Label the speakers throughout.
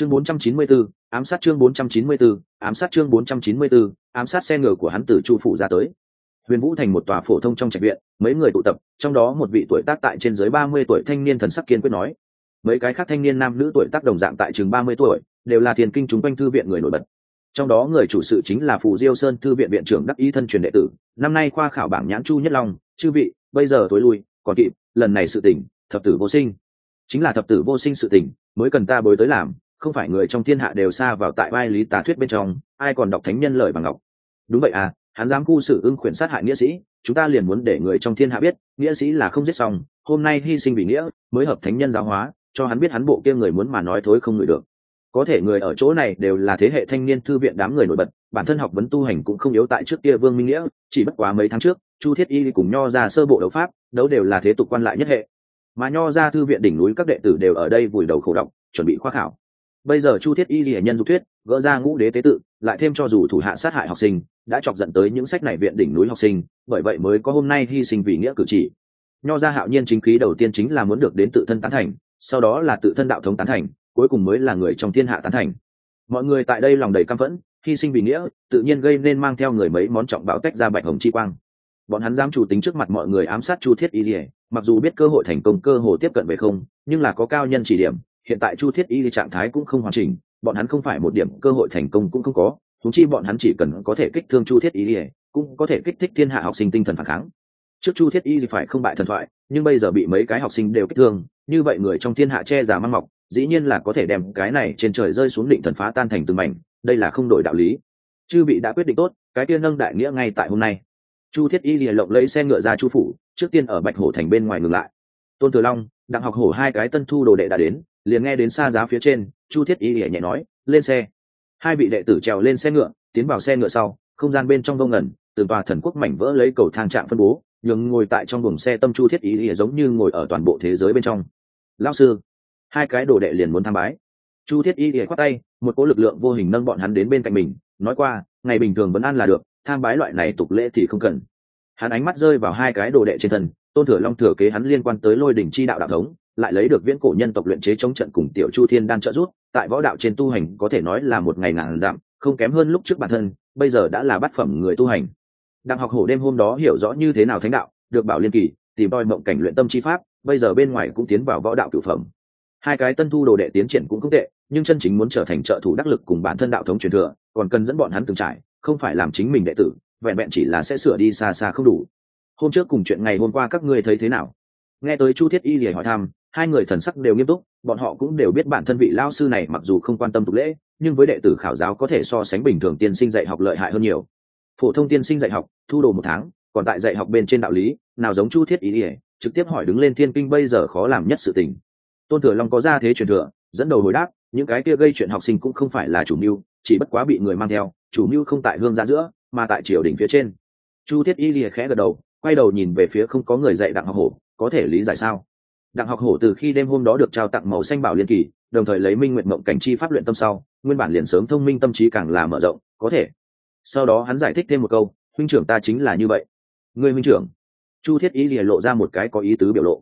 Speaker 1: chương 494, ám sát chương 494, ám sát chương 494, ám sát xe ngựa của hắn từ chu phủ ra tới. Huyền vũ thành một tòa phổ thông trong trạch viện mấy người tụ tập trong đó một vị tuổi tác tại trên dưới ba mươi tuổi thanh niên thần sắc kiên quyết nói. Mấy cái khác thanh niên nam nữ tuổi tác đồng dạng tại chừng ba mươi tuổi đều là thiền kinh chúng quanh thư viện người nổi bật. Trong đó người chủ sự chính là phù diêu sơn thư viện viện trưởng đắc ý thân truyền đệ tử năm nay khoa khảo bảng nhãn chu nhất long chư vị bây giờ tối lui còn kịp lần này sự tỉnh thập tử vô sinh. Chính là thập tử vô sinh sự tỉnh mới cần ta bối tới làm không phải người trong thiên hạ đều xa vào tại vai lý tà thuyết bên trong, ai còn đọc thánh nhân lời bằng ngọc. Đúng vậy à hắn dám khu sự ưng khuyển sát hại nghĩa sĩ, chúng ta liền muốn để người trong thiên hạ biết, nghĩa sĩ là không giết xong, hôm nay hy sinh vì nghĩa, mới hợp thánh nhân giáo hóa, cho hắn biết hắn bộ kia người muốn mà nói thối không ngửi được. Có thể người ở chỗ này đều là thế hệ thanh niên thư viện đám người nổi bật, bản thân học vấn tu hành cũng không yếu tại trước kia vương minh nghĩa, chỉ bất quá mấy tháng trước, chu thiết y cùng nho ra sơ bộ đấu pháp, đấu đều là thế tục quan lại nhất hệ. Mà nho ra thư viện đỉnh núi các đệ tử đều ở đây vùi đầu khổ đọc, chuẩn bị khoa khảo bây giờ chu thiết y lìa nhân dục thuyết, gỡ ra ngũ đế tế tự, lại thêm cho dù thủ hạ sát hại học sinh, đã chọc dẫn tới những sách này viện đỉnh núi học sinh, bởi vậy mới có hôm nay hy sinh vì nghĩa cử chỉ. Nho ra hạo nhiên chính khí đầu tiên chính là muốn được đến tự thân tán thành, sau đó là tự thân đạo thống tán thành, cuối cùng mới là người trong thiên hạ tán thành. Mọi người tại đây lòng đầy căm phẫn, hy sinh vì nghĩa, tự nhiên gây nên mang theo người mấy món trọng bão tách ra bạch hồng chi quang. Bọn hắn dám chủ tính trước mặt mọi người ám sát chu thiết y lìa, mặc dù biết cơ hội thành công cơ hồ tiếp cận về không, nhưng là có cao nhân chỉ điểm hiện tại chu thiết y trạng thái cũng không hoàn chỉnh, bọn hắn không phải một điểm cơ hội thành công cũng không có thúng chi bọn hắn chỉ cần có thể kích thương chu thiết y ỉa cũng có thể kích thích thiên hạ học sinh tinh thần phản kháng. Trước chu thiết y thì phải không bại thần thoại, nhưng bây giờ bị mấy cái học sinh đều kích thương, như vậy người trong thiên hạ che giả mang mọc, dĩ nhiên là có thể đem cái này trên trời rơi xuống định thần phá tan thành từng mảnh, đây là không đổi đạo lý. Chư bị đã quyết định tốt, cái tiên nâng đại nghĩa ngay tại hôm nay. Chu thiết y lìa lộng lấy xe ngựa ra chu phủ, trước tiên ở bạch hổ thành bên ngoài ngừng lại. Tôn thừa long, đặng học hổ hai cái tân thu đồ đệ đã đến liền nghe đến xa giá phía trên chu thiết y lìa nhẹ nói lên xe. Hai vị đệ tử trèo lên xe ngựa tiến vào xe ngựa sau không gian bên trong vông ngẩn từ tòa thần quốc mảnh vỡ lấy cầu thang trạm phân bố nhường ngồi tại trong buồng xe tâm chu thiết ý lìa giống như ngồi ở toàn bộ thế giới bên trong. Lao sư. Hai cái đồ đệ liền muốn tham bái. Chu thiết y lìa khoát tay một cỗ lực lượng vô hình nâng bọn hắn đến bên cạnh mình nói qua ngày bình thường vẫn ăn là được tham bái loại này tục lễ thì không cần. Hắn ánh mắt rơi vào hai cái đồ đệ trên thần, tôn thừa long thừa kế hắn liên quan tới lôi đỉnh chi đạo đạo thống lại lấy được viễn cổ nhân tộc luyện chế chống trận cùng tiểu chu thiên đan trợ giúp, tại võ đạo trên tu hành có thể nói là một ngày ngàn giảm không kém hơn lúc trước bản thân, bây giờ đã là bát phẩm người tu hành. Đặng học hổ đêm hôm đó hiểu rõ như thế nào thánh đạo, được bảo liên kỳ, tìm đòi mộng cảnh luyện tâm chi pháp, bây giờ bên ngoài cũng tiến vào võ đạo cửu phẩm. Hai cái tân thu đồ đệ tiến triển cũng không tệ, nhưng chân chính muốn trở thành trợ thủ đắc lực cùng bản thân đạo thống truyền thừa, còn cần dẫn bọn hắn từng trải, không phải làm chính mình đệ tử, vẹn vẹn chỉ là sẽ sửa đi xa xa không đủ. Hôm trước cùng chuyện ngày hôm qua các ngươi thấy thế nào? Nghe tới chu thiết y lìa hỏi thăm hai người thần sắc đều nghiêm túc, bọn họ cũng đều biết bản thân vị lao sư này mặc dù không quan tâm tục lễ, nhưng với đệ tử khảo giáo có thể so sánh bình thường tiên sinh dạy học lợi hại hơn nhiều. Phổ thông tiên sinh dạy học, thu đồ một tháng, còn tại dạy học bên trên đạo lý, nào giống chu thiết ý ỉa trực tiếp hỏi đứng lên thiên kinh bây giờ khó làm nhất sự tình. Tôn thừa long có ra thế truyền thừa, dẫn đầu hồi đáp, những cái kia gây chuyện học sinh cũng không phải là chủ mưu, chỉ bất quá bị người mang theo, chủ mưu không tại hương ra giữa, mà tại triều đỉnh phía trên. Chu thiết y lìa khẽ gật đầu, quay đầu nhìn về phía không có người dạy đặng học hổ, có thể lý giải sao? Đặng học hổ từ khi đêm hôm đó được trao tặng màu xanh bảo liên kỳ, đồng thời lấy minh nguyện mộng cảnh chi pháp luyện tâm sau, nguyên bản liền sớm thông minh tâm trí càng là mở rộng, có thể. Sau đó hắn giải thích thêm một câu, huynh trưởng ta chính là như vậy. Người huynh trưởng? Chu thiết ý lìa lộ ra một cái có ý tứ biểu lộ.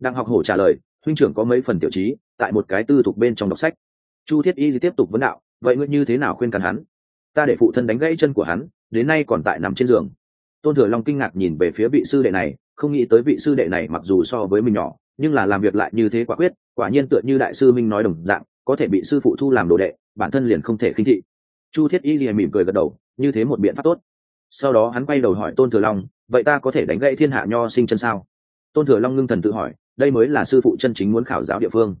Speaker 1: Đặng học hổ trả lời, huynh trưởng có mấy phần tiểu trí, tại một cái tư thục bên trong đọc sách. Chu thiết y tiếp tục vấn đạo, vậy ngươi như thế nào khuyên can hắn? Ta để phụ thân đánh gãy chân của hắn, đến nay còn tại nằm trên giường. Tôn thừa long kinh ngạc nhìn về phía vị sư đệ này, không nghĩ tới vị sư đệ này mặc dù so với mình nhỏ nhưng là làm việc lại như thế quả quyết, quả nhiên tựa như đại sư minh nói đồng dạng, có thể bị sư phụ thu làm đồ đệ, bản thân liền không thể khinh thị. Chu thiết y lìa mỉm cười gật đầu, như thế một biện pháp tốt. Sau đó hắn quay đầu hỏi tôn thừa long, vậy ta có thể đánh gãy thiên hạ nho sinh chân sao? Tôn thừa long ngưng thần tự hỏi, đây mới là sư phụ chân chính muốn khảo giáo địa phương.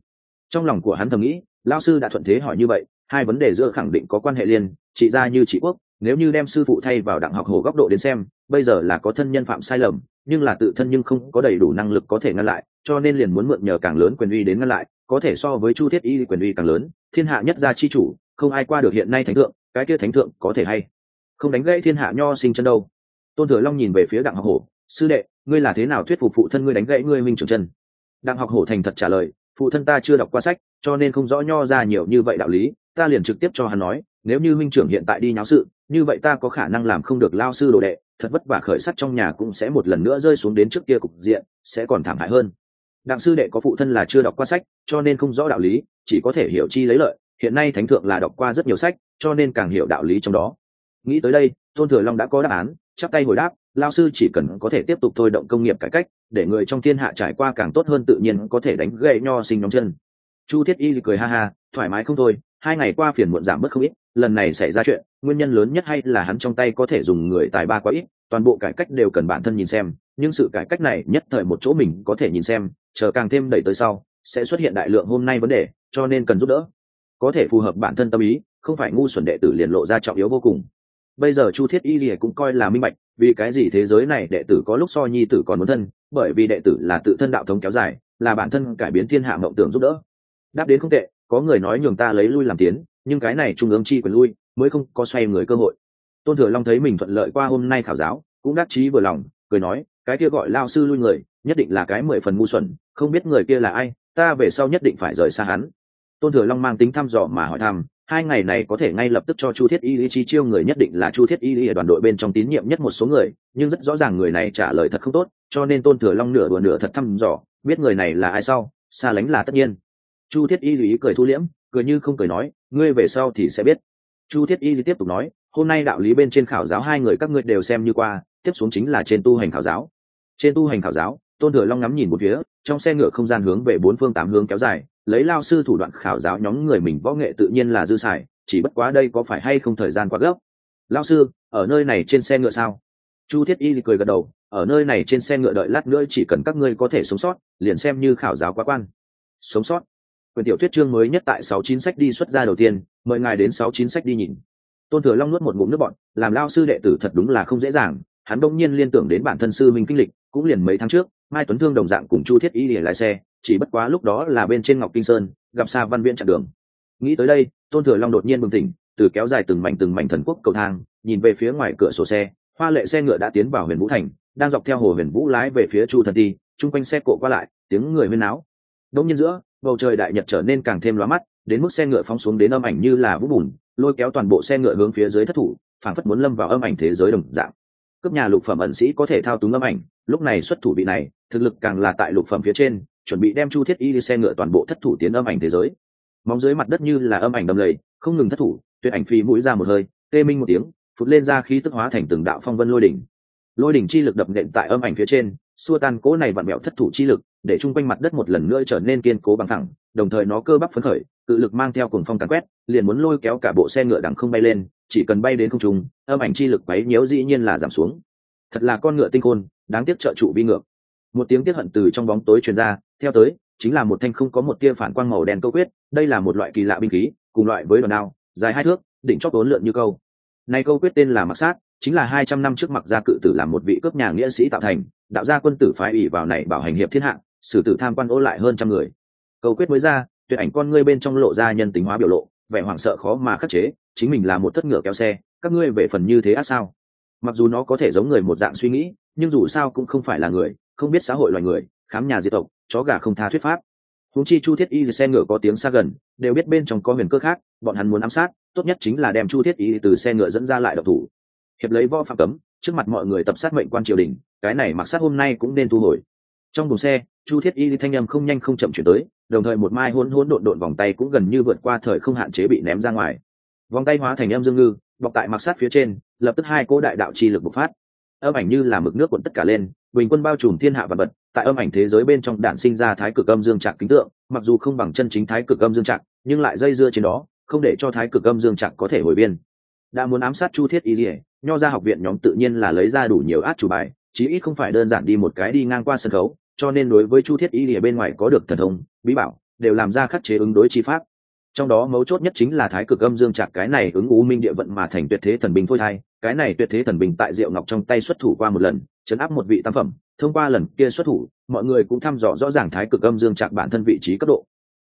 Speaker 1: Trong lòng của hắn thầm nghĩ lao sư đã thuận thế hỏi như vậy, hai vấn đề giữa khẳng định có quan hệ liên, trị ra như trị quốc nếu như đem sư phụ thay vào đặng học hồ góc độ đến xem, bây giờ là có thân nhân phạm sai lầm, nhưng là tự thân nhưng không có đầy đủ năng lực có thể ngăn lại, cho nên liền muốn mượn nhờ càng lớn quyền uy đến ngăn lại, có thể so với chu thiết y quyền uy càng lớn, thiên hạ nhất gia chi chủ, không ai qua được hiện nay thánh thượng, cái kia thánh thượng có thể hay không đánh gãy thiên hạ nho sinh chân đâu. Tôn thừa long nhìn về phía đặng học hổ, sư đệ, ngươi là thế nào thuyết phục phụ thân ngươi đánh gãy ngươi minh trưởng chân? Đặng học hổ thành thật trả lời, phụ thân ta chưa đọc qua sách, cho nên không rõ nho ra nhiều như vậy đạo lý, ta liền trực tiếp cho hắn nói nếu như minh trưởng hiện tại đi nháo sự, như vậy ta có khả năng làm không được lao sư đồ đệ, thật vất vả khởi sắt trong nhà cũng sẽ một lần nữa rơi xuống đến trước kia cục diện, sẽ còn thảm hại hơn. Đặng sư đệ có phụ thân là chưa đọc qua sách, cho nên không rõ đạo lý, chỉ có thể hiểu chi lấy lợi. Hiện nay thánh thượng là đọc qua rất nhiều sách, cho nên càng hiểu đạo lý trong đó. Nghĩ tới đây, tôn thừa long đã có đáp án, chắp tay hồi đáp, lao sư chỉ cần có thể tiếp tục thôi động công nghiệp cải cách, để người trong thiên hạ trải qua càng tốt hơn tự nhiên có thể đánh gậy nho sinh nhóm chân. Chu thiết y cười ha ha, thoải mái không thôi hai ngày qua phiền muộn giảm bớt không ít, lần này xảy ra chuyện, nguyên nhân lớn nhất hay là hắn trong tay có thể dùng người tài ba quá ít, toàn bộ cải cách đều cần bản thân nhìn xem, nhưng sự cải cách này nhất thời một chỗ mình có thể nhìn xem, chờ càng thêm đẩy tới sau, sẽ xuất hiện đại lượng hôm nay vấn đề, cho nên cần giúp đỡ. Có thể phù hợp bản thân tâm ý, không phải ngu xuẩn đệ tử liền lộ ra trọng yếu vô cùng. Bây giờ chu thiết y lìa cũng coi là minh bạch, vì cái gì thế giới này đệ tử có lúc so nhi tử còn muốn thân, bởi vì đệ tử là tự thân đạo thống kéo dài, là bản thân cải biến thiên hạ mộng tưởng giúp đỡ. Đáp đến không tệ có người nói nhường ta lấy lui làm tiến, nhưng cái này trung ương chi quyền lui, mới không có xoay người cơ hội. Tôn thừa long thấy mình thuận lợi qua hôm nay khảo giáo, cũng đắc chí vừa lòng, cười nói, cái kia gọi lao sư lui người, nhất định là cái mười phần ngu xuẩn, không biết người kia là ai, ta về sau nhất định phải rời xa hắn. Tôn thừa long mang tính thăm dò mà hỏi thăm, hai ngày này có thể ngay lập tức cho chu thiết y lý chi chiêu người nhất định là chu thiết y lý ở đoàn đội bên trong tín nhiệm nhất một số người, nhưng rất rõ ràng người này trả lời thật không tốt, cho nên tôn thừa long nửa đùa nửa thật thăm dò, biết người này là ai sau, xa lánh là tất nhiên chu thiết y lý cười thu liễm, cười như không cười nói, ngươi về sau thì sẽ biết. Chu thiết y tiếp tục nói, hôm nay đạo lý bên trên khảo giáo hai người các ngươi đều xem như qua, tiếp xuống chính là trên tu hành khảo giáo. Trên tu hành khảo giáo, tôn thừa long ngắm nhìn một phía, trong xe ngựa không gian hướng về bốn phương tám hướng kéo dài, lấy lao sư thủ đoạn khảo giáo nhóm người mình võ nghệ tự nhiên là dư xài, chỉ bất quá đây có phải hay không thời gian quá gấp? Lao sư, ở nơi này trên xe ngựa sao? Chu thiết y cười gật đầu, ở nơi này trên xe ngựa đợi lát nữa chỉ cần các ngươi có thể sống sót, liền xem như khảo giáo quá quan. Sống sót? Quyển tiểu thuyết chương mới nhất tại sáu chín sách đi xuất ra đầu tiên, mời ngài đến sáu chín sách đi nhìn. Tôn thừa long nuốt một ngụm nước bọn làm lao sư đệ tử thật đúng là không dễ dàng, hắn đông nhiên liên tưởng đến bản thân sư minh kinh lịch, cũng liền mấy tháng trước, mai tuấn thương đồng dạng cùng chu thiết y để lái xe, chỉ bất quá lúc đó là bên trên ngọc kinh sơn, gặp xa văn viễn chặn đường. Nghĩ tới đây, tôn thừa long đột nhiên bừng tỉnh, từ kéo dài từng mảnh từng mảnh thần quốc cầu thang, nhìn về phía ngoài cửa sổ xe, hoa lệ xe ngựa đã tiến vào huyền vũ thành, đang dọc theo hồ huyền vũ lái về phía chu thần ti, chung quanh xe cộ qua lại, tiếng người huyên náo. Đông nhiên giữa bầu trời đại nhật trở nên càng thêm lóa mắt, đến mức xe ngựa phóng xuống đến âm ảnh như là vũ bùn, lôi kéo toàn bộ xe ngựa hướng phía dưới thất thủ, phảng phất muốn lâm vào âm ảnh thế giới đồng dạng. Cấp nhà lục phẩm ẩn sĩ có thể thao túng âm ảnh, lúc này xuất thủ vị này, thực lực càng là tại lục phẩm phía trên, chuẩn bị đem chu thiết y đi xe ngựa toàn bộ thất thủ tiến âm ảnh thế giới. Móng dưới mặt đất như là âm ảnh đầm lầy, không ngừng thất thủ, tuyệt ảnh phi mũi ra một hơi, tê minh một tiếng, phụt lên ra khí tức hóa thành từng đạo phong vân lôi đỉnh. Lôi đỉnh chi lực đập nện tại âm ảnh phía trên, xua tan cố này vặn mẹo thất thủ chi lực để chung quanh mặt đất một lần nữa trở nên kiên cố bằng thẳng đồng thời nó cơ bắp phấn khởi tự lực mang theo cùng phong càn quét, liền muốn lôi kéo cả bộ xe ngựa đằng không bay lên, chỉ cần bay đến không trung, âm ảnh chi lực quấy nhiễu dĩ nhiên là giảm xuống. Thật là con ngựa tinh khôn, đáng tiếc trợ trụ vi ngược. Một tiếng tiếc hận từ trong bóng tối truyền ra, theo tới, chính là một thanh không có một tia phản quang màu đen câu quyết, đây là một loại kỳ lạ binh khí, cùng loại với đòn đao, dài hai thước, đỉnh chóp bốn lượn như câu. Này câu quyết tên là mặc sát, chính là hai trăm năm trước mặc gia cự tử làm một vị cướp nhà nghĩa sĩ tạo thành, đạo gia quân tử phái ủy vào này bảo hành hiệp thiên hạ sử tử tham quan ô lại hơn trăm người. Câu quyết mới ra, tuyệt ảnh con ngươi bên trong lộ ra nhân tính hóa biểu lộ, vẻ hoảng sợ khó mà khắc chế, chính mình là một thất ngựa kéo xe, các ngươi về phần như thế á sao? Mặc dù nó có thể giống người một dạng suy nghĩ, nhưng dù sao cũng không phải là người, không biết xã hội loài người, khám nhà diệt tộc, chó gà không tha thuyết pháp. Húng chi chu thiết y xe ngựa có tiếng xa gần, đều biết bên trong có huyền cơ khác, bọn hắn muốn ám sát, tốt nhất chính là đem chu thiết y từ xe ngựa dẫn ra lại độc thủ. Hiệp lấy võ phạm cấm, trước mặt mọi người tập sát mệnh quan triều đình, cái này mặc sát hôm nay cũng nên thu hồi trong buồng xe, chu thiết y thanh âm không nhanh không chậm chuyển tới, đồng thời một mai hôn hôn độn độn vòng tay cũng gần như vượt qua thời không hạn chế bị ném ra ngoài. Vòng tay hóa thành âm dương ngư, bọc tại mặc sát phía trên, lập tức hai cỗ đại đạo chi lực bộc phát. Âm ảnh như là mực nước cuộn tất cả lên, bình quân bao trùm thiên hạ vật vật, tại âm ảnh thế giới bên trong đản sinh ra thái cực âm dương trạc kính tượng, mặc dù không bằng chân chính thái cực âm dương trạc, nhưng lại dây dưa trên đó, không để cho thái cực âm dương trạc có thể hồi biên. Đã muốn ám sát chu thiết y dỉa nho ra học viện nhóm tự nhiên là lấy ra đủ nhiều át chủ bài, chí ít không phải đơn giản đi một cái đi ngang qua sân khấu cho nên đối với chu thiết y lìa bên ngoài có được thần thông, bí bảo, đều làm ra khắc chế ứng đối chi pháp. Trong đó mấu chốt nhất chính là thái cực âm dương trạc, cái này ứng u minh địa vận mà thành tuyệt thế thần bình phôi thai, cái này tuyệt thế thần bình tại diệu ngọc trong tay xuất thủ qua một lần, chấn áp một vị tam phẩm, thông qua lần kia xuất thủ, mọi người cũng thăm dò rõ ràng thái cực âm dương trạc bản thân vị trí cấp độ.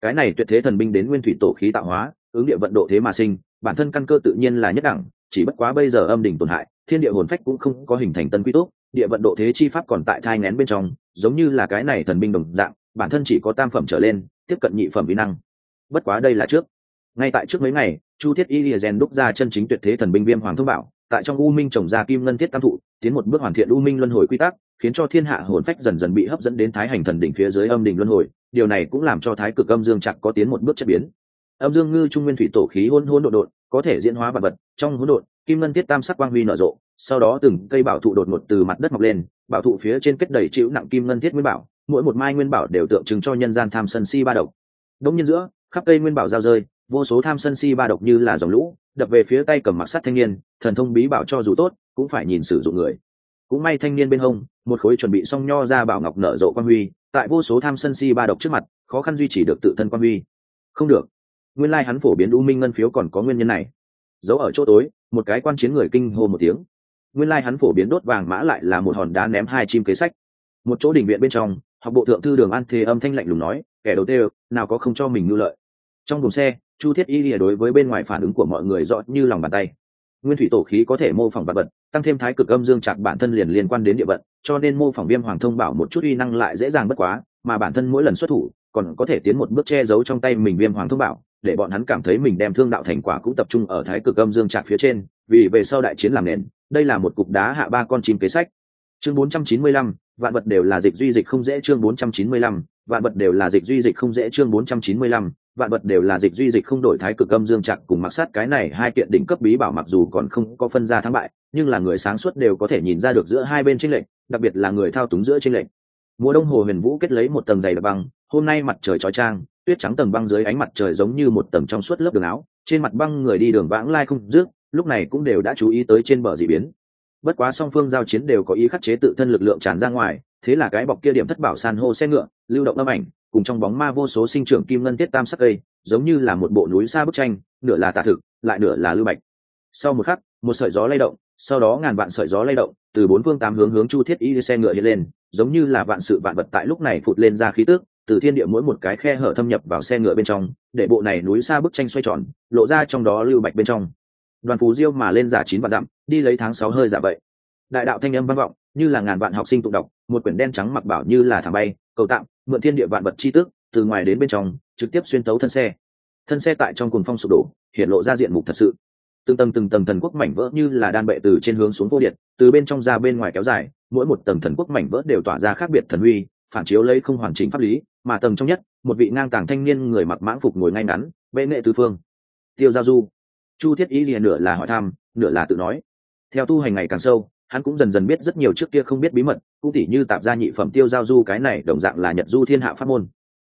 Speaker 1: Cái này tuyệt thế thần binh đến nguyên thủy tổ khí tạo hóa, ứng địa vận độ thế mà sinh, bản thân căn cơ tự nhiên là nhất đẳng, chỉ bất quá bây giờ âm đỉnh tổn hại thiên địa hồn phách cũng không có hình thành tân quy tốt địa vận độ thế chi pháp còn tại thai ngén bên trong, giống như là cái này thần binh đồng dạng, bản thân chỉ có tam phẩm trở lên, tiếp cận nhị phẩm vi năng. Bất quá đây là trước. Ngay tại trước mấy ngày, chu thiết y lìa rèn đúc ra chân chính tuyệt thế thần binh viêm hoàng thông bảo, tại trong u minh trồng ra kim ngân thiết tam thụ, tiến một bước hoàn thiện u minh luân hồi quy tắc, khiến cho thiên hạ hồn phách dần dần bị hấp dẫn đến thái hành thần đỉnh phía dưới âm đỉnh luân hồi. Điều này cũng làm cho thái cực âm dương chặt có tiến một bước chất biến âm dương ngư trung nguyên thủy tổ khí hôn hôn đột đột có thể diễn hóa vật vật, trong hỗn độn, kim ngân thiết tam sắc quang huy nở rộ, sau đó từng cây bảo thụ đột ngột từ mặt đất mọc lên, bảo thụ phía trên kết đầy chịu nặng kim ngân thiết nguyên bảo, mỗi một mai nguyên bảo đều tượng trưng cho nhân gian tham sân si ba độc. Đông nhân giữa, khắp cây nguyên bảo giao rơi, vô số tham sân si ba độc như là dòng lũ, đập về phía tay cầm mặc sắt thanh niên, thần thông bí bảo cho dù tốt, cũng phải nhìn sử dụng người. Cũng may thanh niên bên hông, một khối chuẩn bị xong nho ra bảo ngọc nở rộ quan huy, tại vô số tham sân si ba độc trước mặt, khó khăn duy trì được tự thân quan huy. Không được nguyên lai hắn phổ biến u minh ngân phiếu còn có nguyên nhân này. Giấu ở chỗ tối, một cái quan chiến người kinh hô một tiếng. Nguyên lai hắn phổ biến đốt vàng mã lại là một hòn đá ném hai chim kế sách. Một chỗ đỉnh viện bên trong, học bộ thượng thư đường an thế âm thanh lạnh lùng nói, kẻ đầu tiên, nào có không cho mình ngư lợi. Trong buồng xe, chu thiết y lìa đối với bên ngoài phản ứng của mọi người rõ như lòng bàn tay. Nguyên thủy tổ khí có thể mô phỏng vật vật tăng thêm thái cực âm dương chặt bản thân liền liên quan đến địa vận, cho nên mô phỏng viêm hoàng thông bảo một chút uy năng lại dễ dàng bất quá, mà bản thân mỗi lần xuất thủ còn có thể tiến một bước che giấu trong tay mình viêm hoàng thông bảo để bọn hắn cảm thấy mình đem thương đạo thành quả cũng tập trung ở thái cực âm dương trạc phía trên vì về sau đại chiến làm nền đây là một cục đá hạ ba con chim kế sách. Chương 495, vạn vật đều là dịch duy dịch không dễ chương 495, vạn vật đều là dịch duy dịch không dễ chương 495, vạn vật đều là dịch duy dịch không đổi thái cực âm dương trạc cùng mặc sát cái này hai kiện đỉnh cấp bí bảo mặc dù còn không có phân ra thắng bại nhưng là người sáng suốt đều có thể nhìn ra được giữa hai bên trinh lệnh đặc biệt là người thao túng giữa trinh lệnh mùa đông hồ huyền vũ kết lấy một tầng dày đặc băng hôm nay mặt trời chói trang, tuyết trắng tầng băng dưới ánh mặt trời giống như một tầng trong suốt lớp đường áo, trên mặt băng người đi đường vãng lai không rước lúc này cũng đều đã chú ý tới trên bờ dị biến. Bất quá song phương giao chiến đều có ý khắc chế tự thân lực lượng tràn ra ngoài, thế là cái bọc kia điểm thất bảo san hô xe ngựa, lưu động âm ảnh, cùng trong bóng ma vô số sinh trưởng kim ngân tiết tam sắc cây, giống như là một bộ núi xa bức tranh, nửa là tà thực, lại nửa là lưu bạch. Sau một khắc, một sợi gió lay động, sau đó ngàn vạn sợi gió lay động, từ bốn phương tám hướng hướng chu thiết y xe ngựa hiện lên, giống như là vạn sự vạn vật tại lúc này phụt lên ra khí tước từ thiên địa mỗi một cái khe hở thâm nhập vào xe ngựa bên trong, để bộ này núi xa bức tranh xoay tròn, lộ ra trong đó lưu bạch bên trong. Đoàn phú diêu mà lên giả chín vạn dặm, đi lấy tháng sáu hơi giả vậy. Đại đạo thanh âm vang vọng, như là ngàn vạn học sinh tụng đọc, một quyển đen trắng mặc bảo như là thảm bay, cầu tạm, mượn thiên địa vạn vật chi tức từ ngoài đến bên trong, trực tiếp xuyên tấu thân xe. Thân xe tại trong cuồng phong sụp đổ, hiện lộ ra diện mục thật sự. Từng tầng từng tầng thần quốc mảnh vỡ như là đan bệ từ trên hướng xuống vô điện từ bên trong ra bên ngoài kéo dài, mỗi một tầng thần quốc mảnh vỡ đều tỏa ra khác biệt thần uy phản chiếu lấy không hoàn chỉnh pháp lý, mà tầng trong nhất, một vị ngang tàng thanh niên người mặc mãng phục ngồi ngay ngắn, bệ nghệ tứ phương. Tiêu giao du. Chu thiết ý liền nửa là hỏi thăm, nửa là tự nói. Theo tu hành ngày càng sâu, hắn cũng dần dần biết rất nhiều trước kia không biết bí mật, cũng tỉ như tạp gia nhị phẩm tiêu giao du cái này đồng dạng là nhật du thiên hạ pháp môn.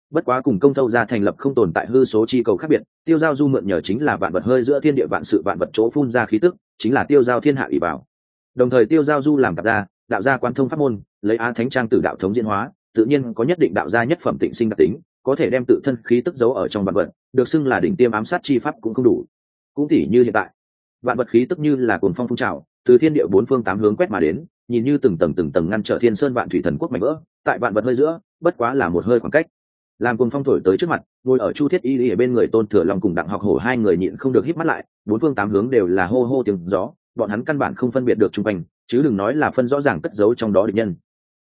Speaker 1: Bất quá cùng công thâu gia thành lập không tồn tại hư số chi cầu khác biệt, tiêu giao du mượn nhờ chính là vạn vật hơi giữa thiên địa vạn sự vạn vật chỗ phun ra khí tức, chính là tiêu giao thiên hạ ủy bảo đồng thời tiêu giao du làm tạp gia, đạo gia quan thông pháp môn, lấy á thánh trang tử đạo thống diễn hóa tự nhiên có nhất định đạo gia nhất phẩm tịnh sinh đặc tính, có thể đem tự thân khí tức giấu ở trong vạn vật, được xưng là đỉnh tiêm ám sát chi pháp cũng không đủ. Cũng tỉ như hiện tại, vạn vật khí tức như là cồn phong phun trào, từ thiên địa bốn phương tám hướng quét mà đến, nhìn như từng tầng từng tầng ngăn trở thiên sơn vạn thủy thần quốc mạnh vỡ, tại vạn vật hơi giữa, bất quá là một hơi khoảng cách. Làm cùng phong thổi tới trước mặt, ngồi ở chu thiết y ở bên người tôn thừa lòng cùng đặng học hổ hai người nhịn không được hít mắt lại, bốn phương tám hướng đều là hô hô tiếng gió, bọn hắn căn bản không phân biệt được chung quanh, chứ đừng nói là phân rõ ràng cất giấu trong đó địch nhân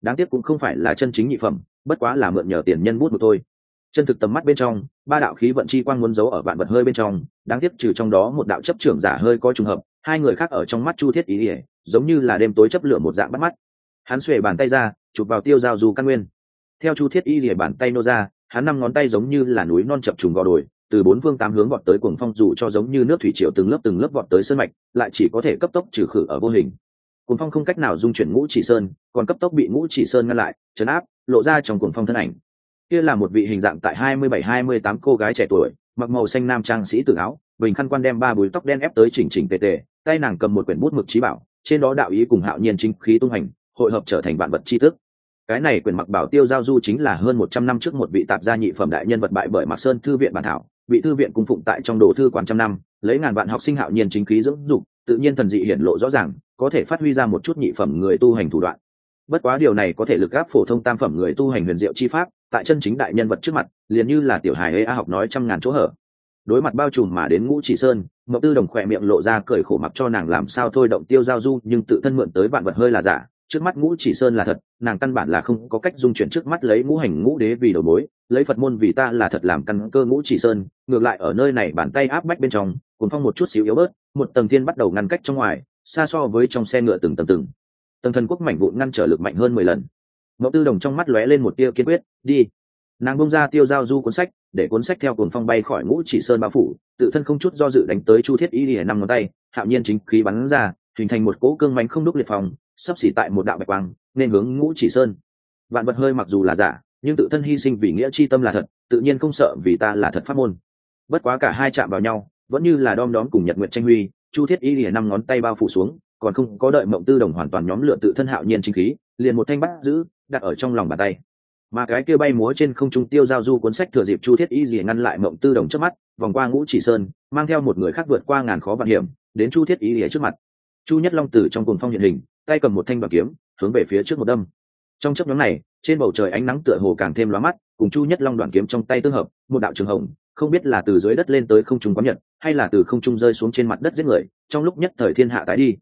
Speaker 1: đáng tiếc cũng không phải là chân chính nhị phẩm, bất quá là mượn nhờ tiền nhân bút một thôi. Chân thực tầm mắt bên trong, ba đạo khí vận chi quang muốn giấu ở vạn vật hơi bên trong, đáng tiếc trừ trong đó một đạo chấp trưởng giả hơi có trùng hợp, hai người khác ở trong mắt chu thiết ý ỉa giống như là đêm tối chấp lửa một dạng bắt mắt. Hắn xuề bàn tay ra, chụp vào tiêu dao du căn nguyên. Theo chu thiết y ỉa bàn tay nô ra, hắn năm ngón tay giống như là núi non chập trùng gò đồi, từ bốn phương tám hướng vọt tới cuồng phong dù cho giống như nước thủy triều từng lớp từng lớp vọt tới sơn mạch, lại chỉ có thể cấp tốc trừ khử ở vô hình cuồng phong không cách nào dung chuyển ngũ chỉ sơn, còn cấp tốc bị ngũ chỉ sơn ngăn lại chấn áp, lộ ra trong cuồng phong thân ảnh. Kia là một vị hình dạng tại hai mươi bảy, hai mươi tám cô gái trẻ tuổi, mặc màu xanh nam trang sĩ tử áo, bình khăn quan đem ba bùi tóc đen ép tới chỉnh chỉnh tề tề, tay nàng cầm một quyển bút mực trí bảo, trên đó đạo ý cùng hạo nhiên chính khí tung hành, hội hợp trở thành vạn vật tri thức. Cái này quyển mặc bảo tiêu giao du chính là hơn một trăm năm trước một vị tạp gia nhị phẩm đại nhân vật bại bởi mạc sơn thư viện bản thảo bị thư viện cung phụng tại trong đồ thư quán trăm năm, lấy ngàn vạn học sinh hạo nhiên chính khí dưỡng dục, tự nhiên thần dị hiển lộ rõ ràng có thể phát huy ra một chút nhị phẩm người tu hành thủ đoạn. Bất quá điều này có thể lực gáp phổ thông tam phẩm người tu hành huyền diệu chi pháp, tại chân chính đại nhân vật trước mặt, liền như là tiểu hài ê a học nói trăm ngàn chỗ hở. Đối mặt bao trùm mà đến ngũ chỉ sơn mậu tư đồng khỏe miệng lộ ra cởi khổ mặc cho nàng làm sao thôi động tiêu giao du, nhưng tự thân mượn tới vạn vật hơi là giả. Trước mắt ngũ chỉ sơn là thật, nàng căn bản là không có cách dung chuyển trước mắt lấy ngũ hành ngũ đế vì đầu mối, lấy phật môn vì ta là thật làm căn cơ ngũ chỉ sơn, ngược lại ở nơi này bàn tay áp bách bên trong, cuốn phong một chút xíu yếu bớt, một tầng thiên bắt đầu ngăn cách trong ngoài xa so với trong xe ngựa từng tầng từng, tầng thần quốc mảnh vụn ngăn trở lực mạnh hơn mười lần. Mẫu tư đồng trong mắt lóe lên một tia kiên quyết, đi. Nàng bông ra tiêu giao du cuốn sách, để cuốn sách theo cuồng phong bay khỏi ngũ chỉ sơn bao phủ, tự thân không chút do dự đánh tới chu thiết y lìa năm ngón tay, hạo nhiên chính khí bắn ra, hình thành một cỗ cương mánh không đúc liệt phòng sắp xỉ tại một đạo bạch quang, nên hướng ngũ chỉ sơn. Vạn vật hơi mặc dù là giả, nhưng tự thân hy sinh vì nghĩa chi tâm là thật, tự nhiên không sợ vì ta là thật pháp môn. Bất quá cả hai chạm vào nhau, vẫn như là đom đóm cùng nhật nguyện tranh huy chu thiết y lìa năm ngón tay bao phủ xuống, còn không có đợi mộng tư đồng hoàn toàn nhóm lửa tự thân hạo nhiên chính khí, liền một thanh bắt giữ, đặt ở trong lòng bàn tay. Mà cái kia bay múa trên không trung tiêu giao du cuốn sách thừa dịp chu thiết y lìa ngăn lại mộng tư đồng trước mắt, vòng qua ngũ chỉ sơn, mang theo một người khác vượt qua ngàn khó vạn hiểm, đến chu thiết y lìa trước mặt. Chu nhất long tử trong cuồng phong hiện hình, tay cầm một thanh đoàn kiếm, hướng về phía trước một đâm. Trong chấp nhóm này, trên bầu trời ánh nắng tựa hồ càng thêm lóa mắt, cùng chu nhất long đoàn kiếm trong tay tương hợp, một đạo trường hồng, không biết là từ dưới đất lên tới không trung quán nhật hay là từ không trung rơi xuống trên mặt đất giết người trong lúc nhất thời thiên hạ tái đi.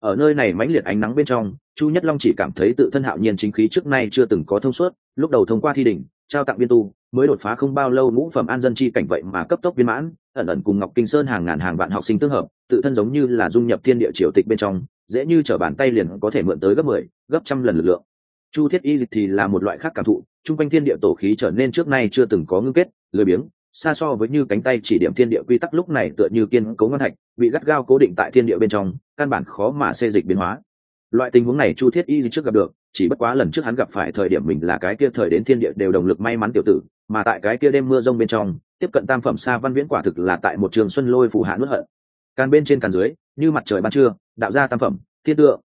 Speaker 1: Ở nơi này mãnh liệt ánh nắng bên trong chu nhất long chỉ cảm thấy tự thân hạo nhiên chính khí trước nay chưa từng có thông suốt lúc đầu thông qua thi đỉnh trao tặng biên tu mới đột phá không bao lâu ngũ phẩm an dân chi cảnh vậy mà cấp tốc viên mãn ẩn ẩn cùng ngọc kinh sơn hàng ngàn hàng vạn học sinh tương hợp tự thân giống như là dung nhập thiên địa triều tịch bên trong dễ như t bàn tay liền có thể mượn tới gấp mười 10, gấp trăm lần lực lượng. Chu thiết y thì là một loại khác cảm thụ chung quanh thiên địa tổ khí trở nên trước nay chưa từng có ngưng kết lười biếng xa so với như cánh tay chỉ điểm thiên địa quy tắc lúc này tựa như kiên cố ngân hạch, bị gắt gao cố định tại thiên địa bên trong, căn bản khó mà xê dịch biến hóa. Loại tình huống này chu thiết y trước gặp được, chỉ bất quá lần trước hắn gặp phải thời điểm mình là cái kia thời đến thiên địa đều đồng lực may mắn tiểu tử, mà tại cái kia đêm mưa rông bên trong, tiếp cận tam phẩm xa văn viễn quả thực là tại một trường xuân lôi phù hạ nuốt hận. Can bên trên càn dưới, như mặt trời ban trưa, đạo ra tam phẩm, thiên tượng.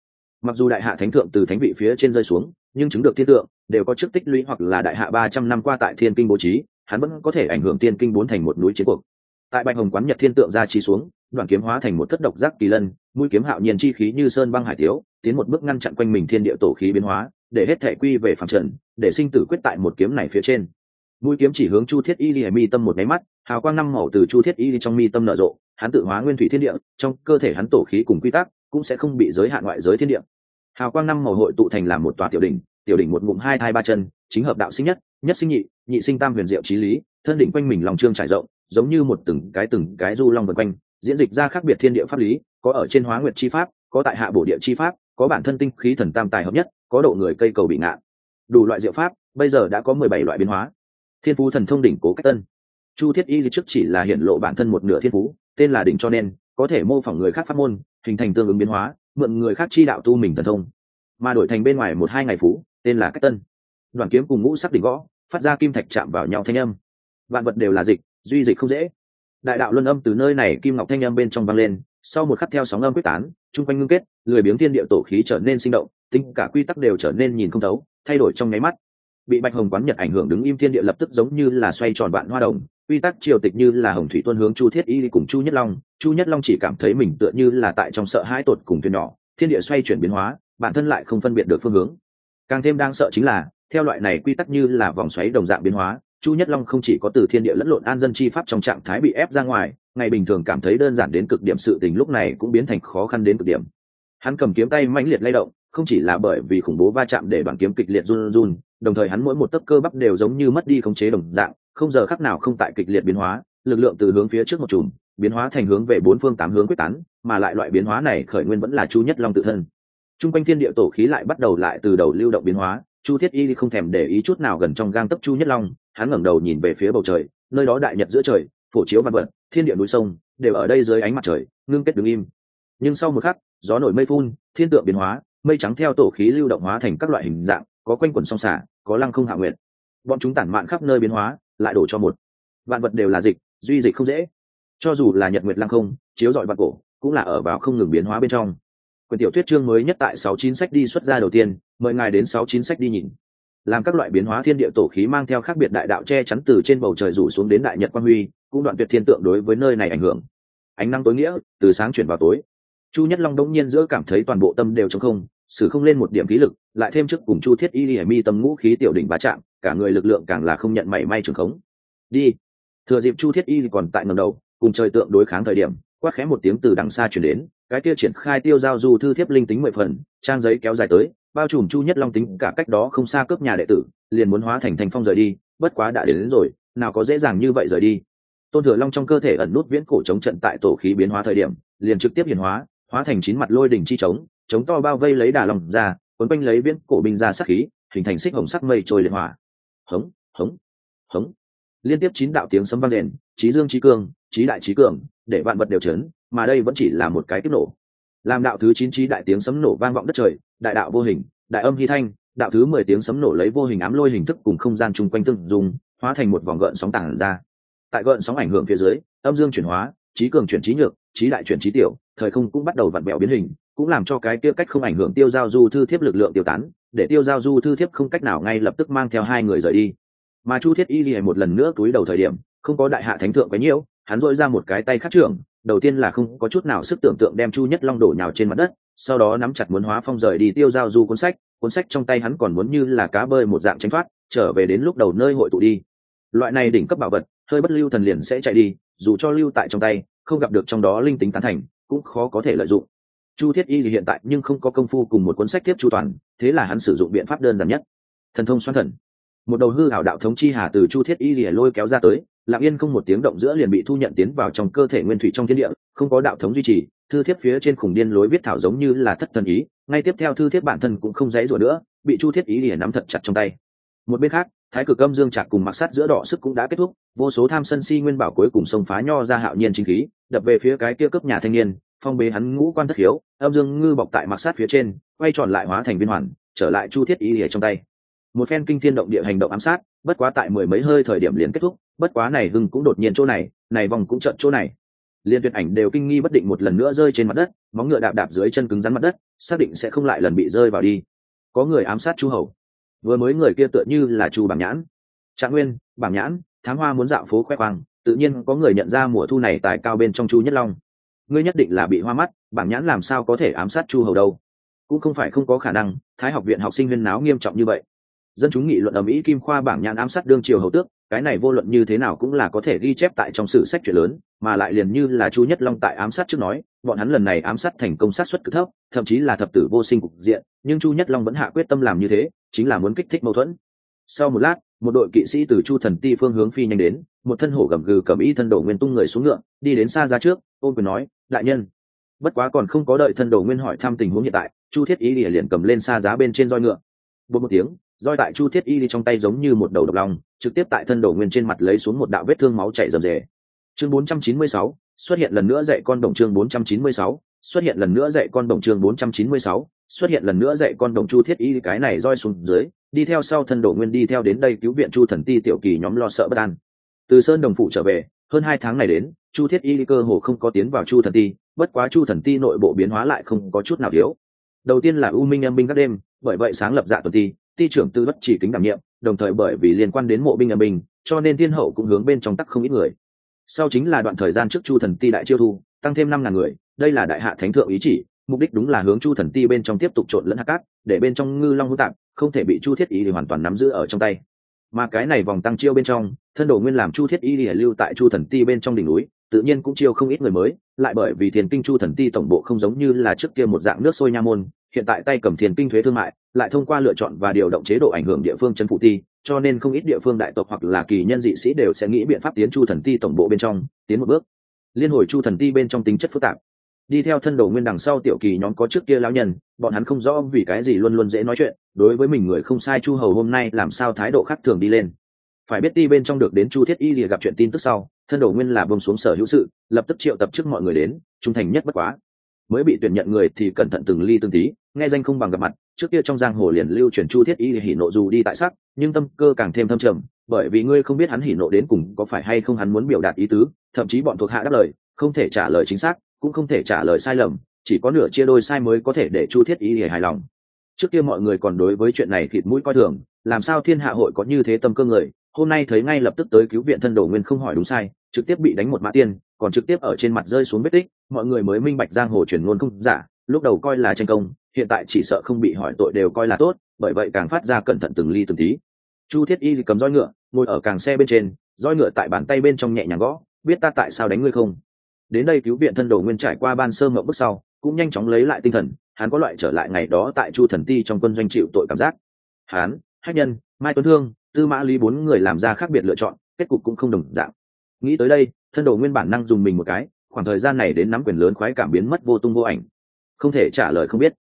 Speaker 1: Mặc dù đại hạ thánh thượng từ thánh vị phía trên rơi xuống, nhưng chứng được thiên tượng, đều có chức tích lũy hoặc là đại hạ ba trăm năm qua tại thiên kinh bố trí hắn vẫn có thể ảnh hưởng tiên kinh bốn thành một núi chiến cuộc. Tại bạch hồng quán nhật thiên tượng ra chi xuống, đoàn kiếm hóa thành một thất độc giác kỳ lân, mũi kiếm hạo nhiên chi khí như sơn băng hải tiếu, tiến một bước ngăn chặn quanh mình thiên địa tổ khí biến hóa, để hết thể quy về phạm trần, để sinh tử quyết tại một kiếm này phía trên. Mũi kiếm chỉ hướng chu thiết y li mi tâm một máy mắt, hào quang năm màu từ chu thiết y trong mi tâm nở rộ, hắn tự hóa nguyên thủy thiên địa, trong cơ thể hắn tổ khí cùng quy tắc cũng sẽ không bị giới hạn ngoại giới thiên địa. Hào quang năm màu hội tụ thành làm một tòa tiểu đỉnh tiểu đỉnh một ngụm hai thai ba chân, chính hợp đạo sinh nhất nhất sinh nhị nhị sinh tam huyền diệu trí lý, thân đỉnh quanh mình lòng trương trải rộng, giống như một từng cái từng cái du long vần quanh, diễn dịch ra khác biệt thiên địa pháp lý, có ở trên hóa nguyệt chi pháp, có tại hạ bổ địa chi pháp, có bản thân tinh khí thần tam tài hợp nhất, có độ người cây cầu bị ngạn đủ loại diệu pháp, bây giờ đã có mười bảy loại biến hóa. Thiên phú thần thông đỉnh cố cách tân. Chu thiết y trước chỉ là hiện lộ bản thân một nửa thiên phú, tên là đỉnh cho nên, có thể mô phỏng người khác pháp môn, hình thành tương ứng biến hóa, mượn người khác chi đạo tu mình thần thông, mà đổi thành bên ngoài một hai ngày phú, tên là cách tân đoàn kiếm cùng ngũ sắc đỉnh gõ phát ra kim thạch chạm vào nhau thanh âm. Vạn vật đều là dịch, duy dịch không dễ. Đại đạo luân âm từ nơi này kim ngọc thanh âm bên trong vang lên, sau một khắc theo sóng âm quyết tán, chung quanh ngưng kết, lười biếng thiên địa tổ khí trở nên sinh động, tính cả quy tắc đều trở nên nhìn không thấu, thay đổi trong nháy mắt. Bị bạch hồng quán nhật ảnh hưởng đứng im thiên địa lập tức giống như là xoay tròn vạn hoa đồng, quy tắc triều tịch như là hồng thủy tuân hướng chu thiết y cùng chu nhất long, chu nhất long chỉ cảm thấy mình tựa như là tại trong sợ hãi tột cùng thuyền nhỏ, thiên địa xoay chuyển biến hóa, bản thân lại không phân biệt được phương hướng. Càng thêm đang sợ chính là theo loại này quy tắc như là vòng xoáy đồng dạng biến hóa, chu nhất long không chỉ có từ thiên địa lẫn lộn an dân chi pháp trong trạng thái bị ép ra ngoài, ngày bình thường cảm thấy đơn giản đến cực điểm sự tình lúc này cũng biến thành khó khăn đến cực điểm. Hắn cầm kiếm tay mãnh liệt lay động, không chỉ là bởi vì khủng bố va chạm để đoàn kiếm kịch liệt run run đồng thời hắn mỗi một tấc cơ bắp đều giống như mất đi khống chế đồng dạng, không giờ khắc nào không tại kịch liệt biến hóa, lực lượng từ hướng phía trước một chùm, biến hóa thành hướng về bốn phương tám hướng quyết tán, mà lại loại biến hóa này khởi nguyên vẫn là chu nhất long tự thân. T r u n g quanh thiên địa tổ khí lại bắt đầu lại từ đầu lưu động biến hóa chu thiết y không thèm để ý chút nào gần trong gang tấp chu nhất long, hắn ngẩng đầu nhìn về phía bầu trời, nơi đó đại nhật giữa trời, phổ chiếu văn vật thiên địa núi sông, đều ở đây dưới ánh mặt trời, ngưng kết đứng im. Nhưng sau một khắc, gió nổi mây phun, thiên tượng biến hóa, mây trắng theo tổ khí lưu động hóa thành các loại hình dạng, có quanh quần song xả, có lăng không hạ nguyện bọn chúng tản mạn khắp nơi biến hóa, lại đổ cho một. Vạn vật đều là dịch, duy dịch không dễ. Cho dù là nhật nguyệt lăng không, chiếu dọi vạn cổ, cũng là ở vào không ngừng biến hóa bên trong. Quyền tiểu thuyết chương mới nhất tại sáu chín sách đi xuất ra đầu tiên mời ngài đến sáu chín sách đi nhìn. Làm các loại biến hóa thiên địa tổ khí mang theo khác biệt đại đạo che chắn từ trên bầu trời rủ xuống đến đại nhật quang huy, cũng đoạn tuyệt thiên tượng đối với nơi này ảnh hưởng. Ánh năng tối nghĩa, từ sáng chuyển vào tối. Chu nhất long đông nhiên giữa cảm thấy toàn bộ tâm đều trong không xử không lên một điểm khí lực, lại thêm chức cùng chu thiết y hải mi tâm ngũ khí tiểu đỉnh bá chạm, cả người lực lượng càng là không nhận mảy may trường khống. Đi. Thừa dịp chu thiết y còn tại ngầm đầu, cùng trời tượng đối kháng thời điểm, quát khẽ một tiếng từ đằng xa chuyển đến, cái kia triển khai tiêu giao du thư thiếp linh tính mười phần, trang giấy kéo dài tới bao trùm chu nhất long tính cả cách đó không xa cướp nhà đệ tử liền muốn hóa thành thành phong rời đi bất quá đã đến, đến rồi nào có dễ dàng như vậy rời đi. Tôn thừa long trong cơ thể ẩn nút viễn cổ chống trận tại tổ khí biến hóa thời điểm liền trực tiếp hiển hóa hóa thành chín mặt lôi đỉnh chi chống chống to bao vây lấy đà lòng ra quấn quanh lấy viễn cổ binh ra sắc khí hình thành xích hồng sắc mây trôi liệt hỏa. Hống hống hống. Liên tiếp chín đạo tiếng sấm vang rền trí dương trí cường trí đại trí cường để vạn vật đều chấn mà đây vẫn chỉ là một cái kích nổ làm đạo thứ chín trí đại tiếng sấm nổ vang vọng đất trời đại đạo vô hình đại âm hy thanh đạo thứ mười tiếng sấm nổ lấy vô hình ám lôi hình thức cùng không gian chung quanh tương dùng hóa thành một vòng gợn sóng tản ra. Tại gợn sóng ảnh hưởng phía dưới âm dương chuyển hóa trí cường chuyển trí nhược trí đại chuyển trí tiểu thời không cũng bắt đầu vặn vẹo biến hình cũng làm cho cái kia cách không ảnh hưởng tiêu giao du thư thiếp lực lượng tiêu tán để tiêu giao du thư thiếp không cách nào ngay lập tức mang theo hai người rời đi. Mà chu thiết y lìa một lần nữa túi đầu thời điểm không có đại hạ thánh thượng quấy nhiễu, hắn dội ra một cái tay khắc trưởng đầu tiên là không có chút nào sức tưởng tượng đem chu nhất long đổ nhào trên mặt đất, sau đó nắm chặt muốn hóa phong rời đi tiêu giao du cuốn sách cuốn sách trong tay hắn còn muốn như là cá bơi một dạng tránh thoát, trở về đến lúc đầu nơi hội tụ đi. Loại này đỉnh cấp bảo vật, hơi bất lưu thần liền sẽ chạy đi, dù cho lưu tại trong tay, không gặp được trong đó linh tính tán thành, cũng khó có thể lợi dụng. Chu thiết y thì hiện tại nhưng không có công phu cùng một cuốn sách tiếp chu toàn, thế là hắn sử dụng biện pháp đơn giản nhất. Thần thông xoan thần. Một đầu hư hảo đạo thống chi hà từ chu thiết y lìa lôi kéo ra tới lặng yên không một tiếng động giữa liền bị thu nhận tiến vào trong cơ thể nguyên thủy trong thiên địa, không có đạo thống duy trì, thư thiếp phía trên khủng điên lối viết thảo giống như là thất thần ý, ngay tiếp theo thư thiếp bản thân cũng không dãy rủa nữa, bị chu thiết ý để nắm thật chặt trong tay. Một bên khác, thái cực âm dương chạc cùng mặc sắt giữa đỏ sức cũng đã kết thúc, vô số tham sân si nguyên bảo cuối cùng xông phá nho ra hạo nhiên chính khí, đập về phía cái kia cướp nhà thanh niên, phong bế hắn ngũ quan thất hiếu, âm dương ngư bọc tại mặc sát phía trên, quay tròn lại hóa thành viên hoàn, trở lại chu thiết ý để trong tay. Một phen kinh thiên động địa hành động ám sát, bất quá tại mười mấy hơi thời điểm liền kết thúc bất quá này hưng cũng đột nhiên chỗ này này vòng cũng trận chỗ này. Liên tuyệt ảnh đều kinh nghi bất định một lần nữa rơi trên mặt đất, móng ngựa đạp đạp dưới chân cứng rắn mặt đất, xác định sẽ không lại lần bị rơi vào đi. Có người ám sát chu hầu. Vừa mới người kia tựa như là chu bảng nhãn. Trạng nguyên, bảng nhãn, thám hoa muốn dạo phố khoe khoang, tự nhiên có người nhận ra mùa thu này tài cao bên trong chu nhất long. Ngươi nhất định là bị hoa mắt, bảng nhãn làm sao có thể ám sát chu hầu đâu? Cũng không phải không có khả năng, thái học viện học sinh viên náo nghiêm trọng như vậy dân chúng nghị luận ở mỹ kim khoa bảng nhãn ám sát đương triều hầu tước, cái này vô luận như thế nào cũng là có thể ghi chép tại trong sử sách chuyện lớn, mà lại liền như là chu nhất long tại ám sát trước nói, bọn hắn lần này ám sát thành công sát xuất cực thấp, thậm chí là thập tử vô sinh cục diện, nhưng chu nhất long vẫn hạ quyết tâm làm như thế, chính là muốn kích thích mâu thuẫn. Sau một lát, một đội kỵ sĩ từ chu thần ti phương hướng phi nhanh đến, một thân hổ gầm gừ cầm y thân đổ nguyên tung người xuống ngựa, đi đến xa ra trước ôm quyền nói, đại nhân. Bất quá còn không có đợi thân đồ nguyên hỏi thăm tình huống hiện tại, chu thiết ý lìa liền cầm lên xa giá bên trên roi ngựa. Một một tiếng roi tại chu thiết y đi trong tay giống như một đầu độc lòng trực tiếp tại thân đồ nguyên trên mặt lấy xuống một đạo vết thương máu chảy rầm rề. Chương 496, xuất hiện lần nữa dạy con đồng chương 496, xuất hiện lần nữa dạy con đồng chương 496, xuất hiện lần nữa dạy con đồng chu thiết y cái này roi xuống dưới đi theo sau thân đồ nguyên đi theo đến đây cứu viện chu thần ti tiểu kỳ nhóm lo sợ bất an. Từ sơn đồng phụ trở về hơn hai tháng này đến chu thiết y cơ hồ không có tiến vào chu thần ti bất quá chu thần ti nội bộ biến hóa lại không có chút nào thiếu đầu tiên là u minh âm binh các đêm bởi vậy sáng lập dạ tuần ti ti trưởng tư bất chỉ kính đảm nhiệm, đồng thời bởi vì liên quan đến mộ binh âm binh, cho nên thiên hậu cũng hướng bên trong tắc không ít người. Sau chính là đoạn thời gian trước chu thần ti đại chiêu thu, tăng thêm năm ngàn người, đây là đại hạ thánh thượng ý chỉ, mục đích đúng là hướng chu thần ti bên trong tiếp tục trộn lẫn hạ cát, để bên trong ngư long hữu tạng không thể bị chu thiết ý thì hoàn toàn nắm giữ ở trong tay. Mà cái này vòng tăng chiêu bên trong, thân đồ nguyên làm chu thiết y lìa lưu tại chu thần ti bên trong đỉnh núi, tự nhiên cũng chiêu không ít người mới, lại bởi vì thiền kinh chu thần ti tổng bộ không giống như là trước kia một dạng nước sôi nha môn hiện tại tay cầm thiền kinh thuế thương mại, lại thông qua lựa chọn và điều động chế độ ảnh hưởng địa phương chân phụ ti, cho nên không ít địa phương đại tộc hoặc là kỳ nhân dị sĩ đều sẽ nghĩ biện pháp tiến chu thần ti tổng bộ bên trong, tiến một bước. Liên hồi chu thần ti bên trong tính chất phức tạp. Đi theo thân đồ nguyên đằng sau tiểu kỳ nhóm có trước kia lão nhân, bọn hắn không rõ vì cái gì luôn luôn dễ nói chuyện, đối với mình người không sai chu hầu hôm nay làm sao thái độ khác thường đi lên. Phải biết ti bên trong được đến chu thiết y gì gặp chuyện tin tức sau, thân đồ nguyên là bông xuống sở hữu sự, lập tức triệu tập trước mọi người đến, trung thành nhất bất quá mới bị tuyển nhận người thì cẩn thận từng ly từng tí, nghe danh không bằng gặp mặt, trước kia trong giang hồ liền lưu truyền chu thiết y hỉ nộ dù đi tại sắc, nhưng tâm cơ càng thêm thâm trầm, bởi vì ngươi không biết hắn hỉ nộ đến cùng có phải hay không hắn muốn biểu đạt ý tứ, thậm chí bọn thuộc hạ đáp lời, không thể trả lời chính xác, cũng không thể trả lời sai lầm, chỉ có nửa chia đôi sai mới có thể để chu thiết y hài lòng. Trước kia mọi người còn đối với chuyện này thịt mũi coi thường, làm sao thiên hạ hội có như thế tâm cơ người, hôm nay thấy ngay lập tức tới cứu viện thân đồ nguyên không hỏi đúng sai, trực tiếp bị đánh một mã tiên còn trực tiếp ở trên mặt rơi xuống vết tích, mọi người mới minh bạch giang hồ truyền ngôn không giả, lúc đầu coi là tranh công, hiện tại chỉ sợ không bị hỏi tội đều coi là tốt, bởi vậy càng phát ra cẩn thận từng ly từng tí. Chu thiết y cầm roi ngựa, ngồi ở càng xe bên trên, roi ngựa tại bàn tay bên trong nhẹ nhàng gõ, biết ta tại sao đánh ngươi không? Đến đây cứu viện thân đồ nguyên trải qua ban sơ mộng bước sau, cũng nhanh chóng lấy lại tinh thần, hắn có loại trở lại ngày đó tại chu thần ti trong quân doanh chịu tội cảm giác. Hắn, hách nhân, mai tuấn thương, tư mã lý bốn người làm ra khác biệt lựa chọn, kết cục cũng không đồng dạng. Nghĩ tới đây thân đồ nguyên bản năng dùng mình một cái, khoảng thời gian này đến nắm quyền lớn khoái cảm biến mất vô tung vô ảnh. Không thể trả lời không biết.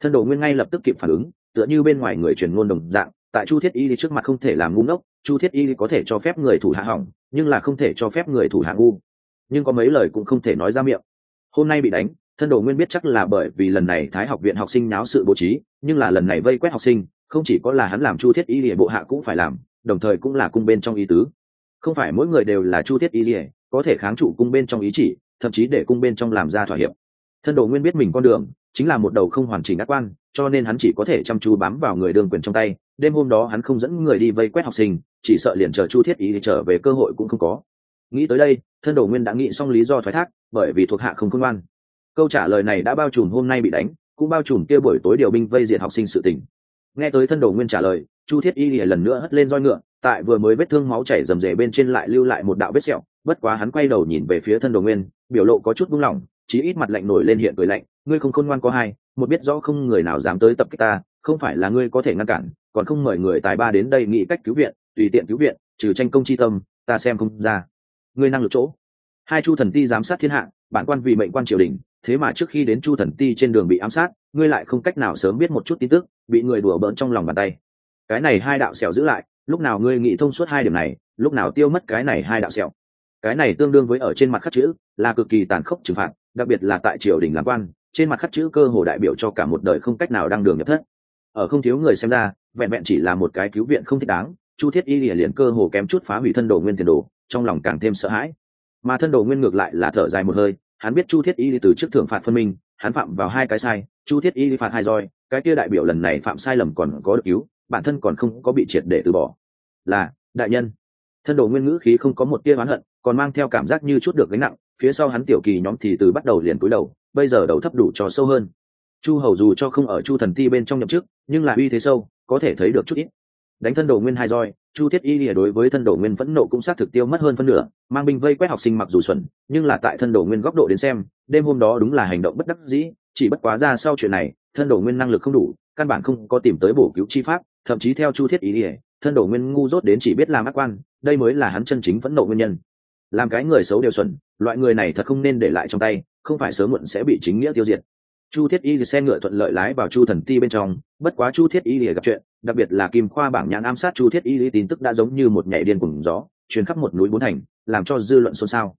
Speaker 1: Thân đồ nguyên ngay lập tức kịp phản ứng, tựa như bên ngoài người truyền ngôn đồng dạng, tại chu thiết y đi trước mặt không thể làm ngu ngốc, chu thiết y có thể cho phép người thủ hạ hỏng, nhưng là không thể cho phép người thủ hạ ngu. Nhưng có mấy lời cũng không thể nói ra miệng. Hôm nay bị đánh, thân đồ nguyên biết chắc là bởi vì lần này thái học viện học sinh náo sự bố trí, nhưng là lần này vây quét học sinh, không chỉ có là hắn làm chu thiết y lìa bộ hạ cũng phải làm, đồng thời cũng là cung bên trong ý tứ. Không phải mỗi người đều là chu thiết y lìa có thể kháng trụ cung bên trong ý chỉ, thậm chí để cung bên trong làm ra thỏa hiệp. Thân đồ nguyên biết mình con đường, chính là một đầu không hoàn chỉnh ác quan, cho nên hắn chỉ có thể chăm chú bám vào người đương quyền trong tay. Đêm hôm đó hắn không dẫn người đi vây quét học sinh, chỉ sợ liền chờ chu thiết ý trở về cơ hội cũng không có. Nghĩ tới đây, thân đồ nguyên đã nghĩ xong lý do thoái thác, bởi vì thuộc hạ không khôn ngoan. Câu trả lời này đã bao trùm hôm nay bị đánh, cũng bao trùm kia buổi tối điều binh vây diện học sinh sự tình. Nghe tới thân đồ nguyên trả lời, chu thiết y lìa lần nữa hất lên roi ngựa, tại vừa mới vết thương máu chảy rầm rề bên trên lại lưu lại một đạo vết sẹo bất quá hắn quay đầu nhìn về phía thân đồ nguyên, biểu lộ có chút buông lỏng, chí ít mặt lạnh nổi lên hiện cười lạnh, ngươi không khôn ngoan có hai, một biết rõ không người nào dám tới tập kích ta, không phải là ngươi có thể ngăn cản, còn không mời người tài ba đến đây nghĩ cách cứu viện, tùy tiện cứu viện, trừ tranh công chi tâm, ta xem không ra. Ngươi năng lực chỗ? Hai chu thần ti giám sát thiên hạ, bản quan vì mệnh quan triều đình, thế mà trước khi đến chu thần ti trên đường bị ám sát, ngươi lại không cách nào sớm biết một chút tin tức, bị người đùa bỡn trong lòng bàn tay. Cái này hai đạo sẹo giữ lại, lúc nào ngươi nghĩ thông suốt hai điểm này, lúc nào tiêu mất cái này hai đạo sẹo? Cái này tương đương với ở trên mặt khắc chữ, là cực kỳ tàn khốc trừng phạt, đặc biệt là tại triều đình làm quan, trên mặt khắc chữ cơ hồ đại biểu cho cả một đời không cách nào đăng đường nhập thất. Ở không thiếu người xem ra, vẹn vẹn chỉ là một cái cứu viện không thích đáng, chu thiết y lìa liền cơ hồ kém chút phá hủy thân đồ nguyên tiền đồ, trong lòng càng thêm sợ hãi. Mà thân đồ nguyên ngược lại là thở dài một hơi, hắn biết chu thiết y từ trước thưởng phạt phân minh, hắn phạm vào hai cái sai, chu thiết y phạt hai roi, cái kia đại biểu lần này phạm sai lầm còn có được cứu, bản thân còn không có bị triệt để từ bỏ. Là, đại nhân, thân đồ nguyên ngữ khí không có một tia oán hận còn mang theo cảm giác như chút được gánh nặng, phía sau hắn tiểu kỳ nhóm thì từ bắt đầu liền cúi đầu, bây giờ đầu thấp đủ cho sâu hơn. Chu hầu dù cho không ở chu thần ti bên trong nhậm chức, nhưng là uy thế sâu, có thể thấy được chút ít. Đánh thân đồ nguyên hai roi, chu thiết y lìa đối với thân đồ nguyên phẫn nộ cũng xác thực tiêu mất hơn phân nửa, mang binh vây quét học sinh mặc dù xuẩn, nhưng là tại thân đồ nguyên góc độ đến xem, đêm hôm đó đúng là hành động bất đắc dĩ, chỉ bất quá ra sau chuyện này, thân đồ nguyên năng lực không đủ, căn bản không có tìm tới bổ cứu chi pháp, thậm chí theo chu thiết y lìa, thân đồ nguyên ngu dốt đến chỉ biết làm ác quan, đây mới là hắn chân chính phẫn nộ nguyên nhân làm cái người xấu đều xuẩn, loại người này thật không nên để lại trong tay, không phải sớm muộn sẽ bị chính nghĩa tiêu diệt. Chu thiết y xe ngựa thuận lợi lái vào chu thần ti bên trong, bất quá chu thiết y gặp chuyện, đặc biệt là kim khoa bảng nhãn ám sát chu thiết y tin tức đã giống như một nhảy điên cùng gió, truyền khắp một núi bốn thành, làm cho dư luận xôn xao.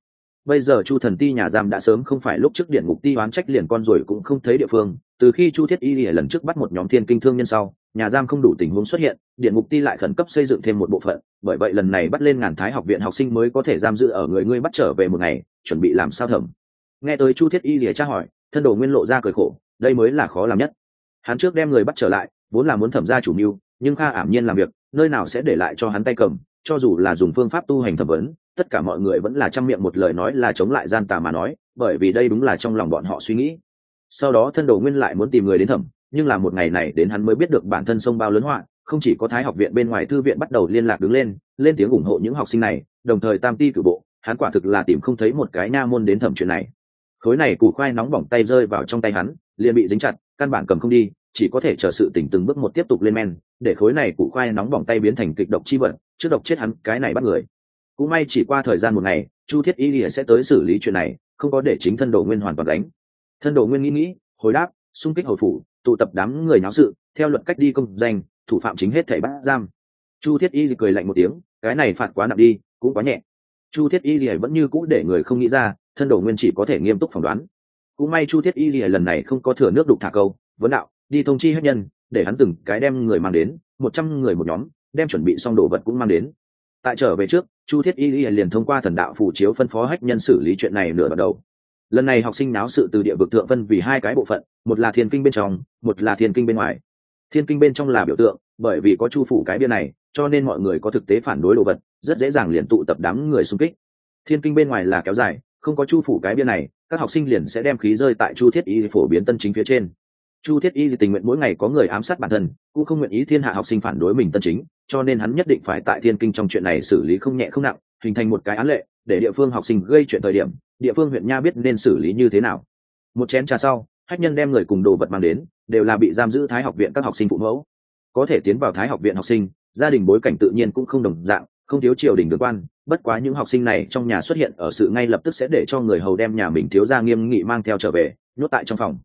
Speaker 1: Bây giờ chu thần ti nhà giam đã sớm không phải lúc trước điện ngục ti oán trách liền con rồi cũng không thấy địa phương, từ khi chu thiết y lần trước bắt một nhóm thiên kinh thương nhân sau nhà giam không đủ tình huống xuất hiện điện mục ti lại khẩn cấp xây dựng thêm một bộ phận, bởi vậy lần này bắt lên ngàn thái học viện học sinh mới có thể giam giữ ở người ngươi bắt trở về một ngày, chuẩn bị làm sao thẩm. Nghe tới chu thiết y lìa tra hỏi, thân đồ nguyên lộ ra cười khổ, đây mới là khó làm nhất. Hắn trước đem người bắt trở lại, vốn là muốn thẩm ra chủ mưu, nhưng kha ảm nhiên làm việc, nơi nào sẽ để lại cho hắn tay cầm, cho dù là dùng phương pháp tu hành thẩm vấn, tất cả mọi người vẫn là chăm miệng một lời nói là chống lại gian tà mà nói, bởi vì đây đúng là trong lòng bọn họ suy nghĩ. Sau đó thân đồ nguyên lại muốn tìm người đến thẩm nhưng là một ngày này đến hắn mới biết được bản thân sông bao lớn họa, không chỉ có thái học viện bên ngoài thư viện bắt đầu liên lạc đứng lên lên tiếng ủng hộ những học sinh này, đồng thời tam ti cử bộ, hắn quả thực là tìm không thấy một cái nha môn đến thẩm chuyện này. Khối này củ khoai nóng bỏng tay rơi vào trong tay hắn, liền bị dính chặt, căn bản cầm không đi, chỉ có thể chờ sự tỉnh từng bước một tiếp tục lên men, để khối này củ khoai nóng bỏng tay biến thành kịch độc chi vật, trước độc chết hắn, cái này bắt người. Cũng may chỉ qua thời gian một ngày, chu thiết y lìa sẽ tới xử lý chuyện này, không có để chính thân đồ nguyên hoàn toàn đánh. Thân đồ nguyên nghĩ nghĩ, hồi đáp, xung kích hồi phủ tụ tập đám người náo sự, theo luật cách đi công danh, thủ phạm chính hết thảy bắt giam. Chu thiết y cười lạnh một tiếng, cái này phạt quá nặng đi, cũng quá nhẹ. Chu thiết y lìa vẫn như cũ để người không nghĩ ra, thân đồ nguyên chỉ có thể nghiêm túc phỏng đoán. Cũng may chu thiết y lìa lần này không có thừa nước đục thả câu, vấn đạo, đi thông chi hết nhân, để hắn từng cái đem người mang đến, một trăm người một nhóm, đem chuẩn bị xong đồ vật cũng mang đến. Tại trở về trước, chu thiết y liền thông qua thần đạo phủ chiếu phân phó hách nhân xử lý chuyện này nửa bắt đầu lần này học sinh náo sự từ địa vực thượng phân vì hai cái bộ phận, một là thiên kinh bên trong, một là thiên kinh bên ngoài. Thiên kinh bên trong là biểu tượng, bởi vì có chu phủ cái bia này, cho nên mọi người có thực tế phản đối đồ vật, rất dễ dàng liền tụ tập đám người xung kích. Thiên kinh bên ngoài là kéo dài, không có chu phủ cái bia này, các học sinh liền sẽ đem khí rơi tại chu thiết y phổ biến tân chính phía trên. Chu thiết y tình nguyện mỗi ngày có người ám sát bản thân, cũng không nguyện ý thiên hạ học sinh phản đối mình tân chính, cho nên hắn nhất định phải tại thiên kinh trong chuyện này xử lý không nhẹ không nặng, hình thành một cái án lệ để địa phương học sinh gây chuyện thời điểm, địa phương huyện nha biết nên xử lý như thế nào. Một chén trà sau hách nhân đem người cùng đồ vật mang đến, đều là bị giam giữ thái học viện các học sinh phụ mẫu. Có thể tiến vào thái học viện học sinh, gia đình bối cảnh tự nhiên cũng không đồng dạng, không thiếu triều đình được quan, bất quá những học sinh này trong nhà xuất hiện ở sự ngay lập tức sẽ để cho người hầu đem nhà mình thiếu gia nghiêm nghị mang theo trở về, nhốt tại trong phòng.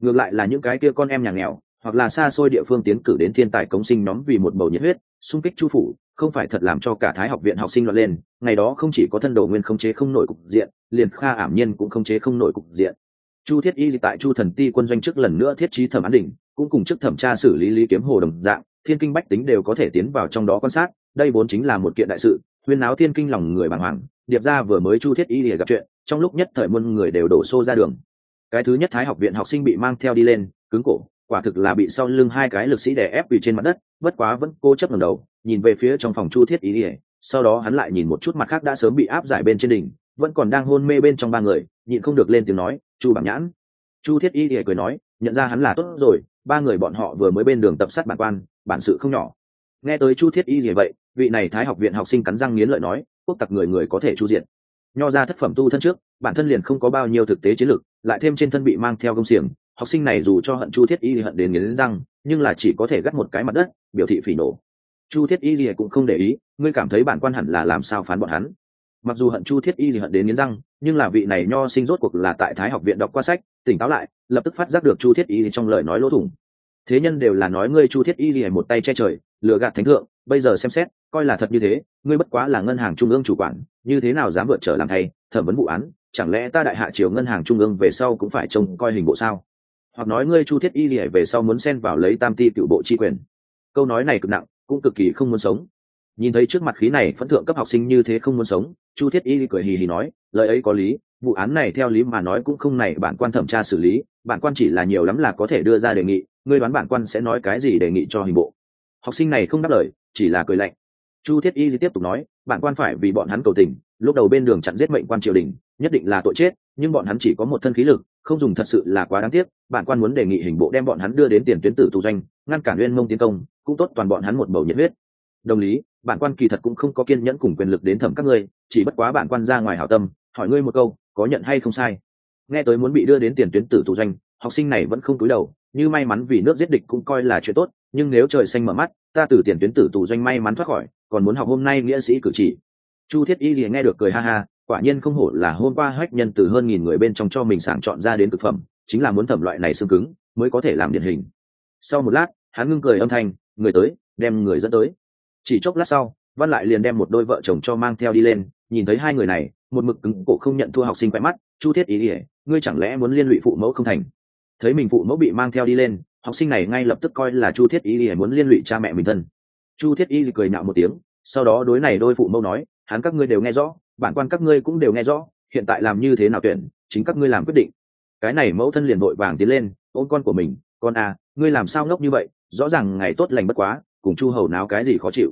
Speaker 1: Ngược lại là những cái kia con em nhà nghèo, hoặc là xa xôi địa phương tiến cử đến thiên tài cống sinh nhóm vì một bầu nhiệt huyết, xung kích chu phủ không phải thật làm cho cả thái học viện học sinh loạn lên, ngày đó không chỉ có thân đồ nguyên không chế không nổi cục diện, liền kha ảm nhiên cũng không chế không nổi cục diện. Chu thiết y tại chu thần ti quân doanh trước lần nữa thiết trí thẩm án đỉnh, cũng cùng chức thẩm tra xử lý lý kiếm hồ đồng dạng, thiên kinh bách tính đều có thể tiến vào trong đó quan sát, đây vốn chính là một kiện đại sự, huyên áo thiên kinh lòng người bàng hoàng, điệp ra vừa mới chu thiết y để gặp chuyện, trong lúc nhất thời muôn người đều đổ xô ra đường. Cái thứ nhất thái học viện học sinh bị mang theo đi lên, cứng cổ quả thực là bị sau lưng hai cái lực sĩ đè ép vì trên mặt đất, bất quá vẫn cố chấp ngẩng đầu, nhìn về phía trong phòng chu thiết y ỉa sau đó hắn lại nhìn một chút mặt khác đã sớm bị áp giải bên trên đỉnh, vẫn còn đang hôn mê bên trong ba người, nhịn không được lên tiếng nói, chu bảng nhãn. Chu thiết y ỉa cười nói, nhận ra hắn là tốt rồi, ba người bọn họ vừa mới bên đường tập sát bản quan, bản sự không nhỏ. Nghe tới chu thiết y gì vậy, vị này thái học viện học sinh cắn răng nghiến lợi nói, quốc tặc người người có thể chu diện. Nho ra thất phẩm tu thân trước, bản thân liền không có bao nhiêu thực tế chiến lược, lại thêm trên thân bị mang theo công xiềng học sinh này dù cho hận chu thiết y hận đến nghiến răng, nhưng là chỉ có thể gắt một cái mặt đất, biểu thị phỉ nổ. Chu thiết y gì cũng không để ý, ngươi cảm thấy bản quan hẳn là làm sao phán bọn hắn. Mặc dù hận chu thiết y gì hận đến nghiến răng, nhưng là vị này nho sinh rốt cuộc là tại thái học viện đọc qua sách, tỉnh táo lại, lập tức phát giác được chu thiết y trong lời nói lỗ thủng. Thế nhân đều là nói ngươi chu thiết y gì một tay che trời, lừa gạt thánh thượng, bây giờ xem xét, coi là thật như thế, ngươi bất quá là ngân hàng trung ương chủ quản, như thế nào dám vượt trở làm thay, thẩm vấn vụ án, chẳng lẽ ta đại hạ triều ngân hàng trung ương về sau cũng phải trông coi hình bộ sao? Hoặc nói ngươi chu thiết y lìa về sau muốn xen vào lấy tam ti cựu bộ chi quyền. Câu nói này cực nặng, cũng cực kỳ không muốn sống. Nhìn thấy trước mặt khí này phẫn thượng cấp học sinh như thế không muốn sống, chu thiết y cười hì hì nói, lời ấy có lý, vụ án này theo lý mà nói cũng không này bản quan thẩm tra xử lý, bản quan chỉ là nhiều lắm là có thể đưa ra đề nghị, ngươi đoán bản quan sẽ nói cái gì đề nghị cho hình bộ. Học sinh này không đáp lời, chỉ là cười lạnh. Chu thiết y tiếp tục nói, bản quan phải vì bọn hắn cầu tình, lúc đầu bên đường chặn giết mệnh quan triều đình, nhất định là tội chết nhưng bọn hắn chỉ có một thân khí lực, không dùng thật sự là quá đáng tiếc, bản quan muốn đề nghị hình bộ đem bọn hắn đưa đến tiền tuyến tử tù doanh, ngăn cản uyên mông tiến công, cũng tốt toàn bọn hắn một bầu nhiệt huyết. Đồng lý, bản quan kỳ thật cũng không có kiên nhẫn cùng quyền lực đến thẩm các ngươi, chỉ bất quá bản quan ra ngoài hảo tâm, hỏi ngươi một câu, có nhận hay không sai. Nghe tới muốn bị đưa đến tiền tuyến tử tù doanh, học sinh này vẫn không cúi đầu, như may mắn vì nước giết địch cũng coi là chuyện tốt, nhưng nếu trời xanh mở mắt, ta từ tiền tuyến tử tù doanh may mắn thoát khỏi, còn muốn học hôm nay nghĩa sĩ cử chỉ. Chu thiết y gì nghe được cười ha ha quả nhiên không hổ là hôm qua hách nhân từ hơn nghìn người bên trong cho mình sàng chọn ra đến thực phẩm, chính là muốn thẩm loại này xương cứng, mới có thể làm điển hình. Sau một lát, hắn ngưng cười âm thanh, người tới, đem người dẫn tới. Chỉ chốc lát sau, văn lại liền đem một đôi vợ chồng cho mang theo đi lên, nhìn thấy hai người này, một mực cứng, cổ không nhận thua học sinh quay mắt, chu thiết ý ỉa ngươi chẳng lẽ muốn liên lụy phụ mẫu không thành? Thấy mình phụ mẫu bị mang theo đi lên, học sinh này ngay lập tức coi là chu thiết ý ỉa muốn liên lụy cha mẹ mình thân. Chu thiết y cười nhạo một tiếng, sau đó đối này đôi phụ mẫu nói, hắn các ngươi đều nghe rõ bản quan các ngươi cũng đều nghe rõ, hiện tại làm như thế nào tuyển, chính các ngươi làm quyết định. Cái này mẫu thân liền vội vàng tiến lên, ôm con của mình, con à ngươi làm sao ngốc như vậy? Rõ ràng ngày tốt lành bất quá, cùng chu hầu náo cái gì khó chịu.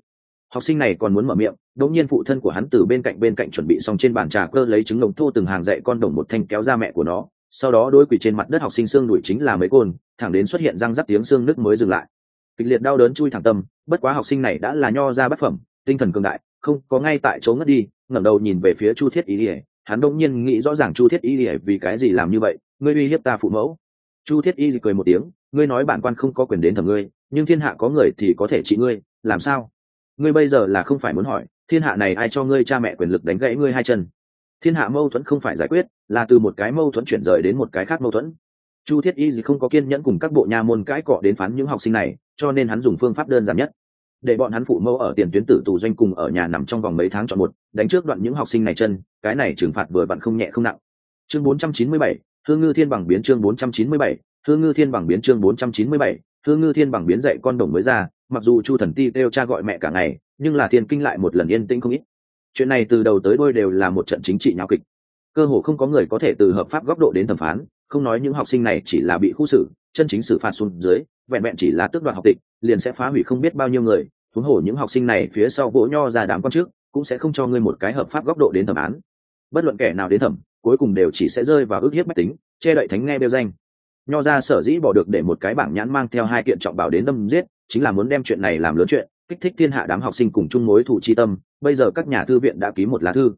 Speaker 1: Học sinh này còn muốn mở miệng, đống nhiên phụ thân của hắn từ bên cạnh bên cạnh chuẩn bị xong trên bàn trà cơ lấy trứng đồng thô từng hàng dạy con đồng một thanh kéo ra mẹ của nó. Sau đó đôi quỳ trên mặt đất học sinh xương đuổi chính là mấy côn, thẳng đến xuất hiện răng rắc tiếng xương nước mới dừng lại. Kịch liệt đau đớn chui thẳng tâm, bất quá học sinh này đã là nho ra bất phẩm, tinh thần cường đại, không, có ngay tại chỗ ngất đi ngẩng đầu nhìn về phía chu thiết Y ỉa hắn đông nhiên nghĩ rõ ràng chu thiết Y ỉa vì cái gì làm như vậy, ngươi uy hiếp ta phụ mẫu. Chu thiết y cười một tiếng, ngươi nói bản quan không có quyền đến thẩm ngươi, nhưng thiên hạ có người thì có thể trị ngươi, làm sao? Ngươi bây giờ là không phải muốn hỏi, thiên hạ này ai cho ngươi cha mẹ quyền lực đánh gãy ngươi hai chân? Thiên hạ mâu thuẫn không phải giải quyết, là từ một cái mâu thuẫn chuyển rời đến một cái khác mâu thuẫn. Chu thiết y gì không có kiên nhẫn cùng các bộ nha môn cãi cọ đến phán những học sinh này, cho nên hắn dùng phương pháp đơn giản nhất để bọn hắn phụ mẫu ở tiền tuyến tử tù doanh cùng ở nhà nằm trong vòng mấy tháng chọn một đánh trước đoạn những học sinh này chân cái này trừng phạt vừa vặn không nhẹ không nặng. Chương 497, thương ngư thiên bằng biến chương 497, thương ngư thiên bằng biến chương 497, thương ngư thiên bằng biến dạy con đồng mới ra mặc dù chu thần ti kêu cha gọi mẹ cả ngày nhưng là thiên kinh lại một lần yên tĩnh không ít. Chuyện này từ đầu tới đôi đều là một trận chính trị nháo kịch. Cơ hồ không có người có thể từ hợp pháp góc độ đến thẩm phán không nói những học sinh này chỉ là bị khu xử chân chính xử phạt xuống dưới, vẹn vẹn chỉ là tước đoạt học tịch, liền sẽ phá hủy không biết bao nhiêu người. Huống hồ những học sinh này phía sau vỗ nho ra đám con trước, cũng sẽ không cho ngươi một cái hợp pháp góc độ đến thẩm án. Bất luận kẻ nào đến thẩm, cuối cùng đều chỉ sẽ rơi vào ước hiếp bách tính, che đậy thánh nghe đeo danh. Nho ra sở dĩ bỏ được để một cái bảng nhãn mang theo hai kiện trọng bảo đến đâm giết, chính là muốn đem chuyện này làm lớn chuyện, kích thích thiên hạ đám học sinh cùng chung mối thủ chi tâm. Bây giờ các nhà thư viện đã ký một lá thư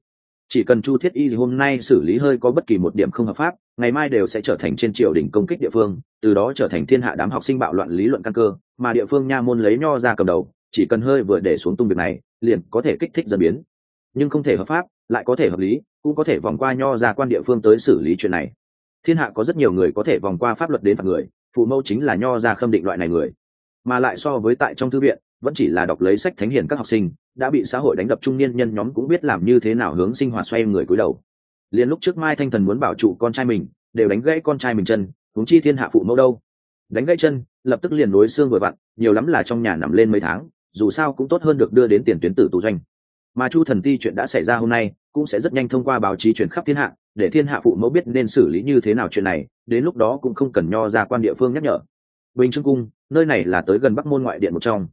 Speaker 1: chỉ cần chu thiết y thì hôm nay xử lý hơi có bất kỳ một điểm không hợp pháp, ngày mai đều sẽ trở thành trên triều đình công kích địa phương, từ đó trở thành thiên hạ đám học sinh bạo loạn lý luận căn cơ, mà địa phương nha môn lấy nho ra cầm đầu, chỉ cần hơi vừa để xuống tung việc này, liền có thể kích thích dần biến. Nhưng không thể hợp pháp, lại có thể hợp lý, cũng có thể vòng qua nho ra quan địa phương tới xử lý chuyện này. Thiên hạ có rất nhiều người có thể vòng qua pháp luật đến phạt người, phụ mẫu chính là nho ra khâm định loại này người. Mà lại so với tại trong thư viện vẫn chỉ là đọc lấy sách thánh hiền các học sinh, đã bị xã hội đánh đập trung niên nhân nhóm cũng biết làm như thế nào hướng sinh hoạt xoay người cúi đầu. Liền lúc trước mai thanh thần muốn bảo trụ con trai mình, đều đánh gãy con trai mình chân, huống chi thiên hạ phụ mẫu đâu. Đánh gãy chân, lập tức liền nối xương vừa vặn, nhiều lắm là trong nhà nằm lên mấy tháng, dù sao cũng tốt hơn được đưa đến tiền tuyến tử tù doanh. Mà chu thần ti chuyện đã xảy ra hôm nay, cũng sẽ rất nhanh thông qua báo chí truyền khắp thiên hạ, để thiên hạ phụ mẫu biết nên xử lý như thế nào chuyện này, đến lúc đó cũng không cần nho ra quan địa phương nhắc nhở. Bình trương cung, nơi này là tới gần bắc môn ngoại điện một trong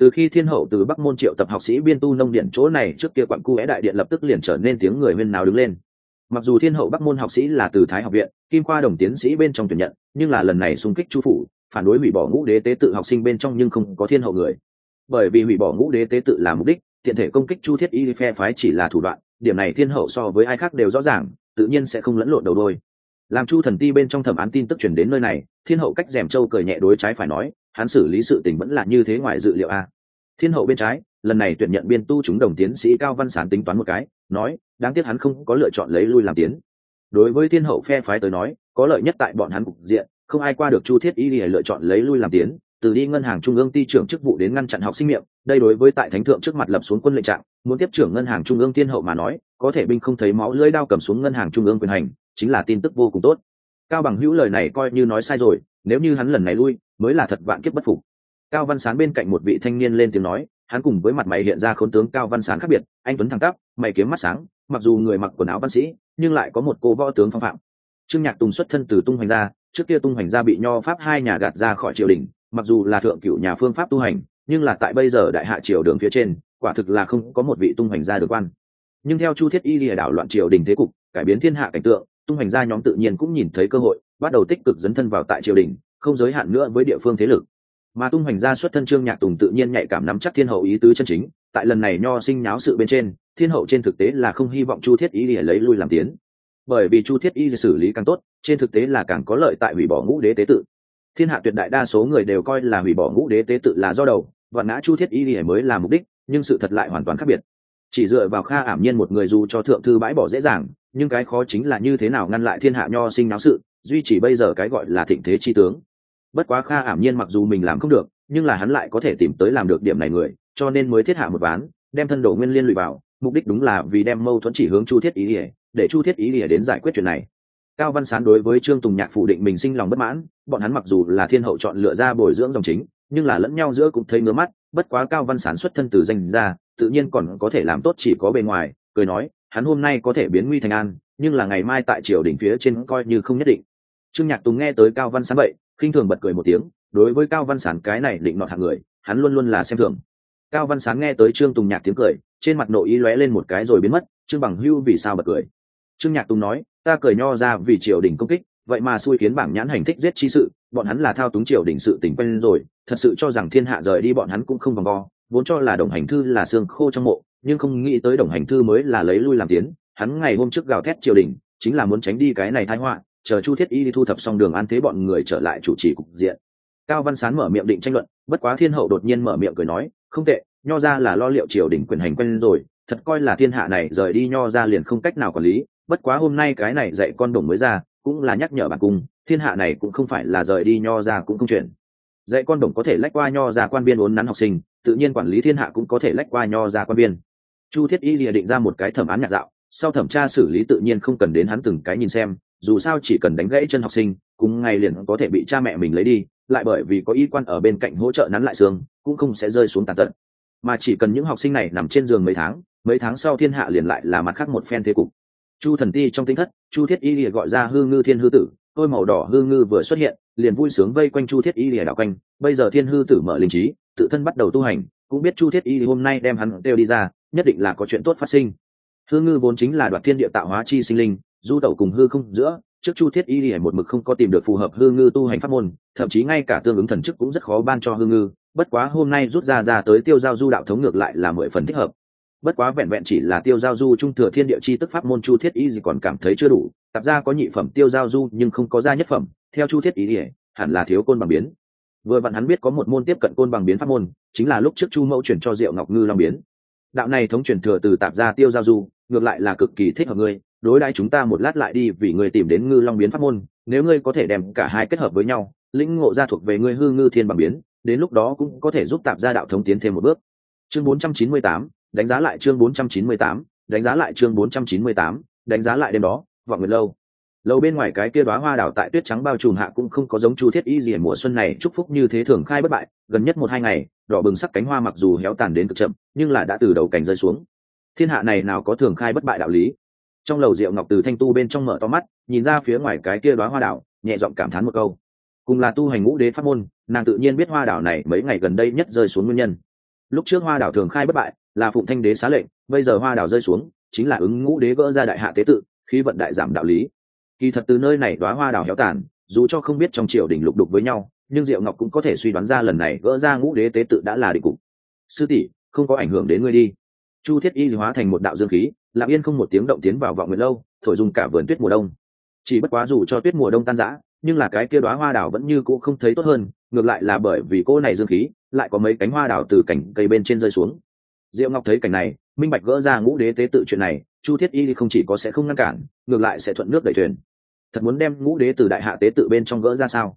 Speaker 1: từ khi thiên hậu từ bắc môn triệu tập học sĩ biên tu nông điện chỗ này, trước kia quặng cu é đại điện lập tức liền trở nên tiếng người huyên nào đứng lên. Mặc dù thiên hậu bắc môn học sĩ là từ thái học viện, kim khoa đồng tiến sĩ bên trong tuyển nhận, nhưng là lần này xung kích chu phủ, phản đối hủy bỏ ngũ đế tế tự học sinh bên trong nhưng không có thiên hậu người. Bởi vì hủy bỏ ngũ đế tế tự là mục đích, tiện thể công kích chu thiết y phe phái chỉ là thủ đoạn, điểm này thiên hậu so với ai khác đều rõ ràng, tự nhiên sẽ không lẫn lộn đầu đôi. Làm chu thần ti bên trong thẩm án tin tức chuyển đến nơi này, thiên hậu cách rèm châu cười nhẹ đối trái phải nói hắn xử lý sự tình vẫn là như thế ngoài dự liệu a thiên hậu bên trái, lần này tuyển nhận biên tu chúng đồng tiến sĩ cao văn sản tính toán một cái, nói, đáng tiếc hắn không có lựa chọn lấy lui làm tiến. Đối với thiên hậu phe phái tới nói, có lợi nhất tại bọn hắn cục diện, không ai qua được chu thiết y để lựa chọn lấy lui làm tiến, từ đi ngân hàng trung ương ti trưởng chức vụ đến ngăn chặn học sinh miệng, đây đối với tại thánh thượng trước mặt lập xuống quân lệnh trạng, muốn tiếp trưởng ngân hàng trung ương thiên hậu mà nói, có thể binh không thấy máu lưỡi đao cầm xuống ngân hàng trung ương quyền hành, chính là tin tức vô cùng tốt cao bằng hữu lời này coi như nói sai rồi, nếu như hắn lần này lui, mới là thật vạn kiếp bất phục. Cao văn sán bên cạnh một vị thanh niên lên tiếng nói, hắn cùng với mặt mày hiện ra khốn tướng cao văn sán khác biệt, anh tuấn thẳng tắp, mày kiếm mắt sáng, mặc dù người mặc quần áo văn sĩ, nhưng lại có một cô võ tướng phong phạm. Trương nhạc tùng xuất thân từ tung hoành gia, trước kia tung hoành gia bị nho pháp hai nhà gạt ra khỏi triều đình, mặc dù là thượng cựu nhà phương pháp tu hành, nhưng là tại bây giờ đại hạ triều đường phía trên, quả thực là không có một vị tung hoành gia được quan. Nhưng theo chu thiết y lìa đảo loạn triều đình thế cục, cải biến thiên hạ cảnh tượng tung hành gia nhóm tự nhiên cũng nhìn thấy cơ hội, bắt đầu tích cực dấn thân vào tại triều đình, không giới hạn nữa với địa phương thế lực. Mà tung hoành gia xuất thân trương nhạc tùng tự nhiên nhạy cảm nắm chắc thiên hậu ý tứ chân chính, tại lần này nho sinh nháo sự bên trên, thiên hậu trên thực tế là không hy vọng chu thiết y để lấy lui làm tiến. Bởi vì chu thiết y xử lý càng tốt, trên thực tế là càng có lợi tại hủy bỏ ngũ đế tế tự. Thiên hạ tuyệt đại đa số người đều coi là hủy bỏ ngũ đế tế tự là do đầu và ngã chu thiết y để mới là mục đích, nhưng sự thật lại hoàn toàn khác biệt. Chỉ dựa vào kha ảm nhiên một người dù cho thượng thư bãi bỏ dễ dàng nhưng cái khó chính là như thế nào ngăn lại thiên hạ nho sinh náo sự, duy chỉ bây giờ cái gọi là thịnh thế chi tướng. Bất quá kha ảm nhiên mặc dù mình làm không được, nhưng là hắn lại có thể tìm tới làm được điểm này người, cho nên mới thiết hạ một ván, đem thân đồ nguyên liên lụy vào, mục đích đúng là vì đem mâu thuẫn chỉ hướng chu thiết ý ỉa để chu thiết ý ỉa đến giải quyết chuyện này. Cao văn sán đối với trương tùng nhạc phủ định mình sinh lòng bất mãn, bọn hắn mặc dù là thiên hậu chọn lựa ra bồi dưỡng dòng chính, nhưng là lẫn nhau giữa cũng thấy ngứa mắt, bất quá cao văn sán xuất thân từ danh ra tự nhiên còn có thể làm tốt chỉ có bề ngoài, cười nói hắn hôm nay có thể biến nguy thành an, nhưng là ngày mai tại triều đỉnh phía trên coi như không nhất định. Trương nhạc tùng nghe tới cao văn sán vậy, khinh thường bật cười một tiếng, đối với cao văn sán cái này định nọt hạng người, hắn luôn luôn là xem thường. Cao văn sán nghe tới trương tùng nhạc tiếng cười, trên mặt nội ý lóe lên một cái rồi biến mất, trương bằng hưu vì sao bật cười? Trương nhạc tùng nói, ta cười nho ra vì triều đình công kích, vậy mà xui khiến bảng nhãn hành thích giết chi sự, bọn hắn là thao túng triều đình sự tỉnh quen rồi, thật sự cho rằng thiên hạ rời đi bọn hắn cũng không vòng vo vốn cho là đồng hành thư là xương khô trong mộ, nhưng không nghĩ tới đồng hành thư mới là lấy lui làm tiến. Hắn ngày hôm trước gào thét triều đình, chính là muốn tránh đi cái này thái họa, chờ chu thiết y đi thu thập xong đường an thế bọn người trở lại chủ trì cục diện. Cao văn sán mở miệng định tranh luận, bất quá thiên hậu đột nhiên mở miệng cười nói, không tệ, nho ra là lo liệu triều đình quyền hành quen rồi, thật coi là thiên hạ này rời đi nho ra liền không cách nào quản lý. Bất quá hôm nay cái này dạy con đồng mới ra, cũng là nhắc nhở bản cung, thiên hạ này cũng không phải là rời đi nho ra cũng không chuyển. Dạy con đồng có thể lách qua nho ra quan biên uốn nắn học sinh tự nhiên quản lý thiên hạ cũng có thể lách qua nho ra quan biên chu thiết y lìa định ra một cái thẩm án nhạc dạo, sau thẩm tra xử lý tự nhiên không cần đến hắn từng cái nhìn xem, dù sao chỉ cần đánh gãy chân học sinh, cùng ngày liền có thể bị cha mẹ mình lấy đi, lại bởi vì có y quan ở bên cạnh hỗ trợ nắn lại xương, cũng không sẽ rơi xuống tàn tật. mà chỉ cần những học sinh này nằm trên giường mấy tháng mấy tháng sau thiên hạ liền lại là mặt khác một phen thế cục chu thần ti trong tính thất, chu thiết y lìa gọi ra hư ngư thiên hư tử, tôi màu đỏ hư ngư vừa xuất hiện, liền vui sướng vây quanh chu thiết y lìa đảo quanh, bây giờ thiên hư tử mở linh trí tự thân bắt đầu tu hành, cũng biết chu thiết y hôm nay đem hắn đều đi ra, nhất định là có chuyện tốt phát sinh. Hư ngư vốn chính là đoạt thiên địa tạo hóa chi sinh linh, du tẩu cùng hư không giữa, trước chu thiết y lìa một mực không có tìm được phù hợp hư ngư tu hành pháp môn, thậm chí ngay cả tương ứng thần chức cũng rất khó ban cho hư ngư, bất quá hôm nay rút ra ra tới tiêu giao du đạo thống ngược lại là mười phần thích hợp. Bất quá vẹn vẹn chỉ là tiêu giao du trung thừa thiên địa chi tức pháp môn chu thiết y gì còn cảm thấy chưa đủ tạp ra có nhị phẩm tiêu giao du nhưng không có gia nhất phẩm, theo chu thiết Y ỉa hẳn là thiếu côn bằng biến vừa vặn hắn biết có một môn tiếp cận côn bằng biến pháp môn chính là lúc trước chu mẫu chuyển cho diệu ngọc ngư long biến. Đạo này thống chuyển thừa từ tạp gia tiêu giao du ngược lại là cực kỳ thích hợp ngươi đối đãi chúng ta một lát lại đi vì ngươi tìm đến ngư long biến pháp môn nếu ngươi có thể đem cả hai kết hợp với nhau lĩnh ngộ ra thuộc về ngươi hư ngư thiên bằng biến đến lúc đó cũng có thể giúp tạp gia đạo thống tiến thêm một bước. Chương 498, đánh giá lại chương 498, đánh giá lại chương 498, đánh giá lại đêm đó vọng nguyệt lâu lâu bên ngoài cái kia đóa hoa đảo tại tuyết trắng bao trùm hạ cũng không có giống chu thiết y gì mùa xuân này chúc phúc như thế thường khai bất bại, gần nhất một hai ngày, đỏ bừng sắc cánh hoa mặc dù héo tàn đến cực chậm, nhưng là đã từ đầu cành rơi xuống. Thiên hạ này nào có thường khai bất bại đạo lý? Trong lầu rượu ngọc từ thanh tu bên trong mở to mắt, nhìn ra phía ngoài cái kia đóa hoa đảo nhẹ giọng cảm thán một câu. Cùng là tu hành ngũ đế pháp môn, nàng tự nhiên biết hoa đảo này mấy ngày gần đây nhất rơi xuống nguyên nhân. Lúc trước hoa đảo thường khai bất bại, là phụng thanh đế xá lệnh, bây giờ hoa đảo rơi xuống, chính là ứng ngũ đế gỡ ra đại hạ tế tự khi vận đại giảm đạo lý kỳ thật từ nơi này đoá hoa đào héo tàn, dù cho không biết trong triều đình lục đục với nhau, nhưng diệu ngọc cũng có thể suy đoán ra lần này gỡ ra ngũ đế tế tự đã là định cục. Sư tỷ, không có ảnh hưởng đến ngươi đi. Chu thiết y hóa thành một đạo dương khí, lặng yên không một tiếng động tiến vào vọng nguyện lâu, thổi dùng cả vườn tuyết mùa đông. Chỉ bất quá dù cho tuyết mùa đông tan rã, nhưng là cái kia đoá hoa đào vẫn như cũ không thấy tốt hơn, ngược lại là bởi vì cô này dương khí, lại có mấy cánh hoa đào từ cảnh cây bên trên rơi xuống. Diệu ngọc thấy cảnh này, minh bạch gỡ ra ngũ đế tế tự chuyện này, chu thiết y không chỉ có sẽ không ngăn cản, ngược lại sẽ thuận nước đẩy thuyền thật muốn đem ngũ đế từ đại hạ tế tự bên trong gỡ ra sao?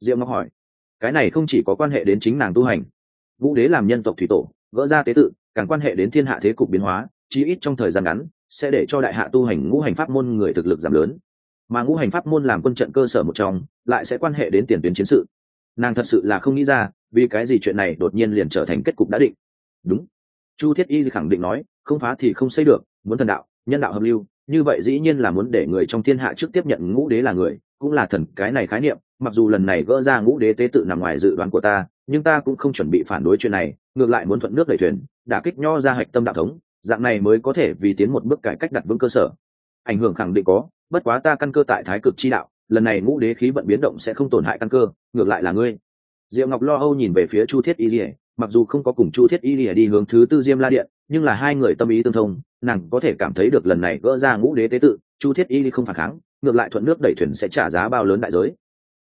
Speaker 1: Diệu ngọc hỏi. Cái này không chỉ có quan hệ đến chính nàng tu hành. Ngũ đế làm nhân tộc thủy tổ, gỡ ra tế tự, càng quan hệ đến thiên hạ thế cục biến hóa, chí ít trong thời gian ngắn, sẽ để cho đại hạ tu hành ngũ hành pháp môn người thực lực giảm lớn. Mà ngũ hành pháp môn làm quân trận cơ sở một trong, lại sẽ quan hệ đến tiền tuyến chiến sự. Nàng thật sự là không nghĩ ra, vì cái gì chuyện này đột nhiên liền trở thành kết cục đã định. Đúng. Chu thiết y khẳng định nói, không phá thì không xây được, muốn thần đạo, nhân đạo hợp lưu như vậy dĩ nhiên là muốn để người trong thiên hạ trước tiếp nhận ngũ đế là người, cũng là thần cái này khái niệm, mặc dù lần này gỡ ra ngũ đế tế tự nằm ngoài dự đoán của ta, nhưng ta cũng không chuẩn bị phản đối chuyện này, ngược lại muốn thuận nước đẩy thuyền đã kích nho ra hạch tâm đạo thống, dạng này mới có thể vì tiến một bước cải cách đặt vững cơ sở. Ảnh hưởng khẳng định có, bất quá ta căn cơ tại thái cực chi đạo, lần này ngũ đế khí vận biến động sẽ không tổn hại căn cơ, ngược lại là ngươi. Diệu ngọc lo âu nhìn về phía chu thiết y lìa, mặc dù không có cùng chu thiết y lìa đi hướng thứ tư diêm la điện, nhưng là hai người tâm ý tương thông nàng có thể cảm thấy được lần này gỡ ra ngũ đế tế tự, chu thiết y không phản kháng, ngược lại thuận nước đẩy thuyền sẽ trả giá bao lớn đại giới.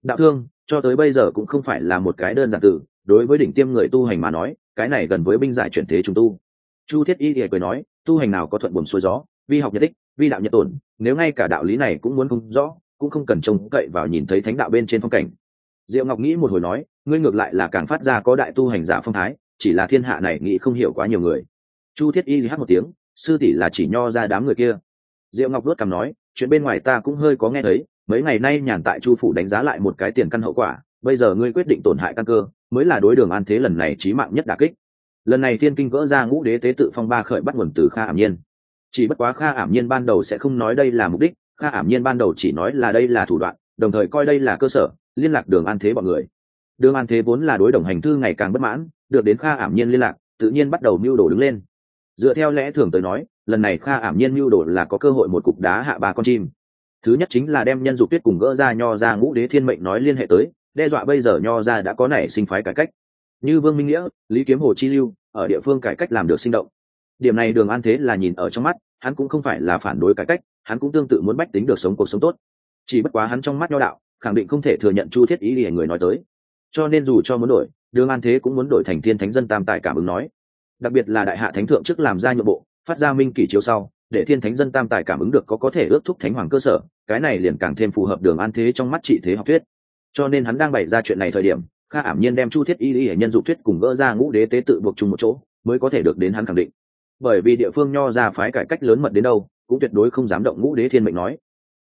Speaker 1: Đạo thương, cho tới bây giờ cũng không phải là một cái đơn giản từ đối với đỉnh tiêm người tu hành mà nói, cái này gần với binh giải chuyển thế chúng tu. Chu thiết y thì cười nói, tu hành nào có thuận buồn xuôi gió, vi học nhật đích, vi đạo nhật tổn nếu ngay cả đạo lý này cũng muốn không rõ, cũng không cần trông cậy vào nhìn thấy thánh đạo bên trên phong cảnh. Diệu ngọc nghĩ một hồi nói, ngươi ngược lại là càng phát ra có đại tu hành giả phong thái, chỉ là thiên hạ này nghĩ không hiểu quá nhiều người. Chu thiết y hát một tiếng sư tỷ là chỉ nho ra đám người kia. Diệu ngọc đốt cằm nói, chuyện bên ngoài ta cũng hơi có nghe thấy, mấy ngày nay nhàn tại chu phủ đánh giá lại một cái tiền căn hậu quả, bây giờ ngươi quyết định tổn hại căn cơ, mới là đối đường an thế lần này trí mạng nhất đà kích. Lần này thiên kinh vỡ ra ngũ đế tế tự phong ba khởi bắt nguồn từ kha ảm nhiên. Chỉ bất quá kha ảm nhiên ban đầu sẽ không nói đây là mục đích, kha ảm nhiên ban đầu chỉ nói là đây là thủ đoạn, đồng thời coi đây là cơ sở, liên lạc đường an thế bọn người. Đường an thế vốn là đối đồng hành thư ngày càng bất mãn, được đến kha ảm nhiên liên lạc, tự nhiên bắt đầu mưu đồ đứng lên dựa theo lẽ thường tới nói, lần này kha ảm nhiên mưu đồ là có cơ hội một cục đá hạ ba con chim. Thứ nhất chính là đem nhân dục tuyết cùng gỡ ra nho ra ngũ đế thiên mệnh nói liên hệ tới, đe dọa bây giờ nho ra đã có nảy sinh phái cải cách. Như vương minh nghĩa, lý kiếm hồ chi lưu, ở địa phương cải cách làm được sinh động. Điểm này đường an thế là nhìn ở trong mắt, hắn cũng không phải là phản đối cải cách, hắn cũng tương tự muốn bách tính được sống cuộc sống tốt. Chỉ bất quá hắn trong mắt nho đạo, khẳng định không thể thừa nhận chu thiết ý để người nói tới. Cho nên dù cho muốn đổi, đường an thế cũng muốn đổi thành thiên thánh dân tam tài cảm ứng nói đặc biệt là đại hạ thánh thượng trước làm ra nhượng bộ, phát ra minh kỷ chiếu sau, để thiên thánh dân tam tài cảm ứng được có có thể ước thúc thánh hoàng cơ sở, cái này liền càng thêm phù hợp đường an thế trong mắt trị thế học thuyết. Cho nên hắn đang bày ra chuyện này thời điểm, kha ảm nhiên đem chu thiết y y nhân dụ thuyết cùng gỡ ra ngũ đế tế tự buộc chung một chỗ, mới có thể được đến hắn khẳng định. Bởi vì địa phương nho ra phái cải cách lớn mật đến đâu, cũng tuyệt đối không dám động ngũ đế thiên mệnh nói.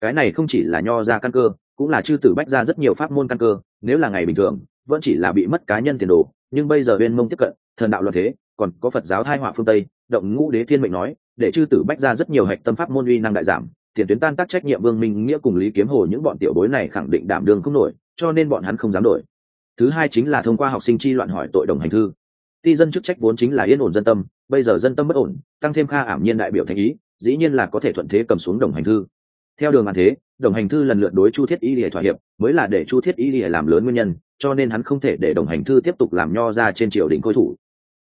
Speaker 1: Cái này không chỉ là nho ra căn cơ, cũng là chư tử bách ra rất nhiều pháp môn căn cơ, nếu là ngày bình thường, vẫn chỉ là bị mất cá nhân tiền đồ, nhưng bây giờ bên mông tiếp cận, thần đạo luật thế còn có phật giáo thai họa phương tây, động ngũ đế thiên mệnh nói, để chư tử bách ra rất nhiều hạch tâm pháp môn uy năng đại giảm, tiền tuyến tan tác trách nhiệm vương minh nghĩa cùng lý kiếm hồ những bọn tiểu bối này khẳng định đảm đương không nổi, cho nên bọn hắn không dám đổi. Thứ hai chính là thông qua học sinh chi loạn hỏi tội đồng hành thư. Ti dân chức trách vốn chính là yên ổn dân tâm, bây giờ dân tâm bất ổn, tăng thêm kha ảm nhiên đại biểu thành ý, dĩ nhiên là có thể thuận thế cầm xuống đồng hành thư. Theo đường an thế, đồng hành thư lần lượt đối chu thiết y lìa thỏa hiệp, mới là để chu thiết y lìa làm lớn nguyên nhân, cho nên hắn không thể để đồng hành thư tiếp tục làm nho ra trên triều đình khôi thủ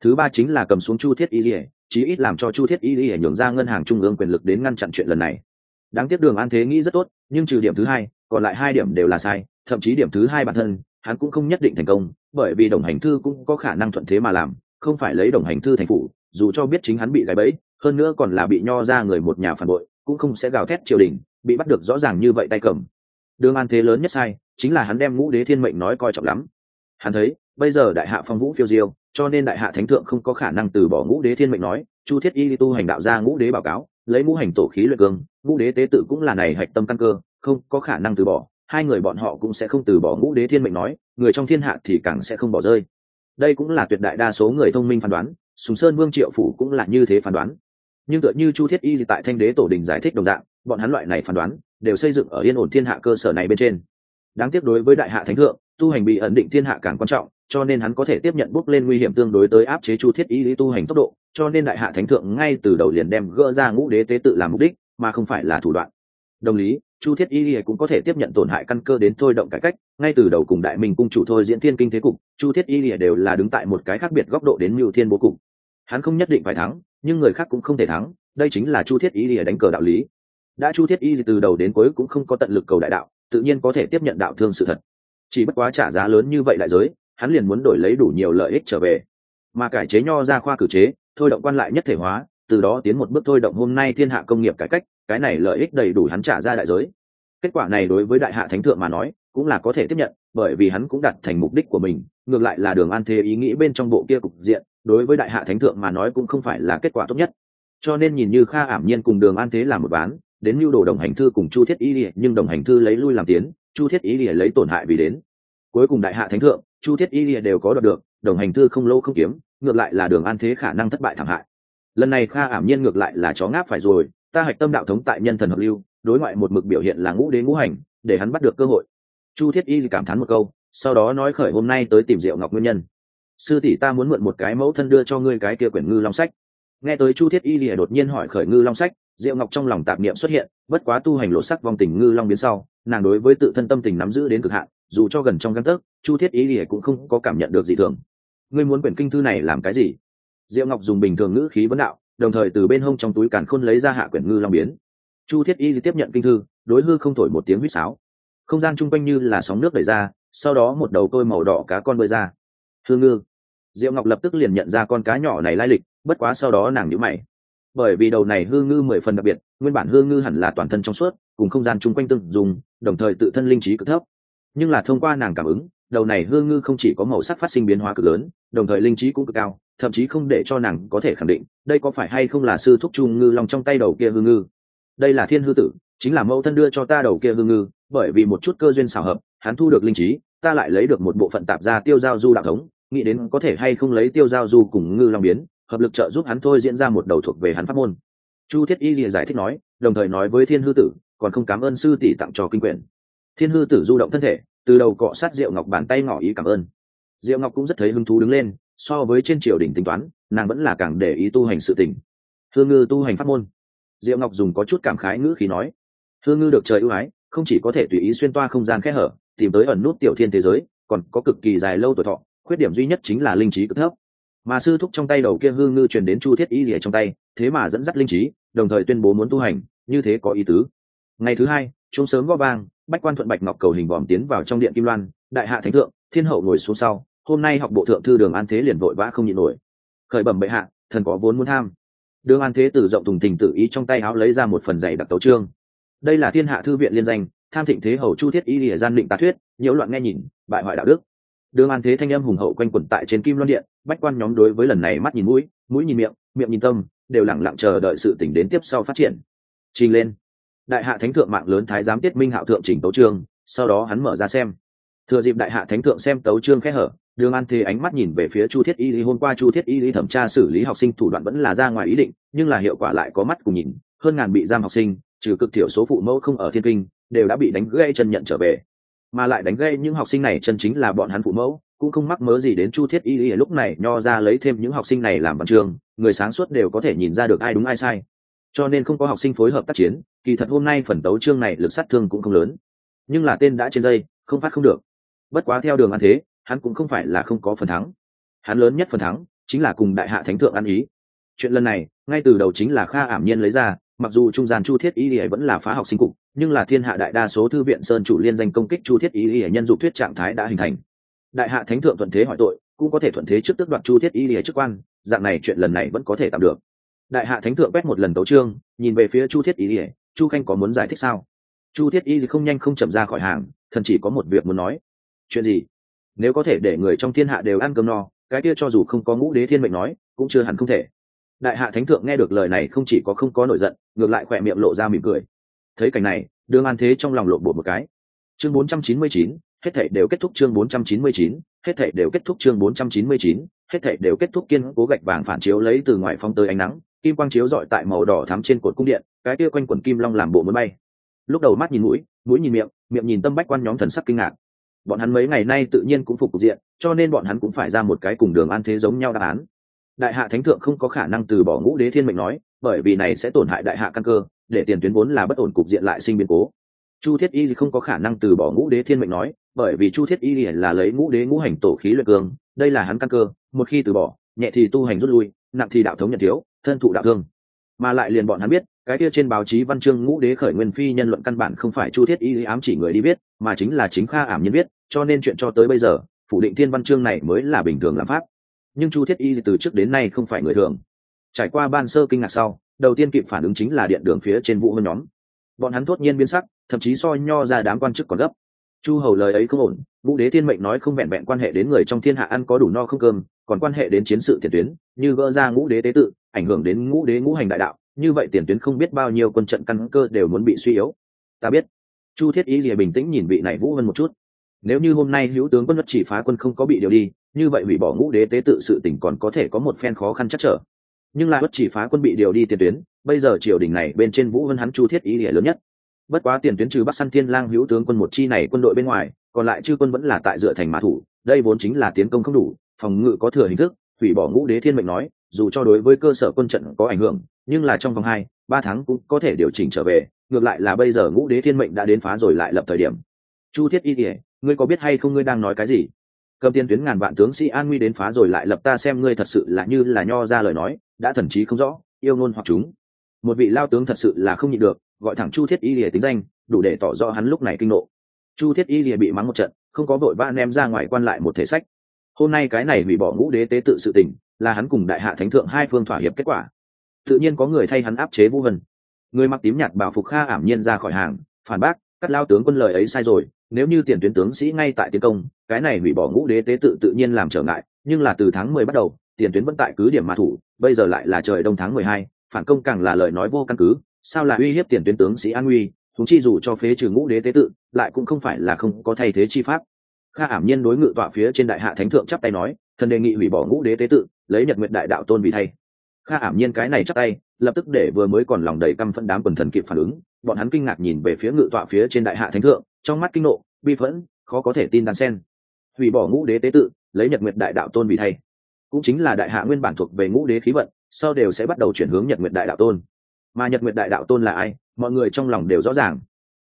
Speaker 1: thứ ba chính là cầm xuống chu thiết y lìa, chí ít làm cho chu thiết y lìa nhường ra ngân hàng trung ương quyền lực đến ngăn chặn chuyện lần này. Đáng tiếc đường an thế nghĩ rất tốt, nhưng trừ điểm thứ hai, còn lại hai điểm đều là sai, thậm chí điểm thứ hai bản thân, hắn cũng không nhất định thành công, bởi vì đồng hành thư cũng có khả năng thuận thế mà làm, không phải lấy đồng hành thư thành phủ, dù cho biết chính hắn bị gãy bẫy, hơn nữa còn là bị nho ra người một nhà phản bội, cũng không sẽ gào thét triều đình, bị bắt được rõ ràng như vậy tay cầm. Đường an thế lớn nhất sai, chính là hắn đem ngũ đế thiên mệnh nói coi trọng lắm. Hắn thấy, bây giờ đại hạ phong vũ phiêu diêu cho nên đại hạ thánh thượng không có khả năng từ bỏ ngũ đế thiên mệnh nói, chu thiết y tu hành đạo ra ngũ đế báo cáo, lấy ngũ hành tổ khí luyện cương ngũ đế tế tự cũng là này hạch tâm căn cơ, không có khả năng từ bỏ. Hai người bọn họ cũng sẽ không từ bỏ ngũ đế thiên mệnh nói, người trong thiên hạ thì càng sẽ không bỏ rơi. Đây cũng là tuyệt đại đa số người thông minh phán đoán, sùng sơn vương triệu phủ cũng là như thế phán đoán. Nhưng tựa như chu thiết y tại thanh đế tổ đình giải thích đồng dạng, bọn hắn loại này phán đoán đều xây dựng ở yên ổn thiên hạ cơ sở này bên trên. Đáng tiếc đối với đại hạ thánh thượng, tu hành bị ẩn định thiên hạ càng quan trọng cho nên hắn có thể tiếp nhận bước lên nguy hiểm tương đối tới áp chế chu thiết y lý tu hành tốc độ, cho nên đại hạ thánh thượng ngay từ đầu liền đem gỡ ra ngũ đế tế tự làm mục đích, mà không phải là thủ đoạn. Đồng lý, chu thiết y lý cũng có thể tiếp nhận tổn hại căn cơ đến thôi động cải cách, ngay từ đầu cùng đại minh cung chủ thôi diễn thiên kinh thế cục, chu thiết y lý đều là đứng tại một cái khác biệt góc độ đến mưu thiên bố cục. Hắn không nhất định phải thắng, nhưng người khác cũng không thể thắng, đây chính là chu thiết y lý đánh cờ đạo lý. Đã chu thiết y từ đầu đến cuối cũng không có tận lực cầu đại đạo, tự nhiên có thể tiếp nhận đạo thương sự thật. Chỉ bất quá trả giá lớn như vậy đại giới hắn liền muốn đổi lấy đủ nhiều lợi ích trở về. Mà cải chế nho ra khoa cử chế, thôi động quan lại nhất thể hóa, từ đó tiến một bước thôi động hôm nay thiên hạ công nghiệp cải cách, cái này lợi ích đầy đủ hắn trả ra đại giới. Kết quả này đối với đại hạ thánh thượng mà nói, cũng là có thể tiếp nhận, bởi vì hắn cũng đặt thành mục đích của mình, ngược lại là đường an thế ý nghĩ bên trong bộ kia cục diện, đối với đại hạ thánh thượng mà nói cũng không phải là kết quả tốt nhất. Cho nên nhìn như kha ảm nhiên cùng đường an thế làm một bán, đến mưu đồ đồng hành thư cùng chu thiết ý ỉa nhưng đồng hành thư lấy lui làm tiến, chu thiết ý ỉa lấy tổn hại vì đến. Cuối cùng đại hạ thánh thượng chu thiết Y lìa đều có đoạt được, đồng hành thư không lâu không kiếm, ngược lại là đường an thế khả năng thất bại thảm hại. Lần này kha ảm nhiên ngược lại là chó ngáp phải rồi, ta hạch tâm đạo thống tại nhân thần hợp lưu, đối ngoại một mực biểu hiện là ngũ đến ngũ hành, để hắn bắt được cơ hội. Chu thiết y cảm thán một câu, sau đó nói khởi hôm nay tới tìm diệu ngọc nguyên nhân. Sư tỷ ta muốn mượn một cái mẫu thân đưa cho ngươi cái kia quyển ngư long sách. Nghe tới chu thiết y lìa đột nhiên hỏi khởi ngư long sách, diệu ngọc trong lòng tạp niệm xuất hiện, bất quá tu hành lộ sắc vong tình ngư long biến sau, nàng đối với tự thân tâm tình nắm giữ đến cực hạn dù cho gần trong căn tấc, chu thiết y ỉa cũng không có cảm nhận được gì thường. Ngươi muốn quyển kinh thư này làm cái gì? Diệu ngọc dùng bình thường ngữ khí vấn đạo, đồng thời từ bên hông trong túi càn khôn lấy ra hạ quyển ngư long biến. Chu thiết y tiếp nhận kinh thư, đối hư không thổi một tiếng huýt sáo. Không gian chung quanh như là sóng nước đẩy ra, sau đó một đầu tôi màu đỏ cá con bơi ra. Hư ngư, diệu ngọc lập tức liền nhận ra con cá nhỏ này lai lịch, bất quá sau đó nàng nhữ mày. Bởi vì đầu này hư ngư mười phần đặc biệt, nguyên bản hư ngư hẳn là toàn thân trong suốt, cùng không gian chung quanh tương dùng, đồng thời tự thân linh trí cực thấp nhưng là thông qua nàng cảm ứng, đầu này hương ngư không chỉ có màu sắc phát sinh biến hóa cực lớn, đồng thời linh trí cũng cực cao, thậm chí không để cho nàng có thể khẳng định đây có phải hay không là sư thúc chu ngư long trong tay đầu kia hương ngư. Đây là thiên hư tử, chính là mẫu thân đưa cho ta đầu kia hương ngư, bởi vì một chút cơ duyên xảo hợp, hắn thu được linh trí, ta lại lấy được một bộ phận tạp ra tiêu giao du đạo thống, nghĩ đến có thể hay không lấy tiêu giao du cùng ngư long biến, hợp lực trợ giúp hắn thôi diễn ra một đầu thuộc về hắn pháp môn. Chu thiết y lìa giải thích nói, đồng thời nói với thiên hư tử, còn không cảm ơn sư tỷ tặng cho kinh quyển. Thiên hư tử du động thân thể từ đầu cọ sát diệu ngọc bàn tay ngỏ ý cảm ơn. Diệu ngọc cũng rất thấy hứng thú đứng lên, so với trên triều đình tính toán, nàng vẫn là càng để ý tu hành sự tình. Hương ngư tu hành pháp môn. Diệu ngọc dùng có chút cảm khái ngữ khí nói hương ngư được trời ưu ái, không chỉ có thể tùy ý xuyên toa không gian kẽ hở, tìm tới ẩn nút tiểu thiên thế giới, còn có cực kỳ dài lâu tuổi thọ, khuyết điểm duy nhất chính là linh trí cực thấp. Mà sư thúc trong tay đầu kia hương ngư truyền đến chu thiết y rỉa trong tay, thế mà dẫn dắt linh trí, đồng thời tuyên bố muốn tu hành, như thế có ý tứ ngày thứ hai chúng sớm gõ vang, bách quan thuận bạch ngọc cầu hình vòm tiến vào trong điện kim loan, đại hạ thánh thượng, thiên hậu ngồi xuống sau, hôm nay học bộ thượng thư đường an thế liền vội vã không nhịn nổi. Khởi bẩm bệ hạ, thần có vốn muốn tham. Đường an thế từ rộng thùng tình tự ý trong tay áo lấy ra một phần giày đặc tấu trương đây là thiên hạ thư viện liên danh, tham thịnh thế hầu chu thiết y lìa gian định tà thuyết, nhiễu loạn nghe nhìn, bại hoại đạo đức. Đường an thế thanh âm hùng hậu quanh quẩn tại trên kim loan điện, bách quan nhóm đối với lần này mắt nhìn mũi mũi nhìn miệng miệng nhìn tâm, đều lẳng lặng chờ đợi sự tỉnh đến tiếp sau phát triển. Trình lên đại hạ thánh thượng mạng lớn thái giám tiết minh hạo thượng chỉnh tấu trương sau đó hắn mở ra xem. Thừa dịp đại hạ thánh thượng xem tấu trương khẽ hở, đường an thế ánh mắt nhìn về phía chu thiết y lý. Hôm qua chu thiết y lý thẩm tra xử lý học sinh thủ đoạn vẫn là ra ngoài ý định, nhưng là hiệu quả lại có mắt cùng nhìn, hơn ngàn bị giam học sinh, trừ cực thiểu số phụ mẫu không ở thiên kinh, đều đã bị đánh gãy chân nhận trở về. Mà lại đánh gãy những học sinh này chân chính là bọn hắn phụ mẫu, cũng không mắc mớ gì đến chu thiết y lý lúc này nho ra lấy thêm những học sinh này làm văn trường, người sáng suốt đều có thể nhìn ra được ai đúng ai sai cho nên không có học sinh phối hợp tác chiến, kỳ thật hôm nay phần tấu chương này lực sát thương cũng không lớn. Nhưng là tên đã trên dây, không phát không được. Bất quá theo đường ăn thế, hắn cũng không phải là không có phần thắng. Hắn lớn nhất phần thắng chính là cùng đại hạ thánh thượng ăn ý. Chuyện lần này, ngay từ đầu chính là kha ảm nhiên lấy ra, mặc dù trung gian chu thiết y lìa vẫn là phá học sinh cục, nhưng là thiên hạ đại đa số thư viện sơn chủ liên danh công kích chu thiết y lìa nhân dục thuyết trạng thái đã hình thành. Đại hạ thánh thượng thuận thế hỏi tội, cũng có thể thuận thế trước tước đoạt chu thiết y lìa chức quan, dạng này chuyện lần này vẫn có thể tạm được đại hạ thánh thượng quét một lần tấu trương nhìn về phía chu thiết y lìa chu khanh có muốn giải thích sao? Chu thiết y không nhanh không chậm ra khỏi hàng thần chỉ có một việc muốn nói. Chuyện gì? Nếu có thể để người trong thiên hạ đều ăn cơm no cái kia cho dù không có ngũ đế thiên mệnh nói cũng chưa hẳn không thể. Đại hạ thánh thượng nghe được lời này không chỉ có không có nổi giận ngược lại khỏe miệng lộ ra mỉm cười. Thấy cảnh này đường an thế trong lòng lộn bộ một cái. Chương 499, hết thảy đều kết thúc chương 499, hết thảy đều kết thúc chương 499, hết thảy đều kết thúc kiên cố gạch vàng phản chiếu lấy từ ngoài phong tới ánh nắng kim quang chiếu dọi tại màu đỏ thắm trên cột cung điện, cái kia quanh quần kim long làm bộ muốn bay. Lúc đầu mắt nhìn mũi mũi nhìn miệng miệng nhìn tâm bách quan nhóm thần sắc kinh ngạc. Bọn hắn mấy ngày nay tự nhiên cũng phục cục diện, cho nên bọn hắn cũng phải ra một cái cùng đường an thế giống nhau đáp án. Đại hạ thánh thượng không có khả năng từ bỏ ngũ đế thiên mệnh nói, bởi vì này sẽ tổn hại đại hạ căn cơ, để tiền tuyến vốn là bất ổn cục diện lại sinh biến cố. Chu thiết y không có khả năng từ bỏ ngũ đế thiên mệnh nói, bởi vì chu thiết y là lấy ngũ đế ngũ hành tổ khí luyện cường, đây là hắn căn cơ, một khi từ bỏ, nhẹ thì tu hành rút lui, nặng thì đạo thống nhận thiếu thân thụ đạo thương. Mà lại liền bọn hắn biết, cái kia trên báo chí văn chương ngũ đế khởi nguyên phi nhân luận căn bản không phải chu thiết y ám chỉ người đi biết, mà chính là chính kha ảm nhân biết, cho nên chuyện cho tới bây giờ, phủ định thiên văn chương này mới là bình thường làm pháp. Nhưng chu thiết y từ trước đến nay không phải người thường. Trải qua ban sơ kinh ngạc sau, đầu tiên kịp phản ứng chính là điện đường phía trên vụ hơn nhóm. Bọn hắn thốt nhiên biến sắc, thậm chí so nho ra đám quan chức còn gấp. Chu hầu lời ấy không ổn vũ đế thiên mệnh nói không vẹn vẹn quan hệ đến người trong thiên hạ ăn có đủ no không cơm còn quan hệ đến chiến sự tiền tuyến, như gỡ ra ngũ đế tế tự, ảnh hưởng đến ngũ đế ngũ hành đại đạo, như vậy tiền tuyến không biết bao nhiêu quân trận căn cơ đều muốn bị suy yếu. Ta biết. Chu thiết ý lìa bình tĩnh nhìn vị này vũ vân một chút. Nếu như hôm nay hữu tướng quân bất chỉ phá quân không có bị điều đi, như vậy hủy bỏ ngũ đế tế tự sự tỉnh còn có thể có một phen khó khăn chắc trở. Nhưng lại bất chỉ phá quân bị điều đi tiền tuyến, bây giờ triều đình này bên trên vũ vân hắn chu thiết ý lìa lớn nhất. Bất quá tiền tuyến trừ bắc săn thiên lang, hữu tướng quân một chi này quân đội bên ngoài, còn lại chư quân vẫn là tại dựa thành mã thủ, đây vốn chính là tiến công không đủ phòng ngự có thừa hình thức, hủy bỏ ngũ đế thiên mệnh nói, dù cho đối với cơ sở quân trận có ảnh hưởng, nhưng là trong vòng hai, ba tháng cũng có thể điều chỉnh trở về, ngược lại là bây giờ ngũ đế thiên mệnh đã đến phá rồi lại lập thời điểm. Chu thiết y kỉa ngươi có biết hay không ngươi đang nói cái gì? Cầm tiền tuyến ngàn vạn tướng sĩ an nguy đến phá rồi lại lập ta xem ngươi thật sự là như là nho ra lời nói, đã thần trí không rõ, yêu ngôn hoặc chúng. Một vị lao tướng thật sự là không nhịn được, gọi thẳng chu thiết y lìa tính danh, đủ để tỏ rõ hắn lúc này kinh nộ. Chu thiết y lìa bị mắng một trận, không có vội ba em ra ngoài quan lại một thể sách hôm nay cái này hủy bỏ ngũ đế tế tự sự tình, là hắn cùng đại hạ thánh thượng hai phương thỏa hiệp kết quả tự nhiên có người thay hắn áp chế vũ vân người mặc tím nhạt bảo phục kha ảm nhiên ra khỏi hàng, phản bác, cắt lao tướng quân lời ấy sai rồi, nếu như tiền tuyến tướng sĩ ngay tại tiến công, cái này hủy bỏ ngũ đế tế tự tự nhiên làm trở ngại, nhưng là từ tháng mười bắt đầu, tiền tuyến vẫn tại cứ điểm mà thủ, bây giờ lại là trời đông tháng mười hai, phản công càng là lời nói vô căn cứ, sao là uy hiếp tiền tuyến tướng sĩ an uy? thúng chi dù cho phế trừ ngũ đế tế tự, lại cũng không phải là không có thay thế chi pháp kha ảm nhiên đối ngự tọa phía trên đại hạ thánh thượng chắp tay nói, thần đề nghị hủy bỏ ngũ đế tế tự, lấy nhật nguyện đại đạo tôn vì thay. Kha ảm nhiên cái này chắp tay, lập tức để vừa mới còn lòng đầy căm phẫn đám quần thần kịp phản ứng. Bọn hắn kinh ngạc nhìn về phía ngự tọa phía trên đại hạ thánh thượng, trong mắt kinh nộ, bi phẫn, khó có thể tin đan sen. Hủy bỏ ngũ đế tế tự, lấy nhật nguyệt đại đạo tôn vì thay. Cũng chính là đại hạ nguyên bản thuộc về ngũ đế khí vận, sau đều sẽ bắt đầu chuyển hướng nhật nguyệt đại đạo tôn. Mà nhật nguyệt đại đạo tôn là ai? Mọi người trong lòng đều rõ ràng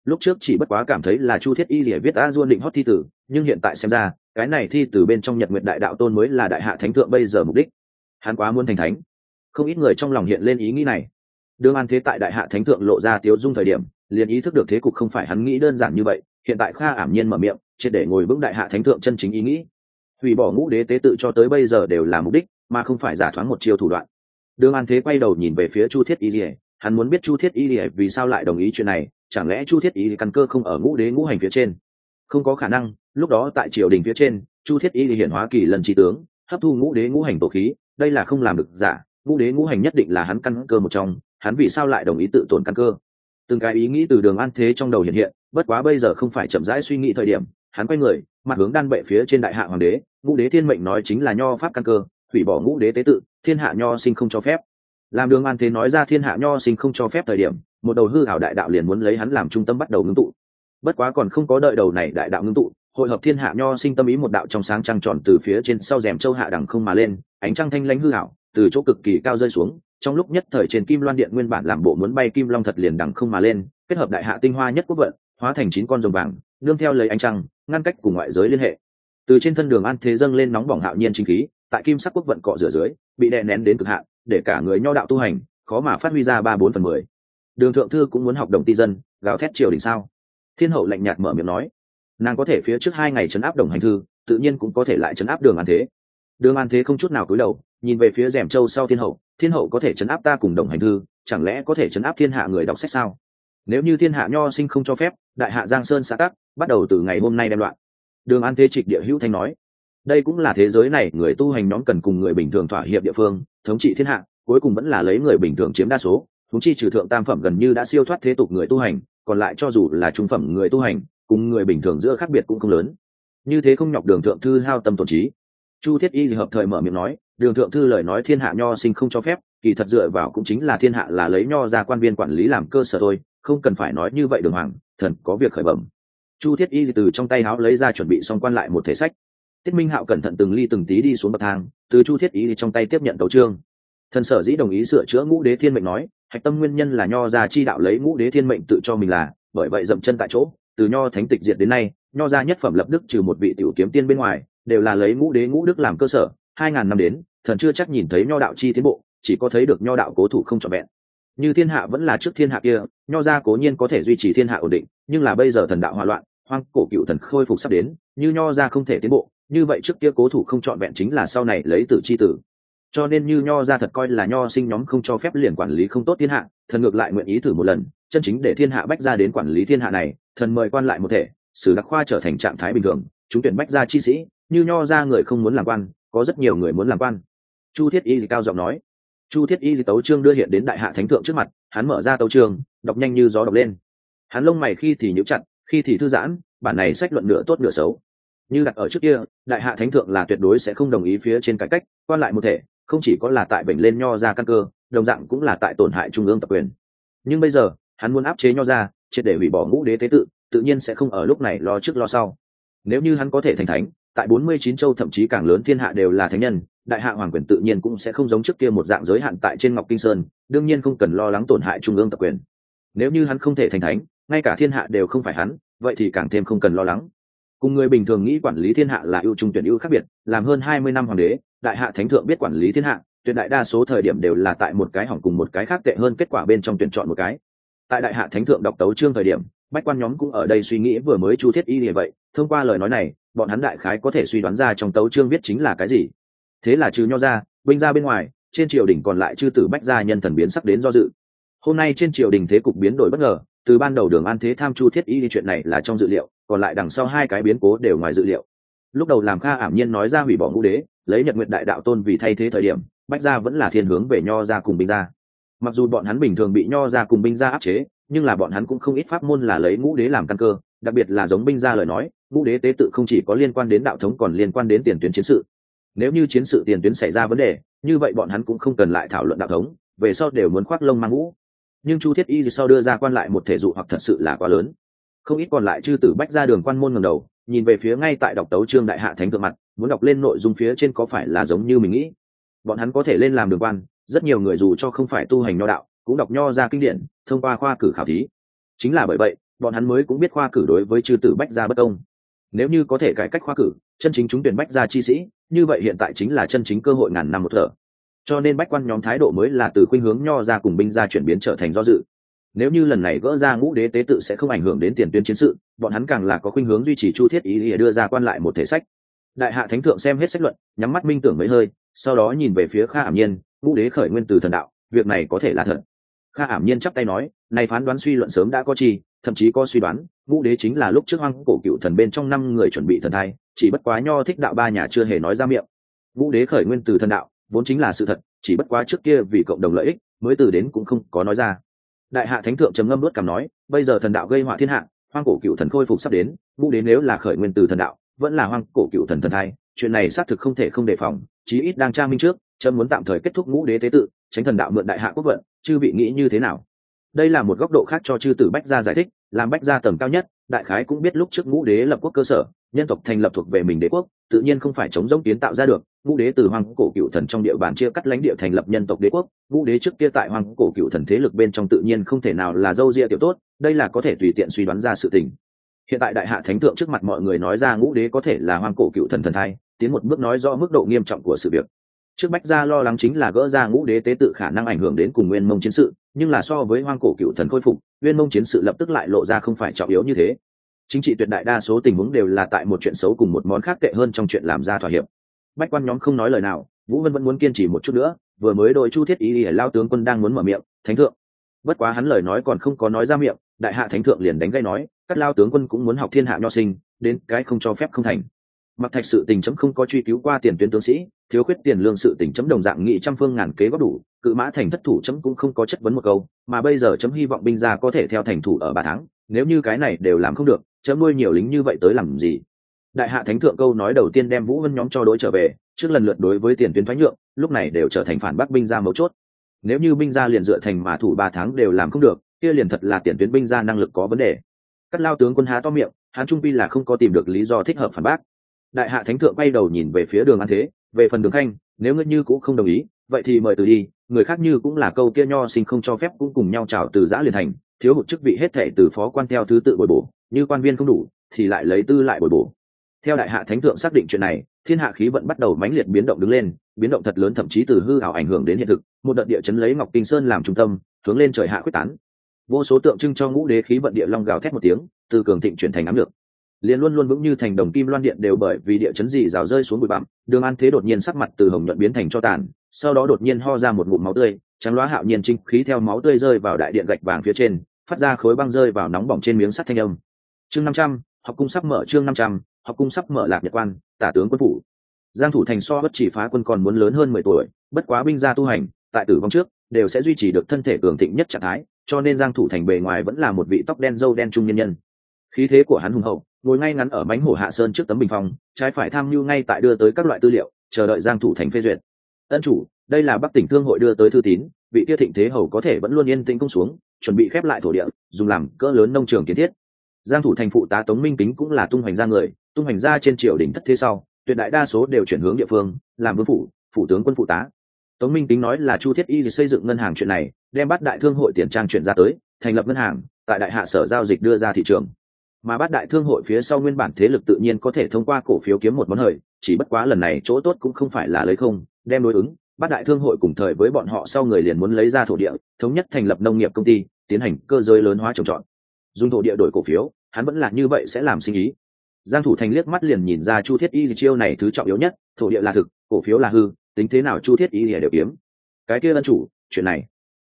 Speaker 1: lúc trước chỉ bất quá cảm thấy là chu thiết y lìa viết a duôn định hót thi tử, nhưng hiện tại xem ra, cái này thi tử bên trong nhật nguyệt đại đạo tôn mới là đại hạ thánh thượng bây giờ mục đích. Hắn quá muốn thành thánh. Không ít người trong lòng hiện lên ý nghĩ này. Đương an thế tại đại hạ thánh thượng lộ ra tiếu dung thời điểm, liền ý thức được thế cục không phải hắn nghĩ đơn giản như vậy, hiện tại kha ảm nhiên mở miệng, triệt để ngồi vững đại hạ thánh thượng chân chính ý nghĩ. Hủy bỏ ngũ đế tế tự cho tới bây giờ đều là mục đích, mà không phải giả thoáng một chiêu thủ đoạn. Đương an thế quay đầu nhìn về phía chu thiết y lìa hắn muốn biết chu thiết y lìa vì sao lại đồng ý chuyện này, chẳng lẽ chu thiết y căn cơ không ở ngũ đế ngũ hành phía trên? Không có khả năng, lúc đó tại triều đình phía trên, chu thiết y hiển hóa kỳ lần trí tướng, hấp thu ngũ đế ngũ hành tổ khí, đây là không làm được giả, ngũ đế ngũ hành nhất định là hắn căn cơ một trong, hắn vì sao lại đồng ý tự tổn căn cơ? Từng cái ý nghĩ từ đường an thế trong đầu hiện hiện, bất quá bây giờ không phải chậm rãi suy nghĩ thời điểm, hắn quay người, mặt hướng đan bệ phía trên đại hạ hoàng đế, ngũ đế thiên mệnh nói chính là nho pháp căn cơ, hủy bỏ ngũ đế tế tự, thiên hạ nho sinh không cho phép làm đường an thế nói ra thiên hạ nho sinh không cho phép thời điểm, một đầu hư hảo đại đạo liền muốn lấy hắn làm trung tâm bắt đầu ngưng tụ. Bất quá còn không có đợi đầu này đại đạo ngưng tụ, hội hợp thiên hạ nho sinh tâm ý một đạo trong sáng trăng tròn từ phía trên sau rèm châu hạ đẳng không mà lên, ánh trăng thanh lãnh hư hảo từ chỗ cực kỳ cao rơi xuống, trong lúc nhất thời trên kim loan điện nguyên bản làm bộ muốn bay kim long thật liền đẳng không mà lên, kết hợp đại hạ tinh hoa nhất quốc vận, hóa thành chín con rồng vàng, nương theo lấy ánh trăng, ngăn cách cùng ngoại giới liên hệ. Từ trên thân đường an thế dâng lên nóng bỏng hạo nhiên chính khí, tại kim sắc quốc vận cọ rửa dưới, bị đè nén đến cực hạn để cả người nho đạo tu hành, khó mà phát huy ra ba bốn phần mười. Đường thượng thư cũng muốn học đồng ti dân, gào thét triều đình sao? Thiên hậu lạnh nhạt mở miệng nói. Nàng có thể phía trước hai ngày chấn áp đồng hành thư, tự nhiên cũng có thể lại chấn áp đường an thế. Đường an thế không chút nào cúi đầu, nhìn về phía rèm châu sau thiên hậu. Thiên hậu có thể chấn áp ta cùng đồng hành thư, chẳng lẽ có thể chấn áp thiên hạ người đọc sách sao? Nếu như thiên hạ nho sinh không cho phép, đại hạ giang sơn xã tắc, bắt đầu từ ngày hôm nay đem loạn. Đường an thế trịch địa hữu thanh nói đây cũng là thế giới này người tu hành nhóm cần cùng người bình thường thỏa hiệp địa phương, thống trị thiên hạ, cuối cùng vẫn là lấy người bình thường chiếm đa số thống chi trừ thượng tam phẩm gần như đã siêu thoát thế tục người tu hành, còn lại cho dù là trung phẩm người tu hành, cùng người bình thường giữa khác biệt cũng không lớn. Như thế không nhọc đường thượng thư hao tâm tổn trí. Chu thiết y hợp thời mở miệng nói, đường thượng thư lời nói thiên hạ nho sinh không cho phép, kỳ thật dựa vào cũng chính là thiên hạ là lấy nho ra quan viên quản lý làm cơ sở thôi, không cần phải nói như vậy đường hoàng, thần có việc khởi bẩm. Chu thiết y từ trong tay háo lấy ra chuẩn bị xong quan lại một thể sách thiết minh hạo cẩn thận từng ly từng tí đi xuống bậc thang, từ chu thiết y trong tay tiếp nhận tấu trương thần sở dĩ đồng ý sửa chữa ngũ đế thiên mệnh nói, hạch tâm nguyên nhân là nho gia chi đạo lấy ngũ đế thiên mệnh tự cho mình là, bởi vậy dậm chân tại chỗ, từ nho thánh tịch diệt đến nay, nho gia nhất phẩm lập đức trừ một vị tiểu kiếm tiên bên ngoài, đều là lấy ngũ đế ngũ đức làm cơ sở, hai ngàn năm đến, thần chưa chắc nhìn thấy nho đạo chi tiến bộ, chỉ có thấy được nho đạo cố thủ không trọn vẹn. Như thiên hạ vẫn là trước thiên hạ kia, nho gia cố nhiên có thể duy trì thiên hạ ổn định, nhưng là bây giờ thần đạo hòa loạn, hoang cổ cựu thần khôi phục sắp đến, như nho gia không thể tiến bộ như vậy trước kia cố thủ không chọn vẹn chính là sau này lấy tử chi tử. Cho nên như nho ra thật coi là nho sinh nhóm không cho phép liền quản lý không tốt thiên hạ, thần ngược lại nguyện ý thử một lần, chân chính để thiên hạ bách ra đến quản lý thiên hạ này, thần mời quan lại một thể, sử đặc khoa trở thành trạng thái bình thường, chúng tuyển bách ra chi sĩ, như nho ra người không muốn làm quan, có rất nhiều người muốn làm quan. Chu thiết y cao giọng nói. Chu thiết y tấu trương đưa hiện đến đại hạ thánh thượng trước mặt, hắn mở ra tấu trương đọc nhanh như gió đọc lên. Hắn lông mày khi thì nhíu chặt, khi thì thư giãn, bản này sách luận nửa tốt nửa xấu như đặt ở trước kia, đại hạ thánh thượng là tuyệt đối sẽ không đồng ý phía trên cải cách, quan lại một thể, không chỉ có là tại bệnh lên nho ra căn cơ, đồng dạng cũng là tại tổn hại trung ương tập quyền. Nhưng bây giờ, hắn muốn áp chế nho ra, triệt để hủy bỏ ngũ đế tế tự tự nhiên sẽ không ở lúc này lo trước lo sau. Nếu như hắn có thể thành thánh, tại bốn mươi chín châu thậm chí càng lớn thiên hạ đều là thánh nhân, đại hạ hoàng quyền tự nhiên cũng sẽ không giống trước kia một dạng giới hạn tại trên ngọc kinh sơn, đương nhiên không cần lo lắng tổn hại trung ương tập quyền. Nếu như hắn không thể thành thánh, ngay cả thiên hạ đều không phải hắn, vậy thì càng thêm không cần lo lắng cùng người bình thường nghĩ quản lý thiên hạ là ưu trung tuyển ưu khác biệt, làm hơn hai mươi năm hoàng đế, đại hạ thánh thượng biết quản lý thiên hạ, tuyệt đại đa số thời điểm đều là tại một cái hỏng cùng một cái khác tệ hơn kết quả bên trong tuyển chọn một cái. Tại đại hạ thánh thượng đọc tấu trương thời điểm, bách quan nhóm cũng ở đây suy nghĩ vừa mới chu thiết y như vậy, thông qua lời nói này, bọn hắn đại khái có thể suy đoán ra trong tấu trương viết chính là cái gì. Thế là trừ nho ra, binh ra bên ngoài, trên triều đình còn lại chư tử bách gia nhân thần biến sắp đến do dự. Hôm nay trên triều đình thế cục biến đổi bất ngờ từ ban đầu đường an thế tham chu thiết y chuyện này là trong dự liệu, còn lại đằng sau hai cái biến cố đều ngoài dự liệu. Lúc đầu làm kha ảm nhiên nói ra hủy bỏ ngũ đế, lấy nhật nguyện đại đạo tôn vì thay thế thời điểm, bách gia vẫn là thiên hướng về nho ra cùng binh gia. Mặc dù bọn hắn bình thường bị nho ra cùng binh gia áp chế, nhưng là bọn hắn cũng không ít pháp môn là lấy ngũ đế làm căn cơ, đặc biệt là giống binh gia lời nói, ngũ đế tế tự không chỉ có liên quan đến đạo thống còn liên quan đến tiền tuyến chiến sự. Nếu như chiến sự tiền tuyến xảy ra vấn đề, như vậy bọn hắn cũng không cần lại thảo luận đạo thống, về sau đều muốn khoác lông mang ngũ nhưng chu thiết y sau đưa ra quan lại một thể dụ hoặc thật sự là quá lớn. Không ít còn lại chư tử bách ra đường quan môn ngầm đầu, nhìn về phía ngay tại đọc tấu trương đại hạ thánh thượng mặt, muốn đọc lên nội dung phía trên có phải là giống như mình nghĩ. Bọn hắn có thể lên làm đường quan, rất nhiều người dù cho không phải tu hành nho đạo, cũng đọc nho ra kinh điển, thông qua khoa cử khảo thí. Chính là bởi vậy, bọn hắn mới cũng biết khoa cử đối với chư tử bách gia bất công. Nếu như có thể cải cách khoa cử, chân chính chúng tuyển bách gia chi sĩ, như vậy hiện tại chính là chân chính cơ hội ngàn năm một thở cho nên bách quan nhóm thái độ mới là từ khuynh hướng nho ra cùng binh ra chuyển biến trở thành do dự. Nếu như lần này gỡ ra ngũ đế tế tự sẽ không ảnh hưởng đến tiền tuyến chiến sự, bọn hắn càng là có khuynh hướng duy trì chu thiết ý để đưa ra quan lại một thể sách. Đại hạ thánh thượng xem hết sách luận, nhắm mắt minh tưởng mấy hơi, sau đó nhìn về phía kha ảm nhiên, ngũ đế khởi nguyên từ thần đạo, việc này có thể là thật. Kha ảm nhiên chắp tay nói này phán đoán suy luận sớm đã có chi, thậm chí có suy đoán, ngũ đế chính là lúc trước hoang cổ cựu thần bên trong năm người chuẩn bị thần thai, chỉ bất quá nho thích đạo ba nhà chưa hề nói ra miệng. Ngũ đế khởi nguyên từ thần đạo vốn chính là sự thật, chỉ bất quá trước kia vì cộng đồng lợi ích, mới từ đến cũng không có nói ra. Đại hạ thánh thượng trầm ngâm luất cảm nói, bây giờ thần đạo gây họa thiên hạ, hoang cổ cựu thần khôi phục sắp đến ngũ đế nếu là khởi nguyên từ thần đạo, vẫn là hoang cổ cựu thần thần thai, chuyện này xác thực không thể không đề phòng, chí ít đang tra minh trước trâm muốn tạm thời kết thúc ngũ đế tế tự, tránh thần đạo mượn đại hạ quốc vận, chư vị nghĩ như thế nào? Đây là một góc độ khác cho chư tử bách gia giải thích, làm bách gia tầm cao nhất, đại khái cũng biết lúc trước ngũ đế lập quốc cơ sở nhân tộc thành lập thuộc về mình đế quốc, tự nhiên không phải chống giống kiến tạo ra được. Ngũ đế từ hoàng cổ cựu thần trong địa bàn chia cắt lãnh địa thành lập nhân tộc đế quốc. Ngũ đế trước kia tại hoàng cổ cựu thần thế lực bên trong tự nhiên không thể nào là dâu ria tiểu tốt, đây là có thể tùy tiện suy đoán ra sự tình. Hiện tại đại hạ thánh thượng trước mặt mọi người nói ra ngũ đế có thể là hoàng cổ cựu thần thần thai, tiến một bước nói rõ mức độ nghiêm trọng của sự việc. Trước bách gia lo lắng chính là gỡ ra ngũ đế tế tự khả năng ảnh hưởng đến cùng nguyên mông chiến sự, nhưng là so với hoang cổ cựu thần khôi phục, nguyên mông chiến sự lập tức lại lộ ra không phải trọng yếu như thế chính trị tuyệt đại đa số tình huống đều là tại một chuyện xấu cùng một món khác tệ hơn trong chuyện làm ra thỏa hiệp. Bách quan nhóm không nói lời nào, vũ vân vẫn muốn kiên trì một chút nữa, vừa mới đội chu thiết ý ỉa lao tướng quân đang muốn mở miệng, thánh thượng. Bất quá hắn lời nói còn không có nói ra miệng, đại hạ thánh thượng liền đánh gây nói, các lao tướng quân cũng muốn học thiên hạ nho sinh, đến cái không cho phép không thành. Mặc thạch sự tình chấm không có truy cứu qua tiền tuyến tướng sĩ, thiếu khuyết tiền lương sự tình chấm đồng dạng nghị trăm phương ngàn kế góp đủ, cự mã thành thất thủ chấm cũng không có chất vấn một câu, mà bây giờ chấm hy vọng binh gia có thể theo thành thủ ở ba tháng, nếu như cái này đều làm không được chấm nuôi nhiều lính như vậy tới làm gì? Đại hạ thánh thượng câu nói đầu tiên đem vũ vân nhóm cho đối trở về, trước lần lượt đối với tiền tuyến thoái nhượng, lúc này đều trở thành phản bác binh gia mấu chốt. Nếu như binh gia liền dựa thành mà thủ ba tháng đều làm không được, kia liền thật là tiền tuyến binh gia năng lực có vấn đề. Cắt lao tướng quân há to miệng hán trung pi là không có tìm được lý do thích hợp phản bác. Đại hạ thánh thượng quay đầu nhìn về phía đường an thế, về phần đường khanh, nếu ngươi như cũng không đồng ý, vậy thì mời từ đi, người khác như cũng là câu kia nho sinh không cho phép cũng cùng nhau chào từ giã liền thành, thiếu hụt chức vị hết thệ từ phó quan theo thứ tự bồi bổ như quan viên không đủ, thì lại lấy tư lại bồi bổ. Theo đại hạ thánh thượng xác định chuyện này, thiên hạ khí vận bắt đầu mãnh liệt biến động đứng lên, biến động thật lớn thậm chí từ hư ảo ảnh hưởng đến hiện thực, một đợt địa chấn lấy ngọc kinh sơn làm trung tâm, hướng lên trời hạ quyết tán. Vô số tượng trưng cho ngũ đế khí vận địa long gào thét một tiếng, từ cường thịnh chuyển thành ám lược. Liền luôn luôn vững như thành đồng kim loan điện đều bởi vì địa chấn dị rào rơi xuống bụi bặm, đường an thế đột nhiên sắc mặt từ hồng nhuận biến thành cho tàn, sau đó đột nhiên ho ra một ngụm máu tươi, trắng loá hạo nhiên trinh khí theo máu tươi rơi vào đại điện gạch vàng phía trên, phát ra khối băng rơi vào nóng bỏng trên miếng sắt thanh âm chương năm trăm, học cung sắp mở chương năm trăm, học cung sắp mở lạc nhật quan, tả tướng quân phủ. Giang thủ thành so bất chỉ phá quân còn muốn lớn hơn mười tuổi, bất quá binh gia tu hành, tại tử vong trước, đều sẽ duy trì được thân thể cường thịnh nhất trạng thái, cho nên giang thủ thành bề ngoài vẫn là một vị tóc đen râu đen trung nhân nhân. Khí thế của hắn hùng hậu, ngồi ngay ngắn ở mánh hổ hạ sơn trước tấm bình phong, trái phải tham mưu ngay tại đưa tới các loại tư liệu, chờ đợi giang thủ thành phê duyệt. Ân chủ, đây là bắc tỉnh thương hội đưa tới thư tín, vị kia thịnh thế hầu có thể vẫn luôn yên tĩnh công xuống, chuẩn bị khép lại thổ địa, dùng làm cỡ lớn nông trường kiến thiết giang thủ thành phụ tá tống minh kính cũng là tung hoành ra người, tung hoành ra trên triều đình thất thế sau, tuyệt đại đa số đều chuyển hướng địa phương, làm vương phủ phủ tướng quân phụ tá. Tống minh kính nói là chu thiết y xây dựng ngân hàng chuyện này, đem bắt đại thương hội tiền trang chuyển ra tới, thành lập ngân hàng, tại đại hạ sở giao dịch đưa ra thị trường. Mà bắt đại thương hội phía sau nguyên bản thế lực tự nhiên có thể thông qua cổ phiếu kiếm một món hời, chỉ bất quá lần này chỗ tốt cũng không phải là lấy không, đem đối ứng bắt đại thương hội cùng thời với bọn họ sau người liền muốn lấy ra thổ địa, thống nhất thành lập nông nghiệp công ty, tiến hành cơ giới lớn hóa trồng trọt. Dùng thổ địa đổi cổ phiếu hắn vẫn là như vậy sẽ làm sinh ý. Giang thủ thành liếc mắt liền nhìn ra chu thiết y chiêu này thứ trọng yếu nhất, thổ địa là thực, cổ phiếu là hư, tính thế nào chu thiết y đều kiếm. Cái kia ân chủ, chuyện này.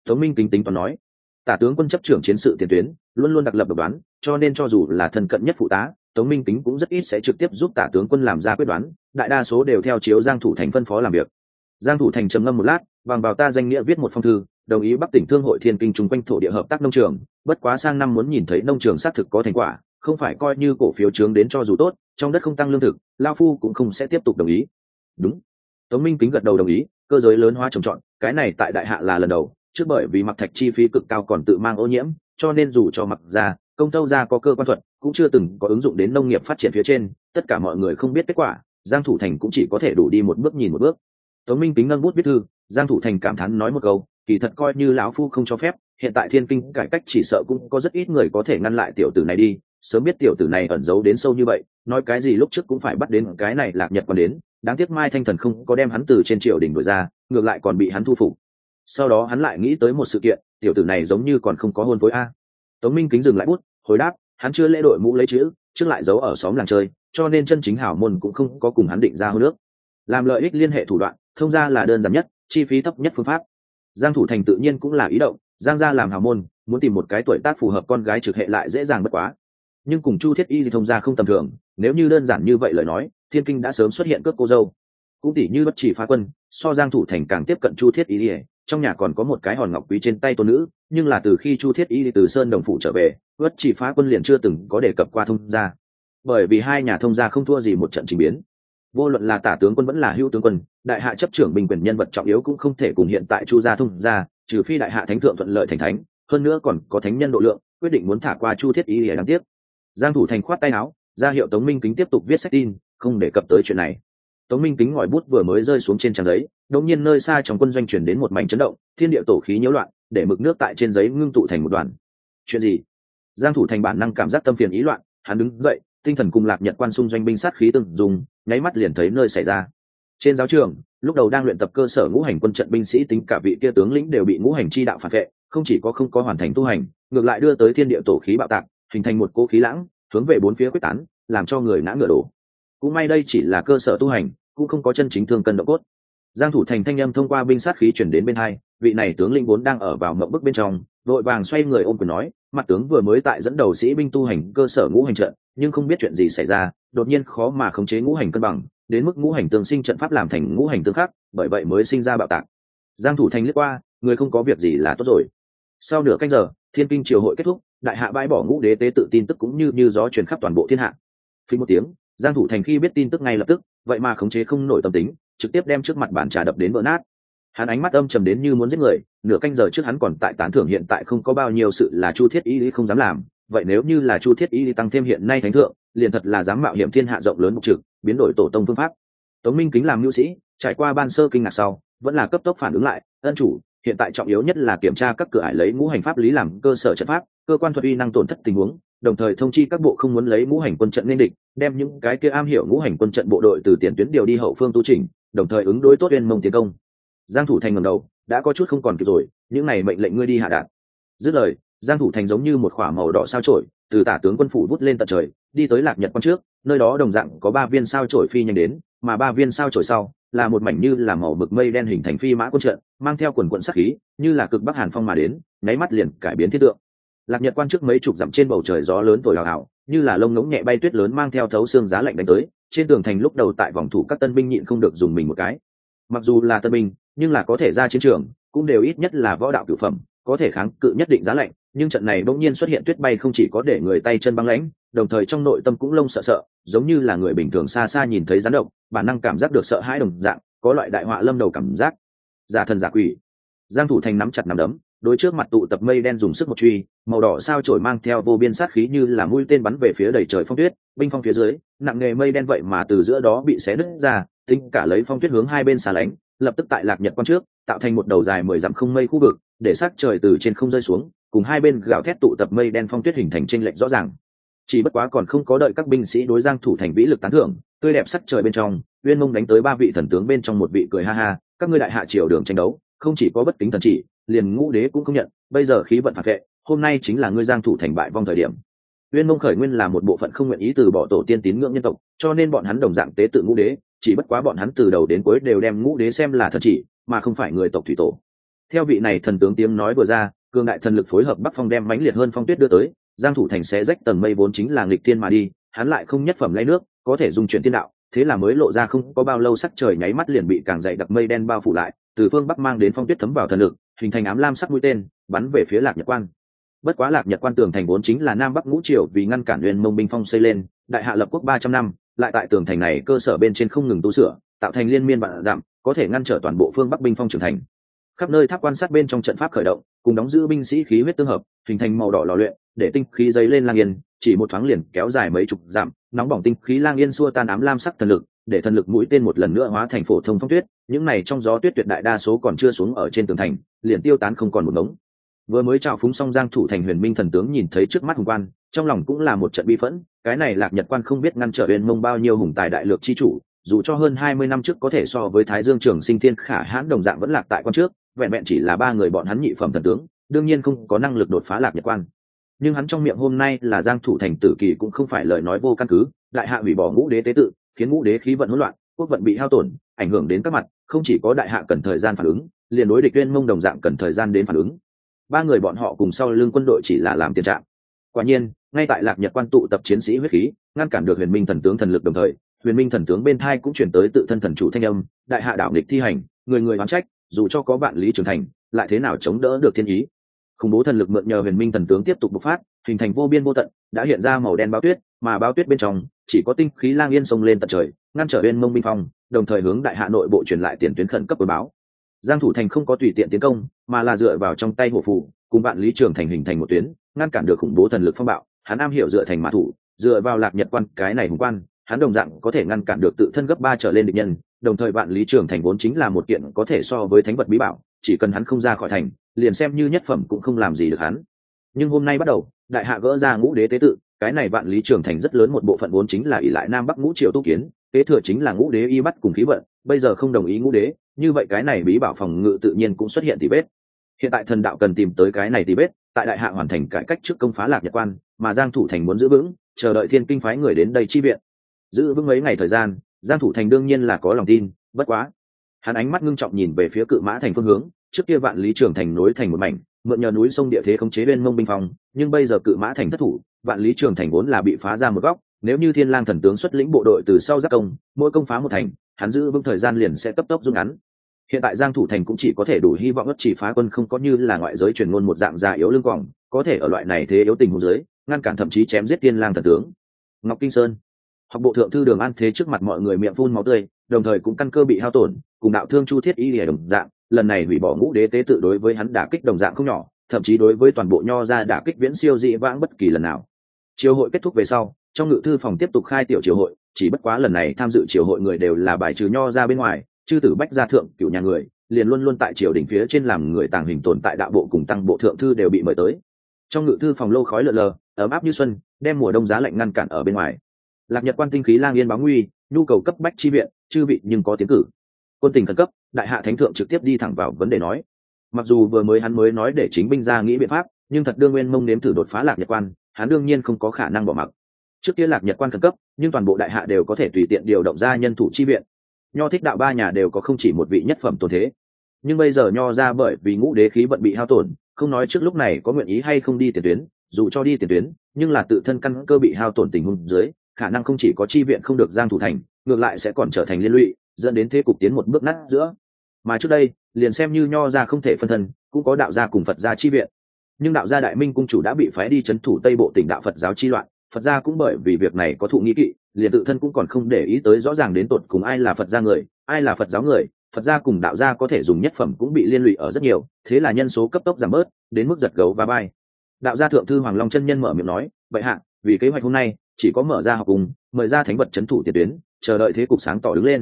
Speaker 1: Tống minh tính tính toán nói. Tả tướng quân chấp trưởng chiến sự tiền tuyến, luôn luôn đặc lập độc đoán, cho nên cho dù là thân cận nhất phụ tá, tống minh tính cũng rất ít sẽ trực tiếp giúp tả tướng quân làm ra quyết đoán. Đại đa số đều theo chiếu giang thủ thành phân phó làm việc giang thủ thành trầm ngâm một lát, bằng vào ta danh nghĩa viết một phong thư, đồng ý bắc tỉnh thương hội thiên kinh chung quanh thổ địa hợp tác nông trường, bất quá sang năm muốn nhìn thấy nông trường xác thực có thành quả, không phải coi như cổ phiếu trướng đến cho dù tốt, trong đất không tăng lương thực, lao phu cũng không sẽ tiếp tục đồng ý. Đúng. Tống minh kính gật đầu đồng ý, cơ giới lớn hóa trồng trọt, cái này tại đại hạ là lần đầu, trước bởi vì mặc thạch chi phí cực cao còn tự mang ô nhiễm, cho nên dù cho mặc ra, công tâu ra có cơ quan thuật, cũng chưa từng có ứng dụng đến nông nghiệp phát triển phía trên, tất cả mọi người không biết kết quả, giang thủ thành cũng chỉ có thể đủ đi một bước nhìn một bước tống minh kính nâng bút viết thư, giang thủ thành cảm thán nói một câu, kỳ thật coi như lão phu không cho phép, hiện tại thiên kinh cải cách chỉ sợ cũng có rất ít người có thể ngăn lại tiểu tử này đi, sớm biết tiểu tử này ẩn giấu đến sâu như vậy, nói cái gì lúc trước cũng phải bắt đến cái này lạc nhật còn đến, đáng tiếc mai thanh thần không có đem hắn từ trên triều đỉnh đuổi ra, ngược lại còn bị hắn thu phục. Sau đó hắn lại nghĩ tới một sự kiện, tiểu tử này giống như còn không có hôn phối a. Tống minh kính dừng lại bút, hồi đáp, hắn chưa lễ đội mũ lấy chữ, trước lại giấu ở xóm làng chơi, cho nên chân chính hảo môn cũng không có cùng hắn định ra hôn nước làm lợi ích liên hệ thủ đoạn thông ra là đơn giản nhất, chi phí thấp nhất phương pháp. Giang thủ thành tự nhiên cũng là ý động, giang gia làm hào môn, muốn tìm một cái tuổi tác phù hợp con gái trực hệ lại dễ dàng bất quá. Nhưng cùng chu thiết y thì thông gia không tầm thường, nếu như đơn giản như vậy lời nói, thiên kinh đã sớm xuất hiện cướp cô dâu. Cũng tỷ như bất chỉ phá quân, so giang thủ thành càng tiếp cận chu thiết y trong nhà còn có một cái hòn ngọc quý trên tay tôn nữ, nhưng là từ khi chu thiết y từ sơn đồng phủ trở về, bất chỉ phá quân liền chưa từng có đề cập qua thông gia. Bởi vì hai nhà thông gia không thua gì một trận trình biến vô luận là tả tướng quân vẫn là hữu tướng quân, đại hạ chấp trưởng bình quyền nhân vật trọng yếu cũng không thể cùng hiện tại chu gia thông gia trừ phi đại hạ thánh thượng thuận lợi thành thánh, hơn nữa còn có thánh nhân độ lượng, quyết định muốn thả qua chu thiết y để đáng tiếc giang thủ thành khoát tay áo, ra hiệu tống minh kính tiếp tục viết sách tin, không đề cập tới chuyện này. Tống minh kính ngòi bút vừa mới rơi xuống trên trang giấy, đột nhiên nơi xa trong quân doanh chuyển đến một mảnh chấn động, thiên địa tổ khí nhiễu loạn, để mực nước tại trên giấy ngưng tụ thành một đoàn. Chuyện gì? Giang thủ thành bản năng cảm giác tâm phiền ý loạn, hắn đứng dậy, tinh thần cùng lạc nhật quan xung doanh binh sát khí từng dùng nháy mắt liền thấy nơi xảy ra. Trên giáo trường, lúc đầu đang luyện tập cơ sở ngũ hành quân trận binh sĩ tính cả vị kia tướng lĩnh đều bị ngũ hành chi đạo phản vệ, không chỉ có không có hoàn thành tu hành, ngược lại đưa tới thiên địa tổ khí bạo tạc, hình thành một cỗ khí lãng, hướng về bốn phía quyết tán, làm cho người ngã ngựa đổ. Cũng may đây chỉ là cơ sở tu hành, cũng không có chân chính thương cân độ cốt. Giang thủ thành thanh âm thông qua binh sát khí chuyển đến bên hai, vị này tướng lĩnh vốn đang ở vào mộng bức bên trong đội vàng xoay người ôm quyền nói, mặt tướng vừa mới tại dẫn đầu sĩ binh tu hành cơ sở ngũ hành trận, nhưng không biết chuyện gì xảy ra đột nhiên khó mà khống chế ngũ hành cân bằng đến mức ngũ hành tương sinh trận pháp làm thành ngũ hành tương khắc bởi vậy mới sinh ra bạo tạc. Giang thủ thành lướt qua người không có việc gì là tốt rồi. Sau nửa canh giờ thiên kinh triều hội kết thúc đại hạ bãi bỏ ngũ đế tế tự tin tức cũng như như gió truyền khắp toàn bộ thiên hạ. Phí một tiếng giang thủ thành khi biết tin tức ngay lập tức vậy mà khống chế không nổi tâm tính trực tiếp đem trước mặt bàn trà đập đến vỡ nát. Hắn ánh mắt âm trầm đến như muốn giết người nửa canh giờ trước hắn còn tại tán thưởng hiện tại không có bao nhiêu sự là chu thiết ý, ý không dám làm vậy nếu như là chu thiết y tăng thêm hiện nay thánh thượng, liền thật là dám mạo hiểm thiên hạ rộng lớn mục trực biến đổi tổ tông phương pháp. Tống minh kính làm nhu sĩ, trải qua ban sơ kinh ngạc sau, vẫn là cấp tốc phản ứng lại, ân chủ, hiện tại trọng yếu nhất là kiểm tra các cửa ải lấy ngũ hành pháp lý làm cơ sở trận pháp, cơ quan thuật uy năng tổn thất tình huống, đồng thời thông chi các bộ không muốn lấy ngũ hành quân trận nên địch, đem những cái kia am hiểu ngũ hành quân trận bộ đội từ tiền tuyến điều đi hậu phương tu trình đồng thời ứng đối tốt viên mông tiến công. Giang thủ thành ngẩng đầu, đã có chút không còn kịp rồi, những này mệnh lệnh ngươi đi hạ đạn dứt lời giang thủ thành giống như một khỏa màu đỏ sao chổi, từ tả tướng quân phủ vút lên tận trời, đi tới lạc nhật quan trước, nơi đó đồng dạng có ba viên sao chổi phi nhanh đến, mà ba viên sao chổi sau, là một mảnh như là màu mực mây đen hình thành phi mã quân trận, mang theo quần quận sắc khí, như là cực bắc hàn phong mà đến, nháy mắt liền cải biến thiết tượng. Lạc nhật quan trước mấy chục dặm trên bầu trời gió lớn thổi hào hào, như là lông ngỗng nhẹ bay tuyết lớn mang theo thấu xương giá lạnh đánh tới, trên tường thành lúc đầu tại vòng thủ các tân binh nhịn không được dùng mình một cái. Mặc dù là tân binh, nhưng là có thể ra chiến trường, cũng đều ít nhất là võ đạo cửu phẩm, có thể kháng cự nhất định giá lạnh nhưng trận này bỗng nhiên xuất hiện tuyết bay không chỉ có để người tay chân băng lãnh, đồng thời trong nội tâm cũng lông sợ sợ, giống như là người bình thường xa xa nhìn thấy rắn động bản năng cảm giác được sợ hãi đồng dạng, có loại đại họa lâm đầu cảm giác. Giả thần giả quỷ. Giang thủ thành nắm chặt nắm đấm, đối trước mặt tụ tập mây đen dùng sức một truy, màu đỏ sao trổi mang theo vô biên sát khí như là mũi tên bắn về phía đầy trời phong tuyết, binh phong phía dưới, nặng nghề mây đen vậy mà từ giữa đó bị xé nứt ra, tính cả lấy phong tuyết hướng hai bên xa lánh, lập tức tại lạc nhật quan trước, tạo thành một đầu dài mười dặm không mây khu vực, để sát trời từ trên không rơi xuống cùng hai bên gạo thét tụ tập mây đen phong tuyết hình thành tranh lệch rõ ràng. Chỉ bất quá còn không có đợi các binh sĩ đối giang thủ thành vĩ lực tán thưởng, tươi đẹp sắc trời bên trong, uyên mông đánh tới ba vị thần tướng bên trong một vị cười ha ha, các ngươi đại hạ triều đường tranh đấu, không chỉ có bất kính thần chỉ, liền ngũ đế cũng không nhận, bây giờ khí vận phản vệ, hôm nay chính là ngươi giang thủ thành bại vong thời điểm. Uyên mông khởi nguyên là một bộ phận không nguyện ý từ bỏ tổ tiên tín ngưỡng nhân tộc, cho nên bọn hắn đồng dạng tế tự ngũ đế, chỉ bất quá bọn hắn từ đầu đến cuối đều đem ngũ đế xem là thần chỉ, mà không phải người tộc thủy tổ. Theo vị này thần tướng tiếng nói vừa ra cường đại thần lực phối hợp bắc phong đem mãnh liệt hơn phong tuyết đưa tới, giang thủ thành xé rách tầng mây vốn chính là nghịch thiên mà đi, hắn lại không nhất phẩm lấy nước, có thể dùng chuyển thiên đạo, thế là mới lộ ra không có bao lâu sắc trời nháy mắt liền bị càng dày đặc mây đen bao phủ lại, từ phương bắc mang đến phong tuyết thấm vào thần lực, hình thành ám lam sắc mũi tên, bắn về phía lạc nhật quan. Bất quá lạc nhật quan tường thành vốn chính là nam bắc ngũ triều vì ngăn cản nguyên mông binh phong xây lên, đại hạ lập quốc ba trăm năm, lại tại tường thành này cơ sở bên trên không ngừng tu sửa, tạo thành liên miên vạn dặm, có thể ngăn trở toàn bộ phương bắc binh phong trưởng thành khắp nơi tháp quan sát bên trong trận pháp khởi động, cùng đóng giữ binh sĩ khí huyết tương hợp, hình thành màu đỏ lò luyện, để tinh khí dấy lên lang yên, chỉ một thoáng liền kéo dài mấy chục dặm, nóng bỏng tinh khí lang yên xua tan ám lam sắc thần lực, để thần lực mũi tên một lần nữa hóa thành phổ thông phong tuyết, những này trong gió tuyết tuyệt đại đa số còn chưa xuống ở trên tường thành, liền tiêu tán không còn một ngống. Vừa mới trào phúng xong giang thủ thành huyền minh thần tướng nhìn thấy trước mắt hùng quan, trong lòng cũng là một trận bi phẫn, cái này lạc nhật quan không biết ngăn trở bên mông bao nhiêu hùng tài đại lược chi chủ, dù cho hơn hai mươi năm trước có thể so với thái dương trường sinh thiên khả hãn đồng dạng vẫn lạc tại quan trước vẹn vẹn chỉ là ba người bọn hắn nhị phẩm thần tướng, đương nhiên không có năng lực đột phá lạc nhật quan. Nhưng hắn trong miệng hôm nay là giang thủ thành tử kỳ cũng không phải lời nói vô căn cứ, đại hạ hủy bỏ ngũ đế tế tự, khiến ngũ đế khí vận hỗn loạn, quốc vận bị hao tổn, ảnh hưởng đến các mặt, không chỉ có đại hạ cần thời gian phản ứng, liền đối địch viên mông đồng dạng cần thời gian đến phản ứng. Ba người bọn họ cùng sau lưng quân đội chỉ là làm tiền trạng quả nhiên, ngay tại lạc nhật quan tụ tập chiến sĩ huyết khí, ngăn cản được huyền minh thần tướng thần lực đồng thời, huyền minh thần tướng bên thai cũng chuyển tới tự thân thần chủ thanh âm, đại hạ đảo nghịch thi hành, người người oán trách dù cho có vạn lý trưởng thành, lại thế nào chống đỡ được thiên ý? Khủng bố thần lực mượn nhờ huyền minh thần tướng tiếp tục bộc phát, hình thành vô biên vô tận, đã hiện ra màu đen bao tuyết, mà bao tuyết bên trong, chỉ có tinh khí lang yên sông lên tận trời, ngăn trở bên mông binh phong, đồng thời hướng đại hạ nội bộ truyền lại tiền tuyến khẩn cấp với báo. Giang thủ thành không có tùy tiện tiến công, mà là dựa vào trong tay hổ phù, cùng bạn lý trường thành hình thành một tuyến, ngăn cản được khủng bố thần lực phong bạo. Hắn am hiểu dựa thành mã thủ, dựa vào lạc nhật quan, cái này hùng quan hắn đồng dạng có thể ngăn cản được tự thân gấp ba trở lên địch nhân đồng thời bạn lý trường thành vốn chính là một kiện có thể so với thánh vật bí bảo chỉ cần hắn không ra khỏi thành liền xem như nhất phẩm cũng không làm gì được hắn nhưng hôm nay bắt đầu đại hạ gỡ ra ngũ đế tế tự cái này bạn lý trường thành rất lớn một bộ phận vốn chính là ỷ lại nam bắc ngũ triều tu kiến kế thừa chính là ngũ đế y bắt cùng khí vận bây giờ không đồng ý ngũ đế như vậy cái này bí bảo phòng ngự tự nhiên cũng xuất hiện tỷ vết. hiện tại thần đạo cần tìm tới cái này tỷ vết, tại đại hạ hoàn thành cải cách trước công phá lạc nhật quan mà giang thủ thành muốn giữ vững chờ đợi thiên kinh phái người đến đây chi viện giữ vững mấy ngày thời gian, giang thủ thành đương nhiên là có lòng tin, bất quá, hắn ánh mắt ngưng trọng nhìn về phía cự mã thành phương hướng, trước kia vạn lý trường thành nối thành một mảnh, mượn nhờ núi sông địa thế khống chế bên mông binh phong nhưng bây giờ cự mã thành thất thủ, vạn lý trường thành vốn là bị phá ra một góc, nếu như thiên lang thần tướng xuất lĩnh bộ đội từ sau giác công, mỗi công phá một thành, hắn giữ vững thời gian liền sẽ cấp tốc rút ngắn. Hiện tại giang thủ thành cũng chỉ có thể đủ hy vọng ất chỉ phá quân không có như là ngoại giới truyền ngôn một dạng già yếu lưng quòng, có thể ở loại này thế yếu tình huống dưới, ngăn cản thậm chí chém giết thiên lang thần tướng. Ngọc kinh sơn học bộ thượng thư đường an thế trước mặt mọi người miệng phun máu tươi, đồng thời cũng căn cơ bị hao tổn, cùng đạo thương chu thiết y lìa đồng dạng, lần này hủy bỏ ngũ đế tế tự đối với hắn đả kích đồng dạng không nhỏ, thậm chí đối với toàn bộ nho ra đả kích viễn siêu dị vãng bất kỳ lần nào. Triều hội kết thúc về sau, trong ngự thư phòng tiếp tục khai tiểu triều hội, chỉ bất quá lần này tham dự triều hội người đều là bài trừ nho ra bên ngoài, chư tử bách gia thượng cựu nhà người, liền luôn luôn tại triều đình phía trên làm người tàng hình tồn tại đạo bộ cùng tăng bộ thượng thư đều bị mời tới. Trong ngự thư phòng lô khói lờ lờ, ấm áp như xuân, đem mùa đông giá lạnh ngăn cản ở bên ngoài lạc nhật quan tinh khí lang yên báo nguy, nhu cầu cấp bách chi viện, chư vị nhưng có tiến cử. Quân tình khẩn cấp, đại hạ thánh thượng trực tiếp đi thẳng vào vấn đề nói. Mặc dù vừa mới hắn mới nói để chính binh ra nghĩ biện pháp, nhưng thật đương nguyên mông nếm thử đột phá lạc nhật quan, hắn đương nhiên không có khả năng bỏ mặc. Trước kia lạc nhật quan khẩn cấp, nhưng toàn bộ đại hạ đều có thể tùy tiện điều động ra nhân thủ chi viện. Nho thích đạo ba nhà đều có không chỉ một vị nhất phẩm tồn thế. Nhưng bây giờ nho ra bởi vì ngũ đế khí vận bị hao tổn, không nói trước lúc này có nguyện ý hay không đi tiền tuyến, dù cho đi tiền tuyến, nhưng là tự thân căn cơ bị hao tổn tình huống dưới khả năng không chỉ có chi viện không được giang thủ thành, ngược lại sẽ còn trở thành liên lụy, dẫn đến thế cục tiến một bước nát giữa. Mà trước đây, liền xem như nho ra không thể phân thân, cũng có đạo gia cùng phật gia chi viện. Nhưng đạo gia đại minh cung chủ đã bị phái đi chấn thủ tây bộ tỉnh đạo phật giáo chi loạn, phật gia cũng bởi vì việc này có thụ nghĩ kỵ, liền tự thân cũng còn không để ý tới rõ ràng đến tột cùng ai là phật gia người, ai là phật giáo người, phật gia cùng đạo gia có thể dùng nhất phẩm cũng bị liên lụy ở rất nhiều, thế là nhân số cấp tốc giảm bớt, đến mức giật gấu và bay. Đạo gia thượng thư hoàng long chân nhân mở miệng nói vậy hạ, vì kế hoạch hôm nay chỉ có mở ra học cung, mời ra thánh vật c h ấ n thủ tiền tuyến, chờ đợi thế cục sáng tỏ đứng lên.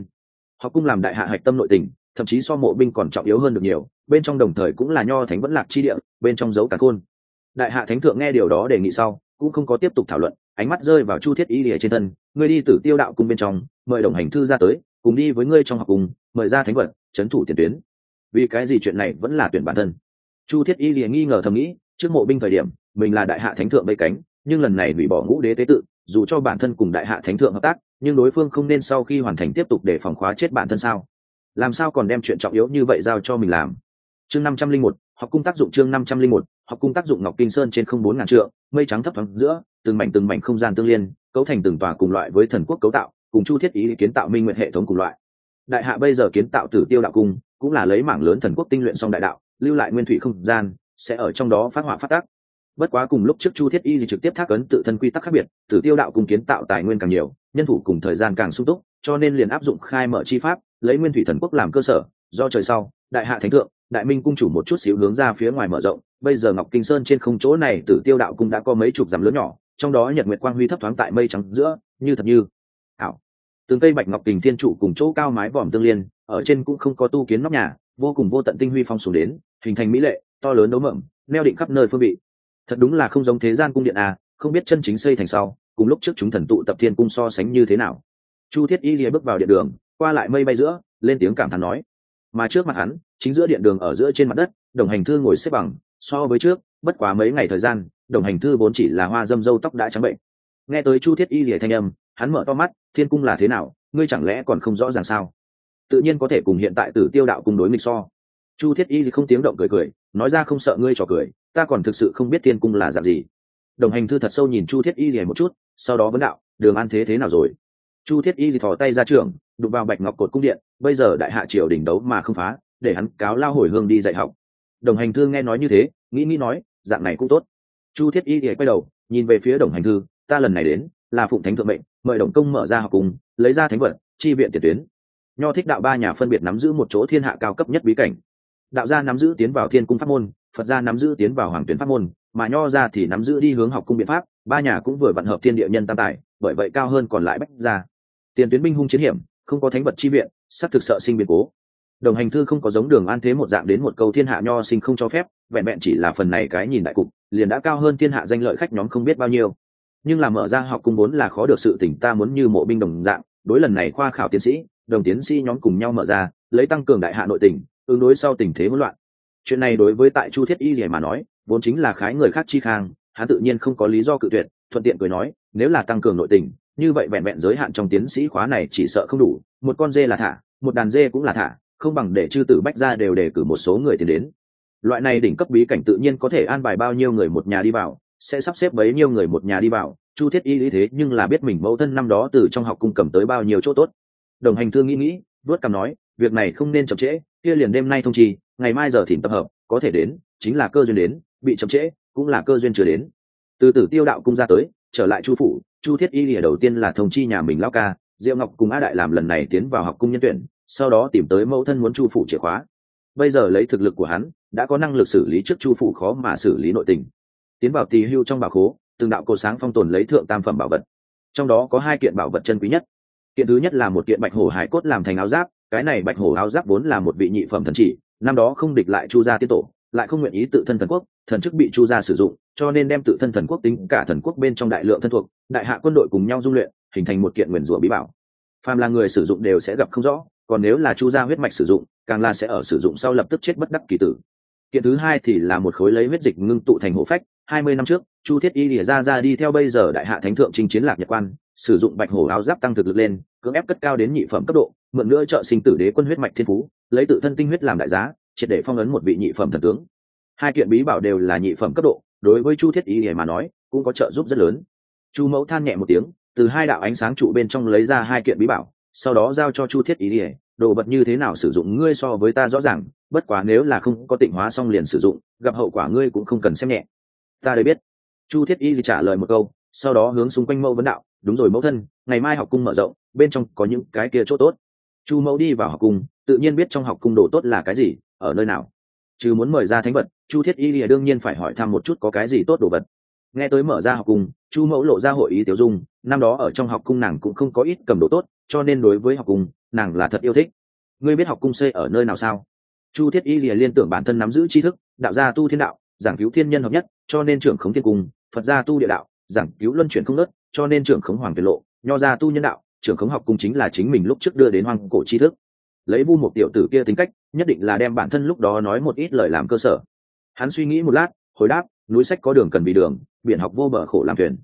Speaker 1: Học cung làm đại hạ hạch tâm nội tình, thậm chí so mộ binh còn trọng yếu hơn được nhiều, bên trong đồng thời cũng là nho thánh vẫn lạc chi địa, bên trong dấu cả côn. Đại hạ thánh thượng nghe điều đó đề nghị sau, cũng không có tiếp tục thảo luận, ánh mắt rơi vào chu thiết y lìa trên thân, ngươi đi tử tiêu đạo cung bên trong, mời đồng hành thư ra tới, cùng đi với ngươi trong học cung, mời ra thánh vật trấn thủ tiền tuyến. Vì cái gì chuyện này vẫn là tuyển bản thân? Chu thiết y lìa nghi ngờ thầm nghĩ, trước mộ binh thời điểm, mình là đại hạ thánh thượng bệ cánh, nhưng lần này hủy bỏ ngũ đế tế tự dù cho bản thân cùng đại hạ thánh thượng hợp tác, nhưng đối phương không nên sau khi hoàn thành tiếp tục để phòng khóa chết bản thân sao? Làm sao còn đem chuyện trọng yếu như vậy giao cho mình làm? Chương năm trăm linh một, học cung tác dụng chương năm trăm linh một, học cung tác dụng ngọc kinh sơn trên không bốn ngàn trượng, mây trắng thấp thoáng giữa, từng mảnh từng mảnh không gian tương liên, cấu thành từng tòa cùng loại với thần quốc cấu tạo, cùng chu thiết ý kiến tạo minh nguyện hệ thống cùng loại. Đại hạ bây giờ kiến tạo tử tiêu đạo cung, cũng là lấy mảng lớn thần quốc tinh luyện song đại đạo, lưu lại nguyên thủy không gian, sẽ ở trong đó phát họa phát tác bất quá cùng lúc trước chu thiết y thì trực tiếp thác ấn tự thân quy tắc khác biệt tử tiêu đạo cùng kiến tạo tài nguyên càng nhiều, nhân thủ cùng thời gian càng sung túc, cho nên liền áp dụng khai mở chi pháp, lấy nguyên thủy thần quốc làm cơ sở, do trời sau, đại hạ thánh thượng, đại minh cung chủ một chút xíu hướng ra phía ngoài mở rộng. Bây giờ ngọc kinh sơn trên không chỗ này tử tiêu đạo cung đã có mấy chục dặm lớn nhỏ, trong đó nhật nguyệt quang huy thấp thoáng tại mây trắng giữa, như thật như ảo. Từng cây bạch ngọc kình thiên trụ cùng chỗ cao mái vòm tương liên, ở trên cũng không có tu kiến nóc nhà, vô cùng vô tận tinh huy phong xuống đến, hình thành mỹ lệ, to lớn đấu mộng neo định khắp nơi phương vị thật đúng là không giống thế gian cung điện à không biết chân chính xây thành sau, cùng lúc trước chúng thần tụ tập thiên cung so sánh như thế nào. Chu thiết y lìa bước vào điện đường, qua lại mây bay giữa, lên tiếng cảm thán nói. Mà trước mặt hắn, chính giữa điện đường ở giữa trên mặt đất, đồng hành thư ngồi xếp bằng, so với trước, bất quá mấy ngày thời gian, đồng hành thư vốn chỉ là hoa dâm dâu tóc đã trắng bệnh. Nghe tới chu thiết y lìa thanh âm, hắn mở to mắt, thiên cung là thế nào, ngươi chẳng lẽ còn không rõ ràng sao? Tự nhiên có thể cùng hiện tại tử tiêu đạo cùng đối nghịch so. Chu thiết y thì không tiếng động cười cười, nói ra không sợ ngươi trò cười ta còn thực sự không biết thiên cung là dạng gì. Đồng hành thư thật sâu nhìn chu thiết y rỉa một chút, sau đó vấn đạo, đường an thế thế nào rồi? Chu thiết y thì thò tay ra trường, đụng vào bạch ngọc cột cung điện, bây giờ đại hạ triều đỉnh đấu mà không phá, để hắn cáo lao hồi hương đi dạy học. Đồng hành thư nghe nói như thế, nghĩ nghĩ nói, dạng này cũng tốt. Chu thiết y thì quay đầu, nhìn về phía đồng hành thư, ta lần này đến, là phụng thánh thượng mệnh, mời đồng công mở ra học cùng, lấy ra thánh vật, chi viện tiền tuyến. Nho thích đạo ba nhà phân biệt nắm giữ một chỗ thiên hạ cao cấp nhất bí cảnh. Đạo gia nắm giữ tiến vào thiên cung pháp môn phật gia nắm giữ tiến vào hoàng tuyến pháp môn, mà nho ra thì nắm giữ đi hướng học cung biện pháp, ba nhà cũng vừa vận hợp thiên địa nhân tam tài, bởi vậy cao hơn còn lại bách gia. Tiền tuyến binh hung chiến hiểm, không có thánh vật chi viện, sắp thực sợ sinh biến cố. Đồng hành thư không có giống đường an thế một dạng đến một câu thiên hạ nho sinh không cho phép, vẹn vẹn chỉ là phần này cái nhìn đại cục, liền đã cao hơn thiên hạ danh lợi khách nhóm không biết bao nhiêu. Nhưng làm mở ra học cung vốn là khó được sự tỉnh ta muốn như mộ binh đồng dạng, đối lần này khoa khảo tiến sĩ, đồng tiến sĩ nhóm cùng nhau mở ra, lấy tăng cường đại hạ nội tỉnh ứng đối sau tình thế hỗn loạn chuyện này đối với tại chu thiết y gì mà nói, vốn chính là khái người khác chi khang, hắn tự nhiên không có lý do cự tuyệt, thuận tiện cười nói, nếu là tăng cường nội tình, như vậy vẹn vẹn giới hạn trong tiến sĩ khóa này chỉ sợ không đủ, một con dê là thả, một đàn dê cũng là thả, không bằng để chư tử bách ra đều đề cử một số người tiến đến. Loại này đỉnh cấp bí cảnh tự nhiên có thể an bài bao nhiêu người một nhà đi vào, sẽ sắp xếp bấy nhiêu người một nhà đi vào, chu thiết y lý thế nhưng là biết mình mẫu thân năm đó từ trong học cung cầm tới bao nhiêu chỗ tốt. Đồng hành thương nghĩ nghĩ, vuốt cằm nói, việc này không nên chậm trễ, kia liền đêm nay thông trì ngày mai giờ thỉnh tập hợp, có thể đến, chính là cơ duyên đến, bị chậm trễ, cũng là cơ duyên chưa đến. Từ tử tiêu đạo cung ra tới, trở lại chu phủ, chu thiết y lìa đầu tiên là thông chi nhà mình lao ca, diệu ngọc cùng a đại làm lần này tiến vào học cung nhân tuyển, sau đó tìm tới mẫu thân muốn chu phủ chìa khóa. Bây giờ lấy thực lực của hắn, đã có năng lực xử lý trước chu phủ khó mà xử lý nội tình. Tiến vào tì hưu trong bảo khố, từng đạo cổ sáng phong tồn lấy thượng tam phẩm bảo vật. Trong đó có hai kiện bảo vật chân quý nhất. Kiện thứ nhất là một kiện bạch hổ hải cốt làm thành áo giáp, cái này bạch hổ áo giáp vốn là một vị nhị phẩm thần chỉ năm đó không địch lại chu gia tiết tổ, lại không nguyện ý tự thân thần quốc, thần chức bị chu gia sử dụng, cho nên đem tự thân thần quốc tính cả thần quốc bên trong đại lượng thân thuộc, đại hạ quân đội cùng nhau dung luyện, hình thành một kiện nguyền rủa bí bảo. Phàm là người sử dụng đều sẽ gặp không rõ, còn nếu là chu gia huyết mạch sử dụng, càng là sẽ ở sử dụng sau lập tức chết bất đắc kỳ tử. Kiện thứ hai thì là một khối lấy huyết dịch ngưng tụ thành hộ phách, hai mươi năm trước, chu thiết y lìa ra ra đi theo bây giờ đại hạ thánh thượng chinh chiến lạc nhật quan, sử dụng bạch hổ áo giáp tăng thực lực lên cưỡng ép cất cao đến nhị phẩm cấp độ, mượn nữa trợ sinh tử đế quân huyết mạch thiên phú, lấy tự thân tinh huyết làm đại giá, triệt để phong ấn một vị nhị phẩm thần tướng. Hai kiện bí bảo đều là nhị phẩm cấp độ, đối với chu thiết y lìa mà nói, cũng có trợ giúp rất lớn. Chu mẫu than nhẹ một tiếng, từ hai đạo ánh sáng trụ bên trong lấy ra hai kiện bí bảo, sau đó giao cho chu thiết y lìa đồ vật như thế nào sử dụng ngươi so với ta rõ ràng, bất quá nếu là không có tịnh hóa xong liền sử dụng, gặp hậu quả ngươi cũng không cần xem nhẹ. Ta đây biết. Chu thiết y trả lời một câu, sau đó hướng xung quanh mẫu vấn đạo, đúng rồi mẫu thân ngày mai học cung mở rộng, bên trong có những cái kia chỗ tốt. Chu mẫu đi vào học cung, tự nhiên biết trong học cung đồ tốt là cái gì, ở nơi nào. Chứ muốn mời ra thánh vật, chu thiết y lìa đương nhiên phải hỏi thăm một chút có cái gì tốt đồ vật. Nghe tới mở ra học cung, chu mẫu lộ ra hội ý tiểu dung, năm đó ở trong học cung nàng cũng không có ít cầm đồ tốt, cho nên đối với học cung, nàng là thật yêu thích. Ngươi biết học cung xây ở nơi nào sao? Chu thiết y lìa liên tưởng bản thân nắm giữ tri thức, đạo gia tu thiên đạo, giảng cứu thiên nhân hợp nhất, cho nên trưởng khống thiên cung, phật gia tu địa đạo, giảng cứu luân chuyển không nớt cho nên trưởng khống hoàng tiết lộ nho gia tu nhân đạo, trưởng khống học cung chính là chính mình lúc trước đưa đến hoang cổ tri thức. Lấy vu một tiểu tử kia tính cách, nhất định là đem bản thân lúc đó nói một ít lời làm cơ sở. Hắn suy nghĩ một lát, hồi đáp, núi sách có đường cần bị đường, biển học vô bờ khổ làm thuyền.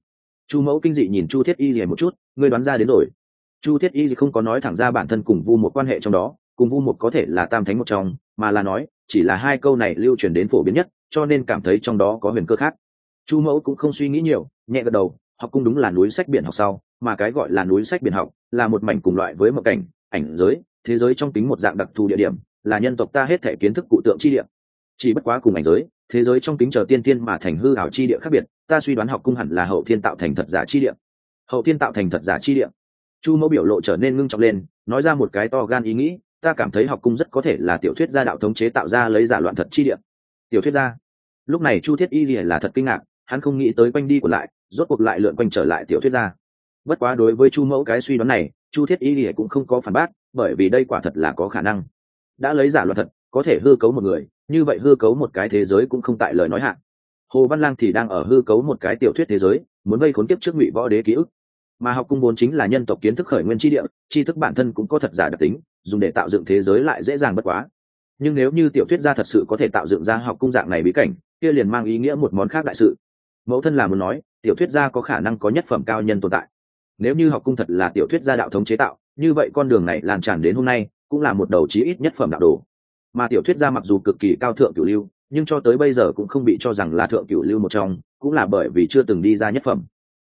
Speaker 1: Chu mẫu kinh dị nhìn chu thiết y gì một chút, ngươi đoán ra đến rồi. Chu thiết y không có nói thẳng ra bản thân cùng vu một quan hệ trong đó, cùng vu một có thể là tam thánh một trong, mà là nói, chỉ là hai câu này lưu truyền đến phổ biến nhất, cho nên cảm thấy trong đó có huyền cơ khác. Chu mẫu cũng không suy nghĩ nhiều, nhẹ gật đầu học cung đúng là núi sách biển học sau, mà cái gọi là núi sách biển học là một mảnh cùng loại với một cảnh, ảnh giới, thế giới trong tính một dạng đặc thù địa điểm, là nhân tộc ta hết thể kiến thức cụ tượng chi địa. Chỉ bất quá cùng ảnh giới, thế giới trong tính chờ tiên tiên mà thành hư ảo chi địa khác biệt, ta suy đoán học cung hẳn là hậu thiên tạo thành thật giả chi địa. Hậu thiên tạo thành thật giả chi địa. Chu mẫu biểu lộ trở nên ngưng trọng lên, nói ra một cái to gan ý nghĩ, ta cảm thấy học cung rất có thể là tiểu thuyết gia đạo thống chế tạo ra lấy giả loạn thật chi địa. Tiểu thuyết gia. Lúc này chu thiết y lìa là thật kinh ngạc, hắn không nghĩ tới quanh đi của lại rốt cuộc lại lượn quanh trở lại tiểu thuyết gia. Bất quá đối với chu mẫu cái suy đoán này, chu thiết y lìa cũng không có phản bác, bởi vì đây quả thật là có khả năng. Đã lấy giả luật thật, có thể hư cấu một người, như vậy hư cấu một cái thế giới cũng không tại lời nói hạn hồ văn lang thì đang ở hư cấu một cái tiểu thuyết thế giới, muốn vây khốn kiếp trước ngụy võ đế ký ức. Mà học cung vốn chính là nhân tộc kiến thức khởi nguyên tri địa, tri thức bản thân cũng có thật giả đặc tính, dùng để tạo dựng thế giới lại dễ dàng bất quá. Nhưng nếu như tiểu thuyết gia thật sự có thể tạo dựng ra học cung dạng này bí cảnh, kia liền mang ý nghĩa một món khác đại sự. Mẫu thân là muốn nói tiểu thuyết gia có khả năng có nhất phẩm cao nhân tồn tại. Nếu như học cung thật là tiểu thuyết gia đạo thống chế tạo, như vậy con đường này lan tràn đến hôm nay, cũng là một đầu chí ít nhất phẩm đạo đồ. Mà tiểu thuyết gia mặc dù cực kỳ cao thượng cửu lưu, nhưng cho tới bây giờ cũng không bị cho rằng là thượng cửu lưu một trong, cũng là bởi vì chưa từng đi ra nhất phẩm.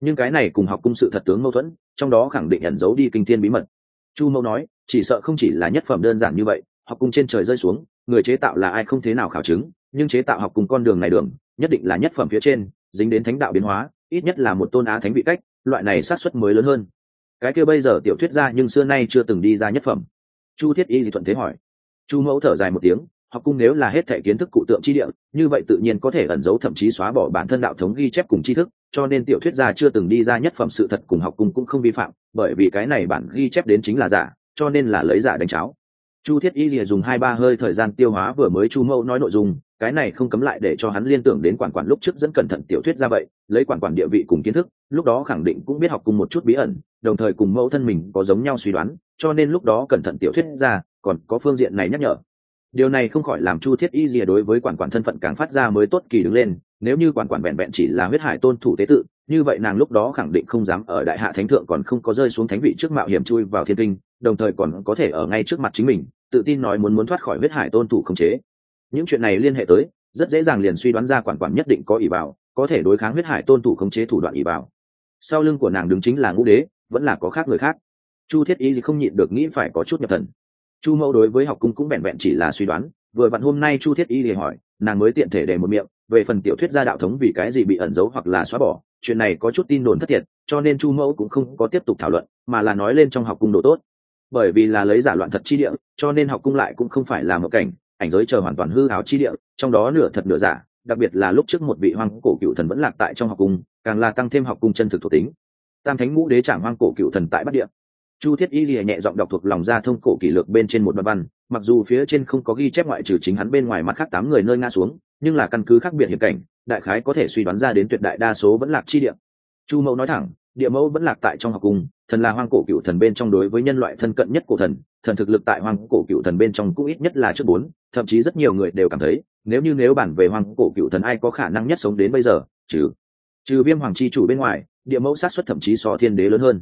Speaker 1: Nhưng cái này cùng học cung sự thật tướng mâu thuẫn, trong đó khẳng định ẩn giấu đi kinh thiên bí mật. Chu mẫu nói, chỉ sợ không chỉ là nhất phẩm đơn giản như vậy, học cung trên trời rơi xuống, người chế tạo là ai không thế nào khảo chứng, nhưng chế tạo học cùng con đường này đường, nhất định là nhất phẩm phía trên, dính đến thánh đạo biến hóa ít nhất là một tôn á thánh vị cách, loại này sát xuất mới lớn hơn. Cái kia bây giờ tiểu thuyết ra nhưng xưa nay chưa từng đi ra nhất phẩm. Chu thiết y thì thuận thế hỏi. Chu mẫu thở dài một tiếng, học cung nếu là hết thể kiến thức cụ tượng chi địa, như vậy tự nhiên có thể ẩn giấu thậm chí xóa bỏ bản thân đạo thống ghi chép cùng tri thức, cho nên tiểu thuyết gia chưa từng đi ra nhất phẩm sự thật cùng học cung cũng không vi phạm, bởi vì cái này bản ghi chép đến chính là giả, cho nên là lấy giả đánh cháo. Chu thiết y lìa dùng hai ba hơi thời gian tiêu hóa vừa mới chu mẫu nói nội dung cái này không cấm lại để cho hắn liên tưởng đến quản quản lúc trước dẫn cẩn thận tiểu thuyết ra vậy, lấy quản quản địa vị cùng kiến thức, lúc đó khẳng định cũng biết học cùng một chút bí ẩn, đồng thời cùng mẫu thân mình có giống nhau suy đoán, cho nên lúc đó cẩn thận tiểu thuyết ra, còn có phương diện này nhắc nhở. Điều này không khỏi làm chu thiết y rìa đối với quản quản thân phận càng phát ra mới tốt kỳ đứng lên, nếu như quản quản vẹn vẹn chỉ là huyết hải tôn thủ tế tự, như vậy nàng lúc đó khẳng định không dám ở đại hạ thánh thượng còn không có rơi xuống thánh vị trước mạo hiểm chui vào thiên kinh, đồng thời còn có thể ở ngay trước mặt chính mình, tự tin nói muốn muốn thoát khỏi huyết hải tôn thủ khống chế những chuyện này liên hệ tới, rất dễ dàng liền suy đoán ra quản quản nhất định có ỷ bảo có thể đối kháng huyết hải tôn thủ khống chế thủ đoạn ỷ bảo sau lưng của nàng đứng chính là ngũ đế, vẫn là có khác người khác. Chu thiết y thì không nhịn được nghĩ phải có chút nhập thần. Chu mẫu đối với học cung cũng vẹn vẹn chỉ là suy đoán, vừa vặn hôm nay chu thiết y thì hỏi, nàng mới tiện thể để một miệng, về phần tiểu thuyết gia đạo thống vì cái gì bị ẩn giấu hoặc là xóa bỏ, chuyện này có chút tin đồn thất thiệt, cho nên chu mẫu cũng không có tiếp tục thảo luận, mà là nói lên trong học cung độ tốt. Bởi vì là lấy giả loạn thật chi địa, cho nên học cung lại cũng không phải là một cảnh ảnh giới chờ hoàn toàn hư ảo chi địa, trong đó nửa thật nửa giả, đặc biệt là lúc trước một vị hoang cổ cựu thần vẫn lạc tại trong học cung, càng là tăng thêm học cung chân thực thuộc tính. Tam thánh ngũ đế trảng hoang cổ cựu thần tại bắc địa. Chu thiết y lìa nhẹ giọng đọc thuộc lòng ra thông cổ kỷ lược bên trên một đoạn văn, mặc dù phía trên không có ghi chép ngoại trừ chính hắn bên ngoài mặt khác tám người nơi nga xuống, nhưng là căn cứ khác biệt hiểm cảnh, đại khái có thể suy đoán ra đến tuyệt đại đa số vẫn lạc chi địa. Chu mẫu nói thẳng địa mẫu vẫn lạc tại trong học cung, thần là hoang cổ cựu thần bên trong đối với nhân loại thân cận nhất cổ thần thần thực lực tại hoang cổ cựu thần bên trong cũng ít nhất là trước bốn, thậm chí rất nhiều người đều cảm thấy, nếu như nếu bản về hoang cổ cựu thần ai có khả năng nhất sống đến bây giờ, trừ trừ viêm hoàng chi chủ bên ngoài, địa mẫu sát xuất thậm chí so thiên đế lớn hơn.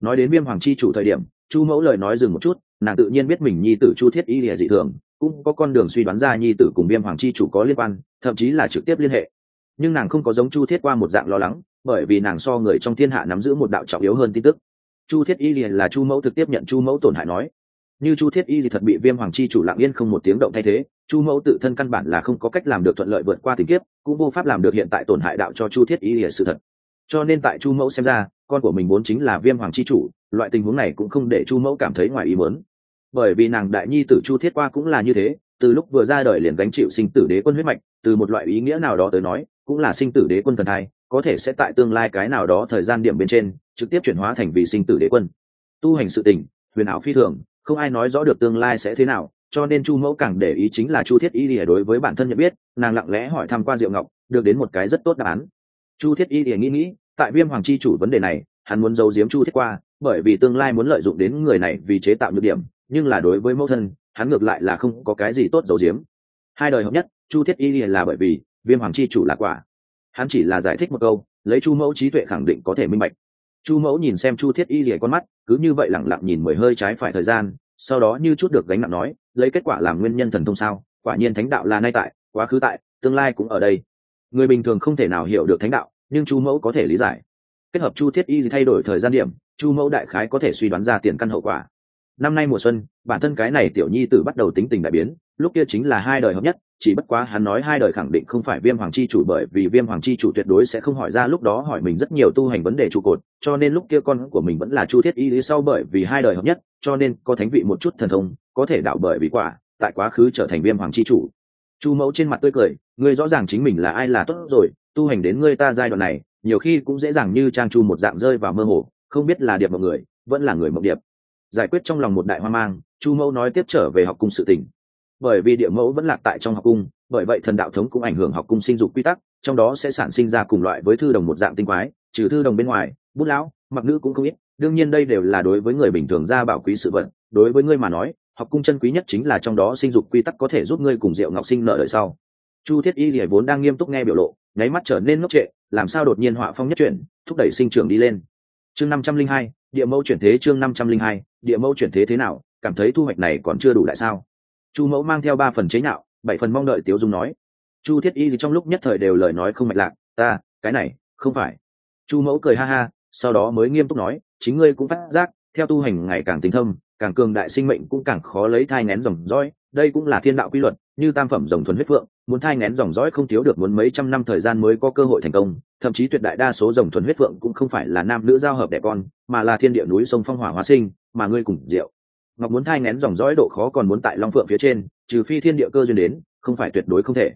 Speaker 1: Nói đến viêm hoàng chi chủ thời điểm, chu mẫu lời nói dừng một chút, nàng tự nhiên biết mình nhi tử chu thiết y lìa dị thường, cũng có con đường suy đoán ra nhi tử cùng viêm hoàng chi chủ có liên quan, thậm chí là trực tiếp liên hệ. Nhưng nàng không có giống chu thiết qua một dạng lo lắng bởi vì nàng so người trong thiên hạ nắm giữ một đạo trọng yếu hơn tin tức. Chu thiết y liền là chu mẫu thực tiếp nhận chu mẫu tổn hại nói. Như chu thiết y thì thật bị viêm hoàng chi chủ lặng yên không một tiếng động thay thế, chu mẫu tự thân căn bản là không có cách làm được thuận lợi vượt qua tình kiếp, cũng vô pháp làm được hiện tại tổn hại đạo cho chu thiết y lìa sự thật. Cho nên tại chu mẫu xem ra, con của mình vốn chính là viêm hoàng chi chủ, loại tình huống này cũng không để chu mẫu cảm thấy ngoài ý muốn. Bởi vì nàng đại nhi tử chu thiết qua cũng là như thế, từ lúc vừa ra đời liền gánh chịu sinh tử đế quân huyết mạch, từ một loại ý nghĩa nào đó tới nói, cũng là sinh tử đế quân thần thai có thể sẽ tại tương lai cái nào đó thời gian điểm bên trên, trực tiếp chuyển hóa thành vì sinh tử đế quân. Tu hành sự tình, huyền ảo phi thường, không ai nói rõ được tương lai sẽ thế nào, cho nên chu mẫu càng để ý chính là chu thiết y lìa đối với bản thân nhận biết, nàng lặng lẽ hỏi thăm qua diệu ngọc, được đến một cái rất tốt đáp án. Chu thiết y lìa nghĩ nghĩ, tại viêm hoàng chi chủ vấn đề này, hắn muốn giấu giếm chu thiết qua, bởi vì tương lai muốn lợi dụng đến người này vì chế tạo nhược điểm, nhưng là đối với mẫu thân, hắn ngược lại là không có cái gì tốt giấu giếm. Hai đời hợp nhất, chu thiết y lìa là bởi vì viêm hoàng chi chủ là quả hắn chỉ là giải thích một câu, lấy chu mẫu trí tuệ khẳng định có thể minh bạch. Chu mẫu nhìn xem chu thiết y lìa con mắt, cứ như vậy lẳng lặng nhìn mười hơi trái phải thời gian, sau đó như chút được gánh nặng nói, lấy kết quả làm nguyên nhân thần thông sao, quả nhiên thánh đạo là nay tại, quá khứ tại, tương lai cũng ở đây. Người bình thường không thể nào hiểu được thánh đạo, nhưng chu mẫu có thể lý giải. Kết hợp chu thiết y thay đổi thời gian điểm, chu mẫu đại khái có thể suy đoán ra tiền căn hậu quả. Năm nay mùa xuân, bản thân cái này tiểu nhi tử bắt đầu tính tình đại biến, lúc kia chính là hai đời hợp nhất chỉ bất quá hắn nói hai đời khẳng định không phải viêm hoàng chi chủ bởi vì viêm hoàng chi chủ tuyệt đối sẽ không hỏi ra lúc đó hỏi mình rất nhiều tu hành vấn đề trụ cột, cho nên lúc kia con của mình vẫn là chu thiết y lý sau bởi vì hai đời hợp nhất, cho nên có thánh vị một chút thần thông, có thể đạo bởi vì quả, tại quá khứ trở thành viêm hoàng chi chủ. Chu mẫu trên mặt tươi cười, ngươi rõ ràng chính mình là ai là tốt rồi, tu hành đến ngươi ta giai đoạn này, nhiều khi cũng dễ dàng như trang chu một dạng rơi vào mơ hồ, không biết là điệp một người, vẫn là người mộng điệp. Giải quyết trong lòng một đại hoang mang, chu mẫu nói tiếp trở về học cung sự tình bởi vì địa mẫu vẫn lạc tại trong học cung, bởi vậy thần đạo thống cũng ảnh hưởng học cung sinh dục quy tắc, trong đó sẽ sản sinh ra cùng loại với thư đồng một dạng tinh quái, trừ thư đồng bên ngoài, bút lão, mặc nữ cũng không ít, đương nhiên đây đều là đối với người bình thường ra bảo quý sự vận đối với ngươi mà nói, học cung chân quý nhất chính là trong đó sinh dục quy tắc có thể giúp ngươi cùng diệu ngọc sinh nợ đời sau. Chu thiết y thì vốn đang nghiêm túc nghe biểu lộ, nháy mắt trở nên ngốc trệ, làm sao đột nhiên họa phong nhất chuyển, thúc đẩy sinh trưởng đi lên. Chương năm trăm linh hai, địa mẫu chuyển thế chương năm trăm linh hai, địa mẫu chuyển thế thế nào, cảm thấy thu hoạch này còn chưa đủ lại sao? Chu mẫu mang theo ba phần chế nhạo, bảy phần mong đợi tiếu dung nói. Chu thiết y thì trong lúc nhất thời đều lời nói không mạch lạc, ta, cái này, không phải. Chu mẫu cười ha ha, sau đó mới nghiêm túc nói, chính ngươi cũng phát giác, theo tu hành ngày càng tính thâm càng cường đại sinh mệnh cũng càng khó lấy thai ngén dòng dõi, đây cũng là thiên đạo quy luật, như tam phẩm dòng thuần huyết phượng, muốn thai ngén dòng dõi không thiếu được muốn mấy trăm năm thời gian mới có cơ hội thành công, thậm chí tuyệt đại đa số dòng thuần huyết phượng cũng không phải là nam nữ giao hợp đẻ con, mà là thiên địa núi sông phong hỏa hóa sinh, mà ngươi cùng diệu ngọc muốn thai ngén dòng dõi độ khó còn muốn tại long phượng phía trên, trừ phi thiên địa cơ duyên đến, không phải tuyệt đối không thể.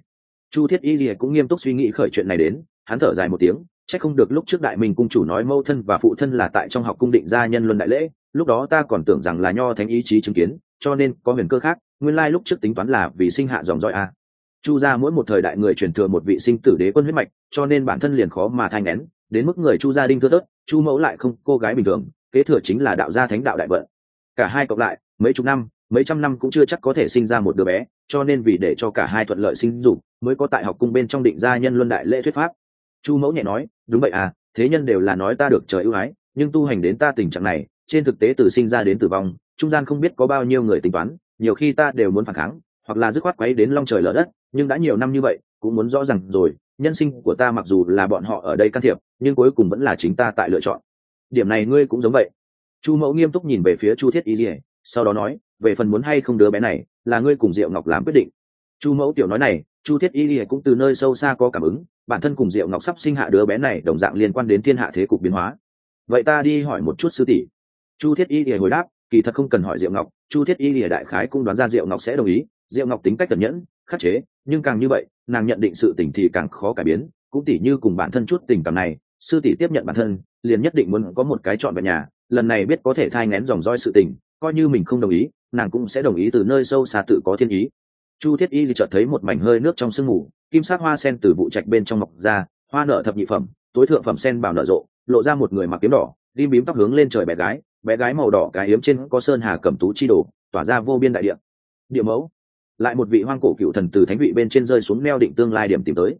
Speaker 1: Chu thiết y lìa cũng nghiêm túc suy nghĩ khởi chuyện này đến, hắn thở dài một tiếng c h ắ c không được lúc trước đại minh cung chủ nói mâu thân và phụ thân là tại trong học cung định gia nhân luân đại lễ, lúc đó ta còn tưởng rằng là nho thánh ý chí chứng kiến, cho nên có huyền cơ khác, nguyên lai lúc trước tính toán là vì sinh hạ dòng dõi a. Chu ra mỗi một thời đại người truyền thừa một vị sinh tử đế quân huyết mạch, cho nên bản thân liền khó mà thai ngén đến mức người chu gia đinh thưa tớt chu mẫu lại không, cô gái bình thường, kế thừa chính là đạo gia thánh đạo đại vận cả hai cộng lại, mấy chục năm, mấy trăm năm cũng chưa chắc có thể sinh ra một đứa bé, cho nên vì để cho cả hai thuận lợi sinh dục, mới có tại học cung bên trong định gia nhân luân đại lễ thuyết pháp. Chu mẫu nhẹ nói, đúng vậy à thế nhân đều là nói ta được trời ưu ái, nhưng tu hành đến ta tình trạng này, trên thực tế từ sinh ra đến tử vong, trung gian không biết có bao nhiêu người tính toán, nhiều khi ta đều muốn phản kháng, hoặc là dứt khoát quấy đến long trời lở đất, nhưng đã nhiều năm như vậy, cũng muốn rõ ràng rồi, nhân sinh của ta mặc dù là bọn họ ở đây can thiệp, nhưng cuối cùng vẫn là chính ta tại lựa chọn. Điểm này ngươi cũng giống vậy chu mẫu nghiêm túc nhìn về phía chu thiết y lìa, sau đó nói, về phần muốn hay không đứa bé này, là ngươi cùng diệu ngọc làm quyết định. Chu mẫu tiểu nói này, chu thiết y lìa cũng từ nơi sâu xa có cảm ứng, bản thân cùng diệu ngọc sắp sinh hạ đứa bé này đồng dạng liên quan đến thiên hạ thế cục biến hóa. Vậy ta đi hỏi một chút sư tỷ. Chu thiết y lìa hồi đáp, kỳ thật không cần hỏi diệu ngọc, chu thiết y lìa đại khái cũng đoán ra diệu ngọc sẽ đồng ý, diệu ngọc tính cách cẩn nhẫn, khắc chế, nhưng càng như vậy, nàng nhận định sự tình thì càng khó cải biến, cũng tỉ như cùng bản thân chút tình cảm này, sư tỷ tiếp nhận bản thân, liền nhất định muốn có một cái chọn về nhà lần này biết có thể thai ngén dòng roi sự tình, coi như mình không đồng ý, nàng cũng sẽ đồng ý từ nơi sâu xa tự có thiên ý. Chu thiết y thì chợt thấy một mảnh hơi nước trong sương mù, kim sắc hoa sen từ vụ trạch bên trong mọc ra, hoa nở thập nhị phẩm, tối thượng phẩm sen bảo nở rộ, lộ ra một người mặc kiếm đỏ, đi bím tóc hướng lên trời bé gái bé gái màu đỏ cái yếm trên có sơn hà cẩm tú chi đồ, tỏa ra vô biên đại địa. Địa mẫu. Lại một vị hoang cổ cựu thần từ thánh vị bên trên rơi xuống neo định tương lai điểm tìm tới.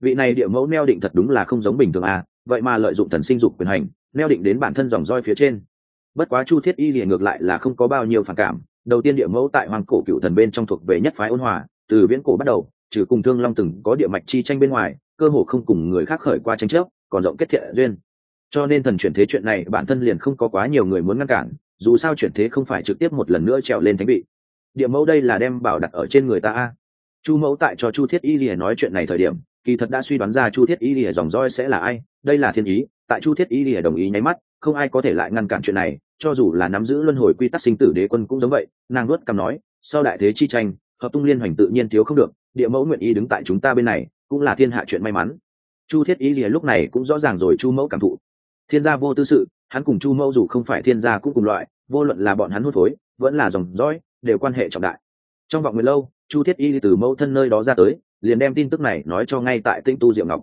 Speaker 1: Vị này địa mẫu neo định thật đúng là không giống bình thường à vậy mà lợi dụng thần sinh dục quyền hành neo định đến bản thân dòng roi phía trên. Bất quá chu thiết y liền ngược lại là không có bao nhiêu phản cảm. Đầu tiên địa mẫu tại hoàng cổ cựu thần bên trong thuộc về nhất phái ôn hòa, từ viễn cổ bắt đầu, trừ cùng thương long từng có địa mạch chi tranh bên ngoài, cơ hồ không cùng người khác khởi qua tranh chấp, còn rộng kết thiện duyên. Cho nên thần chuyển thế chuyện này, bản thân liền không có quá nhiều người muốn ngăn cản, dù sao chuyển thế không phải trực tiếp một lần nữa trèo lên thánh vị. Địa mẫu đây là đem bảo đặt ở trên người ta a. Chu mẫu tại cho chu thiết y lìa nói chuyện này thời điểm, kỳ thật đã suy đoán ra chu thiết y lìa dòng roi sẽ là ai, đây là thiên ý tại chu thiết y lìa đồng ý nháy mắt, không ai có thể lại ngăn cản chuyện này, cho dù là nắm giữ luân hồi quy tắc sinh tử đế quân cũng giống vậy, nàng nuốt cằm nói, sau đại thế chi tranh, hợp tung liên hoành tự nhiên thiếu không được, địa mẫu nguyện ý đứng tại chúng ta bên này, cũng là thiên hạ chuyện may mắn. Chu thiết y lìa lúc này cũng rõ ràng rồi chu mẫu cảm thụ. Thiên gia vô tư sự, hắn cùng chu mẫu dù không phải thiên gia cũng cùng loại, vô luận là bọn hắn hút phối, vẫn là dòng dõi, đều quan hệ trọng đại. Trong vòng người lâu, chu thiết y từ mẫu thân nơi đó ra tới, liền đem tin tức này nói cho ngay tại tinh tu diệu ngọc.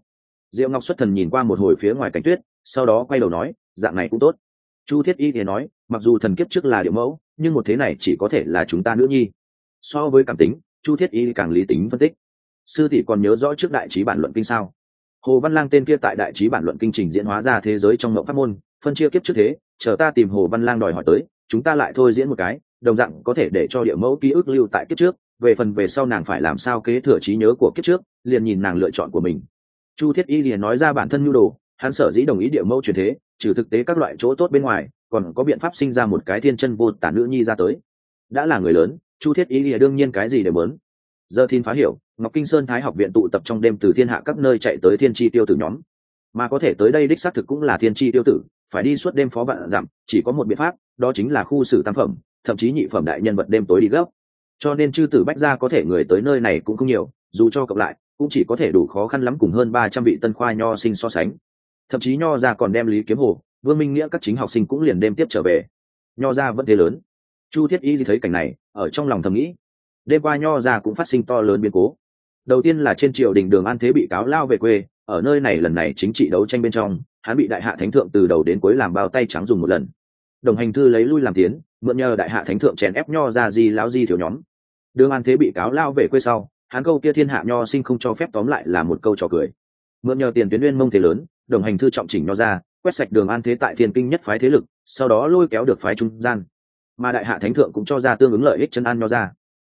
Speaker 1: Diệu ngọc xuất thần nhìn qua một hồi phía ngoài cảnh tuyết sau đó quay đầu nói, dạng này cũng tốt. Chu thiết y thì nói, mặc dù thần kiếp trước là điệu mẫu, nhưng một thế này chỉ có thể là chúng ta nữ nhi. So với cảm tính, chu thiết y càng lý tính phân tích. Sư tỷ còn nhớ rõ trước đại trí bản luận kinh sao? Hồ văn lang tên kia tại đại trí bản luận kinh trình diễn hóa ra thế giới trong mộng pháp môn, phân chia kiếp trước thế, chờ ta tìm hồ văn lang đòi hỏi tới, chúng ta lại thôi diễn một cái, đồng dạng có thể để cho địa mẫu ký ức lưu tại kiếp trước, về phần về sau nàng phải làm sao kế thừa trí nhớ của kiếp trước, liền nhìn nàng lựa chọn của mình. Chu thiết y liền nói ra bản thân nhu đồ hắn sở dĩ đồng ý địa mẫu truyền thế, trừ thực tế các loại chỗ tốt bên ngoài, còn có biện pháp sinh ra một cái thiên chân vô tả nữ nhi ra tới. Đã là người lớn, chu thiết ý lìa đương nhiên cái gì đều muốn. Giờ thiên phá hiểu, ngọc kinh sơn thái học viện tụ tập trong đêm từ thiên hạ các nơi chạy tới thiên tri tiêu tử nhóm. Mà có thể tới đây đích xác thực cũng là thiên tri tiêu tử, phải đi suốt đêm phó vạn dặm chỉ có một biện pháp, đó chính là khu xử tam phẩm, thậm chí nhị phẩm đại nhân vật đêm tối đi gấp. Cho nên chư tử bách gia có thể người tới nơi này cũng không nhiều, dù cho cộng lại, cũng chỉ có thể đủ khó khăn lắm cùng hơn ba trăm vị tân khoa nho sinh so sánh thậm chí nho ra còn đem lý kiếm hồ, vương minh nghĩa các chính học sinh cũng liền đêm tiếp trở về. Nho ra vẫn thế lớn. Chu thiết y thấy cảnh này, ở trong lòng thầm nghĩ. Đêm qua nho ra cũng phát sinh to lớn biến cố. Đầu tiên là trên triều đình đường an thế bị cáo lao về quê, ở nơi này lần này chính trị đấu tranh bên trong, hắn bị đại hạ thánh thượng từ đầu đến cuối làm bao tay trắng dùng một lần. Đồng hành thư lấy lui làm tiến, mượn nhờ đại hạ thánh thượng chèn ép nho ra di lão di thiếu nhóm. Đường an thế bị cáo lao về quê sau, hắn câu kia thiên hạ nho sinh không cho phép tóm lại là một câu trò cười. Mượn nhờ tiền tuyến uyên mông thế lớn đồng hành thư trọng chỉnh nho ra, quét sạch đường an thế tại thiên kinh nhất phái thế lực, sau đó lôi kéo được phái trung gian. Mà đại hạ thánh thượng cũng cho ra tương ứng lợi ích chân an nho ra.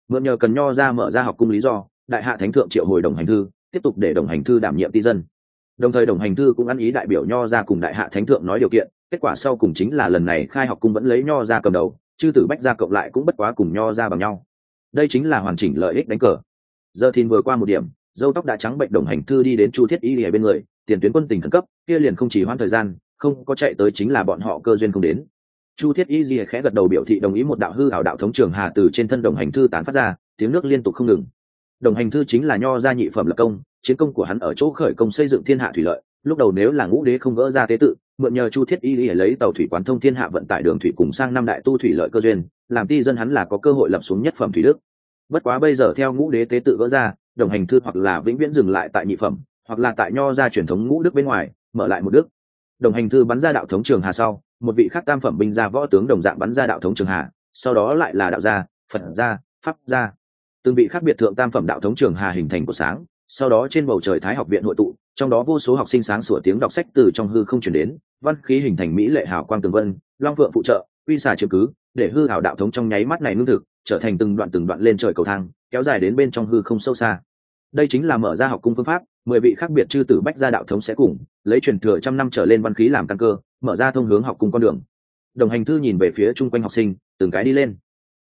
Speaker 1: Mượn nhờ cần nho ra mở ra học cung lý do, đại hạ thánh thượng triệu hồi đồng hành thư, tiếp tục để đồng hành thư đảm nhiệm ti dân. Đồng thời đồng hành thư cũng ăn ý đại biểu nho ra cùng đại hạ thánh thượng nói điều kiện, kết quả sau cùng chính là lần này khai học cung vẫn lấy nho ra cầm đầu, chư tử bách gia cộng lại cũng bất quá cùng nho ra bằng nhau. Đây chính là hoàn chỉnh lợi ích đánh cờ. Giờ thìn vừa qua một điểm, dâu tóc đã trắng bệnh đồng hành thư đi đến chu thiết y lìa bên người tiền tuyến quân tình khẩn cấp, kia liền không chỉ hoãn thời gian, không có chạy tới chính là bọn họ cơ duyên không đến. Chu thiết y Dì khẽ gật đầu biểu thị đồng ý một đạo hư hảo đạo thống trường hà từ trên thân đồng hành thư tán phát ra, tiếng nước liên tục không ngừng. Đồng hành thư chính là nho gia nhị phẩm lập công, chiến công của hắn ở chỗ khởi công xây dựng thiên hạ thủy lợi, lúc đầu nếu là ngũ đế không gỡ ra tế tự, mượn nhờ chu thiết y Dì lấy tàu thủy quán thông thiên hạ vận tải đường thủy cùng sang năm đại tu thủy lợi cơ duyên, làm ti dân hắn là có cơ hội lập xuống nhất phẩm thủy đức. Bất quá bây giờ theo ngũ đế tế tự gỡ ra, đồng hành thư hoặc là vĩnh viễn dừng lại tại nhị phẩm hoặc là tại nho ra truyền thống ngũ đức bên ngoài, mở lại một đức. Đồng hành thư bắn ra đạo thống trường hà sau, một vị khác tam phẩm binh gia võ tướng đồng dạng bắn ra đạo thống trường hà, sau đó lại là đạo gia, phật gia, pháp gia. Từng vị khác biệt thượng tam phẩm đạo thống trường hà hình thành của sáng, sau đó trên bầu trời thái học viện hội tụ, trong đó vô số học sinh sáng sủa tiếng đọc sách từ trong hư không chuyển đến, văn khí hình thành mỹ lệ hào quang tường vân, long vượng phụ trợ quy xà chứng cứ, để hư hảo đạo thống trong nháy mắt này ngưng thực, trở thành từng đoạn từng đoạn lên trời cầu thang, kéo dài đến bên trong hư không sâu xa. Đây chính là mở ra học cung phương pháp mười vị khác biệt chư tử bách gia đạo thống sẽ cùng lấy truyền thừa trăm năm trở lên văn khí làm căn cơ, mở ra thông hướng học cung con đường. Đồng hành thư nhìn về phía chung quanh học sinh, từng cái đi lên.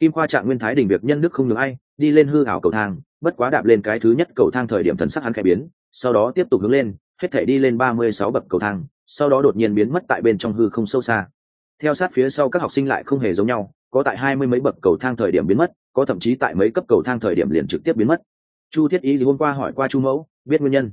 Speaker 1: Kim khoa trạng nguyên thái đình việc nhân đức không được ai, đi lên hư ảo cầu thang, bất quá đạp lên cái thứ nhất cầu thang thời điểm thần sắc hắn khẽ biến, sau đó tiếp tục hướng lên, hết thể đi lên ba mươi sáu bậc cầu thang, sau đó đột nhiên biến mất tại bên trong hư không sâu xa. Theo sát phía sau các học sinh lại không hề giống nhau, có tại hai mươi mấy bậc cầu thang thời điểm biến mất, có thậm chí tại mấy cấp cầu thang thời điểm liền trực tiếp biến mất. Chu thiết ý thì hôm qua hỏi qua chu mẫu biết nguyên nhân.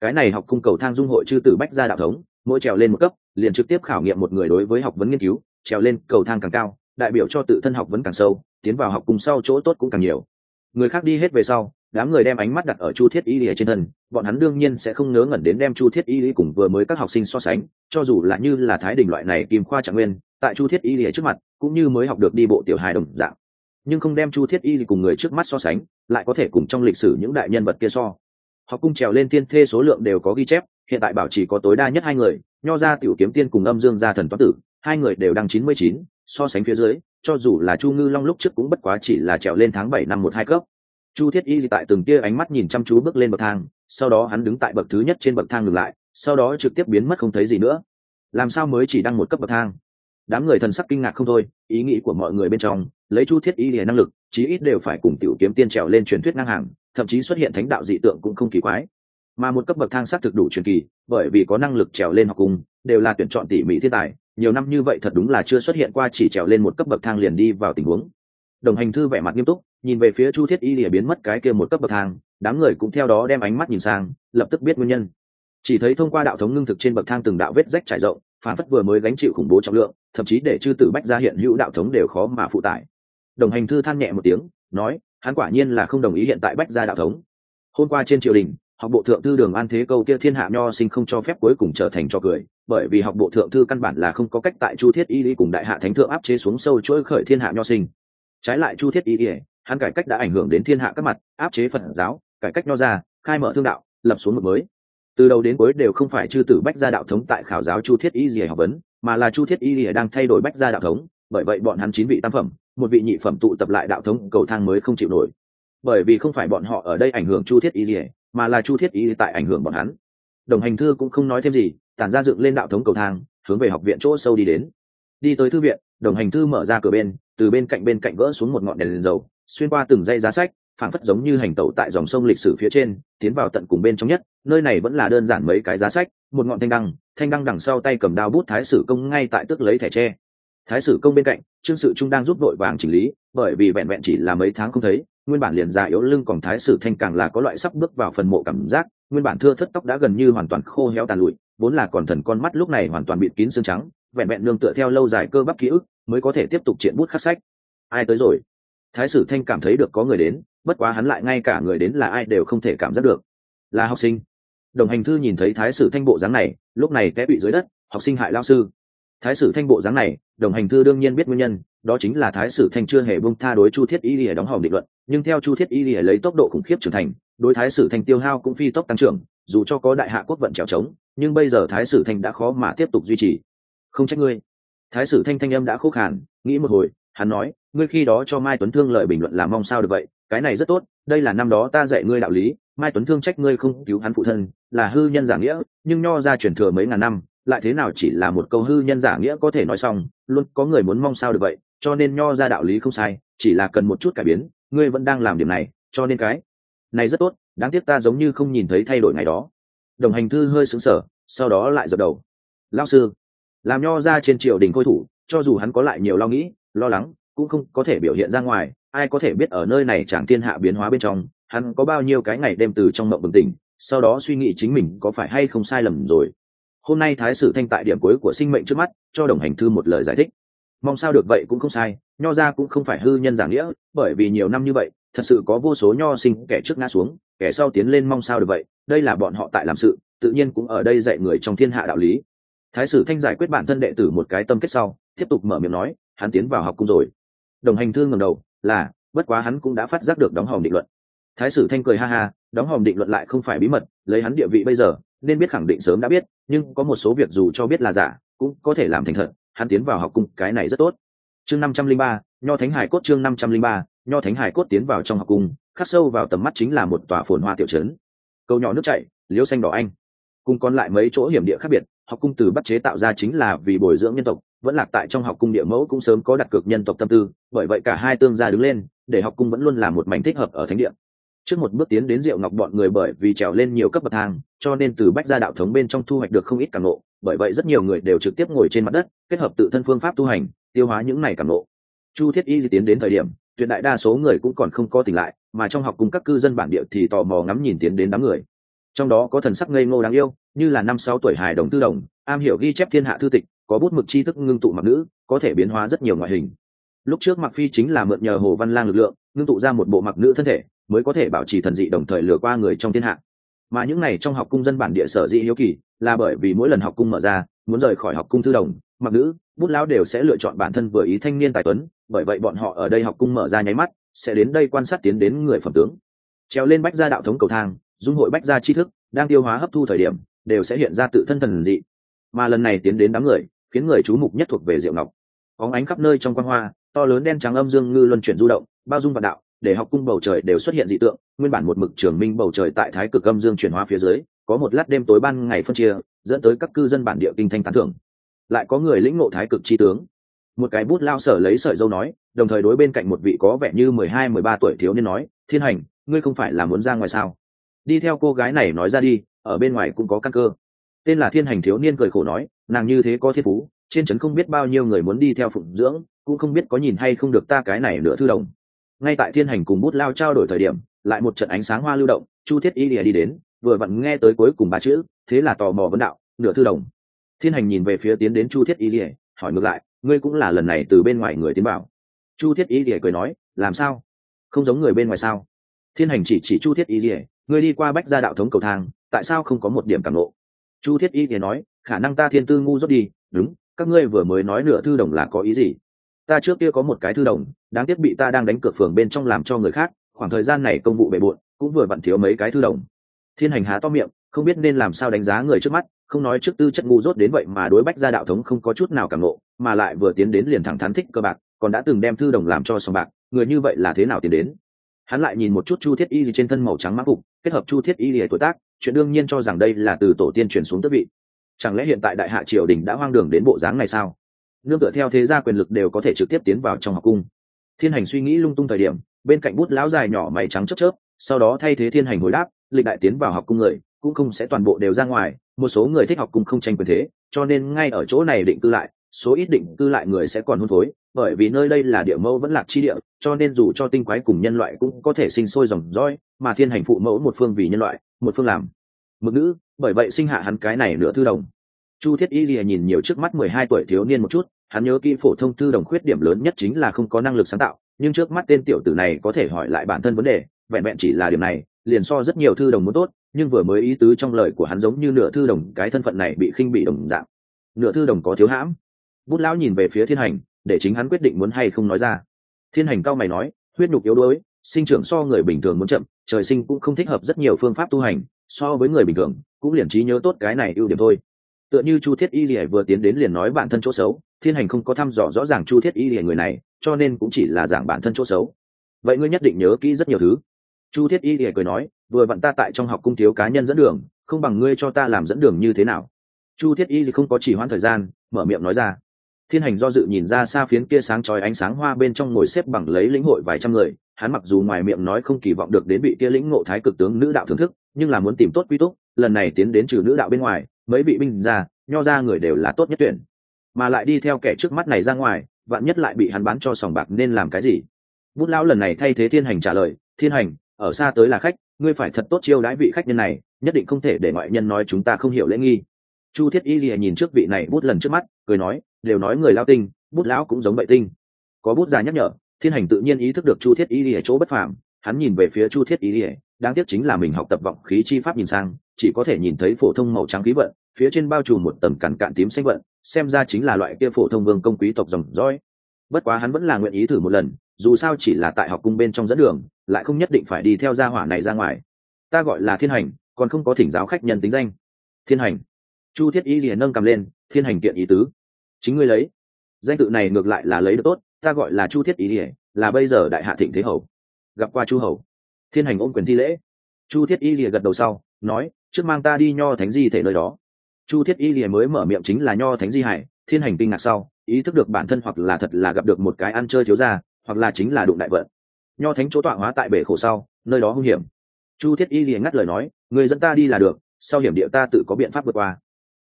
Speaker 1: Cái này học cung cầu thang dung hội chư tử bách gia đạo thống, mỗi trèo lên một cấp, liền trực tiếp khảo nghiệm một người đối với học vấn nghiên cứu, trèo lên cầu thang càng cao, đại biểu cho tự thân học vấn càng sâu, tiến vào học cùng sau chỗ tốt cũng càng nhiều. Người khác đi hết về sau, đám người đem ánh mắt đặt ở chu thiết y lìa trên thân, bọn hắn đương nhiên sẽ không ngớ ngẩn đến đem chu thiết y lìa cùng vừa mới các học sinh so sánh, cho dù là như là thái đình loại này kim khoa trạng nguyên, tại chu thiết y lìa trước mặt, cũng như mới học được đi bộ tiểu hài đồng dạng. Nhưng không đem chu thiết y cùng người trước mắt so sánh, lại có thể cùng trong lịch sử những đại nhân vật kia so học cung trèo lên tiên thê số lượng đều có ghi chép, hiện tại bảo chỉ có tối đa nhất hai người, nho ra tiểu kiếm tiên cùng âm dương gia thần toán tử, hai người đều đăng chín mươi chín, so sánh phía dưới, cho dù là chu ngư long lúc trước cũng bất quá chỉ là trèo lên tháng bảy năm một hai cấp. Chu thiết y tại từng tia ánh mắt nhìn chăm chú bước lên bậc thang, sau đó hắn đứng tại bậc thứ nhất trên bậc thang ngừng lại, sau đó trực tiếp biến mất không thấy gì nữa. Làm sao mới chỉ đăng một cấp bậc thang? Đám người thần sắc kinh ngạc không thôi, ý nghĩ của mọi người bên trong, lấy chu thiết y lìa năng lực, chí ít đều phải cùng tiểu kiếm tiên trèo lên truyền thuyết ngang hàng thậm chí xuất hiện thánh đạo dị tượng cũng không kỳ quái. Mà một cấp bậc thang xác thực đủ truyền kỳ, bởi vì có năng lực trèo lên học cùng, đều là tuyển chọn tỉ mỉ thiên tài, nhiều năm như vậy thật đúng là chưa xuất hiện qua chỉ trèo lên một cấp bậc thang liền đi vào tình huống. Đồng hành thư vẻ mặt nghiêm túc, nhìn về phía chu thiết y lìa biến mất cái kia một cấp bậc thang, đám người cũng theo đó đem ánh mắt nhìn sang, lập tức biết nguyên nhân. Chỉ thấy thông qua đạo thống ngưng thực trên bậc thang từng đạo vết rách trải rộng, phản phất vừa mới gánh chịu khủng bố trọng lượng, thậm chí để chư tử bách ra hiện hữu đạo thống đều khó mà phụ tải. Đồng hành thư than nhẹ một tiếng, nói hắn quả nhiên là không đồng ý hiện tại bách gia đạo thống. Hôm qua trên triều đình, học bộ thượng thư đường an thế câu kia thiên hạ nho sinh không cho phép cuối cùng trở thành cho cười, bởi vì học bộ thượng thư căn bản là không có cách tại chu thiết y lý cùng đại hạ thánh thượng áp chế xuống sâu chuỗi khởi thiên hạ nho sinh. Trái lại chu thiết y lý, hắn cải cách đã ảnh hưởng đến thiên hạ các mặt, áp chế phật giáo, cải cách nho ra khai mở thương đạo, lập xuống một mới. Từ đầu đến cuối đều không phải chư tử bách gia đạo thống tại khảo giáo chu thiết y lìa học vấn, mà là chu thiết y lìa đang thay đổi bách gia đạo thống, bởi vậy bọn hắn chín vị tam phẩm một vị nhị phẩm tụ tập lại đạo thống cầu thang mới không chịu nổi. Bởi vì không phải bọn họ ở đây ảnh hưởng chu thiết y lìa mà là chu thiết y tại ảnh hưởng bọn hắn. Đồng hành thư cũng không nói thêm gì tản ra dựng lên đạo thống cầu thang hướng về học viện chỗ sâu đi đến. Đi tới thư viện đồng hành thư mở ra cửa bên từ bên cạnh bên cạnh gỡ xuống một ngọn đèn, đèn dầu xuyên qua từng dây giá sách phảng phất giống như hành tẩu tại dòng sông lịch sử phía trên tiến vào tận cùng bên trong nhất nơi này vẫn là đơn giản mấy cái giá sách một ngọn thanh đăng thanh đăng đằng sau tay cầm đao bút thái sử công ngay tại tước lấy thẻ tre. Thái sử công bên cạnh trương sự trung đang giúp đội vàng chỉnh lý, bởi vì vẹn vẹn chỉ là mấy tháng không thấy, nguyên bản liền già yếu lưng còn thái sử thanh càng là có loại sắp bước vào phần mộ cảm giác, nguyên bản thưa thất tóc đã gần như hoàn toàn khô héo tàn lụi, vốn là còn thần con mắt lúc này hoàn toàn bịt kín xương trắng, vẹn vẹn nương tựa theo lâu dài cơ bắp ký ức, mới có thể tiếp tục triển bút khắc sách. Ai tới rồi? Thái sử thanh cảm thấy được có người đến, bất quá hắn lại ngay cả người đến là ai đều không thể cảm giác được. Là học sinh. Đồng hành thư nhìn thấy thái sử thanh bộ dáng này, lúc này té bị dưới đất, học sinh hại lao sư thái sử thanh bộ dáng này, đồng hành thư đương nhiên biết nguyên nhân, đó chính là thái sử thanh chưa hề bông tha đối chu thiết y lìa đóng hòm định luận, nhưng theo chu thiết y lìa lấy tốc độ khủng khiếp trưởng thành, đối thái sử thanh tiêu hao cũng phi tốc tăng trưởng, dù cho có đại hạ quốc vận trèo trống, nhưng bây giờ thái sử thanh đã khó mà tiếp tục duy trì. Không trách ngươi. Thái sử thanh thanh âm đã khúc hàn nghĩ một hồi, hắn nói, ngươi khi đó cho mai tuấn thương lời bình luận là mong sao được vậy, cái này rất tốt, đây là năm đó ta dạy ngươi đạo lý, mai tuấn thương trách ngươi không cứu hắn phụ thân, là hư nhân giả nghĩa, nhưng nho ra truyền thừa mấy ngàn năm lại thế nào chỉ là một câu hư nhân giả nghĩa có thể nói xong, luôn có người muốn mong sao được vậy, cho nên nho ra đạo lý không sai, chỉ là cần một chút cải biến, ngươi vẫn đang làm điểm này, cho nên cái này rất tốt, đáng tiếc ta giống như không nhìn thấy thay đổi ngày đó. Đồng hành thư hơi sững sờ, sau đó lại dập đầu. Lao sư, làm nho ra trên triều đình khôi thủ, cho dù hắn có lại nhiều lo nghĩ, lo lắng, cũng không có thể biểu hiện ra ngoài, ai có thể biết ở nơi này chẳng thiên hạ biến hóa bên trong, hắn có bao nhiêu cái ngày đêm từ trong mộng bừng tỉnh, sau đó suy nghĩ chính mình có phải hay không sai lầm rồi hôm nay thái sử thanh tại điểm cuối của sinh mệnh trước mắt, cho đồng hành thư một lời giải thích. Mong sao được vậy cũng không sai, nho ra cũng không phải hư nhân giảng nghĩa, bởi vì nhiều năm như vậy, thật sự có vô số nho sinh kẻ trước ngã xuống, kẻ sau tiến lên mong sao được vậy, đây là bọn họ tại làm sự, tự nhiên cũng ở đây dạy người trong thiên hạ đạo lý. Thái sử thanh giải quyết bản thân đệ tử một cái tâm kết sau, tiếp tục mở miệng nói, hắn tiến vào học cung rồi. Đồng hành thương ngầm đầu, là, bất quá hắn cũng đã phát giác được đóng hòm định luận. Thái sử thanh cười ha ha, đóng hòm định luận lại không phải bí mật, lấy hắn địa vị bây giờ nên biết khẳng định sớm đã biết, nhưng có một số việc dù cho biết là giả, cũng có thể làm thành thật, hắn tiến vào học cung, cái này rất tốt. Chương năm trăm linh ba, nho thánh hải cốt chương năm trăm linh ba, nho thánh hải cốt tiến vào trong học cung, khắc sâu vào tầm mắt chính là một tòa phồn hoa tiểu trấn. Cầu nhỏ nước chảy, liễu xanh đỏ anh. Cùng còn lại mấy chỗ hiểm địa khác biệt, học cung từ bắt chế tạo ra chính là vì bồi dưỡng nhân tộc, vẫn lạc tại trong học cung địa mẫu cũng sớm có đặt cược nhân tộc tâm tư, bởi vậy cả hai tương gia đứng lên, để học cung vẫn luôn là một mảnh thích hợp ở thánh địa trước một bước tiến đến diệu ngọc bọn người bởi vì trèo lên nhiều cấp bậc thang, cho nên từ bách gia đạo thống bên trong thu hoạch được không ít cảm nộ bởi vậy rất nhiều người đều trực tiếp ngồi trên mặt đất, kết hợp tự thân phương pháp tu hành, tiêu hóa những này cảm nộ chu thiết y tiến đến thời điểm, tuyệt đại đa số người cũng còn không có tỉnh lại, mà trong học cùng các cư dân bản địa thì tò mò ngắm nhìn tiến đến đám người. Trong đó có thần sắc ngây ngô đáng yêu, như là năm sáu tuổi hài đồng tư đồng, am hiểu ghi chép thiên hạ thư tịch, có bút mực tri thức ngưng tụ mặc nữ, có thể biến hóa rất nhiều ngoại hình. Lúc trước mặc phi chính là mượn nhờ hồ văn lang lực lượng, ngưng tụ ra một bộ mặc nữ thân thể mới có thể bảo trì thần dị đồng thời lừa qua người trong thiên hạ. Mà những này trong học cung dân bản địa sở dị hiếu kỳ, là bởi vì mỗi lần học cung mở ra, muốn rời khỏi học cung thư đồng, mặc nữ, bút lão đều sẽ lựa chọn bản thân vừa ý thanh niên tài tuấn, bởi vậy bọn họ ở đây học cung mở ra nháy mắt, sẽ đến đây quan sát tiến đến người phẩm tướng. Treo lên bách gia đạo thống cầu thang, dung hội bách gia tri thức, đang tiêu hóa hấp thu thời điểm, đều sẽ hiện ra tự thân thần dị. Mà lần này tiến đến đám người, khiến người chú mục nhất thuộc về diệu ngọc. Bóng ánh khắp nơi trong quan hoa, to lớn đen trắng âm dương ngư luân chuyển du động, bao dung vạn đạo để học cung bầu trời đều xuất hiện dị tượng, nguyên bản một mực trường minh bầu trời tại thái cực âm dương chuyển hóa phía dưới, có một lát đêm tối ban ngày phân chia, dẫn tới các cư dân bản địa kinh thanh tán thưởng. Lại có người lĩnh ngộ thái cực chi tướng. Một cái bút lao sở lấy sợi dâu nói, đồng thời đối bên cạnh một vị có vẻ như mười hai, mười ba tuổi thiếu niên nói, thiên hành, ngươi không phải là muốn ra ngoài sao? Đi theo cô gái này nói ra đi, ở bên ngoài cũng có căn cơ. Tên là thiên hành thiếu niên cười khổ nói, nàng như thế có thiên phú, trên trấn không biết bao nhiêu người muốn đi theo phụng dưỡng, cũng không biết có nhìn hay không được ta cái này nửa thư đồng ngay tại thiên hành cùng bút lao trao đổi thời điểm, lại một trận ánh sáng hoa lưu động, chu thiết y lìa đi đến, vừa vặn nghe tới cuối cùng ba chữ, thế là tò mò vấn đạo, nửa thư đồng. Thiên hành nhìn về phía tiến đến chu thiết y lìa, hỏi ngược lại, ngươi cũng là lần này từ bên ngoài người tiến bảo chu thiết y lìa cười nói, làm sao? Không giống người bên ngoài sao? Thiên hành chỉ chỉ chu thiết y lìa, ngươi đi qua bách gia đạo thống cầu thang, tại sao không có một điểm cảm lộ chu thiết y lìa nói, khả năng ta thiên tư ngu dốt đi, đúng, các ngươi vừa mới nói nửa thư đồng là có ý gì? Ta trước kia có một cái thư đồng, đáng tiếc bị ta đang đánh cược phường bên trong làm cho người khác, khoảng thời gian này công vụ bề bộn, cũng vừa vặn thiếu mấy cái thư đồng. Thiên hành há to miệng, không biết nên làm sao đánh giá người trước mắt, không nói trước tư chất ngu dốt đến vậy mà đối bách gia đạo thống không có chút nào cảm nộ mà lại vừa tiến đến liền thẳng thắn thích cơ bạc, còn đã từng đem thư đồng làm cho sòng bạc, người như vậy là thế nào tiến đến? Hắn lại nhìn một chút chu thiết y gì trên thân màu trắng mắc phục kết hợp chu thiết y lìa tuổi tác, chuyện đương nhiên cho rằng đây là từ tổ tiên truyền xuống tước vị. Chẳng lẽ hiện tại đại hạ triều đình đã hoang đường đến bộ dáng này sao? Nương tựa theo thế gia quyền lực đều có thể trực tiếp tiến vào trong học cung. Thiên hành suy nghĩ lung tung thời điểm, bên cạnh bút lão dài nhỏ mày trắng chớp chớp, sau đó thay thế thiên hành hồi đáp, lịch đại tiến vào học cung người, cũng không sẽ toàn bộ đều ra ngoài, một số người thích học cung không tranh quyền thế, cho nên ngay ở chỗ này định cư lại, số ít định cư lại người sẽ còn hôn phối, bởi vì nơi đây là địa mẫu vẫn lạc chi địa, cho nên dù cho tinh quái cùng nhân loại cũng có thể sinh sôi dòng roi mà thiên hành phụ mẫu một phương vì nhân loại, một phương làm. Mực nữ, bởi vậy sinh hạ hắn cái này nửa thư đồng. Chu thiết y lìa nhìn nhiều trước mắt mười hai tuổi thiếu niên một chút hắn nhớ kỹ phổ thông thư đồng khuyết điểm lớn nhất chính là không có năng lực sáng tạo, nhưng trước mắt tên tiểu tử này có thể hỏi lại bản thân vấn đề, vẹn vẹn chỉ là điểm này, liền so rất nhiều thư đồng muốn tốt, nhưng vừa mới ý tứ trong lời của hắn giống như nửa thư đồng, cái thân phận này bị khinh bị đồng dạng. Nửa thư đồng có thiếu hãm. Bút lão nhìn về phía thiên hành, để chính hắn quyết định muốn hay không nói ra. Thiên hành cao mày nói, huyết nhục yếu đuối, sinh trưởng so người bình thường muốn chậm, trời sinh cũng không thích hợp rất nhiều phương pháp tu hành, so với người bình thường, cũng liền trí nhớ tốt cái này ưu điểm thôi tựa như chu thiết y lìa vừa tiến đến liền nói bản thân chỗ xấu, thiên hành không có thăm dò rõ ràng chu thiết y lìa người này, cho nên cũng chỉ là giảng bản thân chỗ xấu. Vậy ngươi nhất định nhớ kỹ rất nhiều thứ. Chu thiết y lìa cười nói, vừa vặn ta tại trong học cung thiếu cá nhân dẫn đường, không bằng ngươi cho ta làm dẫn đường như thế nào? Chu thiết y thì không có chỉ hoãn thời gian, mở miệng nói ra. Thiên hành do dự nhìn ra xa phiến kia sáng trói ánh sáng hoa bên trong ngồi xếp bằng lấy lĩnh hội vài trăm người, hắn mặc dù ngoài miệng nói không kỳ vọng được đến vị kia lĩnh ngộ thái cực tướng nữ đạo thưởng thức, nhưng là muốn tìm tốt quy túc lần này tiến đến trừ nữ đạo bên ngoài, mấy vị binh ra nho ra người đều là tốt nhất tuyển. Mà lại đi theo kẻ trước mắt này ra ngoài, vạn nhất lại bị hắn bán cho sòng bạc nên làm cái gì? Bút lão lần này thay thế thiên hành trả lời, thiên hành, ở xa tới là khách, ngươi phải thật tốt chiêu đãi vị khách nhân này, nhất định không thể để ngoại nhân nói chúng ta không hiểu lễ nghi. Chu thiết y lìa nhìn trước vị này bút lần trước mắt, cười nói, đều nói người lao tinh, bút lão cũng giống vậy tinh. Có bút già nhắc nhở, thiên hành tự nhiên ý thức được chu thiết y lìa chỗ bất phàm, hắn nhìn về phía chu thiết y lìa, đáng tiếc chính là mình học tập vọng khí chi pháp nhìn sang chỉ có thể nhìn thấy phổ thông màu trắng khí vận, phía trên bao trùm một tầm cằn cạn tím xanh vận, xem ra chính là loại kia phổ thông vương công quý tộc dòng dõi. Bất quá hắn vẫn là nguyện ý thử một lần, dù sao chỉ là tại học cung bên trong dẫn đường, lại không nhất định phải đi theo gia hỏa này ra ngoài. Ta gọi là thiên hành, còn không có thỉnh giáo khách nhân tính danh. Thiên hành. Chu thiết y liền nâng cầm lên, thiên hành kiện ý tứ. Chính ngươi lấy. Danh tự này ngược lại là lấy được tốt, ta gọi là chu thiết y lìa là bây giờ đại hạ thịnh thế hầu. Gặp qua chu hầu. Thiên hành ôm quyền thi lễ. Chu thiết y lìa gật đầu sau, nói trước mang ta đi nho thánh di thể nơi đó. Chu thiết y lìa mới mở miệng chính là nho thánh di hải, thiên hành kinh ngạc sau, ý thức được bản thân hoặc là thật là gặp được một cái ăn chơi thiếu ra hoặc là chính là đụng đại vận. Nho thánh chỗ tọa hóa tại bể khổ sau, nơi đó hung hiểm. Chu thiết y lìa ngắt lời nói, người dẫn ta đi là được, sau hiểm địa ta tự có biện pháp vượt qua.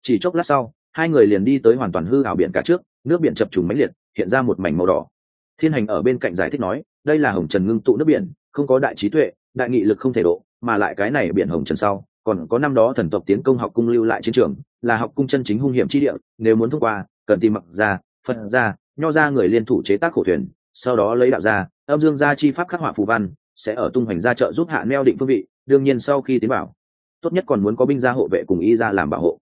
Speaker 1: Chỉ chốc lát sau, hai người liền đi tới hoàn toàn hư ảo biển cả trước, nước biển chập trùng mãnh liệt, hiện ra một mảnh màu đỏ. Thiên hành ở bên cạnh giải thích nói, đây là hồng trần ngưng tụ nước biển, không có đại trí tuệ, đại nghị lực không thể độ, mà lại cái này biển hồng trần sau còn có năm đó thần tộc tiến công học cung lưu lại chiến trường, là học cung chân chính hung hiểm chi địa, nếu muốn thông qua, cần tìm mặc ra, phật ra, nho ra người liên thủ chế tác khổ thuyền, sau đó lấy đạo ra, âm dương gia chi pháp khắc họa phù văn, sẽ ở tung hoành ra trợ giúp hạ neo định phương vị, đương nhiên sau khi tiến bảo tốt nhất còn muốn có binh gia hộ vệ cùng y ra làm bảo hộ.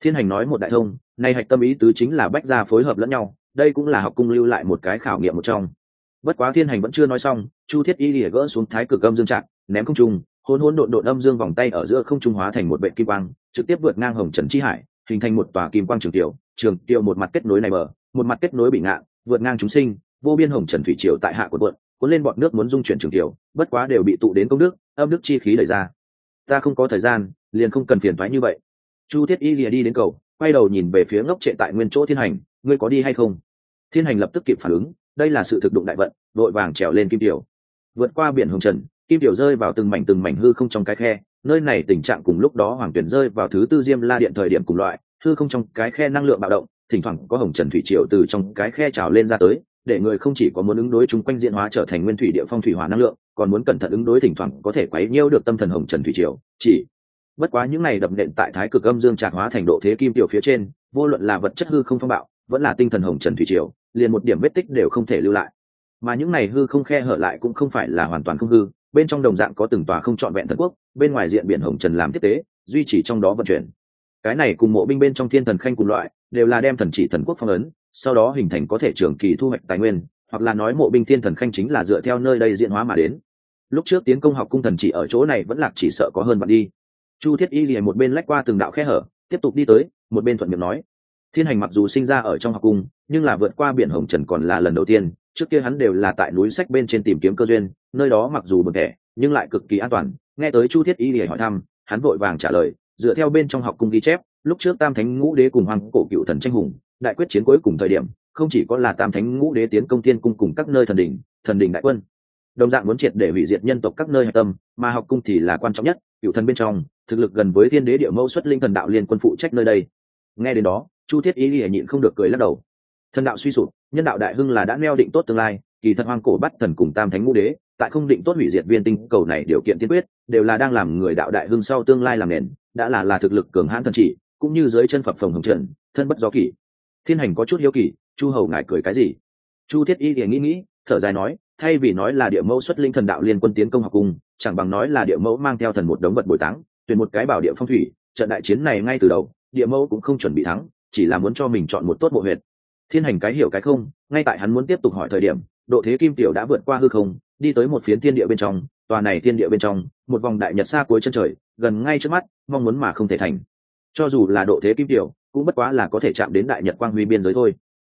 Speaker 1: Thiên hành nói một đại thông, nay hạch tâm ý tứ chính là bách gia phối hợp lẫn nhau, đây cũng là học cung lưu lại một cái khảo nghiệm một trong. Bất quá thiên hành vẫn chưa nói xong, chu thiết y lìa gỡ xuống thái cực âm dương trạng, ném không trung hôn hôn độn độn âm dương vòng tay ở giữa không trung hóa thành một vệ kim quang, trực tiếp vượt ngang hồng trần chi hải, hình thành một tòa kim quang trường tiểu trường tiểu một mặt kết nối này bờ, một mặt kết nối bị ngạn, vượt ngang chúng sinh, vô biên hồng trần thủy triều tại hạ của quận, cuốn lên bọn nước muốn dung chuyển trường tiểu bất quá đều bị tụ đến công đức, âm đức chi khí đẩy ra. Ta không có thời gian, liền không cần phiền thoái như vậy. Chu thiết y lìa đi đến cầu, quay đầu nhìn về phía ngốc trệ tại nguyên chỗ thiên hành, ngươi có đi hay không? Thiên hành lập tức kịp phản ứng, đây là sự thực đụng đại vận, đội vàng trèo lên kim tiểu. Vượt qua biển hồng trần kim tiểu rơi vào từng mảnh từng mảnh hư không trong cái khe, nơi này tình trạng cùng lúc đó hoàng tuyển rơi vào thứ tư diêm la điện thời điểm cùng loại, hư không trong cái khe năng lượng bạo động, thỉnh thoảng có hồng trần thủy triều từ trong cái khe trào lên ra tới, để người không chỉ có muốn ứng đối chung quanh diện hóa trở thành nguyên thủy địa phong thủy hóa năng lượng, còn muốn cẩn thận ứng đối thỉnh thoảng có thể quấy nhiễu được tâm thần hồng trần thủy triều, chỉ bất quá những này đập nện tại thái cực âm dương trạc hóa thành độ thế kim tiểu phía trên, vô luận là vật chất hư không phong bạo, vẫn là tinh thần hồng trần thủy triều, liền một điểm vết tích đều không thể lưu lại. Mà những này hư không khe hở lại cũng không phải là hoàn toàn không hư bên trong đồng dạng có từng tòa không trọn vẹn thần quốc, bên ngoài diện biển hồng trần làm tiếp tế, duy trì trong đó vận chuyển. Cái này cùng mộ binh bên trong thiên thần khanh cùng loại, đều là đem thần chỉ thần quốc phong ấn, sau đó hình thành có thể trường kỳ thu hoạch tài nguyên, hoặc là nói mộ binh thiên thần khanh chính là dựa theo nơi đây diễn hóa mà đến. Lúc trước tiến công học cung thần chỉ ở chỗ này vẫn lạc chỉ sợ có hơn bạn đi. Chu thiết y lìa một bên lách qua từng đạo khe hở, tiếp tục đi tới, một bên thuận miệng nói. Thiên hành mặc dù sinh ra ở trong học cung, nhưng là vượt qua biển hồng trần còn là lần đầu tiên trước kia hắn đều là tại núi sách bên trên tìm kiếm cơ duyên nơi đó mặc dù bực thẻ nhưng lại cực kỳ an toàn. Nghe tới chu thiết y để hỏi thăm hắn vội vàng trả lời dựa theo bên trong học cung ghi chép lúc trước tam thánh ngũ đế cùng hoàng cổ cựu thần tranh hùng đại quyết chiến cuối cùng thời điểm không chỉ có là tam thánh ngũ đế tiến công thiên cung cùng các nơi thần đình, thần đình đại quân. Đồng dạng muốn triệt để hủy diệt nhân tộc các nơi hạch tâm mà học cung thì là quan trọng nhất cựu thần bên trong thực lực gần với thiên đế địa mẫu xuất linh thần đạo liên quân phụ trách nơi đây. Nghe đến đó chu thiết Y lìa nhịn không được cười lắc đầu thần đạo suy sụp, nhân đạo đại hưng là đã neo định tốt tương lai, kỳ thật hoang cổ bắt thần cùng tam thánh ngũ đế, tại không định tốt hủy diệt viên tinh cầu này điều kiện tiên quyết, đều là đang làm người đạo đại hưng sau tương lai làm nền, đã là là thực lực cường hãn thần chỉ, cũng như dưới chân phập phồng hồng trần, thân bất gió kỷ. Thiên hành có chút hiếu kỳ, chu hầu ngài cười cái gì? Chu thiết y thì nghĩ nghĩ, thở dài nói, thay vì nói là địa mẫu xuất linh thần đạo liên quân tiến công học cung chẳng bằng nói là địa mẫu mang theo thần một đống vật bồi táng, tuyển một cái bảo địa phong thủy, trận đại chiến này ngay từ đầu, địa mẫu cũng không chuẩn bị thắng, chỉ là muốn cho mình chọn một tốt bộ huyệt thiên hành cái hiểu cái không, ngay tại hắn muốn tiếp tục hỏi thời điểm, độ thế kim tiểu đã vượt qua hư không, đi tới một phiến thiên địa bên trong, tòa này thiên địa bên trong, một vòng đại nhật xa cuối chân trời, gần ngay trước mắt, mong muốn mà không thể thành. Cho dù là độ thế kim tiểu, cũng bất quá là có thể chạm đến đại nhật quang huy biên giới thôi.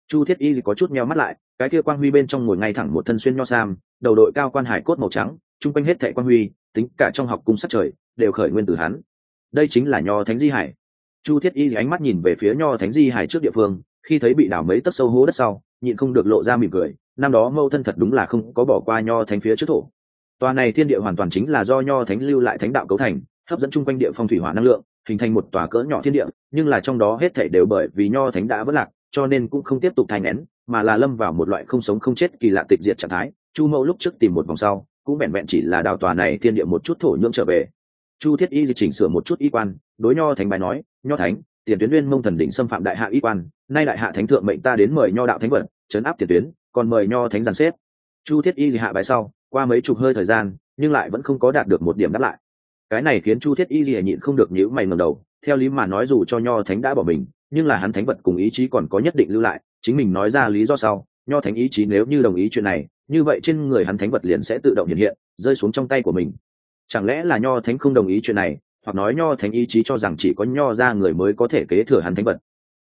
Speaker 1: Chu thiết y có chút meo mắt lại, cái kia quang huy bên trong ngồi ngay thẳng một thân xuyên nho sam, đầu đội cao quan hải cốt màu trắng, chung quanh hết thệ quang huy, tính cả trong học cung sắc trời, đều khởi nguyên từ hắn. Đây chính là nho thánh di hải. Chu thiết y ánh mắt nhìn về phía nho thánh di hải trước địa phương khi thấy bị đào mấy tấc sâu hố đất sau, nhịn không được lộ ra mỉm cười, năm đó mâu thân thật đúng là không có bỏ qua nho thánh phía trước thổ. Tòa này thiên địa hoàn toàn chính là do nho thánh lưu lại thánh đạo cấu thành, hấp dẫn chung quanh địa phong thủy hỏa năng lượng, hình thành một tòa cỡ nhỏ thiên địa, nhưng là trong đó hết thảy đều bởi vì nho thánh đã vỡ lạc, cho nên cũng không tiếp tục thay nén mà là lâm vào một loại không sống không chết kỳ lạ tịch diệt trạng thái. Chu mẫu lúc trước tìm một vòng sau, cũng vẹn vẹn chỉ là đào tòa này thiên địa một chút thổ nhưỡng trở về. Chu thiết y chỉnh sửa một chút y quan, đối nho thánh bài nói, nho thánh tiền tuyến nguyên mông thần đỉnh xâm phạm đại hạ y quan, nay đại hạ thánh thượng mệnh ta đến mời nho đạo thánh vật chấn áp tiền tuyến, còn mời nho thánh giàn xếp. Chu thiết y hạ bài sau, qua mấy chục hơi thời gian, nhưng lại vẫn không có đạt được một điểm đáp lại. Cái này khiến chu thiết y lìa nhịn không được nhíu mày ngầm đầu, theo lý mà nói dù cho nho thánh đã bỏ mình, nhưng là hắn thánh vật cùng ý chí còn có nhất định lưu lại, chính mình nói ra lý do sau, nho thánh ý chí nếu như đồng ý chuyện này, như vậy trên người hắn thánh vật liền sẽ tự động hiện hiện, rơi xuống trong tay của mình. Chẳng lẽ là nho thánh không đồng ý chuyện này hoặc nói nho thánh ý chí cho rằng chỉ có nho ra người mới có thể kế thừa hắn thánh vật.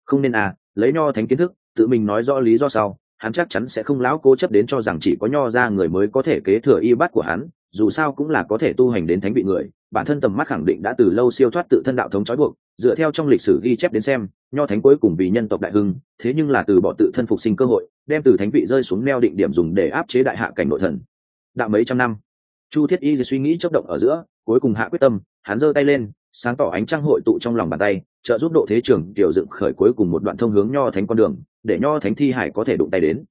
Speaker 1: Không nên à lấy nho thánh kiến thức, tự mình nói rõ lý do sau, hắn chắc chắn sẽ không lão cố chấp đến cho rằng chỉ có nho ra người mới có thể kế thừa y bát của hắn, dù sao cũng là có thể tu hành đến thánh vị người, bản thân tầm mắt khẳng định đã từ lâu siêu thoát tự thân đạo thống trói buộc, dựa theo trong lịch sử ghi chép đến xem, nho thánh cuối cùng vì nhân tộc đại hưng, thế nhưng là từ bỏ tự thân phục sinh cơ hội, đem từ thánh vị rơi xuống neo định điểm dùng để áp chế đại hạ cảnh nội thần. Đạo mấy trăm năm, chu thiết y suy nghĩ chốc động ở giữa, cuối cùng hạ quyết tâm hắn giơ tay lên, sáng tỏ ánh trăng hội tụ trong lòng bàn tay, trợ giúp độ thế trưởng điều dựng khởi cuối cùng một đoạn thông hướng nho thánh con đường, để nho thánh thi hải có thể đụng tay đến.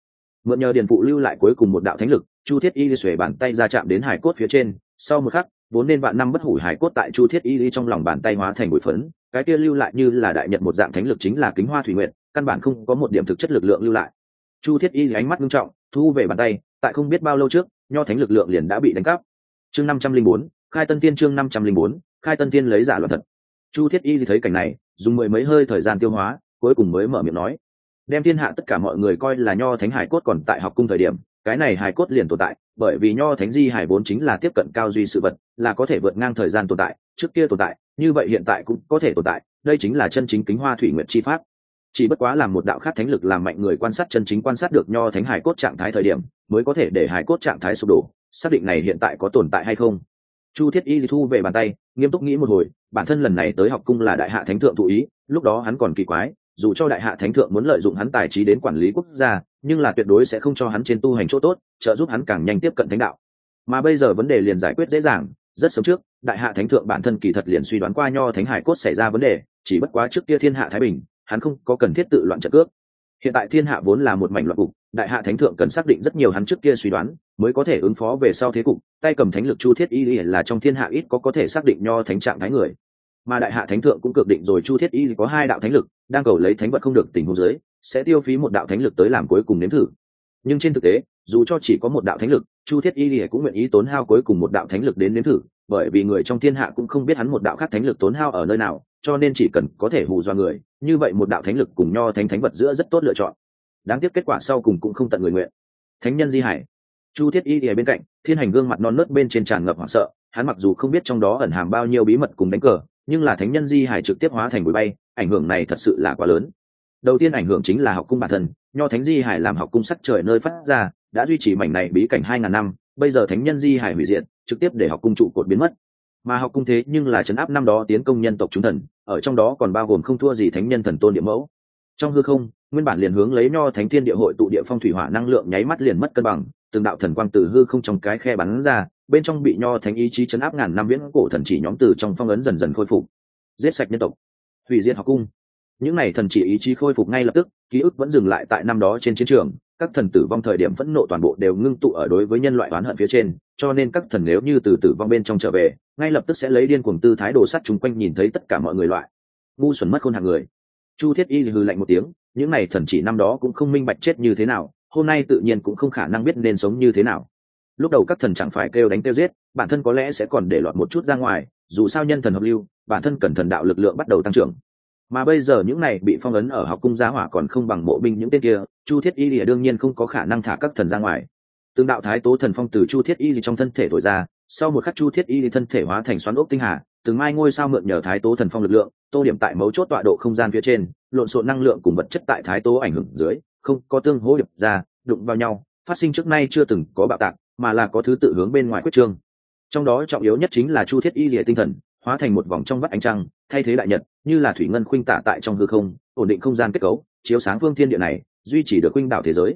Speaker 1: Mượn nhờ điền phụ lưu lại cuối cùng một đạo thánh lực, chu thiết y xuể bàn tay ra chạm đến hải cốt phía trên, sau một khắc, vốn nên vạn năm bất hủ hải cốt tại chu thiết y trong lòng bàn tay hóa thành bụi phấn, cái kia lưu lại như là đại nhận một dạng thánh lực chính là kính hoa thủy nguyện căn bản không có một điểm thực chất lực lượng lưu lại. Chu thiết y ánh mắt nghiêm trọng, thu về bàn tay, tại không biết bao lâu trước, nho thánh lực lượng liền đã bị đánh cắp. Chương năm trăm linh bốn khai tân tiên chương năm trăm linh bốn, khai tân tiên lấy giả loạn thật. Chu thiết y thấy cảnh này, dùng mười mấy hơi thời gian tiêu hóa, cuối cùng mới mở miệng nói. Đem thiên hạ tất cả mọi người coi là nho thánh hải cốt còn tại học cung thời điểm, cái này hải cốt liền tồn tại, bởi vì nho thánh di hải vốn chính là tiếp cận cao duy sự vật, là có thể vượt ngang thời gian tồn tại, trước kia tồn tại, như vậy hiện tại cũng có thể tồn tại, đây chính là chân chính kính hoa thủy nguyện chi pháp. Chỉ bất quá là một đạo khác thánh lực làm mạnh người quan sát chân chính quan sát được nho thánh hải cốt trạng thái thời điểm, mới có thể để hải cốt trạng thái sụp đổ, xác định này hiện tại có tồn tại hay không chu thiết y thu về bàn tay, nghiêm túc nghĩ một hồi, bản thân lần này tới học cung là đại hạ thánh thượng thụ ý, lúc đó hắn còn kỳ quái, dù cho đại hạ thánh thượng muốn lợi dụng hắn tài trí đến quản lý quốc gia, nhưng là tuyệt đối sẽ không cho hắn trên tu hành chỗ tốt, trợ giúp hắn càng nhanh tiếp cận thánh đạo. Mà bây giờ vấn đề liền giải quyết dễ dàng, rất sớm trước, đại hạ thánh thượng bản thân kỳ thật liền suy đoán qua nho thánh hải cốt xảy ra vấn đề, chỉ bất quá trước kia thiên hạ thái bình, hắn không có cần thiết tự loạn trận cướp hiện tại thiên hạ vốn là một mảnh loạn cục, đại hạ thánh thượng cần xác định rất nhiều hắn trước kia suy đoán mới có thể ứng phó về sau thế cục, tay cầm thánh lực chu thiết y là trong thiên hạ ít có có thể xác định nho thánh trạng thái người. Mà đại hạ thánh thượng cũng cực định rồi chu thiết y có hai đạo thánh lực, đang cầu lấy thánh vật không được tình huống giới sẽ tiêu phí một đạo thánh lực tới làm cuối cùng nếm thử. Nhưng trên thực tế, dù cho chỉ có một đạo thánh lực, chu thiết y cũng nguyện ý tốn hao cuối cùng một đạo thánh lực đến nếm thử, bởi vì người trong thiên hạ cũng không biết hắn một đạo khác thánh lực tốn hao ở nơi nào, cho nên chỉ cần có thể hù do người, như vậy một đạo thánh lực cùng nho thánh thánh vật giữa rất tốt lựa chọn. Đáng tiếc kết quả sau cùng cũng không tận người nguyện. Thánh nhân di hải chu thiết y ở bên cạnh thiên hành gương mặt non nớt bên trên tràn ngập hoảng sợ hắn mặc dù không biết trong đó ẩn hàm bao nhiêu bí mật cùng đánh cờ nhưng là thánh nhân di hải trực tiếp hóa thành bụi bay ảnh hưởng này thật sự là quá lớn. Đầu tiên ảnh hưởng chính là học cung bản thân nho thánh di hải làm học cung sắc trời nơi phát ra đã duy trì mảnh này bí cảnh hai ngàn năm bây giờ thánh nhân di hải hủy diện, trực tiếp để học cung trụ cột biến mất. Mà học cung thế nhưng là chấn áp năm đó tiến công nhân tộc chúng thần ở trong đó còn bao gồm không thua gì thánh nhân thần tôn địa mẫu. Trong hư không nguyên bản liền hướng lấy nho thánh thiên địa hội tụ địa phong thủy hỏa năng lượng nháy mắt liền mất cân bằng từng đạo thần quang từ hư không trong cái khe bắn ra, bên trong bị nho thánh ý chí chấn áp ngàn năm viễn cổ thần chỉ nhóm từ trong phong ấn dần dần khôi phục. Giết sạch nhân tộc, hủy diệt học cung. Những n à y thần chỉ ý chí khôi phục ngay lập tức, ký ức vẫn dừng lại tại năm đó trên chiến trường, các thần tử vong thời điểm phẫn nộ toàn bộ đều ngưng tụ ở đối với nhân loại oán hận phía trên, cho nên các thần nếu như từ tử vong bên trong trở về, ngay lập tức sẽ lấy điên cuồng tư thái đồ sắt chung quanh nhìn thấy tất cả mọi người loại. Ngu xuẩn mất khôn hàng người. Chu thiết y hư lạnh một tiếng, những n à y thần chỉ năm đó cũng không minh bạch chết như thế nào hôm nay tự nhiên cũng không khả năng biết nên sống như thế nào. Lúc đầu các thần chẳng phải kêu đánh kêu giết, bản thân có lẽ sẽ còn để lọt một chút ra ngoài, dù sao nhân thần hợp lưu, bản thân cần thần đạo lực lượng bắt đầu tăng trưởng. Mà bây giờ những này bị phong ấn ở học cung giá hỏa còn không bằng mộ binh những tên kia, chu thiết y lìa đương nhiên không có khả năng thả các thần ra ngoài. Tương đạo thái tố thần phong từ chu thiết y trong thân thể thổi ra, sau một khắc chu thiết y thân thể hóa thành xoắn ốc tinh hà, từng mai ngôi sao mượn nhờ thái tố thần phong lực lượng, tô điểm tại mấu chốt tọa độ không gian phía trên, lộn xộn năng lượng cùng vật chất tại thái tố ảnh hưởng dưới không có tương hỗ điệp ra, đụng vào nhau, phát sinh trước nay chưa từng có bạo tạc, mà là có thứ tự hướng bên ngoài quyết trương. Trong đó trọng yếu nhất chính là chu thiết y lìa tinh thần, hóa thành một vòng trong vắt ánh trăng, thay thế đại nhật, như là thủy ngân khuynh tả tại trong hư không, ổn định không gian kết cấu, chiếu sáng phương thiên địa này, duy trì được khuynh đảo thế giới.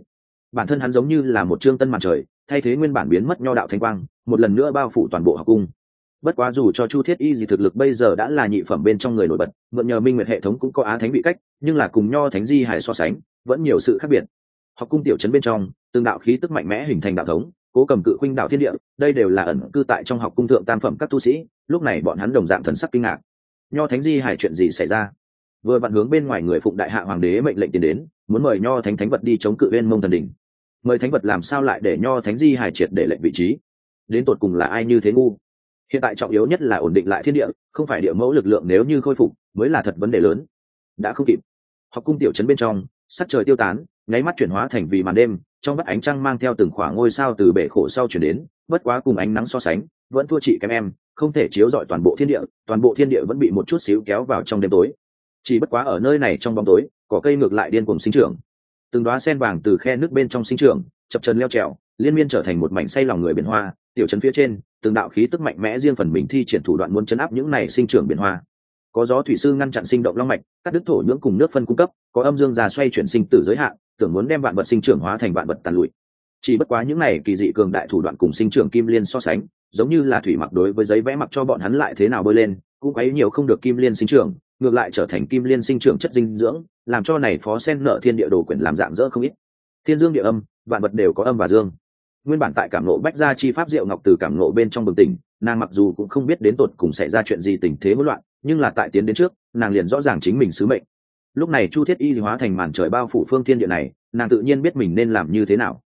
Speaker 1: Bản thân hắn giống như là một trương tân mặt trời, thay thế nguyên bản biến mất nho đạo thanh quang, một lần nữa bao phủ toàn bộ học cung bất quá dù cho chu thiết y gì thực lực bây giờ đã là nhị phẩm bên trong người nổi bật, mượn nhờ minh nguyệt hệ thống cũng có á thánh bị cách, nhưng là cùng nho thánh di hải so sánh, vẫn nhiều sự khác biệt. Học cung tiểu trấn bên trong tương đạo khí tức mạnh mẽ hình thành đạo thống, cố cầm cự khuynh đạo thiên địa, đây đều là ẩn cư tại trong học cung thượng tam phẩm các tu sĩ, lúc này bọn hắn đồng dạng thần sắc kinh ngạc. Nho thánh di hải chuyện gì xảy ra? Vừa vặn hướng bên ngoài người phụng đại hạ hoàng đế mệnh lệnh tiến đến, muốn mời nho thánh thánh vật đi chống cự bên mông thần đình mời thánh vật làm sao lại để nho thánh di hải triệt để lệnh vị trí? Đến tột cùng là ai như thế ngu? Hiện tại trọng yếu nhất là ổn định lại thiên địa không phải địa mẫu lực lượng nếu như khôi phục mới là thật vấn đề lớn. Đã không kịp. Học cung tiểu trấn bên trong sắc trời tiêu tán nháy mắt chuyển hóa thành vì màn đêm trong vắt ánh trăng mang theo từng khoảng ngôi sao từ bể khổ sau chuyển đến bất quá cùng ánh nắng so sánh vẫn thua chị kém em không thể chiếu rọi toàn bộ thiên địa toàn bộ thiên địa vẫn bị một chút xíu kéo vào trong đêm tối. Chỉ bất quá ở nơi này trong bóng tối cỏ cây ngược lại điên cuồng sinh trưởng. Từng đoá sen vàng từ khe nước bên trong sinh trưởng, chập chân leo trèo liên miên trở thành một mảnh say lòng người biển hoa tiểu trấn phía trên, từng đạo khí tức mạnh mẽ riêng phần mình thi triển thủ đoạn muốn chấn áp những này sinh trưởng biển hoa. Có gió thủy sư ngăn chặn sinh động long mạch, cắt đứt thổ nhưỡng cùng nước phân cung cấp, có âm dương già xoay chuyển sinh tử giới hạn, tưởng muốn đem vạn vật sinh trưởng hóa thành vạn vật tàn lụi. Chỉ bất quá những này kỳ dị cường đại thủ đoạn cùng sinh trưởng kim liên so sánh, giống như là thủy mặc đối với giấy vẽ mặc cho bọn hắn lại thế nào bơi lên, cũng ấy nhiều không được kim liên sinh trưởng, ngược lại trở thành kim liên sinh trưởng chất dinh dưỡng, làm cho này phó sen nợ thiên địa đồ quyển làm dạng dỡ không ít. Thiên dương địa âm, vạn vật đều có âm và dương nguyên bản tại cảm nộ bách gia chi pháp diệu ngọc từ cảm nộ bên trong bừng tỉnh, nàng mặc dù cũng không biết đến tột cùng xảy ra chuyện gì tình thế hỗn loạn, nhưng là tại tiến đến trước, nàng liền rõ ràng chính mình sứ mệnh. Lúc này chu thiết y hóa thành màn trời bao phủ phương thiên địa này, nàng tự nhiên biết mình nên làm như thế nào.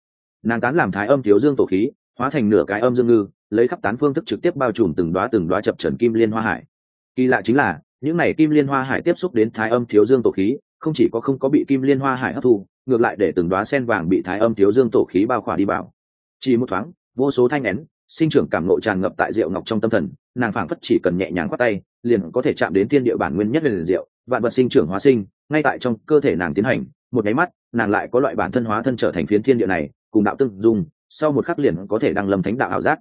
Speaker 1: Nàng tán làm thái âm thiếu dương tổ khí, hóa thành nửa cái âm dương ngư, lấy khắp tán phương thức trực tiếp bao trùm từng đoá từng đoá chập trần kim liên hoa hải. Kỳ lạ chính là, những này kim liên hoa hải tiếp xúc đến thái âm thiếu dương tổ khí, không chỉ có không có bị kim liên hoa hải hấp thu, ngược lại để từng đoá sen vàng bị thái âm thiếu dương tổ khí bao khỏa đi vào chỉ một thoáng, vô số thanh nén, sinh trưởng cảm nộ tràn ngập tại rượu ngọc trong tâm thần, nàng phảng phất chỉ cần nhẹ nhàng khoát tay, liền có thể chạm đến thiên địa bản nguyên nhất liền rượu vạn vật sinh trưởng hóa sinh, ngay tại trong cơ thể nàng tiến hành. Một nháy mắt, nàng lại có loại bản thân hóa thân trở thành phiến thiên địa này, cùng đạo tương dung, sau một khắc liền có thể đăng lâm thánh đạo ảo giác.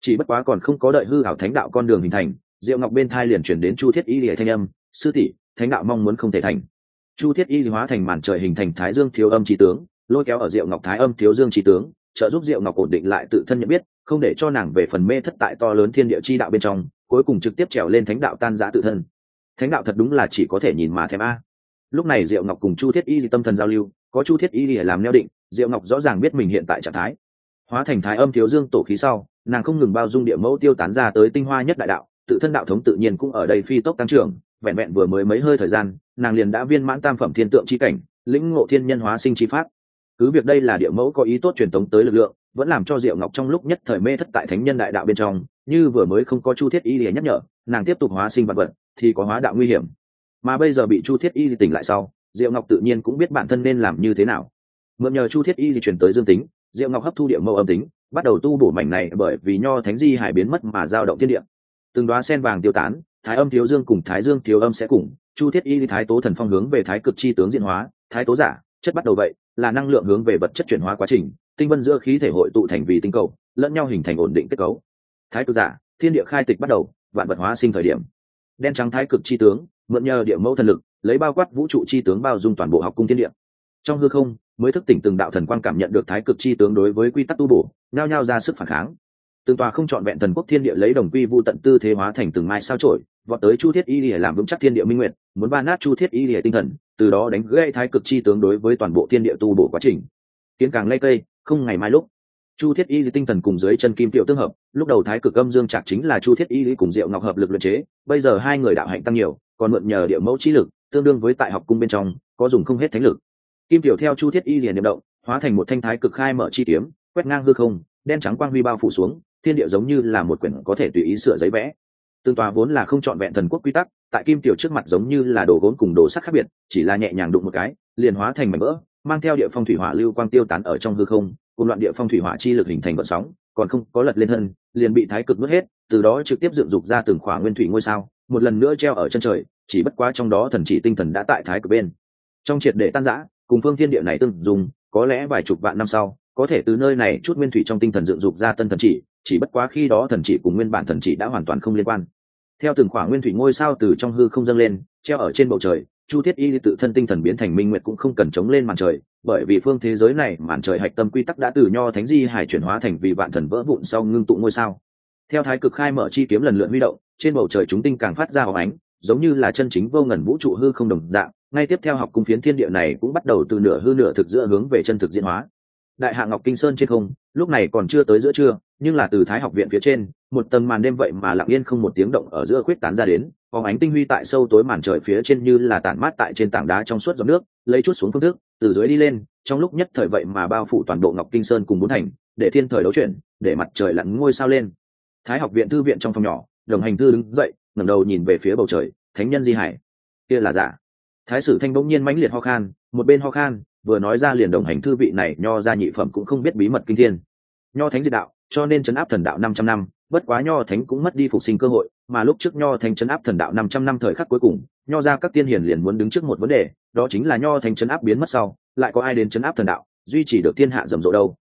Speaker 1: Chỉ bất quá còn không có đợi hư ảo thánh đạo con đường hình thành diệu ngọc bên thai liền chuyển đến chu thiết y lìa thanh âm, sư tỷ, thánh đạo mong muốn không thể thành. Chu thiết y hóa thành màn trời hình thành thái dương thiếu âm trí tướng, lôi kéo ở diệu ngọc thái âm thiếu dương trí tướng trợ giúp diệu ngọc ổn định lại tự thân nhận biết, không để cho nàng về phần mê thất tại to lớn thiên địa chi đạo bên trong, cuối cùng trực tiếp trèo lên thánh đạo tan giã tự thân. Thánh đạo thật đúng là chỉ có thể nhìn mà thèm a. Lúc này diệu ngọc cùng chu thiết y tâm thần giao lưu, có chu thiết y để làm neo định, diệu ngọc rõ ràng biết mình hiện tại trạng thái. Hóa thành thái âm thiếu dương tổ khí sau, nàng không ngừng bao dung địa mẫu tiêu tán ra tới tinh hoa nhất đại đạo, tự thân đạo thống tự nhiên cũng ở đây phi tốc tăng trưởng, vẹn vẹn vừa mới mấy hơi thời gian, nàng liền đã viên mãn tam phẩm thiên tượng chi cảnh, lĩnh ngộ thiên nhân hóa sinh chi pháp cứ việc đây là địa mẫu có ý tốt truyền tống tới lực lượng, vẫn làm cho diệu ngọc trong lúc nhất thời mê thất tại thánh nhân đại đạo bên trong, như vừa mới không có chu thiết y để nhắc nhở, nàng tiếp tục hóa sinh vật vật, thì có hóa đạo nguy hiểm. Mà bây giờ bị chu thiết y tỉnh lại sau, diệu ngọc tự nhiên cũng biết bản thân nên làm như thế nào. Mượn nhờ chu thiết y di chuyển tới dương tính, diệu ngọc hấp thu địa mẫu âm tính, bắt đầu tu bổ mảnh này bởi vì nho thánh di hải biến mất mà giao động thiên địa. Từng đoá sen vàng tiêu tán, thái âm thiếu dương cùng thái dương thiếu âm sẽ cùng, chu thiết y thái tố thần phong hướng về thái cực chi tướng diễn hóa, thái tố giả chất bắt đầu vậy, là năng lượng hướng về vật chất chuyển hóa quá trình, tinh vân giữa khí thể hội tụ thành vì tinh cầu, lẫn nhau hình thành ổn định kết cấu. Thái cực giả, thiên địa khai tịch bắt đầu, vạn vật hóa sinh thời điểm. Đen trắng thái cực chi tướng, mượn nhờ địa mẫu thần lực, lấy bao quát vũ trụ chi tướng bao dung toàn bộ học cung thiên địa. Trong hư không, mới thức tỉnh từng đạo thần quan cảm nhận được thái cực chi tướng đối với quy tắc tu bổ, nhao nhao ra sức phản kháng. Từng tòa không chọn vẹn thần quốc thiên địa lấy đồng quy vu tận tư thế hóa thành từng mai sao trổi vọt tới chu thiết y lìa làm vững chắc thiên địa minh nguyện, muốn ba nát chu thiết y lìa tinh thần, từ đó đánh gãy thái cực chi tướng đối với toàn bộ thiên địa tu bổ quá trình. Kiến càng lây cây không ngày mai lúc. Chu thiết y tinh thần cùng dưới chân kim tiểu tương hợp, lúc đầu thái cực âm dương chặt chính là chu thiết y cùng diệu ngọc hợp lực luyện chế, bây giờ hai người đạo hạnh tăng nhiều, còn mượn nhờ địa mẫu trí lực, tương đương với tại học cung bên trong, có dùng không hết thánh lực. Kim tiểu theo chu thiết y liền niệm động, hóa thành một thanh thái cực khai mở chi kiếm, quét ngang hư không, đen trắng quang huy bao phủ xuống, thiên địa giống như là một quyển có thể tùy ý sửa giấy vẽ tương tòa vốn là không trọn vẹn thần quốc quy tắc, tại kim tiểu trước mặt giống như là đồ gốm cùng đồ sắt khác biệt, chỉ là nhẹ nhàng đụng một cái, liền hóa thành mảnh vỡ, mang theo địa phong thủy hỏa lưu quang tiêu tán ở trong hư không, cùng loạn địa phong thủy hỏa chi lực hình thành vận sóng, còn không có lật lên hơn liền bị thái cực nuốt hết, từ đó trực tiếp dựng dục ra từng khỏa nguyên thủy ngôi sao, một lần nữa treo ở chân trời, chỉ bất quá trong đó thần chỉ tinh thần đã tại thái cực bên. Trong triệt để tan rã, cùng phương thiên địa này tương dùng, có lẽ vài chục vạn năm sau, có thể từ nơi này chút nguyên thủy trong tinh thần dựng dục ra tân thần chỉ chỉ bất quá khi đó thần chỉ cùng nguyên bản thần chỉ đã hoàn toàn không liên quan theo từng khoảng nguyên thủy ngôi sao từ trong hư không dâng lên, treo ở trên bầu trời, chu thiết y tự thân tinh thần biến thành minh nguyệt cũng không cần chống lên màn trời, bởi vì phương thế giới này màn trời hạch tâm quy tắc đã từ nho thánh di hải chuyển hóa thành vì vạn thần vỡ vụn sau ngưng tụ ngôi sao. Theo thái cực khai mở chi kiếm lần lượt huy động, trên bầu trời chúng tinh càng phát ra hóng ánh, giống như là chân chính vô ngần vũ trụ hư không đồng dạng. Ngay tiếp theo học cung phiến thiên địa này cũng bắt đầu từ nửa hư nửa thực giữa hướng về chân thực diễn hóa. Đại hạ ngọc kinh sơn trên không, lúc này còn chưa tới giữa trưa nhưng là từ thái học viện phía trên, một tầng màn đêm vậy mà lặng yên không một tiếng động ở giữa khuyết tán ra đến phóng ánh tinh huy tại sâu tối màn trời phía trên như là tản mát tại trên tảng đá trong suốt giọt nước, lấy chút xuống phương thức, từ dưới đi lên, trong lúc nhất thời vậy mà bao phủ toàn bộ ngọc kinh sơn cùng bốn thành, để thiên thời đấu chuyển, để mặt trời lặn ngôi sao lên. Thái học viện thư viện trong phòng nhỏ, đồng hành thư đứng dậy, ngẩng đầu nhìn về phía bầu trời, thánh nhân di hải. Kia là giả. Thái sử thanh bỗng nhiên mãnh liệt ho khan, một bên ho khan, vừa nói ra liền đồng hành thư vị này, nho ra nhị phẩm cũng không biết bí mật kinh thiên. Nho thánh diệt đạo cho nên chấn áp thần đạo năm trăm năm, bất quá nho thánh cũng mất đi phục sinh cơ hội, mà lúc trước nho thánh chấn áp thần đạo năm trăm năm thời khắc cuối cùng, nho ra các tiên hiền liền muốn đứng trước một vấn đề, đó chính là nho thánh chấn áp biến mất sau, lại có ai đến chấn áp thần đạo, duy trì được thiên hạ rầm rộ đâu.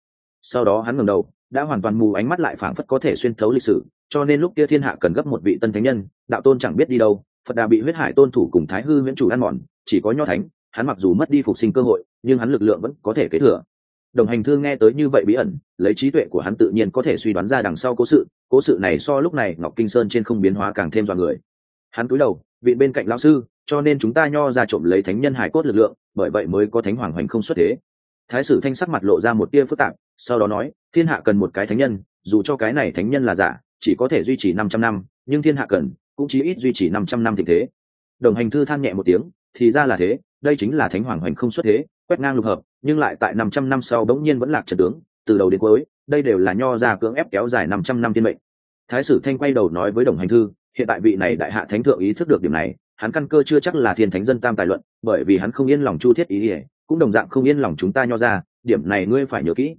Speaker 1: Sau đó hắn ngẩng đầu, đã hoàn toàn mù ánh mắt lại phảng phất có thể xuyên thấu lịch sử, cho nên lúc kia thiên hạ cần gấp một vị tân thánh nhân, đạo tôn chẳng biết đi đâu, phật đà bị huyết hải tôn thủ cùng thái hư miễn chủ ăn mòn, chỉ có nho thánh, hắn mặc dù mất đi phục sinh cơ hội, nhưng hắn lực lượng vẫn có thể kế thừa đồng hành thư nghe tới như vậy bí ẩn, lấy trí tuệ của hắn tự nhiên có thể suy đoán ra đằng sau cố sự cố sự này so lúc này ngọc kinh sơn trên không biến hóa càng thêm dọa người. Hắn cúi đầu, vị bên cạnh lão sư, cho nên chúng ta nho ra trộm lấy thánh nhân hải cốt lực lượng, bởi vậy mới có thánh hoàng hoành không xuất thế. Thái sử thanh sắc mặt lộ ra một tia phức tạp, sau đó nói, thiên hạ cần một cái thánh nhân, dù cho cái này thánh nhân là giả, chỉ có thể duy trì năm trăm năm, nhưng thiên hạ cần, cũng chỉ ít duy trì năm trăm năm tình thế. Đồng hành thư than nhẹ một tiếng, thì ra là thế, đây chính là thánh hoàng hoành không xuất thế, quét ngang lục hợp nhưng lại tại năm trăm năm sau bỗng nhiên vẫn lạc trần tướng, từ đầu đến cuối, đây đều là nho ra cưỡng ép kéo dài năm trăm năm thiên mệnh. Thái sử thanh quay đầu nói với đồng hành thư, hiện tại vị này đại hạ thánh thượng ý thức được điểm này, hắn căn cơ chưa chắc là thiên thánh dân tam tài luận, bởi vì hắn không yên lòng chu thiết ý ỉa cũng đồng dạng không yên lòng chúng ta nho ra điểm này ngươi phải nhớ kỹ.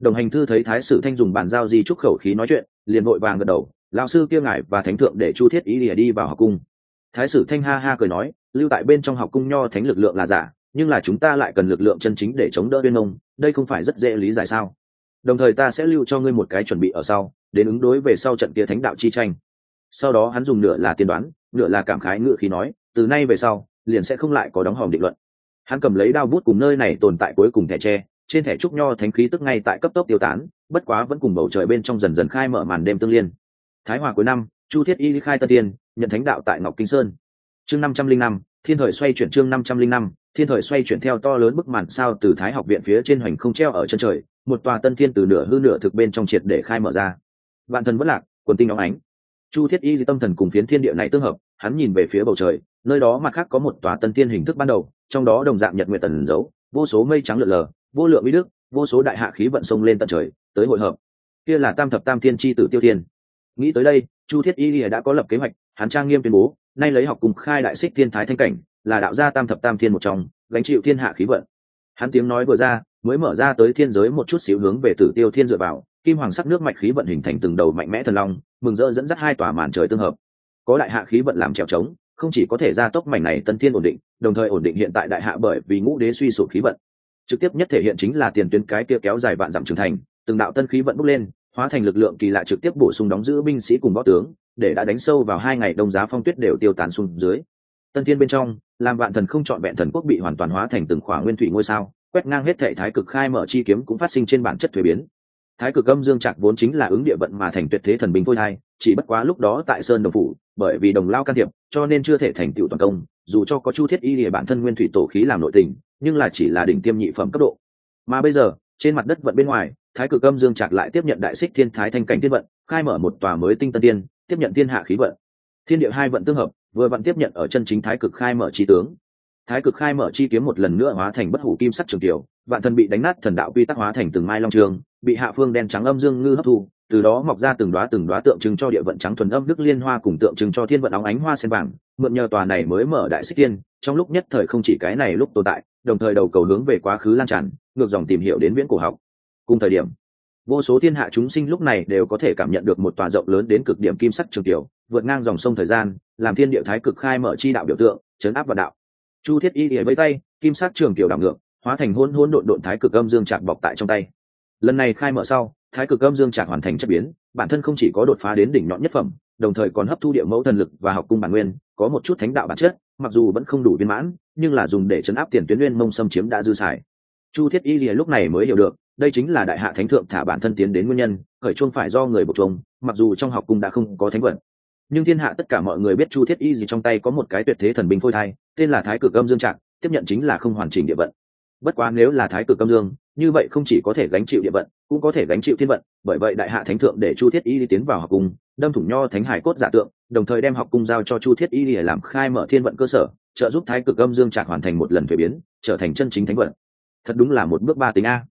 Speaker 1: Đồng hành thư thấy thái sử thanh dùng bàn giao di trúc khẩu khí nói chuyện, liền vội vàng gật đầu, lão sư kia ngài và thánh thượng để chu thiết ý ỉa đi vào học cung. Thái sử thanh ha ha cười nói, lưu tại bên trong học cung nho thánh lực lượng là giả nhưng là chúng ta lại cần lực lượng chân chính để chống đỡ viên ông, đây không phải rất dễ lý giải sao? Đồng thời ta sẽ lưu cho ngươi một cái chuẩn bị ở sau, đến ứng đối về sau trận kia thánh đạo chi tranh. Sau đó hắn dùng nửa là tiên đoán, nửa là cảm khái ngự khí nói, từ nay về sau, liền sẽ không lại có đóng hòm định luận. Hắn cầm lấy đao bút cùng nơi này tồn tại cuối cùng thẻ tre, trên thẻ trúc nho thánh khí tức ngay tại cấp tốc tiêu tán, bất quá vẫn cùng bầu trời bên trong dần dần khai mở màn đêm tương liên. Thái hòa cuối năm, chu thiết y khai tân tiên, nhận thánh đạo tại ngọc kinh sơn. Chương năm trăm linh năm, thiên thời xoay chuyển chương năm trăm linh năm thiên thời xoay chuyển theo to lớn bức màn sao từ thái học viện phía trên hoành không treo ở chân trời, một tòa tân thiên từ nửa hư nửa thực bên trong triệt để khai mở ra. Vạn thần bất lạc, quần tinh óng ánh. Chu thiết y tâm thần cùng phiến thiên địa này tương hợp, hắn nhìn về phía bầu trời, nơi đó mặt khác có một tòa tân thiên hình thức ban đầu, trong đó đồng dạng nhật nguyện tần giấu vô số mây trắng lượn lờ, vô lượng mỹ đức, vô số đại hạ khí vận sông lên tận trời, tới hội hợp. Kia là tam thập tam thiên tri tử tiêu thiên. Nghĩ tới đây, chu thiết y đã có lập kế hoạch, hắn trang nghiêm tuyên bố, nay lấy học cùng khai đại xích thiên thái thanh cảnh là đạo gia tam thập tam thiên một trong, gánh chịu thiên hạ khí vận. Hắn tiếng nói vừa ra, mới mở ra tới thiên giới một chút xíu hướng về tử tiêu thiên dựa vào, kim hoàng sắc nước mạch khí vận hình thành từng đầu mạnh mẽ thần long, mừng rỡ dẫn dắt hai tòa màn trời tương hợp. Có đại hạ khí vận làm trèo trống, không chỉ có thể gia tốc mảnh này tân thiên ổn định, đồng thời ổn định hiện tại đại hạ bởi vì ngũ đế suy sụp khí vận. Trực tiếp nhất thể hiện chính là tiền tuyến cái kia kéo dài vạn dặm trưởng thành, từng đạo tân khí vận bốc lên, hóa thành lực lượng kỳ lạ trực tiếp bổ sung đóng giữ binh sĩ cùng võ tướng, để đã đánh sâu vào hai ngày đông giá phong tuyết đều tiêu tán xuống dưới tân thiên bên trong, làm vạn thần không chọn vẹn thần quốc bị hoàn toàn hóa thành từng khỏa nguyên thủy ngôi sao, quét ngang hết thệ thái cực khai mở chi kiếm cũng phát sinh trên bản chất thuế biến. Thái cực âm dương trạc vốn chính là ứng địa vận mà thành tuyệt thế thần binh phôi hai chỉ bất quá lúc đó tại sơn đồng phủ, bởi vì đồng lao can thiệp, cho nên chưa thể thành tựu toàn công, dù cho có chu thiết y địa bản thân nguyên thủy tổ khí làm nội tình, nhưng là chỉ là đỉnh tiêm nhị phẩm cấp độ. Mà bây giờ, trên mặt đất vận bên ngoài, thái cực âm dương trạc lại tiếp nhận đại xích thiên thái thanh cảnh thiên vận, khai mở một tòa mới tinh tân tiên, tiếp nhận thiên hạ khí vận. Thiên địa hai vận tương hợp vừa vặn tiếp nhận ở chân chính thái cực khai mở chi tướng. Thái cực khai mở chi kiếm một lần nữa hóa thành bất hủ kim sắc trường tiểu, vạn thần bị đánh nát thần đạo quy tắc hóa thành từng mai long trường, bị hạ phương đen trắng âm dương ngư hấp thu, từ đó mọc ra từng đoá từng đoá tượng trưng cho địa vận trắng thuần âm đức liên hoa cùng tượng trưng cho thiên vận óng ánh hoa sen vàng, mượn nhờ tòa này mới mở đại xích tiên, trong lúc nhất thời không chỉ cái này lúc tồn tại, đồng thời đầu cầu hướng về quá khứ lan tràn, ngược dòng tìm hiểu đến viễn cổ học. Cùng thời điểm vô số thiên hạ chúng sinh lúc này đều có thể cảm nhận được một tòa rộng lớn đến cực điểm kim sắc trường tiểu, vượt ngang dòng sông thời gian, làm thiên địa thái cực khai mở chi đạo biểu tượng, chấn áp vào đạo. Chu thiết y ỉa với tay, kim sắc trường tiểu đảo ngược, hóa thành hôn hôn độn độn thái cực âm dương chạc bọc tại trong tay. Lần này khai mở sau, thái cực âm dương chạc hoàn thành chất biến, bản thân không chỉ có đột phá đến đỉnh nhọn nhất phẩm, đồng thời còn hấp thu địa mẫu thần lực và học cung bản nguyên, có một chút thánh đạo bản chất, mặc dù vẫn không đủ viên mãn, nhưng là dùng để chấn áp tiền tuyến nguyên mông xâm chiếm đã dư xài. Chu thiết y lìa lúc này mới hiểu được đây chính là đại hạ thánh thượng thả bản thân tiến đến nguyên nhân, khởi chuông phải do người buộc chuông, mặc dù trong học cung đã không có thánh vận nhưng thiên hạ tất cả mọi người biết chu thiết y gì trong tay có một cái tuyệt thế thần binh phôi thai, tên là thái cực âm dương trạng tiếp nhận chính là không hoàn chỉnh địa vận. Bất quá nếu là thái cực âm dương, như vậy không chỉ có thể gánh chịu địa vận, cũng có thể gánh chịu thiên vận, bởi vậy đại hạ thánh thượng để chu thiết y đi tiến vào học cung, đâm thủng nho thánh hải cốt giả tượng, đồng thời đem học cung giao cho chu thiết y để làm khai mở thiên vận cơ sở, trợ giúp thái cực âm dương trạc hoàn thành một lần thuế biến, trở thành chân chính thánh vận. Thật đúng là một bước ba tính a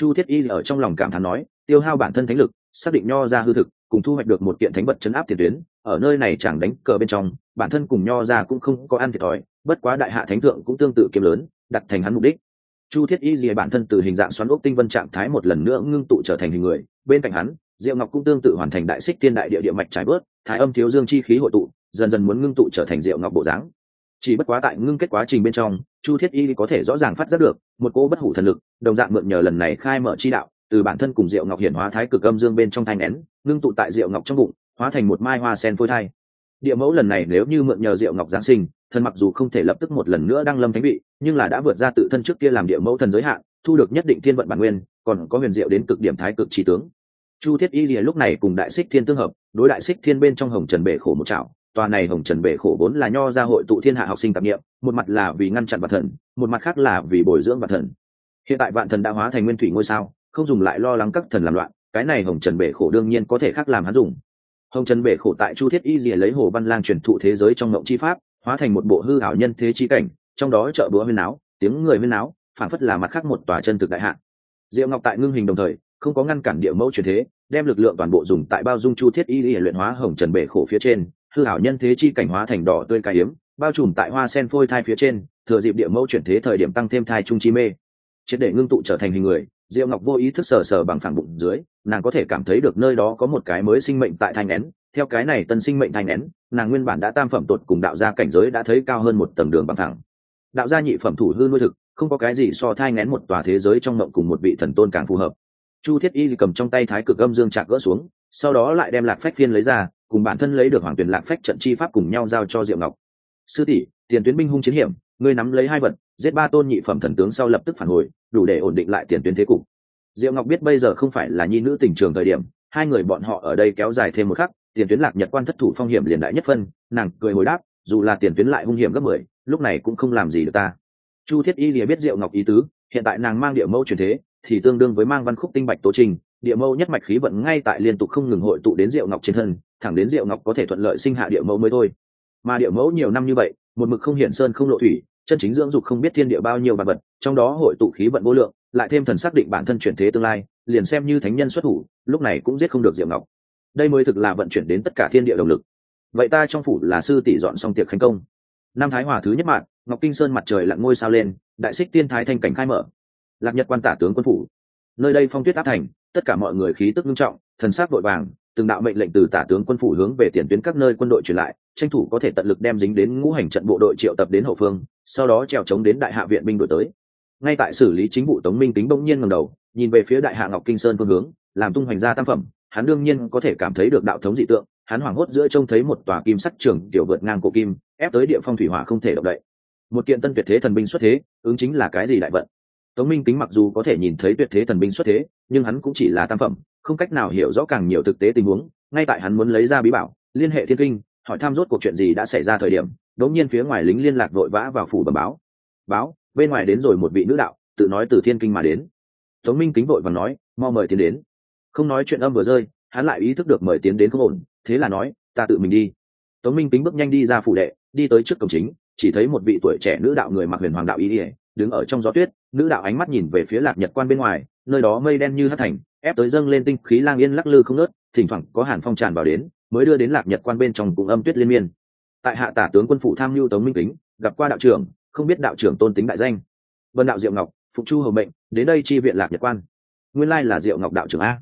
Speaker 1: chu thiết y ở trong lòng cảm thán nói, tiêu hao bản thân thánh lực, xác định nho ra hư thực, cùng thu hoạch được một kiện thánh vật chấn áp tiền tuyến, ở nơi này chẳng đánh cờ bên trong, bản thân cùng nho ra cũng không có ăn thiệt thòi, bất quá đại hạ thánh thượng cũng tương tự kiếm lớn, đặt thành hắn mục đích. Chu thiết y dìa bản thân từ hình dạng xoắn ốc tinh vân trạng thái một lần nữa ngưng tụ trở thành hình người, bên cạnh hắn, diệu ngọc cũng tương tự hoàn thành đại xích tiên đại địa địa mạch trải bớt thái âm thiếu dương chi khí hội tụ, dần dần muốn ngưng tụ trở thành diệu ngọc bộ dáng chỉ bất quá tại ngưng kết quá trình bên trong, chu thiết y có thể rõ ràng phát giác được, một cô bất hủ thần lực, đồng dạng mượn nhờ lần này khai mở chi đạo, từ bản thân cùng diệu ngọc hiển hóa thái cực âm dương bên trong thanh nén, ngưng tụ tại diệu ngọc trong bụng, hóa thành một mai hoa sen phôi thai. Địa mẫu lần này nếu như mượn nhờ diệu ngọc giáng sinh thần mặc dù không thể lập tức một lần nữa đăng lâm thánh vị, nhưng là đã vượt ra tự thân trước kia làm địa mẫu thần giới hạn, thu được nhất định thiên vận bản nguyên, còn có huyền diệu đến cực điểm thái cực trí tướng. Chu thiết y lìa lúc này cùng đại xích thiên tương hợp, đối đại xích thiên bên trong hồng trần bể khổ một chảo tòa này hồng trần bể khổ vốn là nho gia hội tụ thiên hạ học sinh tạp nghiệm, một mặt là vì ngăn chặn vạn thần một mặt khác là vì bồi dưỡng vạn thần hiện tại vạn thần đã hóa thành nguyên thủy ngôi sao, không dùng lại lo lắng các thần làm loạn, cái này hồng trần bể khổ đương nhiên có thể khác làm hắn dùng. Hồng trần bể khổ tại chu thiết y dìa lấy hồ văn lang truyền thụ thế giới trong ngộng chi pháp, hóa thành một bộ hư ảo nhân thế chi cảnh, trong đó chợ búa huyên áo, tiếng người huyên áo phản phất là mặt khác một tòa chân thực đại hạ. Diệu ngọc tại ngưng hình đồng thời, không có ngăn cản địa mẫu truyền thế, đem lực lượng toàn bộ dùng tại bao dung chu thiết y y luyện hóa hồng trần bể khổ phía trên hư ảo nhân thế chi cảnh hóa thành đỏ tươi cài hiếm bao trùm tại hoa sen phôi thai phía trên, thừa dịp địa mẫu chuyển thế thời điểm tăng thêm thai trung chi mê. Triệt để ngưng tụ trở thành hình người, diệu ngọc vô ý thức sờ sờ bằng phẳng bụng dưới, nàng có thể cảm thấy được nơi đó có một cái mới sinh mệnh tại thai nén theo cái này tân sinh mệnh thai nén nàng nguyên bản đã tam phẩm tột cùng đạo gia cảnh giới đã thấy cao hơn một tầng đường bằng thẳng đạo gia nhị phẩm thủ hư nuôi thực, không có cái gì so thai nén một tòa thế giới trong mộng cùng một vị thần tôn càng phù hợp. Chu thiết y cầm trong tay thái cực âm dương chạc gỡ xuống sau đó lại đem lạc phách phiên lấy ra, cùng bản thân lấy được hoàng tuyển lạc phách trận chi pháp cùng nhau giao cho diệu ngọc. Sư tỷ, tiền tuyến binh hung chiến hiểm, ngươi nắm lấy hai vật, giết ba tôn nhị phẩm thần tướng sau lập tức phản hồi, đủ để ổn định lại tiền tuyến thế cục. Diệu ngọc biết bây giờ không phải là nhi nữ tình trường thời điểm, hai người bọn họ ở đây kéo dài thêm một khắc, tiền tuyến lạc nhật quan thất thủ phong hiểm liền đại nhất phân, nàng cười hồi đáp, dù là tiền tuyến lại hung hiểm gấp mười, lúc này cũng không làm gì được ta. Chu thiết y lìa biết diệu ngọc ý tứ, hiện tại nàng mang địa mẫu truyền thế, thì tương đương với mang văn khúc tinh bạch tố trình địa mâu nhất mạch khí vận ngay tại liên tục không ngừng hội tụ đến diệu ngọc trên thân, thẳng đến diệu ngọc có thể thuận lợi sinh hạ địa mẫu mới thôi. Mà địa mẫu nhiều năm như vậy, một mực không hiển sơn không lộ thủy, chân chính dưỡng dục không biết thiên địa bao nhiêu bản vật, trong đó hội tụ khí vận vô lượng, lại thêm thần xác định bản thân chuyển thế tương lai, liền xem như thánh nhân xuất thủ, lúc này cũng giết không được diệu ngọc. Đây mới thực là vận chuyển đến tất cả thiên địa động lực. Vậy ta trong phủ là sư tỷ dọn xong tiệc khánh công. Năm thái hòa thứ nhất mạng ngọc kinh sơn mặt trời lặn ngôi sao lên, đại xích tiên thái thanh cảnh khai mở. Lạc nhật quan tả tướng quân phủ. Nơi đây phong tuyết áp thành tất cả mọi người khí tức nghiêm trọng, thần sắc vội vàng, từng đạo mệnh lệnh từ tả tướng quân phủ hướng về tiền tuyến các nơi quân đội truyền lại, tranh thủ có thể tận lực đem dính đến ngũ hành trận bộ đội triệu tập đến hậu phương, sau đó trèo chống đến đại hạ viện binh đuổi tới. Ngay tại xử lý chính vụ tống minh tính bỗng nhiên ngầm đầu, nhìn về phía đại hạ ngọc kinh sơn phương hướng, làm tung hoành ra tam phẩm, hắn đương nhiên có thể cảm thấy được đạo thống dị tượng, hắn hoảng hốt giữa trông thấy một tòa kim sắc trường tiểu vượt ngang cổ kim, ép tới địa phong thủy hỏa không thể động đậy. Một kiện tân tuyệt thế thần binh xuất thế, ứng chính là cái gì đại vận? Tống minh tính mặc dù có thể nhìn thấy tuyệt thế thần binh xuất thế nhưng hắn cũng chỉ là tam phẩm, không cách nào hiểu rõ càng nhiều thực tế tình huống, ngay tại hắn muốn lấy ra bí bảo, liên hệ thiên kinh, hỏi tham rốt cuộc chuyện gì đã xảy ra thời điểm, đống nhiên phía ngoài lính liên lạc vội vã vào phủ bẩm báo. Báo, bên ngoài đến rồi một vị nữ đạo, tự nói từ thiên kinh mà đến. Tống minh kính vội và nói, mau mời tiến đến. Không nói chuyện âm vừa rơi, hắn lại ý thức được mời tiến đến không ổn, thế là nói, ta tự mình đi. Tống minh kính bước nhanh đi ra phủ đệ, đi tới trước cổng chính, chỉ thấy một vị tuổi trẻ nữ đạo người mặc huyền hoàng đạo ý ỉa đứng ở trong gió tuyết nữ đạo ánh mắt nhìn về phía lạc nhật quan bên ngoài, nơi đó mây đen như hát thành, ép tới dâng lên tinh khí lang yên lắc lư không nớt thỉnh thoảng có hàn phong tràn vào đến, mới đưa đến lạc nhật quan bên trong cùng âm tuyết liên miên. Tại hạ tả tướng quân phủ tham mưu tống minh tính gặp qua đạo trưởng, không biết đạo trưởng tôn tính đại danh. Vân đạo diệu ngọc phục chu hầu mệnh, đến đây chi viện lạc nhật quan. Nguyên lai là diệu ngọc đạo trưởng a.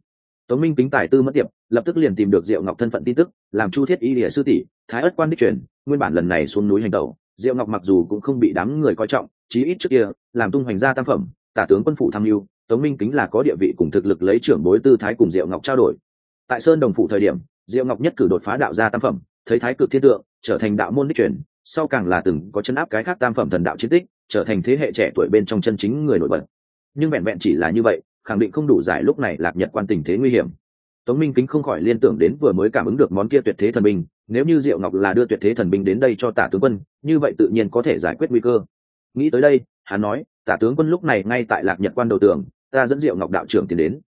Speaker 1: Tống minh tính tài tư mất tiệp, lập tức liền tìm được diệu ngọc thân phận tin tức, làm chu thiết y địa sư tỷ, thái ất quan đích truyền, nguyên bản lần này xuống núi hành tẩu. Diệu ngọc mặc dù cũng không bị đám người coi trọng chí ít trước kia, làm tung hoành gia tam phẩm, tả tướng quân phủ tham mưu, tống minh kính là có địa vị cùng thực lực lấy trưởng bối tư thái cùng diệu ngọc trao đổi. Tại sơn đồng phủ thời điểm, diệu ngọc nhất cử đột phá đạo gia tam phẩm, thấy thái cực thiên tượng, trở thành đạo môn đích truyền, sau càng là từng có chân áp cái khác tam phẩm thần đạo chiến tích, trở thành thế hệ trẻ tuổi bên trong chân chính người nổi bật. Nhưng vẹn vẹn chỉ là như vậy, khẳng định không đủ giải lúc này lạc nhật quan tình thế nguy hiểm. Tống minh kính không khỏi liên tưởng đến vừa mới cảm ứng được món kia tuyệt thế thần binh, nếu như diệu ngọc là đưa tuyệt thế thần binh đến đây cho tả tướng quân, như vậy tự nhiên có thể giải quyết nguy cơ nghĩ tới đây, hắn nói, tả tướng quân lúc này ngay tại lạc nhật quan đầu tường, ta dẫn diệu ngọc đạo trưởng tiến đến.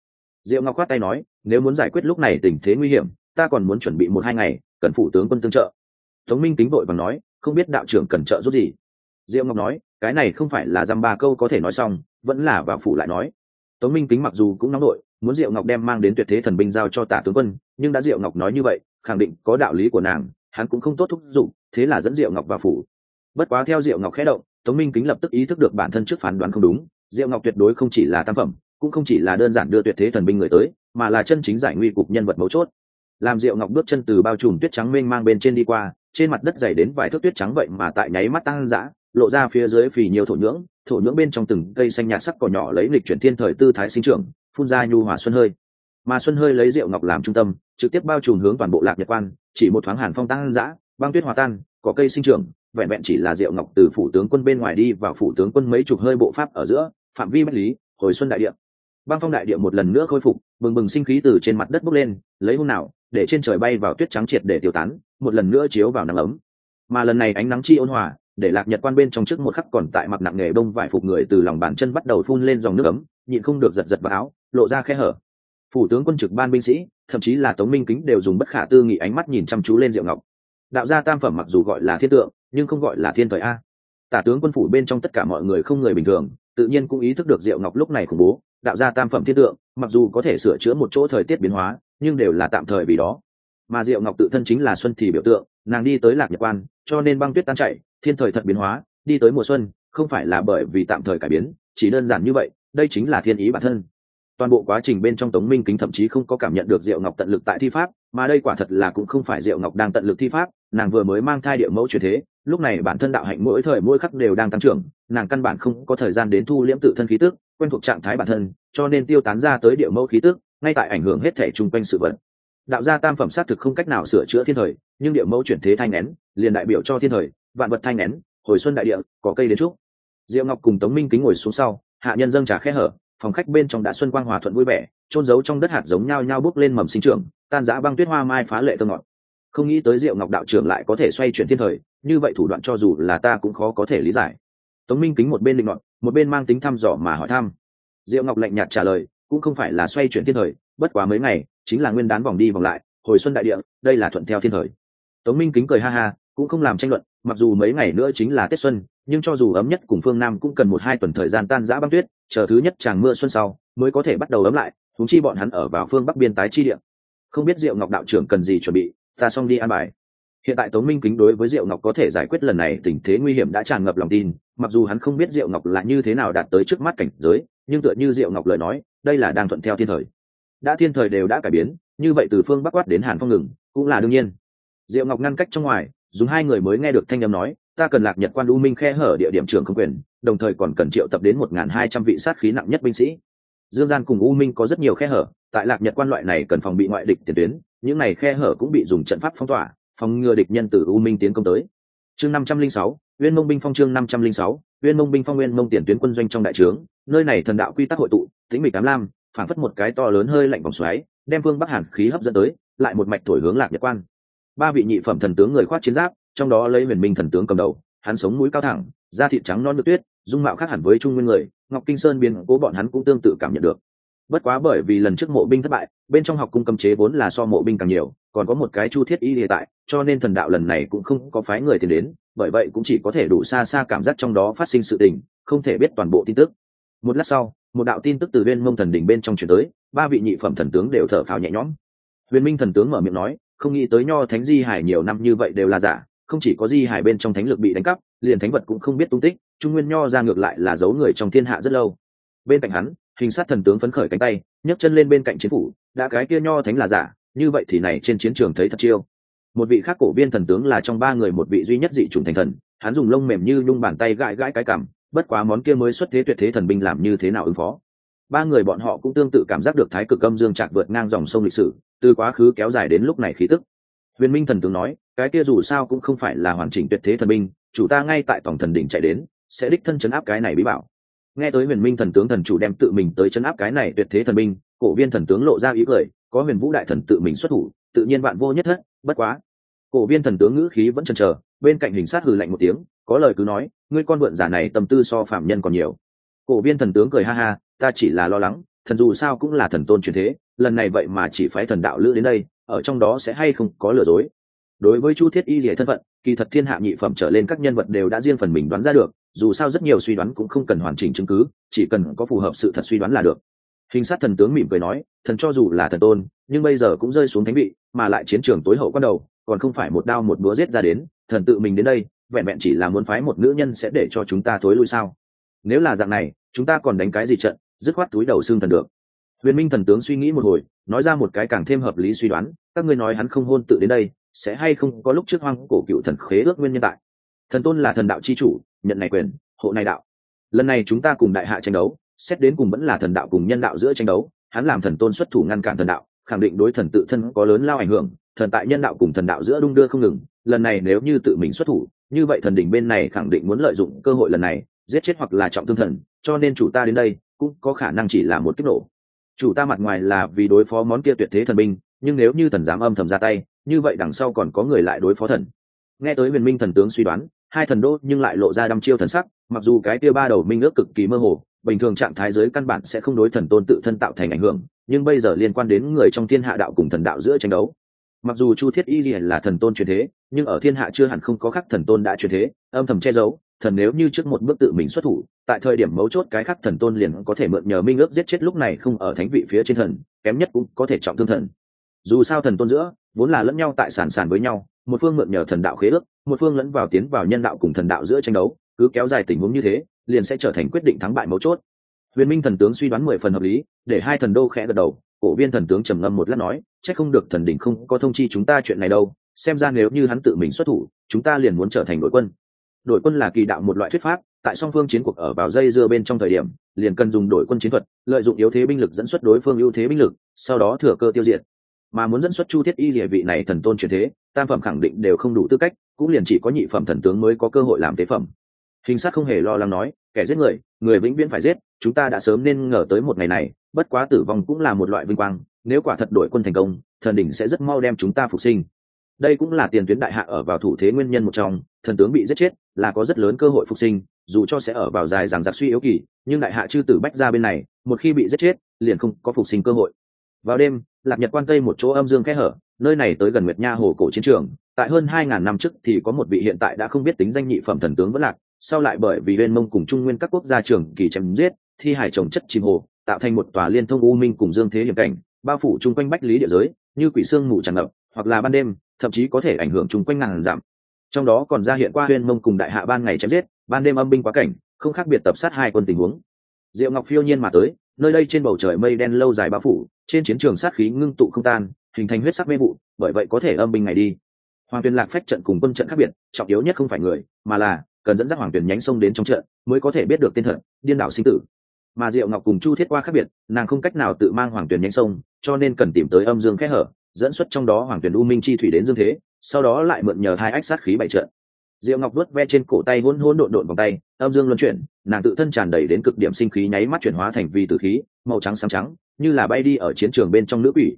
Speaker 1: Diệu ngọc khoát tay nói, nếu muốn giải quyết lúc này tình thế nguy hiểm, ta còn muốn chuẩn bị một hai ngày, cần phụ tướng quân tương trợ. Tống minh kính vội và nói, không biết đạo trưởng cần trợ giúp gì? Diệu ngọc nói, cái này không phải là dăm ba câu có thể nói xong, vẫn là vào phủ lại nói. Tống minh kính mặc dù cũng nóng đội muốn diệu ngọc đem mang đến tuyệt thế thần binh giao cho tả tướng quân, nhưng đã diệu ngọc nói như vậy, khẳng định có đạo lý của nàng, hắn cũng không tốt thúc giục, thế là dẫn diệu ngọc vào phủ. Bất quá theo diệu ngọc khẽ động tống minh kính lập tức ý thức được bản thân trước phán đoán không đúng, diệu ngọc tuyệt đối không chỉ là tam phẩm, cũng không chỉ là đơn giản đưa tuyệt thế thần binh người tới, mà là chân chính giải nguy cục nhân vật mấu chốt. Làm diệu ngọc bước chân từ bao trùm tuyết trắng mênh mang bên trên đi qua, trên mặt đất dày đến vài thước tuyết trắng vậy mà tại nháy mắt tăng dã, lộ ra phía dưới phì nhiều thổ nhưỡng thổ nhưỡng bên trong từng cây xanh nhạt sắc cỏ nhỏ lấy lịch chuyển thiên thời tư thái sinh trưởng, phun ra nhu hòa xuân hơi. Mà xuân hơi lấy rượu ngọc làm trung tâm, trực tiếp bao trùm hướng toàn bộ lạc nhật quan, chỉ một thoáng hàn phong tăng dã, băng tuyết hòa tan có cây sinh trưởng vẹn vẹn chỉ là Diệu ngọc từ phủ tướng quân bên ngoài đi vào phủ tướng quân mấy chục hơi bộ pháp ở giữa, phạm vi bất lý, hồi xuân đại địa. Băng phong đại địa một lần nữa khôi phục, bừng bừng sinh khí từ trên mặt đất bốc lên, lấy hôm nào, để trên trời bay vào tuyết trắng triệt để tiêu tán, một lần nữa chiếu vào nắng ấm. Mà lần này ánh nắng chi ôn hòa, để lạc nhật quan bên trong trước một khắc còn tại mặc nặng nghề bông vải phục người từ lòng bàn chân bắt đầu phun lên dòng nước ấm, nhịn không được giật giật vào áo, lộ ra khe hở. Phủ tướng quân trực ban binh sĩ, thậm chí là tống minh kính đều dùng bất khả tư nghị ánh mắt nhìn chăm chú lên diệu ngọc. Đạo gia tam phẩm mặc dù gọi là thiên tượng nhưng không gọi là thiên thời a. Tả tướng quân phủ bên trong tất cả mọi người không người bình thường, tự nhiên cũng ý thức được diệu ngọc lúc này khủng bố, đạo ra tam phẩm thiên tượng, mặc dù có thể sửa chữa một chỗ thời tiết biến hóa, nhưng đều là tạm thời vì đó. Mà diệu ngọc tự thân chính là xuân thì biểu tượng, nàng đi tới lạc nhật quan, cho nên băng tuyết tan chạy thiên thời thật biến hóa, đi tới mùa xuân, không phải là bởi vì tạm thời cải biến, chỉ đơn giản như vậy, đây chính là thiên ý bản thân. Toàn bộ quá trình bên trong tống minh kính thậm chí không có cảm nhận được diệu ngọc tận lực tại thi pháp, mà đây quả thật là cũng không phải diệu ngọc đang tận lực thi pháp, nàng vừa mới mang thai địa mẫu truyền thế lúc này bản thân đạo hạnh mỗi thời mỗi khắc đều đang tăng trưởng, nàng căn bản không có thời gian đến thu liễm tự thân khí tức, quen thuộc trạng thái bản thân, cho nên tiêu tán ra tới địa mẫu khí tức, ngay tại ảnh hưởng hết thể chung quanh sự vật. Đạo gia tam phẩm sát thực không cách nào sửa chữa thiên thời, nhưng địa mẫu chuyển thế thanh nén, liền đại biểu cho thiên thời, vạn vật thanh nén, hồi xuân đại địa, có cây đến trúc. Diệu ngọc cùng tống minh kính ngồi xuống sau, hạ nhân dâng trà khẽ hở, phòng khách bên trong đã xuân quang hòa thuận vui vẻ trôn giấu trong đất hạt giống nhau nhau bước lên mầm sinh trưởng, tan giã băng tuyết hoa mai phá lệ thơ ngọt không nghĩ tới diệu ngọc đạo trưởng lại có thể xoay chuyển thiên thời, như vậy thủ đoạn cho dù là ta cũng khó có thể lý giải. Tống minh kính một bên định luận một bên mang tính thăm dò mà hỏi thăm. Diệu ngọc lạnh nhạt trả lời, cũng không phải là xoay chuyển thiên thời, bất quá mấy ngày, chính là nguyên đán vòng đi vòng lại, hồi xuân đại địa, đây là thuận theo thiên thời. Tống minh kính cười ha ha, cũng không làm tranh luận, mặc dù mấy ngày nữa chính là tết xuân, nhưng cho dù ấm nhất cùng phương nam cũng cần một hai tuần thời gian tan giã băng tuyết, chờ thứ nhất tràng mưa xuân sau, mới có thể bắt đầu ấm lại thúng chi bọn hắn ở vào phương bắc biên tái chi địa. Không biết diệu ngọc đạo trưởng cần gì chuẩn bị ta xong đi an bài. Hiện tại tống minh kính đối với diệu ngọc có thể giải quyết lần này tình thế nguy hiểm đã tràn ngập lòng tin, mặc dù hắn không biết diệu ngọc là như thế nào đạt tới trước mắt cảnh giới, nhưng tựa như diệu ngọc lời nói, đây là đang thuận theo thiên thời. Đã thiên thời đều đã cải biến, như vậy từ phương bắc quát đến hàn phong ngừng, cũng là đương nhiên. Diệu ngọc ngăn cách trong ngoài, dùng hai người mới nghe được thanh âm nói, ta cần lạc nhật quan u minh khe hở địa điểm trưởng không quyền, đồng thời còn cần triệu tập đến một n hai trăm vị sát khí nặng nhất binh sĩ. Dương gian cùng u minh có rất nhiều khe hở, tại lạc nhật quan loại này cần phòng bị ngoại địch tiền tuyến những này khe hở cũng bị dùng trận pháp phong tỏa, phòng ngừa địch nhân từ u minh tiến công tới. Chương năm trăm linh sáu, uyên mông binh phong chương năm trăm linh sáu, uyên mông binh phong nguyên mông tiền tuyến quân doanh trong đại trướng. Nơi này thần đạo quy tắc hội tụ, tĩnh mịch cám lam, phảng phất một cái to lớn hơi lạnh vòng xoáy, đem phương bắc hàn khí hấp dẫn tới, lại một mạch thổi hướng lạc nhật quan. Ba vị nhị phẩm thần tướng người khoác chiến giáp, trong đó lấy huyền minh thần tướng cầm đầu, hắn sống mũi cao thẳng, da thịt trắng non nước tuyết, dung mạo khác hẳn với trung nguyên người, ngọc kinh sơn biến cố bọn hắn cũng tương tự cảm nhận được bất quá bởi vì lần trước mộ binh thất bại, bên trong học cung cấm chế vốn là so mộ binh càng nhiều, còn có một cái chu thiết y hiện tại, cho nên thần đạo lần này cũng không có phái người tìm đến, bởi vậy cũng chỉ có thể đủ xa xa cảm giác trong đó phát sinh sự tình, không thể biết toàn bộ tin tức. Một lát sau, một đạo tin tức từ viên mông thần đỉnh bên trong chuyển tới, ba vị nhị phẩm thần tướng đều thở phào nhẹ nhõm. Huyền minh thần tướng mở miệng nói, không nghĩ tới nho thánh di hải nhiều năm như vậy đều là giả, không chỉ có di hải bên trong thánh lực bị đánh cắp, liền thánh vật cũng không biết tung tích, trung nguyên nho ra ngược lại là giấu người trong thiên hạ rất lâu. Bên cạnh hắn hình sát thần tướng phấn khởi cánh tay, nhấc chân lên bên cạnh chiến phủ, đã cái kia nho thánh là giả, như vậy thì này trên chiến trường thấy thật chiêu. Một vị khác cổ viên thần tướng là trong ba người một vị duy nhất dị chủng thành thần, hắn dùng lông mềm như nhung bàn tay gãi gãi cái cảm bất quá món kia mới xuất thế tuyệt thế thần binh làm như thế nào ứng phó. Ba người bọn họ cũng tương tự cảm giác được thái cực âm dương trạc vượt ngang dòng sông lịch sử, từ quá khứ kéo dài đến lúc này khí tức. Huyền minh thần tướng nói, cái kia dù sao cũng không phải là hoàn chỉnh tuyệt thế thần binh, chủ ta ngay tại tổng thần đỉnh chạy đến, sẽ đích thân chấn áp cái này bí bảo nghe tới huyền minh thần tướng thần chủ đem tự mình tới chấn áp cái này tuyệt thế thần minh, cổ viên thần tướng lộ ra ý cười có huyền vũ đại thần tự mình xuất thủ tự nhiên bạn vô nhất thất bất quá. Cổ viên thần tướng ngữ khí vẫn chần chờ bên cạnh hình sát hừ lạnh một tiếng có lời cứ nói ngươi con vượn giả này tâm tư so phạm nhân còn nhiều. Cổ viên thần tướng cười ha ha ta chỉ là lo lắng thần dù sao cũng là thần tôn truyền thế lần này vậy mà chỉ phái thần đạo lữ đến đây ở trong đó sẽ hay không có lừa dối. Đối với chu thiết y lìa thân phận kỳ thật thiên hạ nhị phẩm trở lên các nhân vật đều đã riêng phần mình đoán ra được dù sao rất nhiều suy đoán cũng không cần hoàn chỉnh chứng cứ, chỉ cần có phù hợp sự thật suy đoán là được. Hình sát thần tướng mỉm cười nói, thần cho dù là thần tôn, nhưng bây giờ cũng rơi xuống thánh vị, mà lại chiến trường tối hậu quan đầu, còn không phải một đao một búa giết ra đến, thần tự mình đến đây, vẹn vẹn chỉ là muốn phái một nữ nhân sẽ để cho chúng ta thối lui sao? Nếu là dạng này, chúng ta còn đánh cái gì trận, dứt khoát túi đầu xương thần được. Huyền minh thần tướng suy nghĩ một hồi, nói ra một cái càng thêm hợp lý suy đoán, các ngươi nói hắn không hôn tự đến đây, sẽ hay không có lúc trước hoang cổ cựu thần khế ước nguyên nhân tại? Thần tôn là thần đạo c h i chủ, nhận này quyền, hộ này đạo. Lần này chúng ta cùng đại hạ tranh đấu, xét đến cùng vẫn là thần đạo cùng nhân đạo giữa tranh đấu, hắn làm thần tôn xuất thủ ngăn cản thần đạo, khẳng định đối thần tự thân có lớn lao ảnh hưởng, thần tại nhân đạo cùng thần đạo giữa đung đưa không ngừng, lần này nếu như tự mình xuất thủ, như vậy thần đỉnh bên này khẳng định muốn lợi dụng cơ hội lần này, giết chết hoặc là trọng thương thần, cho nên chủ ta đến đây, cũng có khả năng chỉ là một kích nổ. Chủ ta mặt ngoài là vì đối phó món kia tuyệt thế thần binh, nhưng nếu như thần dám âm thầm ra tay, như vậy đằng sau còn có người lại đối phó thần. Nghe tới huyền minh thần tướng suy đoán hai thần đô nhưng lại lộ ra đăm chiêu thần sắc, mặc dù cái kia ba đầu minh ước cực kỳ mơ hồ, bình thường trạng thái giới căn bản sẽ không đối thần tôn tự thân tạo thành ảnh hưởng, nhưng bây giờ liên quan đến người trong thiên hạ đạo cùng thần đạo giữa tranh đấu. Mặc dù chu thiết y liền là thần tôn truyền thế, nhưng ở thiên hạ chưa hẳn không có khắc thần tôn đã truyền thế, âm thầm che giấu, thần nếu như trước một bước tự mình xuất thủ, tại thời điểm mấu chốt cái khắc thần tôn liền có thể mượn nhờ minh ước giết chết lúc này không ở thánh vị phía trên thần, kém nhất cũng có thể trọng thương thần. Dù sao thần tôn giữa, vốn là lẫn nhau tại sản sản với nhau, một phương mượn nhờ thần đạo khế ước một phương lẫn vào tiến vào nhân đạo cùng thần đạo giữa tranh đấu, cứ kéo dài tình huống như thế, liền sẽ trở thành quyết định thắng bại mấu chốt. Huyền minh thần tướng suy đoán mười phần hợp lý, để hai thần đô khẽ gật đầu, cổ viên thần tướng trầm ngâm một lát nói c h ắ c không được thần đỉnh không có thông chi chúng ta chuyện này đâu, xem ra nếu như hắn tự mình xuất thủ, chúng ta liền muốn trở thành đội quân. Đội quân là kỳ đạo một loại thuyết pháp, tại song phương chiến cuộc ở vào dây dưa bên trong thời điểm, liền cần dùng đội quân chiến thuật, lợi dụng yếu thế binh lực dẫn xuất đối phương ưu thế binh lực, sau đó thừa cơ tiêu diệt. Mà muốn dẫn xuất chu thiết y địa vị này thần tôn truyền thế, tam phẩm khẳng định đều không đủ tư cách cũng liền chỉ có nhị phẩm thần tướng mới có cơ hội làm tế phẩm. Hình sát không hề lo lắng nói, kẻ giết người người vĩnh viễn phải giết, chúng ta đã sớm nên ngờ tới một ngày này, bất quá tử vong cũng là một loại vinh quang, nếu quả thật đội quân thành công, thần đỉnh sẽ rất mau đem chúng ta phục sinh. Đây cũng là tiền tuyến đại hạ ở vào thủ thế nguyên nhân một trong, thần tướng bị giết chết là có rất lớn cơ hội phục sinh, dù cho sẽ ở vào dài rằng giặc suy yếu kỳ, nhưng đại hạ chư tử bách ra bên này, một khi bị giết chết, liền không có phục sinh cơ hội. Vào đêm, lạc nhật quan tây một chỗ âm dương kẽ hở nơi này tới gần nguyệt nha hồ cổ chiến trường, tại hơn 2000 năm trước thì có một vị hiện tại đã không biết tính danh nhị phẩm thần tướng vẫn lạc, sau lại bởi vì bên mông cùng trung nguyên các quốc gia trường kỳ chém giết, thi hải trồng chất chìm hồ, tạo thành một tòa liên thông u minh cùng dương thế hiểm cảnh, bao phủ chung quanh bách lý địa giới, như quỷ xương mù tràn ngập, hoặc là ban đêm, thậm chí có thể ảnh hưởng chung quanh ngàn giảm trong đó còn ra hiện qua huyên mông cùng đại hạ ban ngày chém giết, ban đêm âm binh quá cảnh, không khác biệt tập sát hai quân tình huống. Diệu ngọc phiêu nhiên mà tới, nơi đây trên bầu trời mây đen lâu dài bao phủ, trên chiến trường sát khí ngưng tụ không tan hình thành huyết sắc mê vụ, bởi vậy có thể âm binh ngày đi. Hoàng tuyền lạc phách trận cùng quân trận khác biệt, trọng yếu nhất không phải người, mà là cần dẫn dắt hoàng tuyền nhánh sông đến trong trận mới có thể biết được tên thật, điên đảo sinh tử. Mà diệu ngọc cùng chu thiết qua khác biệt, nàng không cách nào tự mang hoàng tuyền nhánh sông, cho nên cần tìm tới âm dương khẽ hở, dẫn xuất trong đó hoàng tuyền u minh chi thủy đến dương thế, sau đó lại mượn nhờ hai ách sát khí bày trận. Diệu ngọc vuốt ve trên cổ tay hôn hôn độn độn vòng tay, âm dương luân chuyển, nàng tự thân tràn đầy đến cực điểm sinh khí nháy mắt chuyển hóa thành vi tử khí, màu trắng sáng trắng, như là bay đi ở chiến trường bên trong nữ quỷ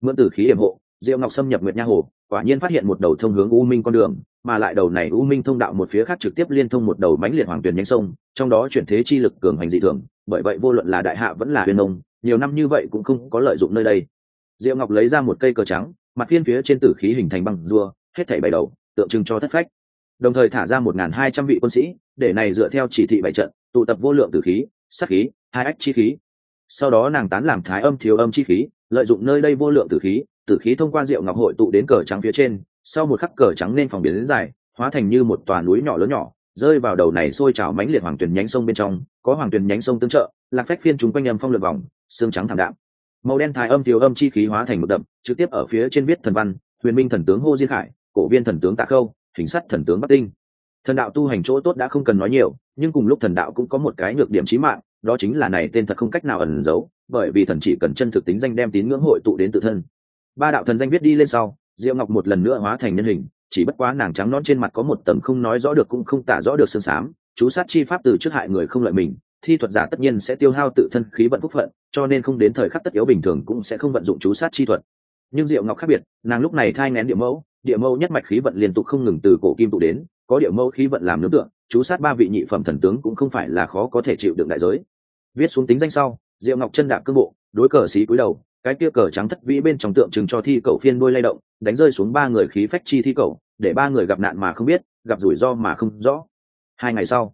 Speaker 1: mượn tử khí hiểm hộ, diệu ngọc xâm nhập nguyệt nha hồ, quả nhiên phát hiện một đầu thông hướng u minh con đường, mà lại đầu này u minh thông đạo một phía khác trực tiếp liên thông một đầu mánh liệt hoàng tuyền nhánh sông, trong đó chuyển thế chi lực cường hành dị thường, bởi vậy vô luận là đại hạ vẫn là huyền nông, nhiều năm như vậy cũng không có lợi dụng nơi đây. Diệu ngọc lấy ra một cây cờ trắng, mặt phiên phía trên tử khí hình thành băng rua, hết thảy bảy đầu, tượng trưng cho thất phách. Đồng thời thả ra một n hai trăm vị quân sĩ, để này dựa theo chỉ thị bảy trận, tụ tập vô lượng tử khí sắc khí, hai ách chi khí. Sau đó nàng tán làm thái âm thiếu âm chi khí lợi dụng nơi đây vô lượng tử khí tử khí thông qua rượu ngọc hội tụ đến cờ trắng phía trên, sau một khắc cờ trắng nên phòng biến đến dài, hóa thành như một tòa núi nhỏ lớn nhỏ, rơi vào đầu này sôi trào mánh liệt hoàng tuyền nhánh sông bên trong, có hoàng tuyền nhánh sông tương trợ, lạc phách phiên chúng quanh nhầm phong lượt vòng, xương trắng thảm đạm. Màu đen thái âm thiếu âm chi khí hóa thành một đậm, trực tiếp ở phía trên viết thần văn, huyền minh thần tướng hô diên khải, cổ viên thần tướng tạ khâu, hình sắt thần tướng bắc tinh. Thần đạo tu hành chỗ tốt đã không cần nói nhiều, nhưng cùng lúc thần đạo cũng có một cái nhược điểm trí mạng đó chính là này tên thật không cách nào ẩn giấu, bởi vì thần chỉ cần chân thực tính danh đem tín ngưỡng hội tụ đến tự thân. Ba đạo thần danh viết đi lên sau, diệu ngọc một lần nữa hóa thành nhân hình, chỉ bất quá nàng trắng non trên mặt có một tầng không nói rõ được cũng không tả rõ được sương sám, chú sát chi pháp từ trước hại người không lợi mình, thi thuật giả tất nhiên sẽ tiêu hao tự thân khí vận phúc phận, cho nên không đến thời khắc tất yếu bình thường cũng sẽ không vận dụng chú sát chi thuật. Nhưng diệu ngọc khác biệt, nàng lúc này thai ngén địa mẫu địa mẫu nhất mạch khí vận liên tục không ngừng từ cổ kim tụ đến có địa mẫu khí vận làm nướng tượng chú sát ba vị nhị phẩm thần tướng cũng không phải là khó có thể chịu đựng đại giới. Viết xuống tính danh sau diệu ngọc chân đạp cương bộ đối cờ xí cúi đầu cái kia cờ trắng thất vĩ bên trong tượng trưng cho thi cầu phiên đuôi lay động đánh rơi xuống ba người khí phách chi thi cầu, để ba người gặp nạn mà không biết gặp rủi ro mà không rõ. Hai ngày sau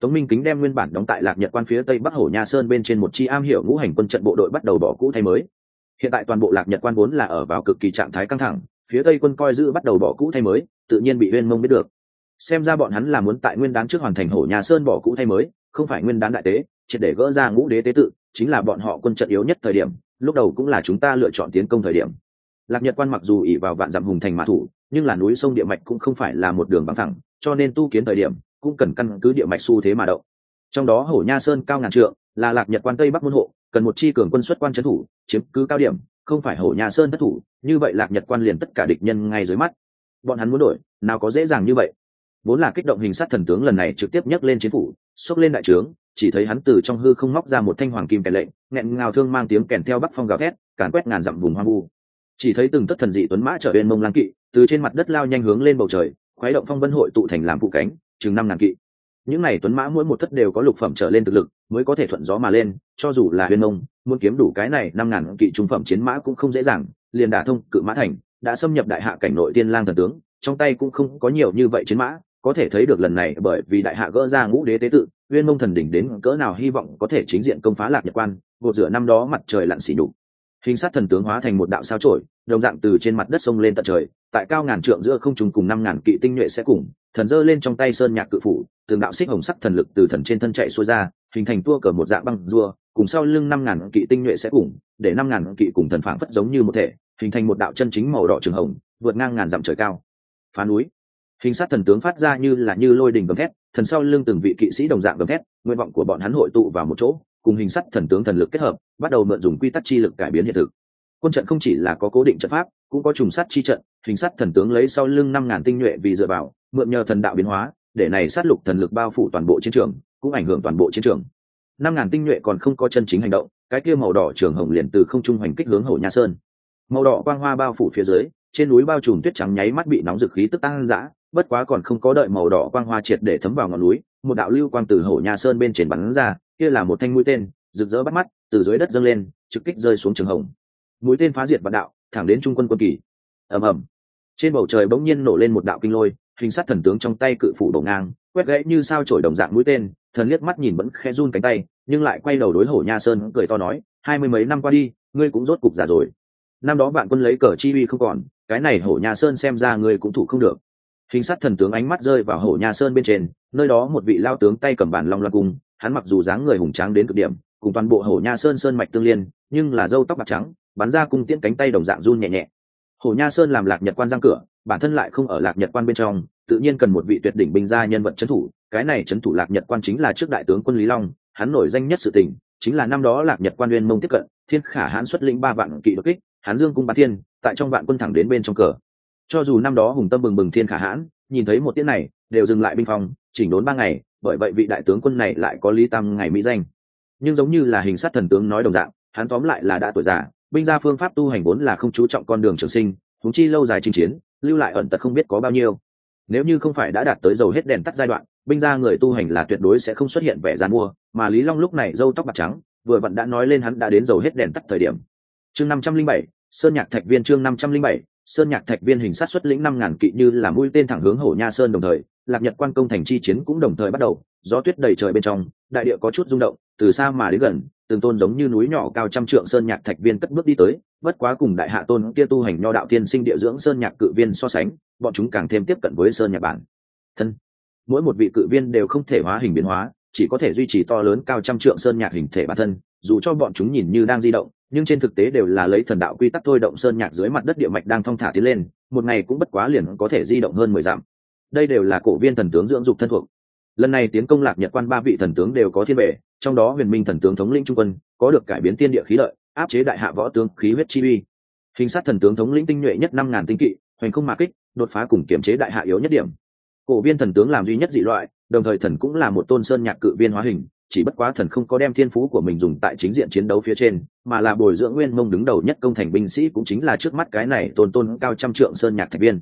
Speaker 1: tống minh kính đem nguyên bản đóng tại lạc nhật quan phía tây bắc hổ nha sơn bên trên một chi am hiểu ngũ hành quân trận bộ đội bắt đầu bỏ cũ thay mới. Hiện tại toàn bộ lạc nhật quan vốn là ở vào cực kỳ trạng thái căng thẳng phía tây quân coi giữ bắt đầu bỏ cũ thay mới tự nhiên bị uyên mông biết được xem ra bọn hắn là muốn tại nguyên đán trước hoàn thành hổ nhà sơn bỏ cũ thay mới, không phải nguyên đán đại tế, triệt để gỡ ra ngũ đế tế tự, chính là bọn họ quân trận yếu nhất thời điểm, lúc đầu cũng là chúng ta lựa chọn tiến công thời điểm. Lạc nhật quan mặc dù ỉ vào vạn dặm hùng thành mã thủ, nhưng là núi sông địa mạch cũng không phải là một đường bằng thẳng, cho nên tu kiến thời điểm, cũng cần căn cứ địa mạch xu thế mà động. Trong đó hổ nha sơn cao ngàn trượng, là lạc nhật quan tây bắc môn hộ, cần một chi cường quân xuất quan trấn thủ, chiếm cứ cao điểm, không phải hổ nha sơn thất thủ, như vậy lạc nhật quan liền tất cả địch nhân ngay dưới mắt. Bọn hắn muốn đổi, nào có dễ dàng như vậy? Vốn là kích động hình sát thần tướng lần này trực tiếp nhấc lên chiến phủ, xốc lên đại trướng, chỉ thấy hắn từ trong hư không móc ra một thanh hoàng kim kèn lệnh, nghẹn ngào thương mang tiếng kèn theo bắc phong gào thét, càn quét ngàn dặm vùng hoang vu. Chỉ thấy từng tất thần dị tuấn mã trở bên mông lang kỵ, từ trên mặt đất lao nhanh hướng lên bầu trời khoái động phong vân hội tụ thành làm phụ cánh, chừng năm ngàn kỵ. Những này tuấn mã mỗi một thất đều có lục phẩm trở lên thực lực, mới có thể thuận gió mà lên, cho dù là huyền mông, muốn kiếm đủ cái này năm ngàn kỵ trung phẩm chiến mã cũng không dễ dàng, liền đả thông cự mã thành, đã xâm nhập đại hạ cảnh nội tiên lang thần tướng, trong tay cũng không có nhiều như vậy chiến mã có thể thấy được lần này bởi vì đại hạ gỡ ra ngũ đế tế tự, uyên mông thần đỉnh đến cỡ nào hy vọng có thể chính diện công phá lạc nhật quan, gột rửa năm đó mặt trời lặn xỉ đục hình sát thần tướng hóa thành một đạo sao trổi đồng dạng từ trên mặt đất sông lên tận trời, tại cao ngàn trượng giữa không trùng cùng năm ngàn kỵ tinh nhuệ sẽ cùng, thần giơ lên trong tay sơn nhạc cự phủ từng đạo xích hồng sắc thần lực từ thần trên thân chạy xuôi ra, hình thành tua cờ một dạng băng rua cùng sau lưng năm ngàn kỵ tinh nhuệ sẽ cùng, để năm ngàn kỵ cùng thần phảng phất giống như một thể, hình thành một đạo chân chính màu đỏ trường hồng, vượt ngang ngàn dặm trời cao. Phá núi hình sát thần tướng phát ra như là như lôi đình gầm thét, thần sau lưng từng vị kỵ sĩ đồng dạng gầm thét, nguyện vọng của bọn hắn hội tụ vào một chỗ, cùng hình sắt thần tướng thần lực kết hợp, bắt đầu mượn dùng quy tắc chi lực cải biến hiện thực. Quân trận không chỉ là có cố định trận pháp, cũng có trùng sát chi trận, hình sắt thần tướng lấy sau lưng năm ngàn tinh nhuệ vì dựa vào, mượn nhờ thần đạo biến hóa, để này sát lục thần lực bao phủ toàn bộ chiến trường, cũng ảnh hưởng toàn bộ chiến trường. Năm ngàn tinh nhuệ còn không có chân chính hành động, cái kia màu đỏ trường hồng liền từ không trung hoành kích hướng hổ nha sơn. Màu đỏ quang hoa bao phủ phía dưới, trên núi bao trùm tuyết trắng nháy mắt bị nóng dực khí tức tăng dã bất quá còn không có đợi màu đỏ quang hoa triệt để thấm vào ngọn núi, một đạo lưu quang từ hổ nha sơn bên trên bắn ra, kia là một thanh mũi tên, rực rỡ bắt mắt, từ dưới đất dâng lên, trực kích rơi xuống trường hồng. Mũi tên phá diệt vạn đạo, thẳng đến trung quân quân kỳ. Ầm ầm. Trên bầu trời bỗng nhiên nổ lên một đạo kinh lôi, hình sát thần tướng trong tay cự phủ đổ ngang, quét gãy như sao trổi đồng dạng mũi tên, thần liếc mắt nhìn vẫn khe run cánh tay, nhưng lại quay đầu đối hổ nha sơn cười to nói, hai mươi mấy năm qua đi, ngươi cũng rốt cục già rồi. Năm đó bạn quân lấy cờ chi uy không còn, cái này hổ nha sơn xem ra ngươi cũng thủ không được hình sát thần tướng ánh mắt rơi vào hổ nha sơn bên trên, nơi đó một vị lao tướng tay cầm bản long loan cung, hắn mặc dù dáng người hùng tráng đến cực điểm, cùng toàn bộ hổ nha sơn sơn mạch tương liên, nhưng là dâu tóc bạc trắng, bắn ra cung tiễn cánh tay đồng dạng run nhẹ nhẹ. Hổ nha sơn làm lạc nhật quan giang cửa, bản thân lại không ở lạc nhật quan bên trong, tự nhiên cần một vị tuyệt đỉnh binh gia nhân vật trấn thủ, cái này trấn thủ lạc nhật quan chính là trước đại tướng quân lý long, hắn nổi danh nhất sự tình, chính là năm đó lạc nhật quan nguyên mông tiếp cận, thiên khả hãn xuất lĩnh ba vạn kỵ đột kích hắn dương cung bá thiên, tại trong vạn quân thẳng đến bên trong cờ cho dù năm đó hùng tâm bừng bừng thiên khả hãn nhìn thấy một tiết này đều dừng lại binh phòng, chỉnh đốn ba ngày bởi vậy vị đại tướng quân này lại có lý tam ngày mỹ danh. Nhưng giống như là hình sát thần tướng nói đồng dạng hắn tóm lại là đã tuổi già binh gia phương pháp tu hành vốn là không chú trọng con đường trường sinh thúng chi lâu dài chinh chiến lưu lại ẩn tật không biết có bao nhiêu. Nếu như không phải đã đạt tới dầu hết đèn tắt giai đoạn binh gia người tu hành là tuyệt đối sẽ không xuất hiện vẻ gian mua mà lý long lúc này râu tóc bạc trắng vừa vặn đã nói lên hắn đã đến dầu hết đèn tắt thời điểm. Chương năm trăm linh bảy sơn nhạc thạch viên chương năm trăm linh bảy sơn nhạc thạch viên hình sát xuất lĩnh năm ngàn kỵ như là mũi tên thẳng hướng hổ nha sơn đồng thời, lạc nhật quan công thành chi chiến cũng đồng thời bắt đầu, gió tuyết đầy trời bên trong, đại địa có chút rung động, từ xa mà đến gần, từng tôn giống như núi nhỏ cao trăm trượng sơn nhạc thạch viên cất bước đi tới, bất quá cùng đại hạ tôn kia tu hành nho đạo tiên sinh địa dưỡng sơn nhạc cự viên so sánh, bọn chúng càng thêm tiếp cận với sơn nhạc bản. Thân, mỗi một vị cự viên đều không thể hóa hình biến hóa, chỉ có thể duy trì to lớn cao trăm trượng sơn nhạc hình thể bản thân dù cho bọn chúng nhìn như đang di động, nhưng trên thực tế đều là lấy thần đạo quy tắc thôi động sơn nhạc dưới mặt đất địa mạch đang thong thả tiến lên, một ngày cũng bất quá liền có thể di động hơn mười dặm. Đây đều là cổ viên thần tướng dưỡng dục thân thuộc. Lần này tiến công lạc nhật quan ba vị thần tướng đều có thiên bể trong đó huyền minh thần tướng thống lĩnh trung quân, có được cải biến thiên địa khí lợi, áp chế đại hạ võ tướng khí huyết chi uy. Hình sát thần tướng thống lĩnh tinh nhuệ nhất năm ngàn tinh kỵ, hoành không mạ kích, đột phá cùng kiểm chế đại hạ yếu nhất điểm. Cổ viên thần tướng làm duy nhất dị loại, đồng thời thần cũng là một tôn sơn nhạc cự viên hóa hình chỉ bất quá thần không có đem thiên phú của mình dùng tại chính diện chiến đấu phía trên, mà là bồi dưỡng nguyên mông đứng đầu nhất công thành binh sĩ cũng chính là trước mắt cái này tôn tôn cao trăm trượng sơn nhạc thạch viên.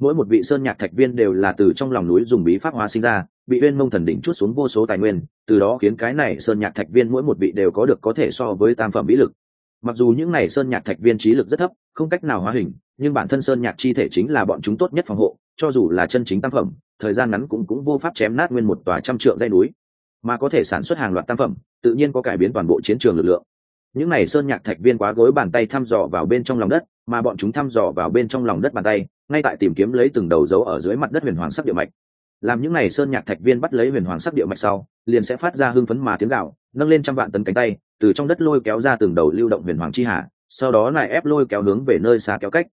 Speaker 1: Mỗi một vị sơn nhạc thạch viên đều là từ trong lòng núi dùng bí pháp hóa sinh ra, bị uyên mông thần đỉnh chút xuống vô số tài nguyên, từ đó khiến cái này sơn nhạc thạch viên mỗi một vị đều có được có thể so với tam phẩm vĩ lực. Mặc dù những này sơn nhạc thạch viên trí lực rất thấp, không cách nào hóa hình, nhưng bản thân sơn nhạc chi thể chính là bọn chúng tốt nhất phòng hộ, cho dù là chân chính tam phẩm, thời gian ngắn cũng cũng vô pháp chém nát nguyên một tòa trăm trượng dây núi mà có thể sản xuất hàng loạt tam phẩm tự nhiên có cải biến toàn bộ chiến trường lực lượng. Những này sơn nhạc thạch viên quá gối bàn tay thăm dò vào bên trong lòng đất mà bọn chúng thăm dò vào bên trong lòng đất bàn tay ngay tại tìm kiếm lấy từng đầu dấu ở dưới mặt đất huyền hoàng sắc địa mạch. Làm những n à y sơn nhạc thạch viên bắt lấy huyền hoàng sắc địa mạch sau liền sẽ phát ra hưng phấn mà tiếng gạo nâng lên trăm vạn tấn cánh tay từ trong đất lôi kéo ra từng đầu lưu động huyền hoàng chi hạ, sau đó lại ép lôi kéo hướng về nơi xa kéo cách.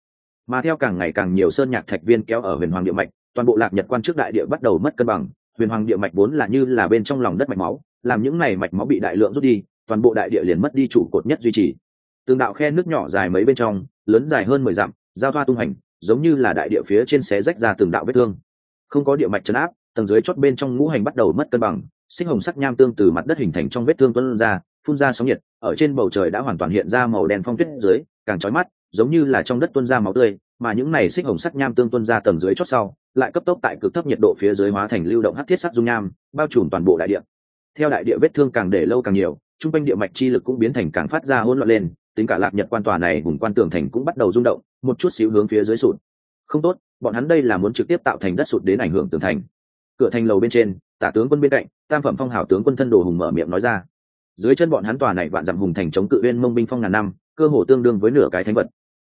Speaker 1: Mà theo càng ngày càng nhiều sơn nhạc thạch viên kéo ở huyền hoàng địa mạch toàn bộ lạc nhật quan trước đại địa bắt đầu mất cân bằng huyền hoàng địa mạch vốn là như là bên trong lòng đất mạch máu, làm những này mạch máu bị đại lượng rút đi, toàn bộ đại địa liền mất đi trụ cột nhất duy trì. Tường đạo khe nước nhỏ dài mấy bên trong, lớn dài hơn mười dặm, giao thoa tung hành, giống như là đại địa phía trên xé rách ra tường đạo vết thương. Không có địa mạch chấn áp, tầng dưới chót bên trong ngũ hành bắt đầu mất cân bằng, sinh hồng sắc nham tương từ mặt đất hình thành trong vết thương tuân ra, phun ra sóng nhiệt, ở trên bầu trời đã hoàn toàn hiện ra màu đen phong tuyết dưới, càng trói mắt, giống như là trong đất tuân ra máu tươi, mà những này xích hồng sắc nham tương tuân ra tầng dưới chót sau lại cấp tốc tại cực thấp nhiệt độ phía dưới hóa thành lưu động hắc thiết sắc dung nham, bao trùm toàn bộ đại địa. Theo đại địa vết thương càng để lâu càng nhiều, trung quanh địa mạch chi lực cũng biến thành càng phát ra hỗn loạn lên, tính cả lạc nhật quan tòa này vùng quan tường thành cũng bắt đầu rung động, một chút xíu hướng phía dưới sụt. Không tốt, bọn hắn đây là muốn trực tiếp tạo thành đất sụt đến ảnh hưởng tường thành. Cửa thành lầu bên trên, tả tướng quân bên cạnh, tam phẩm phong hào tướng quân thân đồ hùng mở miệng nói ra. Dưới chân bọn hắn tòa này vạn dặm hùng thành chống cự uyên mông binh phong ngàn năm, cơ hồ tương đương với nửa cái thánh vật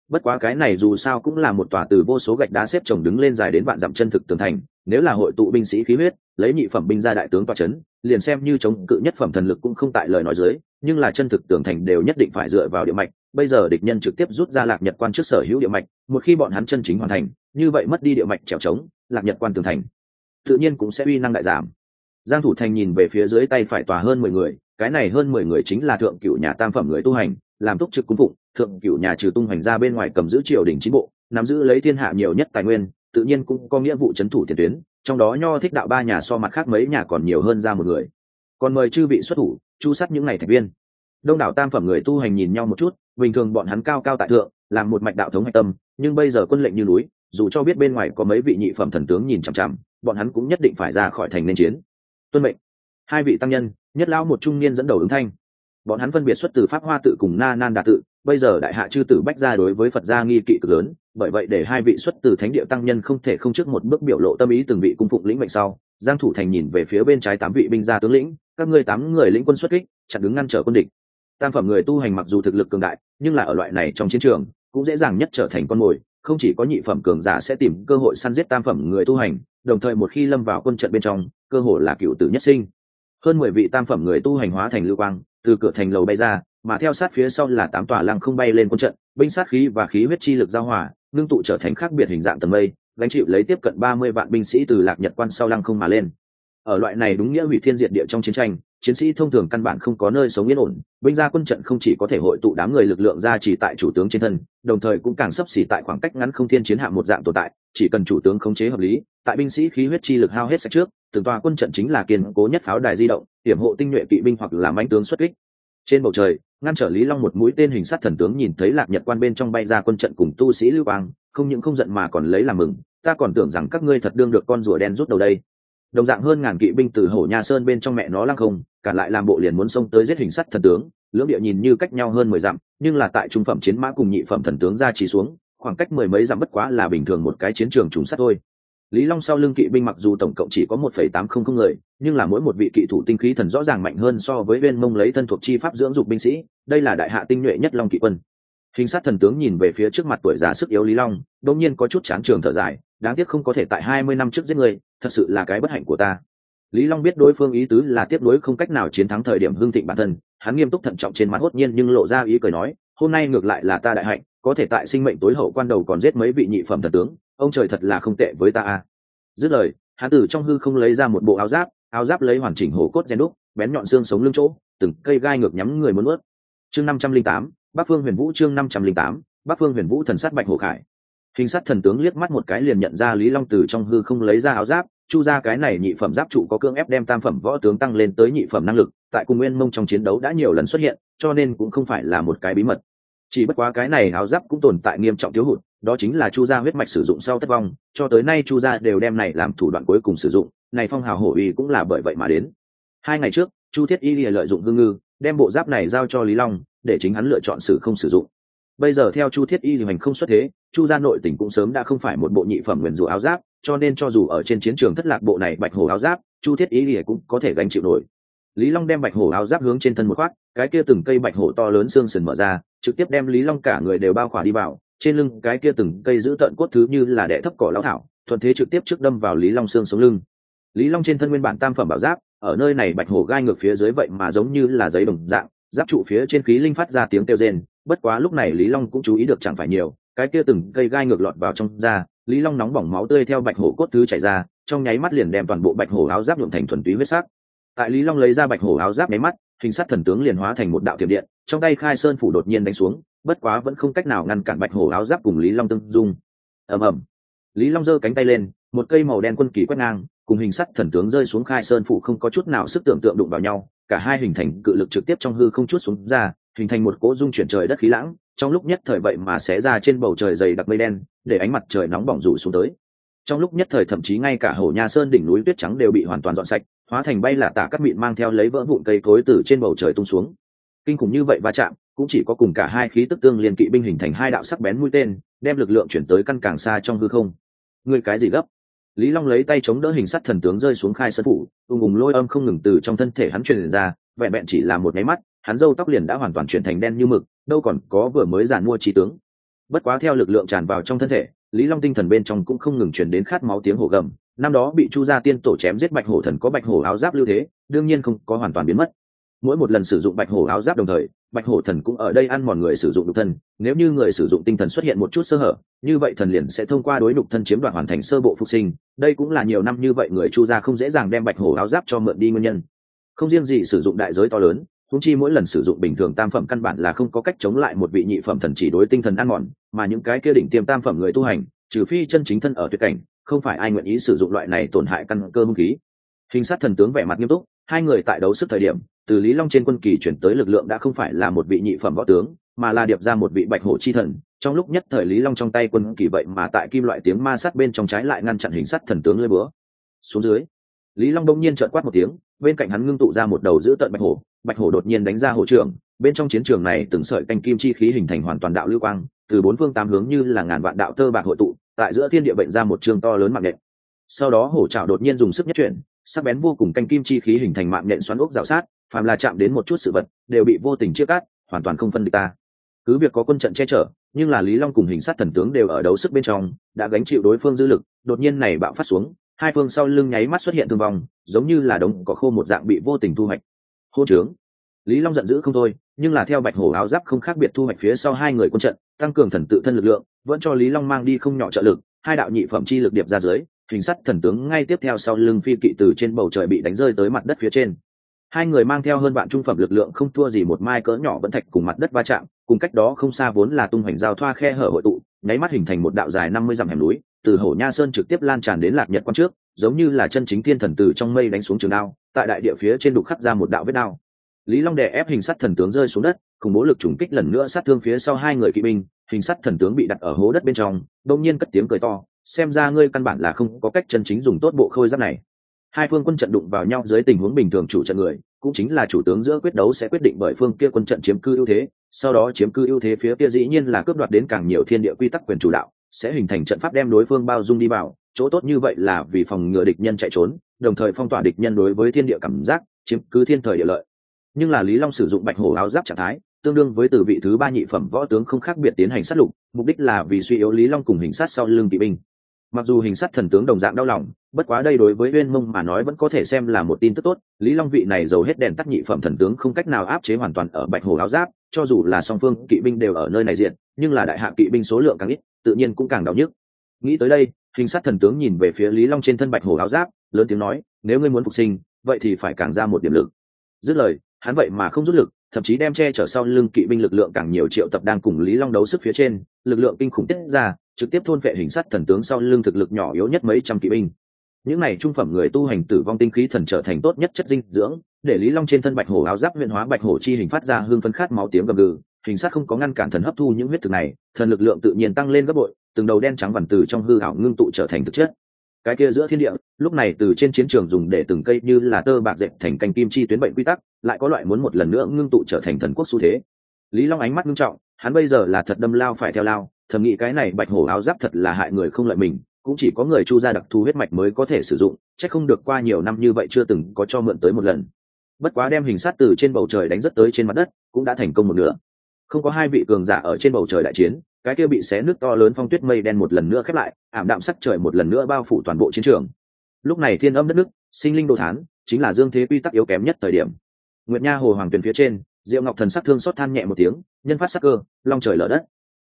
Speaker 1: bất quá cái này dù sao cũng là một tòa từ vô số gạch đá xếp chồng đứng lên dài đến vạn dặm chân thực tường thành, nếu là hội tụ binh sĩ khí huyết, lấy nhị phẩm binh ra đại tướng tòa c h ấ n liền xem như chống cự nhất phẩm thần lực cũng không tại lời nói dưới, nhưng là chân thực tường thành đều nhất định phải dựa vào địa mạch, bây giờ địch nhân trực tiếp rút ra lạc nhật quan trước sở hữu địa mạch, một khi bọn hắn chân chính hoàn thành, như vậy mất đi địa mạch trèo trống, lạc nhật quan tường thành tự nhiên cũng sẽ uy năng đại giảm. Giang thủ thành nhìn về phía dưới tay phải tòa hơn mười người, cái này hơn mười người chính là thượng cựu nhà tam phẩm người tu hành làm túc trực cung phụng, thượng cửu nhà trừ tung hoành ra bên ngoài cầm giữ triều đình chính bộ, nắm giữ lấy thiên hạ nhiều nhất tài nguyên, tự nhiên cũng có nghĩa vụ c h ấ n thủ tiền tuyến, trong đó nho thích đạo ba nhà so mặt khác mấy nhà còn nhiều hơn ra một người. Còn mời chư vị xuất thủ, chu sắt những n à y thành viên. Đông đảo tam phẩm người tu hành nhìn nhau một chút, bình thường bọn hắn cao cao tại thượng, làm một mạch đạo thống hạch tâm, nhưng bây giờ quân lệnh như núi, dù cho biết bên ngoài có mấy vị nhị phẩm thần tướng nhìn chằm chằm, bọn hắn cũng nhất định phải ra khỏi thành nên chiến. Tuân mệnh. Hai vị tăng nhân, nhất lão một trung niên dẫn đầu ứng thanh bọn hắn phân biệt xuất từ pháp hoa tự cùng na nan đà tự, bây giờ đại hạ chư tử bách gia đối với phật gia nghi kỵ cực lớn, bởi vậy để hai vị xuất từ thánh địa tăng nhân không thể không trước một bước biểu lộ tâm ý từng vị cung phụng lĩnh mệnh sau, giang thủ thành nhìn về phía bên trái tám vị binh gia tướng lĩnh, các ngươi tám người lĩnh quân xuất kích, chặn đứng ngăn trở quân địch. Tam phẩm người tu hành mặc dù thực lực cường đại, nhưng là ở loại này trong chiến trường, cũng dễ dàng nhất trở thành con mồi, không chỉ có nhị phẩm cường giả sẽ tìm cơ hội săn giết tam phẩm người tu hành, đồng thời một khi lâm vào quân trận bên trong, cơ hội là cựu tử nhất sinh. Hơn mười vị tam phẩm người tu hành hóa thành lưu quang từ cửa thành lầu bay ra, mà theo sát phía sau là tám tòa lăng không bay lên quân trận, binh sát khí và khí huyết chi lực giao hòa, ngưng tụ trở thành khác biệt hình dạng tầng mây, gánh chịu lấy tiếp cận ba mươi vạn binh sĩ từ lạc nhật quan sau lăng không mà lên. Ở loại này đúng nghĩa hủy thiên diệt địa trong chiến tranh, chiến sĩ thông thường căn bản không có nơi sống yên ổn, binh gia quân trận không chỉ có thể hội tụ đám người lực lượng ra chỉ tại chủ tướng trên thân, đồng thời cũng càng sấp xỉ tại khoảng cách ngắn không thiên chiến hạm một dạng tồn tại, chỉ cần chủ tướng khống chế hợp lý, tại binh sĩ khí huyết chi lực hao hết sạch trước từng tòa quân trận chính là kiên cố nhất pháo đài di động, hiểm hộ tinh nhuệ kỵ binh hoặc là mãnh tướng xuất kích. Trên bầu trời, ngăn trở lý long một mũi tên hình sát thần tướng nhìn thấy lạc nhật quan bên trong bay ra quân trận cùng tu sĩ lưu quang, không những không giận mà còn lấy làm mừng, ta còn tưởng rằng các ngươi thật đương được con rùa đen rút đầu đây. Đồng dạng hơn ngàn kỵ binh từ hổ nha sơn bên trong mẹ nó lăng không, cả lại làm bộ liền muốn xông tới giết hình sắt thần tướng, lưỡng địa nhìn như cách nhau hơn mười dặm, nhưng là tại trung phẩm chiến mã cùng nhị phẩm thần tướng ra chỉ xuống, khoảng cách mười mấy dặm bất quá là bình thường một cái chiến trường trùng sắt thôi lý long sau lưng kỵ binh mặc dù tổng cộng chỉ có một phẩy tám không không người, nhưng là mỗi một vị kỵ thủ tinh khí thần rõ ràng mạnh hơn so với bên mông lấy thân thuộc chi pháp dưỡng dục binh sĩ, đây là đại hạ tinh nhuệ nhất long kỵ quân. Hình sát thần tướng nhìn về phía trước mặt tuổi già sức yếu lý long, đột nhiên có chút chán trường thở dài, đáng tiếc không có thể tại hai mươi năm trước giết người, thật sự là cái bất hạnh của ta. Lý long biết đối phương ý tứ là tiếp nối không cách nào chiến thắng thời điểm hương thịnh bản thân, hắn nghiêm túc thận trọng trên mặt hốt nhiên nhưng lộ ra ý cười nói, hôm nay ngược lại là ta đại hạnh, có thể tại sinh mệnh tối hậu quan đầu còn giết mấy vị nhị phẩm thần tướng ông trời thật là không tệ với ta a dứt lời, hắn tử trong hư không lấy ra một bộ áo giáp áo giáp lấy hoàn chỉnh hổ cốt gen đúc, bén nhọn xương sống lưng chỗ, từng cây gai ngược nhắm người muốn ướt chương năm trăm linh tám, bắc phương huyền vũ chương năm trăm linh tám, bắc phương huyền vũ thần sát bạch hổ khải. Hình sát thần tướng liếc mắt một cái liền nhận ra lý long từ trong hư không lấy ra áo giáp, chu ra cái này nhị phẩm giáp trụ có cương ép đem tam phẩm võ tướng tăng lên tới nhị phẩm năng lực, tại cùng nguyên mông trong chiến đấu đã nhiều lần xuất hiện, cho nên cũng không phải là một cái bí mật chỉ bất quá cái này áo giáp cũng tồn tại nghiêm trọng thiếu hụt, đó chính là chu gia huyết mạch sử dụng sau thất vong, cho tới nay chu gia đều đem này làm thủ đoạn cuối cùng sử dụng, này phong hào hổ uy cũng là bởi vậy mà đến. Hai ngày trước, chu thiết y lợi dụng hương ngư, đem bộ giáp này giao cho lý long, để chính hắn lựa chọn sử không sử dụng. Bây giờ theo chu thiết y hành không xuất thế, chu gia nội tỉnh cũng sớm đã không phải một bộ nhị phẩm nguyền rủa áo giáp, cho nên cho dù ở trên chiến trường thất lạc bộ này bạch hồ áo giáp, chu thiết y cũng có thể gánh chịu nổi lý long đem bạch hổ áo giáp hướng trên thân một khoát cái kia từng cây bạch hổ to lớn xương sườn mở ra, trực tiếp đem lý long cả người đều bao khỏa đi vào, trên lưng cái kia từng cây giữ tận cốt thứ như là đẻ thấp cỏ lão thảo, thuận thế trực tiếp trước đâm vào lý long xương sống lưng. Lý long trên thân nguyên bản tam phẩm bảo giáp, ở nơi này bạch hổ gai ngược phía dưới vậy mà giống như là giấy đồng dạng, giáp trụ phía trên khí linh phát ra tiếng kêu rên, bất quá lúc này lý long cũng chú ý được chẳng phải nhiều, cái kia từng cây gai ngược lọt vào trong da, lý long nóng bỏng máu tươi theo bạch hổ cốt thứ chảy ra, trong nháy mắt liền đem toàn bộ bạch hổ áo giáp nhuộm thành thuần túy huyết sắc tại lý long lấy ra bạch hổ áo giáp nháy mắt, hình sát thần tướng liền hóa thành một đạo tiệm điện, trong tay khai sơn phủ đột nhiên đánh xuống, bất quá vẫn không cách nào ngăn cản bạch hổ áo giáp cùng lý long tương dung. Ầm ầm. Lý long giơ cánh tay lên, một cây màu đen quân kỳ quét ngang, cùng hình sắt thần tướng rơi xuống khai sơn phủ không có chút nào sức tưởng tượng đụng vào nhau, cả hai hình thành cự lực trực tiếp trong hư không chút xuống ra, hình thành một cỗ dung chuyển trời đất khí lãng, trong lúc nhất thời vậy mà xé ra trên bầu trời dày đặc mây đen, để ánh mặt trời nóng bỏng rủ xuống tới. Trong lúc nhất thời thậm chí ngay cả hồ nha sơn đỉnh núi tuyết trắng đều bị hoàn toàn dọn sạch hóa thành bay là tả cắt mịn mang theo lấy vỡ vụn cây cối từ trên bầu trời tung xuống. Kinh khủng như vậy va chạm, cũng chỉ có cùng cả hai khí tức tương liên kỵ binh hình thành hai đạo sắc bén mũi tên, đem lực lượng chuyển tới căn càng xa trong hư không. Người cái gì gấp? Lý long lấy tay chống đỡ hình sắt thần tướng rơi xuống khai sân phủ ùng ùng lôi âm không ngừng từ trong thân thể hắn truyền ra, vẹn vẹn chỉ là một nháy mắt, hắn râu tóc liền đã hoàn toàn chuyển thành đen như mực, đâu còn có vừa mới giàn mua trí tướng. Bất quá theo lực lượng tràn vào trong thân thể, lý long tinh thần bên trong cũng không ngừng chuyển đến khát máu tiếng hổ gầm năm đó bị chu gia tiên tổ chém giết bạch hổ thần có bạch hổ áo giáp lưu thế, đương nhiên không có hoàn toàn biến mất. Mỗi một lần sử dụng bạch hổ áo giáp đồng thời, bạch hổ thần cũng ở đây ăn mòn người sử dụng đục thân. Nếu như người sử dụng tinh thần xuất hiện một chút sơ hở, như vậy thần liền sẽ thông qua đối đục thân chiếm đoạt hoàn thành sơ bộ phục sinh. Đây cũng là nhiều năm như vậy người chu gia không dễ dàng đem bạch hổ áo giáp cho mượn đi nguyên nhân. Không riêng gì sử dụng đại giới to lớn húng chi mỗi lần sử dụng bình thường tam phẩm căn bản là không có cách chống lại một vị nhị phẩm thần chỉ đối tinh thần ăn mòn, mà những cái kia đỉnh tiêm tam phẩm người tu hành, trừ phi chân chính thân ở tuyệt cảnh không phải ai nguyện ý sử dụng loại này tổn hại căn cơ hung khí. Hình sát thần tướng vẻ mặt nghiêm túc, hai người tại đấu sức thời điểm, từ lý long trên quân kỳ chuyển tới lực lượng đã không phải là một vị nhị phẩm võ tướng, mà là điệp ra một vị bạch hổ chi thần. Trong lúc nhất thời lý long trong tay quân kỳ vậy mà tại kim loại tiếng ma sát bên trong trái lại ngăn chặn hình sát thần tướng lưỡi búa. Xuống dưới, lý long đông nhiên trợn quát một tiếng, bên cạnh hắn ngưng tụ ra một đầu giữ tận bạch hổ. Bạch hổ đột nhiên đánh ra hổ trưởng, bên trong chiến trường này từng sợi canh kim chi khí hình thành hoàn toàn đạo lưu quang, từ bốn phương tám hướng như là ngàn vạn đạo tơ bạc hội tụ tại giữa thiên địa bệnh ra một trường to lớn mạng nện sau đó hổ trào đột nhiên dùng sức nhất chuyển, sắc bén vô cùng canh kim chi khí hình thành mạng nện xoắn ốc rào sát, phàm là chạm đến một chút sự vật, đều bị vô tình chia cắt, hoàn toàn không phân địch ta. Cứ việc có quân trận che chở, nhưng là lý long cùng hình sát thần tướng đều ở đấu sức bên trong, đã gánh chịu đối phương dư lực, đột nhiên này bạo phát xuống, hai phương sau lưng nháy mắt xuất hiện thương vong, giống như là đống có khô một dạng bị vô tình thu hoạch. Hô trướng lý long giận dữ không thôi, nhưng là theo bạch hổ áo giáp không khác biệt thu hoạch phía sau hai người quân trận tăng cường thần tự thân lực lượng, vẫn cho lý long mang đi không nhỏ trợ lực, hai đạo nhị phẩm chi lực điệp ra dưới, hình sắt thần tướng ngay tiếp theo sau lưng phi kỵ từ trên bầu trời bị đánh rơi tới mặt đất phía trên. Hai người mang theo hơn bạn trung phẩm lực lượng không thua gì một mai cỡ nhỏ vẫn thạch cùng mặt đất va chạm, cùng cách đó không xa vốn là tung hoành giao thoa khe hở hội tụ, nháy mắt hình thành một đạo dài năm mươi dặm hẻm núi, từ hổ nha sơn trực tiếp lan tràn đến lạc nhật quan trước, giống như là chân chính thiên thần từ trong mây đánh xuống trường đao, tại đại địa phía trên đục khắc ra một đạo vết đao. Lý long đè ép hình sắt thần tướng rơi xuống đất khủng bố lực trùng kích lần nữa sát thương phía sau hai người kỵ binh, hình sắt thần tướng bị đặt ở hố đất bên trong, đông nhiên cất tiếng cười to, xem ra ngươi căn bản là không có cách chân chính dùng tốt bộ khôi giáp này. Hai phương quân trận đụng vào nhau dưới tình huống bình thường chủ trận người, cũng chính là chủ tướng giữa quyết đấu sẽ quyết định bởi phương kia quân trận chiếm cư ưu thế, sau đó chiếm cư ưu thế phía kia dĩ nhiên là cướp đoạt đến càng nhiều thiên địa quy tắc quyền chủ đạo, sẽ hình thành trận pháp đem đối phương bao dung đi vào, chỗ tốt như vậy là vì phòng ngừa địch nhân chạy trốn, đồng thời phong tỏa địch nhân đối với thiên địa cảm giác, chiếm cứ thiên thời địa lợi. Nhưng là lý long sử dụng bạch hổ áo giáp trạng thái tương đương với từ vị thứ ba nhị phẩm võ tướng không khác biệt tiến hành sát lục, mục đích là vì suy yếu lý long cùng hình sát sau lưng kỵ binh. Mặc dù hình sát thần tướng đồng dạng đau lòng, bất quá đây đối với uyên mông mà nói vẫn có thể xem là một tin tức tốt, lý long vị này giàu hết đèn tắt nhị phẩm thần tướng không cách nào áp chế hoàn toàn ở bạch hồ áo giáp, cho dù là song phương kỵ binh đều ở nơi này diện, nhưng là đại hạ kỵ binh số lượng càng ít, tự nhiên cũng càng đau nhức. Nghĩ tới đây, hình sát thần tướng nhìn về phía lý long trên thân bạch hồ áo giáp, lớn tiếng nói, nếu ngươi muốn phục sinh, vậy thì phải càng ra một điểm lực. Dứt lời, hắn vậy mà không rút lực thậm chí đem che chở sau lưng kỵ binh lực lượng càng nhiều triệu tập đang cùng lý long đấu sức phía trên, lực lượng kinh khủng tiết ra, trực tiếp thôn vệ hình sắt thần tướng sau lưng thực lực nhỏ yếu nhất mấy trăm kỵ binh. Những này trung phẩm người tu hành tử vong tinh khí thần trở thành tốt nhất chất dinh dưỡng, để lý long trên thân bạch hổ áo giáp huyện hóa bạch hổ chi hình phát ra hương phân khát máu tiếng gầm gừ, hình sát không có ngăn cản thần hấp thu những huyết thực này, thần lực lượng tự nhiên tăng lên gấp bội, từng đầu đen trắng vằn từ trong hư ảo ngưng tụ trở thành thực chất cái kia giữa thiên địa, lúc này từ trên chiến trường dùng để từng cây như là tơ bạc dệt thành canh kim chi tuyến bệnh quy tắc, lại có loại muốn một lần nữa ngưng tụ trở thành thần quốc xu thế. Lý long ánh mắt ngưng trọng, hắn bây giờ là thật đâm lao phải theo lao, thầm nghĩ cái này bạch hổ áo giáp thật là hại người không lợi mình, cũng chỉ có người chu gia đặc thù huyết mạch mới có thể sử dụng, chắc không được qua nhiều năm như vậy chưa từng có cho mượn tới một lần. Bất quá đem hình sát từ trên bầu trời đánh rất tới trên mặt đất, cũng đã thành công một nửa. Không có hai vị cường giả ở trên bầu trời đại chiến cái kia bị xé nước to lớn phong tuyết mây đen một lần nữa khép lại, ảm đạm sắc trời một lần nữa bao phủ toàn bộ chiến trường. Lúc này thiên âm đất nước, sinh linh đồ thán, chính là dương thế quy tắc yếu kém nhất thời điểm. Nguyệt nha hồ hoàng tuyền phía trên, diệu ngọc thần sắc thương xót than nhẹ một tiếng, nhân phát sắc cơ, long trời lở đất.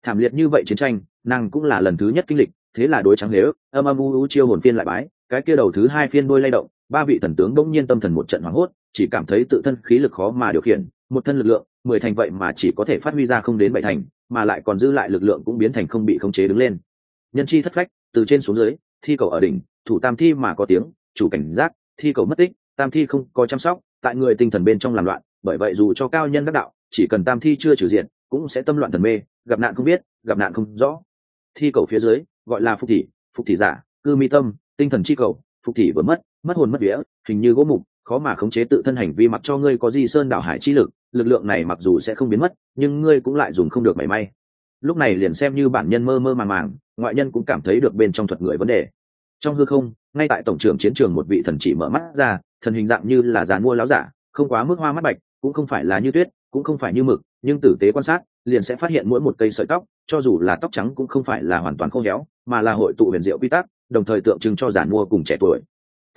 Speaker 1: Thảm liệt như vậy chiến tranh, nàng cũng là lần thứ nhất kinh lịch, thế là đối trắng nếu, âm âm u u chiêu hồn phiên lại bái, cái kia đầu thứ hai phiên đôi lay động, ba vị thần tướng bỗng nhiên tâm thần một trận hoảng hốt, chỉ cảm thấy tự thân khí lực khó mà điều khiển, một thân lực lượng, mười thành vậy mà chỉ có thể phát huy ra không đến bảy thành mà lại còn giữ lại lực lượng cũng biến thành không bị khống chế đứng lên. Nhân chi thất phách, từ trên xuống dưới, thi cầu ở đỉnh, thủ tam thi mà có tiếng, chủ cảnh giác, thi cầu mất tích, tam thi không có chăm sóc, tại người tinh thần bên trong làm loạn, bởi vậy dù cho cao nhân đắc đạo, chỉ cần tam thi chưa trừ diện, cũng sẽ tâm loạn thần mê, gặp nạn không biết, gặp nạn không rõ. Thi cầu phía dưới, gọi là phục thị phục thị giả, cư mi tâm, tinh thần chi cầu, phục thị vừa mất mất hồn mất vía, hình như gỗ mục, khó mà khống chế tự thân hành vi mặc cho ngươi có di sơn đảo hải chi lực lực lượng này mặc dù sẽ không biến mất, nhưng ngươi cũng lại dùng không được mảy may. Lúc này liền xem như bản nhân mơ mơ màng màng, ngoại nhân cũng cảm thấy được bên trong thuật người vấn đề. Trong hư không, ngay tại tổng trưởng chiến trường một vị thần chỉ mở mắt ra, thần hình dạng như là dàn mua láo giả, không quá mức hoa mắt bạch, cũng không phải là như tuyết, cũng không phải như mực, nhưng tử tế quan sát, liền sẽ phát hiện mỗi một cây sợi tóc, cho dù là tóc trắng cũng không phải là hoàn toàn khô héo, mà là hội tụ huyền diệu quy tắc, đồng thời tượng trưng cho giản mua cùng trẻ tuổi.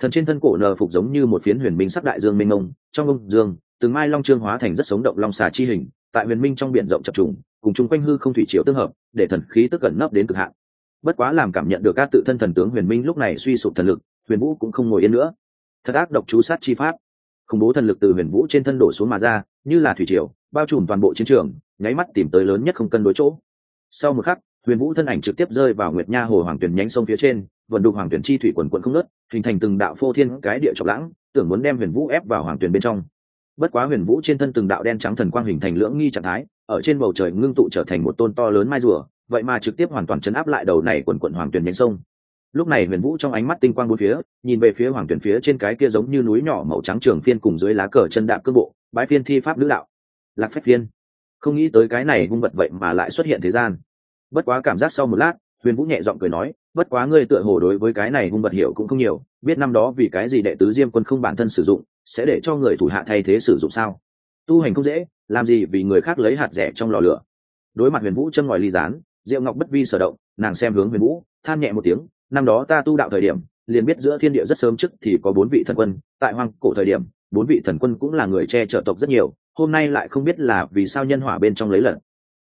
Speaker 1: Thần trên thân cổ nờ phục giống như một phiến huyền minh sắc đại dương minh ngông trong ông dương từng mai long trương hóa thành rất sống động long xà chi hình, tại huyền minh trong biển rộng chập trùng, cùng chung quanh hư không thủy triều tương hợp, để thần khí tức gần nấp đến cực hạn. Bất quá làm cảm nhận được các tự thân thần tướng huyền minh lúc này suy sụp thần lực, huyền vũ cũng không ngồi yên nữa. Thật ác độc chú sát chi pháp. Khủng bố thần lực từ huyền vũ trên thân đổ xuống mà ra, như là thủy triều, bao trùm toàn bộ chiến trường, nháy mắt tìm tới lớn nhất không cân đối chỗ. Sau một khắc, huyền vũ thân ảnh trực tiếp rơi vào nguyệt nha hồ hoàng tuyển nhánh sông phía trên, vận đục hoàng tuyển chi thủy quần quận không nớt hình thành từng đạo phô thiên cái địa trọc lãng, tưởng muốn đem huyền vũ ép vào hoàng tuyển bên trong bất quá huyền vũ trên thân từng đạo đen trắng thần quang hình thành lưỡng nghi trạng thái, ở trên bầu trời ngưng tụ trở thành một tôn to lớn mai rùa, vậy mà trực tiếp hoàn toàn chấn áp lại đầu này quần quận hoàng tuyển nhánh sông. Lúc này huyền vũ trong ánh mắt tinh quang bốn phía, nhìn về phía hoàng tuyển phía trên cái kia giống như núi nhỏ màu trắng trường phiên cùng dưới lá cờ chân đạp cương bộ bãi phiên thi pháp nữ đạo. Lạc phép phiên không nghĩ tới cái này hung vật vậy mà lại xuất hiện thế gian. Bất quá cảm giác sau một lát, huyền vũ nhẹ giọng cười nói, bất quá ngươi tựa hồ đối với cái này hung vật hiểu cũng không nhiều, biết năm đó vì cái gì đệ tứ diêm quân không bản thân sử dụng sẽ để cho người thủ hạ thay thế sử dụng sao? Tu hành không dễ, làm gì vì người khác lấy hạt rẻ trong lò lửa? Đối mặt huyền vũ chân ngòi ly dán diệu ngọc bất vi sở động, nàng xem hướng huyền vũ, than nhẹ một tiếng, năm đó ta tu đạo thời điểm, liền biết giữa thiên địa rất sớm trước thì có bốn vị thần quân, tại hoang cổ thời điểm, bốn vị thần quân cũng là người che chở tộc rất nhiều, hôm nay lại không biết là vì sao nhân hỏa bên trong lấy lần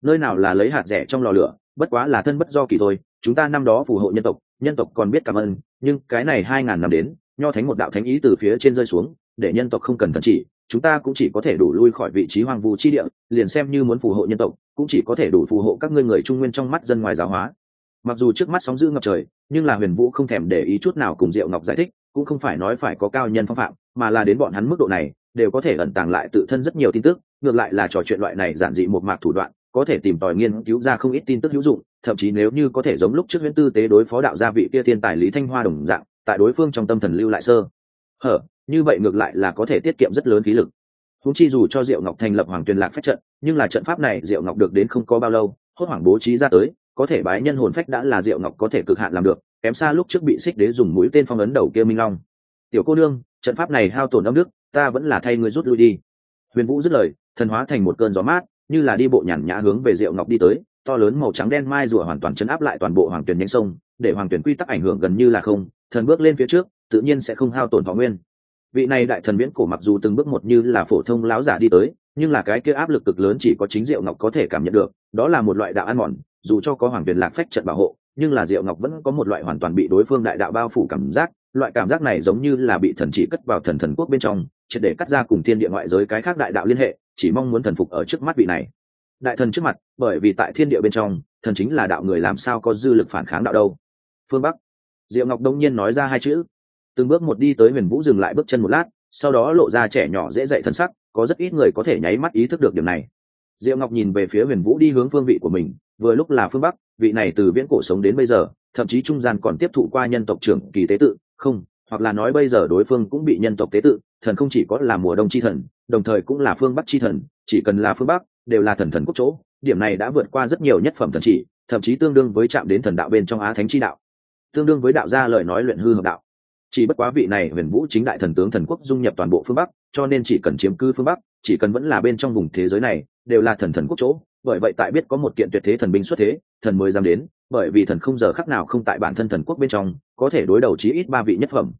Speaker 1: nơi nào là lấy hạt rẻ trong lò lửa, bất quá là thân bất do kỳ thôi, chúng ta năm đó phù hộ nhân tộc nhân tộc còn biết cảm ơn, nhưng cái này hai ngàn năm đến, nho thánh một đạo thánh ý từ phía trên rơi xuống để nhân tộc không cần thần chỉ, chúng ta cũng chỉ có thể đủ lui khỏi vị trí hoàng vu chi địa, liền xem như muốn phù hộ nhân tộc, cũng chỉ có thể đủ phù hộ các ngươi người trung nguyên trong mắt dân ngoài giáo hóa. Mặc dù trước mắt sóng dữ ngập trời, nhưng là huyền vũ không thèm để ý chút nào cùng diệu ngọc giải thích, cũng không phải nói phải có cao nhân phong phạm, mà là đến bọn hắn mức độ này, đều có thể ẩn tàng lại tự thân rất nhiều tin tức, ngược lại là trò chuyện loại này giản dị một mạc thủ đoạn, có thể tìm tòi nghiên cứu ra không ít tin tức hữu dụng, thậm chí nếu như có thể giống lúc trước huyễn tư tế đối phó đạo gia vị kia thiên tài lý thanh hoa đồng dạng, tại đối phương trong tâm thần lưu lại sơ. Hở như vậy ngược lại là có thể tiết kiệm rất lớn khí lực. Húng chi dù cho diệu ngọc thành lập hoàng tuyền lạc phép trận, nhưng là trận pháp này diệu ngọc được đến không có bao lâu, hốt hoảng bố trí ra tới, có thể bái nhân hồn phách đã là diệu ngọc có thể cực hạn làm được, kém xa lúc trước bị xích đế dùng mũi tên phong ấn đầu kia minh long. Tiểu cô đương trận pháp này hao tổn âm đức, ta vẫn là thay người rút lui đi. Huyền vũ dứt lời, thần hóa thành một cơn gió mát, như là đi bộ nhàn nhã hướng về diệu ngọc đi tới, to lớn màu trắng đen mai rùa hoàn toàn chấn áp lại toàn bộ hoàng tuyển nhánh sông, để hoàng tuyển quy tắc ảnh hưởng gần như là không, thần bước lên phía trước, tự nhiên sẽ không hao tổn thọ nguyên vị này đại thần viễn cổ mặc dù từng bước một như là phổ thông láo giả đi tới, nhưng là cái kia áp lực cực lớn chỉ có chính diệu ngọc có thể cảm nhận được, đó là một loại đạo ăn mòn, dù cho có hoàng tuyển lạc phách trận bảo hộ, nhưng là diệu ngọc vẫn có một loại hoàn toàn bị đối phương đại đạo bao phủ cảm giác, loại cảm giác này giống như là bị thần chỉ cất vào thần thần quốc bên trong, triệt để cắt ra cùng thiên địa ngoại giới cái khác đại đạo liên hệ, chỉ mong muốn thần phục ở trước mắt vị này. Đại thần trước mặt, bởi vì tại thiên địa bên trong, thần chính là đạo người làm sao có dư lực phản kháng đạo đâu. Phương bắc. Diệu ngọc đông nhiên nói ra hai chữ từng bước một đi tới huyền vũ dừng lại bước chân một lát, sau đó lộ ra trẻ nhỏ dễ dậy thân sắc, có rất ít người có thể nháy mắt ý thức được điểm này. Diệu ngọc nhìn về phía huyền vũ đi hướng phương vị của mình, vừa lúc là phương bắc, vị này từ viễn cổ sống đến bây giờ, thậm chí trung gian còn tiếp thụ qua nhân tộc trưởng kỳ tế tự, không, hoặc là nói bây giờ đối phương cũng bị nhân tộc tế tự, thần không chỉ có là mùa đông chi thần, đồng thời cũng là phương bắc chi thần, chỉ cần là phương bắc, đều là thần thần quốc chỗ, điểm này đã vượt qua rất nhiều nhất phẩm thần chỉ, thậm chí tương đương với chạm đến thần đạo bên trong á thánh chi đạo. Tương đương với đạo gia lời nói luyện hư hợp đạo chỉ bất quá vị này huyền vũ chính đại thần tướng thần quốc dung nhập toàn bộ phương bắc, cho nên chỉ cần chiếm cư phương bắc, chỉ cần vẫn là bên trong vùng thế giới này, đều là thần thần quốc chỗ. Bởi vậy tại biết có một kiện tuyệt thế thần binh xuất thế, thần mới dám đến, bởi vì thần không giờ khắc nào không tại bản thân thần quốc bên trong, có thể đối đầu chí ít ba vị nhất phẩm.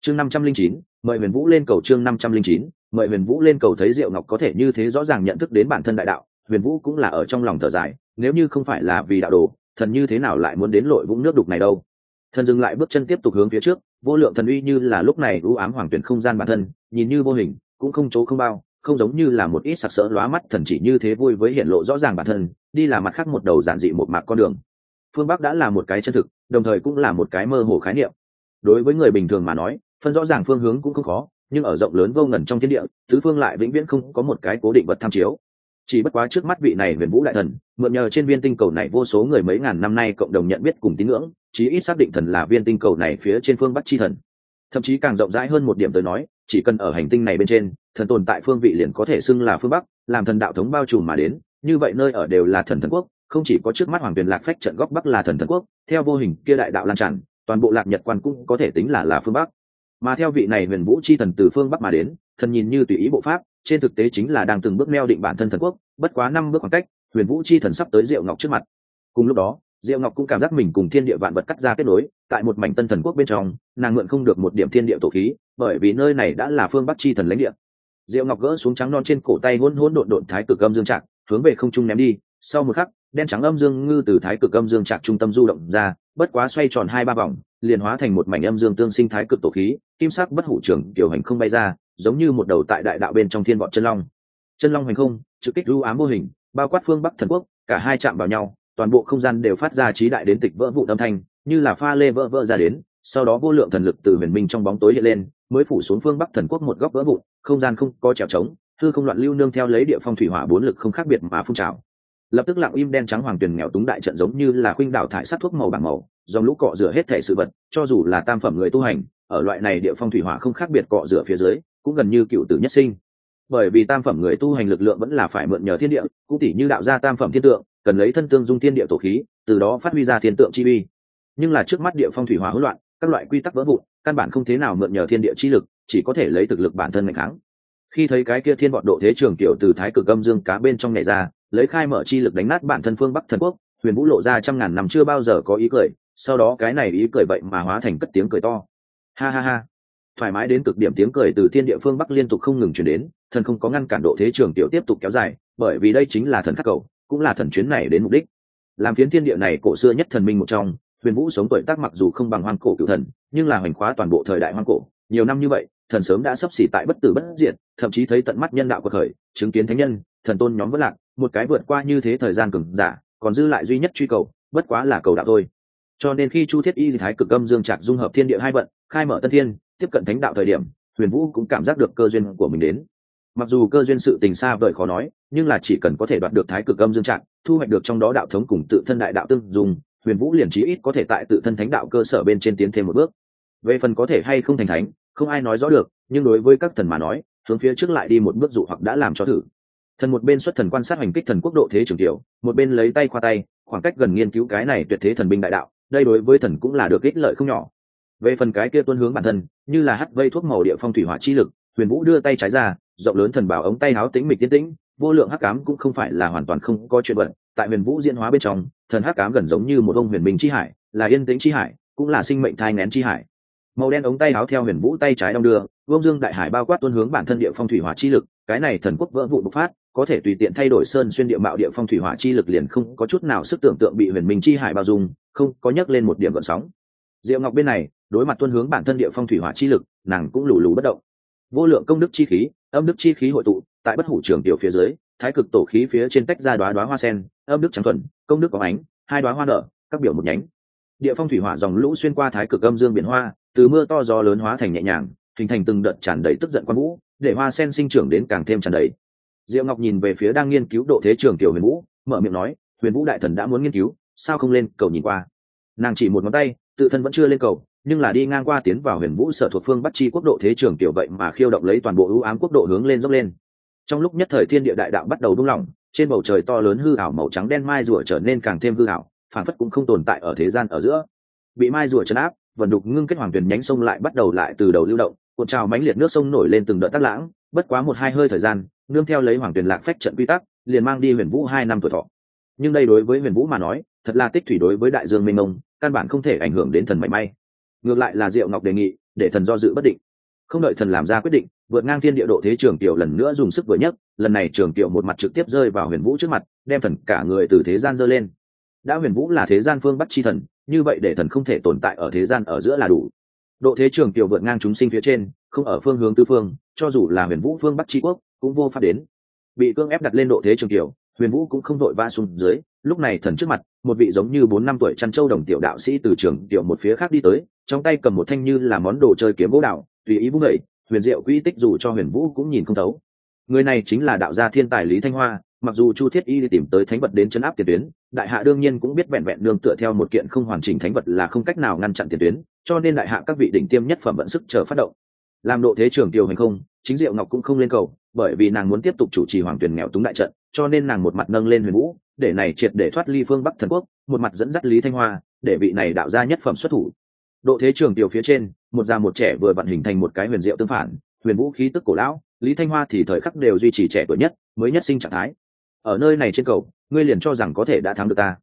Speaker 1: Chương năm trăm linh chín, mời huyền vũ lên cầu chương năm trăm linh chín, mời huyền vũ lên cầu thấy diệu ngọc có thể như thế rõ ràng nhận thức đến bản thân đại đạo, huyền vũ cũng là ở trong lòng thở dài, nếu như không phải là vì đạo đồ, thần như thế nào lại muốn đến lội vũng nước đục này đâu? Thần dừng lại bước chân tiếp tục hướng phía trước, vô lượng thần uy như là lúc này ưu ám hoàng tuyển không gian bản thân, nhìn như vô hình, cũng không chỗ không bao, không giống như là một ít sặc sỡ lóa mắt thần chỉ như thế vui với hiện lộ rõ ràng bản thân, đi là mặt khác một đầu giản dị một mạc con đường. Phương bắc đã là một cái chân thực, đồng thời cũng là một cái mơ hồ khái niệm. Đối với người bình thường mà nói, phân rõ ràng phương hướng cũng không khó, nhưng ở rộng lớn vô ngần trong thiên địa, tứ phương lại vĩnh viễn không có một cái cố định vật tham chiếu chỉ bất quá trước mắt vị này huyền vũ đại thần, mượn nhờ trên viên tinh cầu này vô số người mấy ngàn năm nay cộng đồng nhận biết cùng tín ngưỡng, chí ít xác định thần là viên tinh cầu này phía trên phương bắc chi thần. Thậm chí càng rộng rãi hơn một điểm tới nói, chỉ cần ở hành tinh này bên trên, thần tồn tại phương vị liền có thể xưng là phương bắc, làm thần đạo thống bao trùm mà đến, như vậy nơi ở đều là thần thần quốc, không chỉ có trước mắt hoàng tuyền lạc phách trận góc bắc là thần thần quốc, theo vô hình kia đại đạo lan tràn, toàn bộ lạc nhật quan cũng có thể tính là là phương bắc. Mà theo vị này huyền vũ chi thần từ phương bắc mà đến, thần nhìn như tùy ý bộ pháp trên thực tế chính là đang từng bước neo định bản thân thần quốc, bất quá năm bước khoảng cách, huyền vũ chi thần sắp tới diệu ngọc trước mặt. Cùng lúc đó, diệu ngọc cũng cảm giác mình cùng thiên địa vạn vật cắt ra kết nối, tại một mảnh tân thần quốc bên trong, nàng mượn không được một điểm thiên địa tổ khí, bởi vì nơi này đã là phương bắc chi thần lãnh địa. Diệu ngọc gỡ xuống trắng non trên cổ tay hôn hôn độn độn thái cực âm dương trạc, hướng về không trung ném đi, sau một khắc, đen trắng âm dương ngư từ thái cực âm dương trạc trung tâm du động ra bất quá xoay tròn hai ba vòng, liền hóa thành một mảnh âm dương tương sinh thái cực tổ khí, kim sắc bất hủ trưởng kiểu hành không bay ra, giống như một đầu tại đại đạo bên trong thiên bọn chân long. Chân long hành không, trực kích lưu ám mô hình, bao quát phương bắc thần quốc, cả hai chạm vào nhau, toàn bộ không gian đều phát ra trí đại đến tịch vỡ vụ âm thanh, như là pha lê vỡ vỡ ra đến, sau đó vô lượng thần lực từ huyền minh trong bóng tối hiện lên, mới phủ xuống phương bắc thần quốc một góc vỡ vụn, không gian không có trèo trống thư không loạn lưu nương theo lấy địa phong thủy hỏa bốn lực không khác biệt mà phun trào lập tức lặng im đen trắng hoàng tuyền nghèo túng đại trận giống như là khuynh đảo thải sát thuốc màu bảng màu dòng lũ cọ rửa hết thể sự vật, cho dù là tam phẩm người tu hành, ở loại này địa phong thủy hỏa không khác biệt cọ rửa phía dưới, cũng gần như cựu tử nhất sinh. Bởi vì tam phẩm người tu hành lực lượng vẫn là phải mượn nhờ thiên địa, cũng tỉ như đạo ra tam phẩm thiên tượng, cần lấy thân tương dung thiên địa tổ khí, từ đó phát huy ra thiên tượng chi uy. Nhưng là trước mắt địa phong thủy hỏa hỗn loạn, các loại quy tắc vỡ vụn, căn bản không thế nào mượn nhờ thiên địa chi lực, chỉ có thể lấy thực lực bản thân ngày kháng. Khi thấy cái kia thiên bọn độ thế trường tiểu từ thái cực âm dương cá bên trong nhảy ra lấy khai mở chi lực đánh nát bản thân phương bắc thần quốc, huyền vũ lộ ra trăm ngàn năm chưa bao giờ có ý cười, sau đó cái này ý cười vậy mà hóa thành cất tiếng cười to. Ha ha ha. Thoải mái đến cực điểm tiếng cười từ thiên địa phương bắc liên tục không ngừng chuyển đến, thần không có ngăn cản độ thế trường tiểu tiếp tục kéo dài, bởi vì đây chính là thần khắc cầu, cũng là thần chuyến này đến mục đích. Làm phiến thiên địa này cổ xưa nhất thần minh một trong, huyền vũ sống tuổi tác mặc dù không bằng hoang cổ cựu thần, nhưng là hoành khóa toàn bộ thời đại hoang cổ nhiều năm như vậy, thần sớm đã sắp xỉ tại bất tử bất diệt, thậm chí thấy tận mắt nhân đạo của khởi chứng kiến thánh nhân, thần tôn nhóm vất lạc, một cái vượt qua như thế thời gian cừng giả, còn dư lại duy nhất truy cầu, bất quá là cầu đạo thôi. Cho nên khi chu thiết y thái cực âm dương trạc dung hợp thiên địa hai vận, khai mở tân thiên, tiếp cận thánh đạo thời điểm, huyền vũ cũng cảm giác được cơ duyên của mình đến. Mặc dù cơ duyên sự tình xa vời khó nói, nhưng là chỉ cần có thể đoạt được thái cực âm dương trạng thu hoạch được trong đó đạo thống cùng tự thân đại đạo tương dùng, huyền vũ liền trí ít có thể tại tự thân thánh đạo cơ sở bên trên tiến thêm một bước về phần có thể hay không thành thánh, không ai nói rõ được, nhưng đối với các thần mà nói, hướng phía trước lại đi một bước dụ hoặc đã làm cho thử. Thần một bên xuất thần quan sát hành kích thần quốc độ thế trường tiểu, một bên lấy tay khoa tay, khoảng cách gần nghiên cứu cái này tuyệt thế thần binh đại đạo, đây đối với thần cũng là được ích lợi không nhỏ. Về phần cái kia tuân hướng bản thân, như là hắt vây thuốc màu địa phong thủy hỏa chi lực, huyền vũ đưa tay trái ra, rộng lớn thần bảo ống tay háo tính mịch tiến tĩnh, vô lượng hắc cám cũng không phải là hoàn toàn không có chuyện vận tại huyền vũ diễn hóa bên trong, thần hắc cám gần giống như một ông huyền minh chi hải, là yên tĩnh chi hải, cũng là sinh mệnh thai ngén chi hải màu đen ống tay áo theo huyền vũ tay trái đong đưa, vương dương đại hải bao quát tuân hướng bản thân địa phong thủy hỏa chi lực, cái này thần quốc vỡ vụ bộc phát, có thể tùy tiện thay đổi sơn xuyên địa mạo địa phong thủy hỏa chi lực liền không có chút nào sức tưởng tượng bị huyền minh chi hải bao dung, không có nhấc lên một điểm gợn sóng. Diệu ngọc bên này, đối mặt tuân hướng bản thân địa phong thủy hỏa chi lực, nàng cũng lù lù bất động. Vô lượng công đức chi khí, âm đức chi khí hội tụ, tại bất hủ trường tiểu phía dưới, thái cực tổ khí phía trên tách ra đoá đoá hoa sen, âm đức trắng thuần, công đức có ánh, hai đoá hoa nở, các biểu một nhánh. Địa phong thủy hỏa dòng lũ xuyên qua thái cực âm dương biển hoa từ mưa to gió lớn hóa thành nhẹ nhàng, hình thành từng đợt tràn đầy tức giận quan vũ, để hoa sen sinh trưởng đến càng thêm tràn đầy. Diệu ngọc nhìn về phía đang nghiên cứu độ thế trường tiểu huyền vũ, mở miệng nói, huyền vũ đại thần đã muốn nghiên cứu, sao không lên cầu nhìn qua? Nàng chỉ một ngón tay, tự thân vẫn chưa lên cầu, nhưng là đi ngang qua tiến vào huyền vũ sở thuộc phương bắt chi quốc độ thế trường tiểu vậy mà khiêu động lấy toàn bộ ưu ám quốc độ hướng lên dốc lên. Trong lúc nhất thời thiên địa đại đạo bắt đầu buông lỏng, trên bầu trời to lớn hư ảo màu trắng đen mai rùa trở nên càng thêm hư ảo, phản phất cũng không tồn tại ở thế gian ở giữa. Bị mai rùa chấn áp vận đục ngưng kết hoàng tuyển nhánh sông lại bắt đầu lại từ đầu lưu động, cuộn trào mãnh liệt nước sông nổi lên từng đợt tắc lãng, bất quá một hai hơi thời gian, nương theo lấy hoàng tuyển lạc phách trận quy tắc, liền mang đi huyền vũ hai năm tuổi thọ. Nhưng đây đối với huyền vũ mà nói, thật là tích thủy đối với đại dương mênh mông, căn bản không thể ảnh hưởng đến thần mảy may. Ngược lại là diệu ngọc đề nghị, để thần do dự bất định. Không đợi thần làm ra quyết định, vượt ngang thiên địa độ thế trường tiểu lần nữa dùng sức vừa nhất lần này trường tiểu một mặt trực tiếp rơi vào huyền vũ trước mặt, đem thần cả người từ thế gian dơ lên. Đã huyền vũ là thế gian phương bắt chi thần như vậy để thần không thể tồn tại ở thế gian ở giữa là đủ. Độ thế trường tiểu vượt ngang chúng sinh phía trên, không ở phương hướng tư phương, cho dù là huyền vũ phương bắc tri quốc, cũng vô pháp đến. Bị cương ép đặt lên độ thế trường tiểu huyền vũ cũng không đội va xuống dưới, lúc này thần trước mặt, một vị giống như bốn năm tuổi chăn châu đồng tiểu đạo sĩ từ trường tiểu một phía khác đi tới, trong tay cầm một thanh như là món đồ chơi kiếm gỗ đạo tùy ý vung đẩy huyền diệu quỹ tích dù cho huyền vũ cũng nhìn không thấu. Người này chính là đạo gia thiên tài lý thanh hoa mặc dù chu thiết y đi tìm tới thánh vật đến chấn áp tiền tuyến, đại hạ đương nhiên cũng biết vẹn vẹn đương tựa theo một kiện không hoàn chỉnh thánh vật là không cách nào ngăn chặn tiền tuyến, cho nên đại hạ các vị đỉnh tiêm nhất phẩm vận sức chờ phát động. Làm độ thế trưởng tiêu hành không, chính diệu ngọc cũng không lên cầu, bởi vì nàng muốn tiếp tục chủ trì hoàng tuyển nghèo túng đại trận, cho nên nàng một mặt nâng lên huyền vũ, để này triệt để thoát ly phương bắc thần quốc, một mặt dẫn dắt lý thanh hoa, để vị này đạo ra nhất phẩm xuất thủ. Độ thế trường tiểu phía trên, một già một trẻ vừa vận hình thành một cái huyền diệu tương phản, huyền vũ khí tức cổ lão, lý thanh hoa thì thời khắc đều duy trì trẻ tuổi nhất, mới nhất sinh trạng thái ở nơi này trên cầu, ngươi liền cho rằng có thể đã thắng được ta.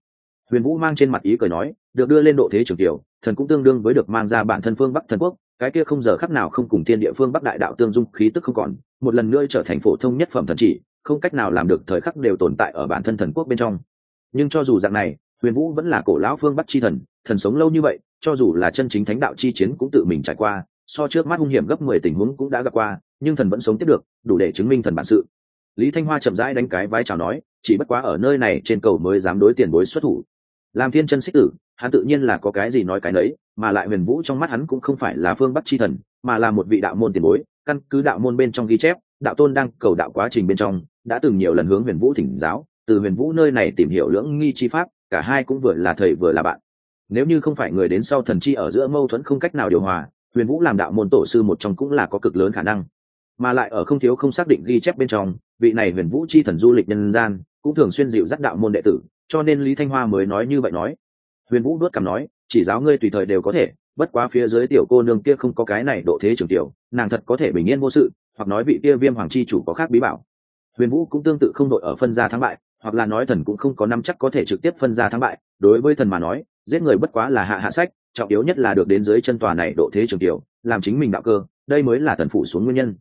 Speaker 1: Huyền vũ mang trên mặt ý cười nói, được đưa lên độ thế trường tiểu, thần cũng tương đương với được mang ra bản thân phương bắc thần quốc, cái kia không giờ khắc nào không cùng thiên địa phương bắc đại đạo tương dung, khí tức không còn, một lần nữa trở thành phổ thông nhất phẩm thần chỉ, không cách nào làm được thời khắc đều tồn tại ở bản thân thần quốc bên trong. Nhưng cho dù dạng này, huyền vũ vẫn là cổ lão phương bắc chi thần thần sống lâu như vậy, cho dù là chân chính thánh đạo chi chiến cũng tự mình trải qua, so trước mắt hung hiểm gấp mười tình huống cũng đã gặp qua, nhưng thần vẫn sống tiếp được, đủ để chứng minh thần bản sự lý thanh hoa chậm rãi đánh cái vai chào nói, chỉ bất quá ở nơi này trên cầu mới dám đối tiền bối xuất thủ. Làm thiên chân xích tử, hắn tự nhiên là có cái gì nói cái nấy, mà lại huyền vũ trong mắt hắn cũng không phải là phương bắc chi thần, mà là một vị đạo môn tiền bối, căn cứ đạo môn bên trong ghi chép, đạo tôn đang cầu đạo quá trình bên trong, đã từng nhiều lần hướng huyền vũ thỉnh giáo, từ huyền vũ nơi này tìm hiểu lưỡng nghi chi pháp, cả hai cũng vừa là thầy vừa là bạn. Nếu như không phải người đến sau thần chi ở giữa mâu thuẫn không cách nào điều hòa, huyền vũ làm đạo môn tổ sư một trong cũng là có cực lớn khả năng mà lại ở không thiếu không xác định ghi chép bên trong, vị này huyền vũ chi thần du lịch nhân gian, cũng thường xuyên dịu dắt đạo môn đệ tử, cho nên lý thanh hoa mới nói như vậy nói. Huyền vũ đốt cảm nói, chỉ giáo ngươi tùy thời đều có thể, bất quá phía dưới tiểu cô nương kia không có cái này độ thế trường tiểu, nàng thật có thể bình yên vô sự, hoặc nói vị kia viêm hoàng chi chủ có khác bí bảo. Huyền vũ cũng tương tự không đội ở phân gia thắng bại, hoặc là nói thần cũng không có năm chắc có thể trực tiếp phân gia thắng bại, đối với thần mà nói, giết người bất quá là hạ hạ sách, trọng yếu nhất là được đến dưới chân tòa này độ thế trường tiểu, làm chính mình đạo cơ, đây mới là thần phụ xuống nguyên nhân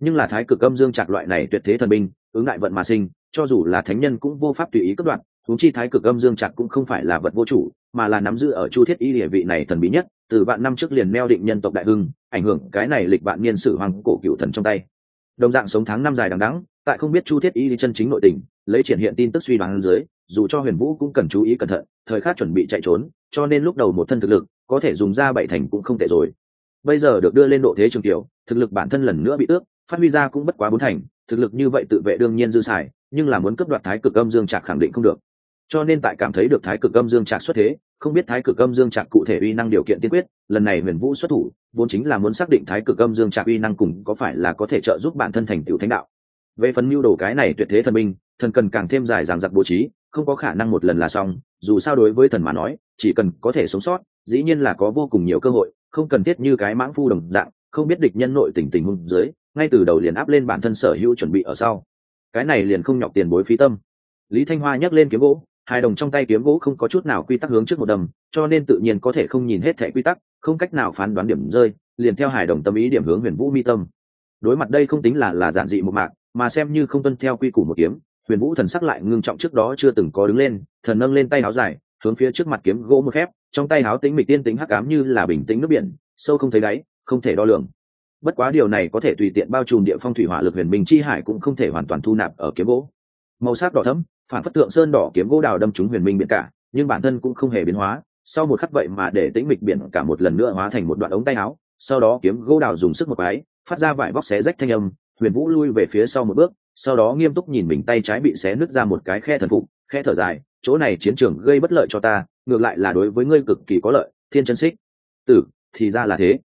Speaker 1: nhưng là thái cực âm dương trạc loại này tuyệt thế thần binh, ứng đại vận mà sinh, cho dù là thánh nhân cũng vô pháp tùy ý cất đoạn thúng chi thái cực âm dương trạc cũng không phải là vật vô chủ, mà là nắm giữ ở chu thiết y địa vị này thần bí nhất, từ vạn năm trước liền meo định nhân tộc đại hưng, ảnh hưởng cái này lịch vạn niên sử hoàng cổ cựu thần trong tay. Đồng dạng sống tháng năm dài đằng đẵng, tại không biết chu thiết y chân chính nội tình, lấy triển hiện tin tức suy đoán dưới, dù cho huyền vũ cũng cần chú ý cẩn thận, thời khắc chuẩn bị chạy trốn, cho nên lúc đầu một thân thực lực, có thể dùng ra bảy thành cũng không tệ rồi. Bây giờ được đưa lên độ thế trường tiểu, thực lực bản thân lần nữa bị ước phát huy ra cũng bất quá bốn thành, thực lực như vậy tự vệ đương nhiên dư xài, nhưng là muốn cấp đoạt thái cực âm dương trạc khẳng định không được. Cho nên tại cảm thấy được thái cực âm dương trạc xuất thế, không biết thái cực âm dương trạc cụ thể uy năng điều kiện tiên quyết, lần này huyền vũ xuất thủ, vốn chính là muốn xác định thái cực âm dương trạc uy năng cùng có phải là có thể trợ giúp bản thân thành tựu thánh đạo. Về phần mưu đồ cái này tuyệt thế thần minh, thần cần càng thêm dài dàng giặc bố trí, không có khả năng một lần là xong, dù sao đối với thần mà nói, chỉ cần có thể sống sót, dĩ nhiên là có vô cùng nhiều cơ hội, không cần thiết như cái mãng phu đồng dạng, không biết địch nhân nội tình tình hung dưới ngay từ đầu liền áp lên bản thân sở hữu chuẩn bị ở sau. Cái này liền không nhọc tiền bối phí tâm. Lý thanh hoa nhấc lên kiếm gỗ, hai đồng trong tay kiếm gỗ không có chút nào quy tắc hướng trước một đầm, cho nên tự nhiên có thể không nhìn hết thẻ quy tắc, không cách nào phán đoán điểm rơi, liền theo hài đồng tâm ý điểm hướng huyền vũ mi tâm. Đối mặt đây không tính là là giản dị một mạc, mà xem như không tuân theo quy củ một kiếm, huyền vũ thần sắc lại ngưng trọng trước đó chưa từng có đứng lên, thần nâng lên tay áo dài, hướng phía trước mặt kiếm gỗ một khép, trong tay áo tính mịch tiên tính hắc ám như là bình tĩnh nước biển, sâu không thấy đáy, không thể đo lường bất quá điều này có thể tùy tiện bao trùm địa phong thủy hỏa lực huyền minh chi hải cũng không thể hoàn toàn thu nạp ở kiếm gỗ. Màu sắc đỏ thấm phản phất tượng sơn đỏ kiếm gỗ đào đâm trúng huyền minh biển cả, nhưng bản thân cũng không hề biến hóa, sau một khắc vậy mà để tĩnh mịch biển cả một lần nữa hóa thành một đoạn ống tay áo, sau đó kiếm gỗ đào dùng sức một cái, phát ra vải vóc xé rách thanh âm, huyền vũ lui về phía sau một bước, sau đó nghiêm túc nhìn mình tay trái bị xé nứt ra một cái khe thần phục, khe thở dài, chỗ này chiến trường gây bất lợi cho ta, ngược lại là đối với ngươi cực kỳ có lợi, thiên chân xích. Tử, thì ra là thế.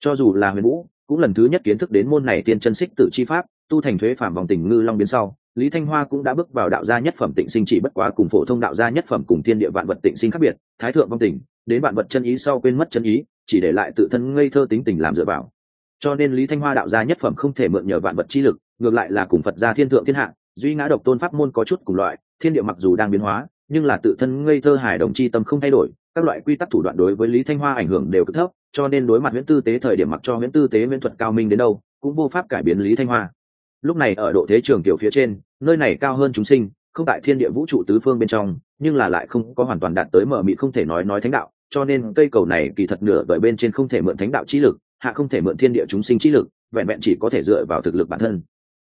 Speaker 1: Cho dù là huyền vũ cũng lần thứ nhất kiến thức đến môn này tiên chân xích tử chi pháp, tu thành thuế phạm vòng tình ngư long biến sau, lý thanh hoa cũng đã bước vào đạo gia nhất phẩm tịnh sinh chỉ bất quá cùng phổ thông đạo gia nhất phẩm cùng thiên địa vạn vật tịnh sinh khác biệt, thái thượng vong tình, đến vạn vật chân ý sau quên mất chân ý, chỉ để lại tự thân ngây thơ tính tình làm dựa vào. Cho nên lý thanh hoa đạo gia nhất phẩm không thể mượn nhờ vạn vật chi lực, ngược lại là cùng phật gia thiên thượng thiên hạ, duy ngã độc tôn pháp môn có chút cùng loại, thiên địa mặc dù đang biến hóa, nhưng là tự thân ngây thơ hài đồng chi tâm không thay đổi, các loại quy tắc thủ đoạn đối với lý thanh hoa ảnh hưởng đều cực thấp cho nên đối mặt huyễn tư tế thời điểm mặc cho huyễn tư tế huyễn thuật cao minh đến đâu, cũng vô pháp cải biến lý thanh hoa. Lúc này ở độ thế trường tiểu phía trên, nơi này cao hơn chúng sinh, không tại thiên địa vũ trụ tứ phương bên trong, nhưng là lại không có hoàn toàn đạt tới mở mị không thể nói nói thánh đạo, cho nên cây cầu này kỳ thật nửa bởi bên trên không thể mượn thánh đạo trí lực, hạ không thể mượn thiên địa chúng sinh trí lực, vẹn vẹn chỉ có thể dựa vào thực lực bản thân.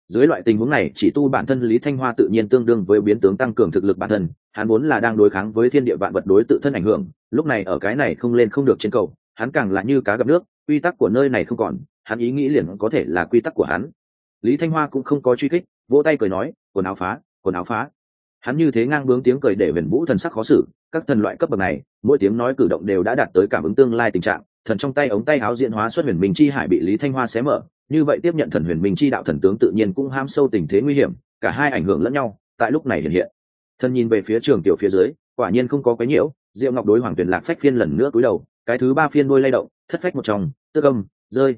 Speaker 1: Dưới loại tình huống này, chỉ tu bản thân lý thanh hoa tự nhiên tương đương với biến tướng tăng cường thực lực bản thân, hắn vốn là đang đối kháng với thiên địa vạn vật đối tự thân ảnh hưởng, lúc này ở cái này không lên không được trên cầu hắn càng là như cá gặp nước, quy tắc của nơi này không còn, hắn ý nghĩ liền có thể là quy tắc của hắn. Lý thanh hoa cũng không có truy kích, vỗ tay cười nói, quần áo phá, quần áo phá. Hắn như thế ngang bướng tiếng cười để huyền vũ thần sắc khó xử, các thần loại cấp bậc này, mỗi tiếng nói cử động đều đã đạt tới cảm ứng tương lai tình trạng, thần trong tay ống tay áo diễn hóa xuất huyền minh chi hải bị lý thanh hoa xé mở, như vậy tiếp nhận thần huyền minh chi đạo thần tướng tự nhiên cũng ham sâu tình thế nguy hiểm, cả hai ảnh hưởng lẫn nhau, tại lúc này hiện hiện. Thần nhìn về phía trường tiểu phía dưới, quả nhiên không có cái nhiễu, diệu ngọc đối hoàng tuyển lạc phách phiên lần nữa cúi đầu cái thứ ba phiên đôi lay động thất phách một trong tước âm rơi.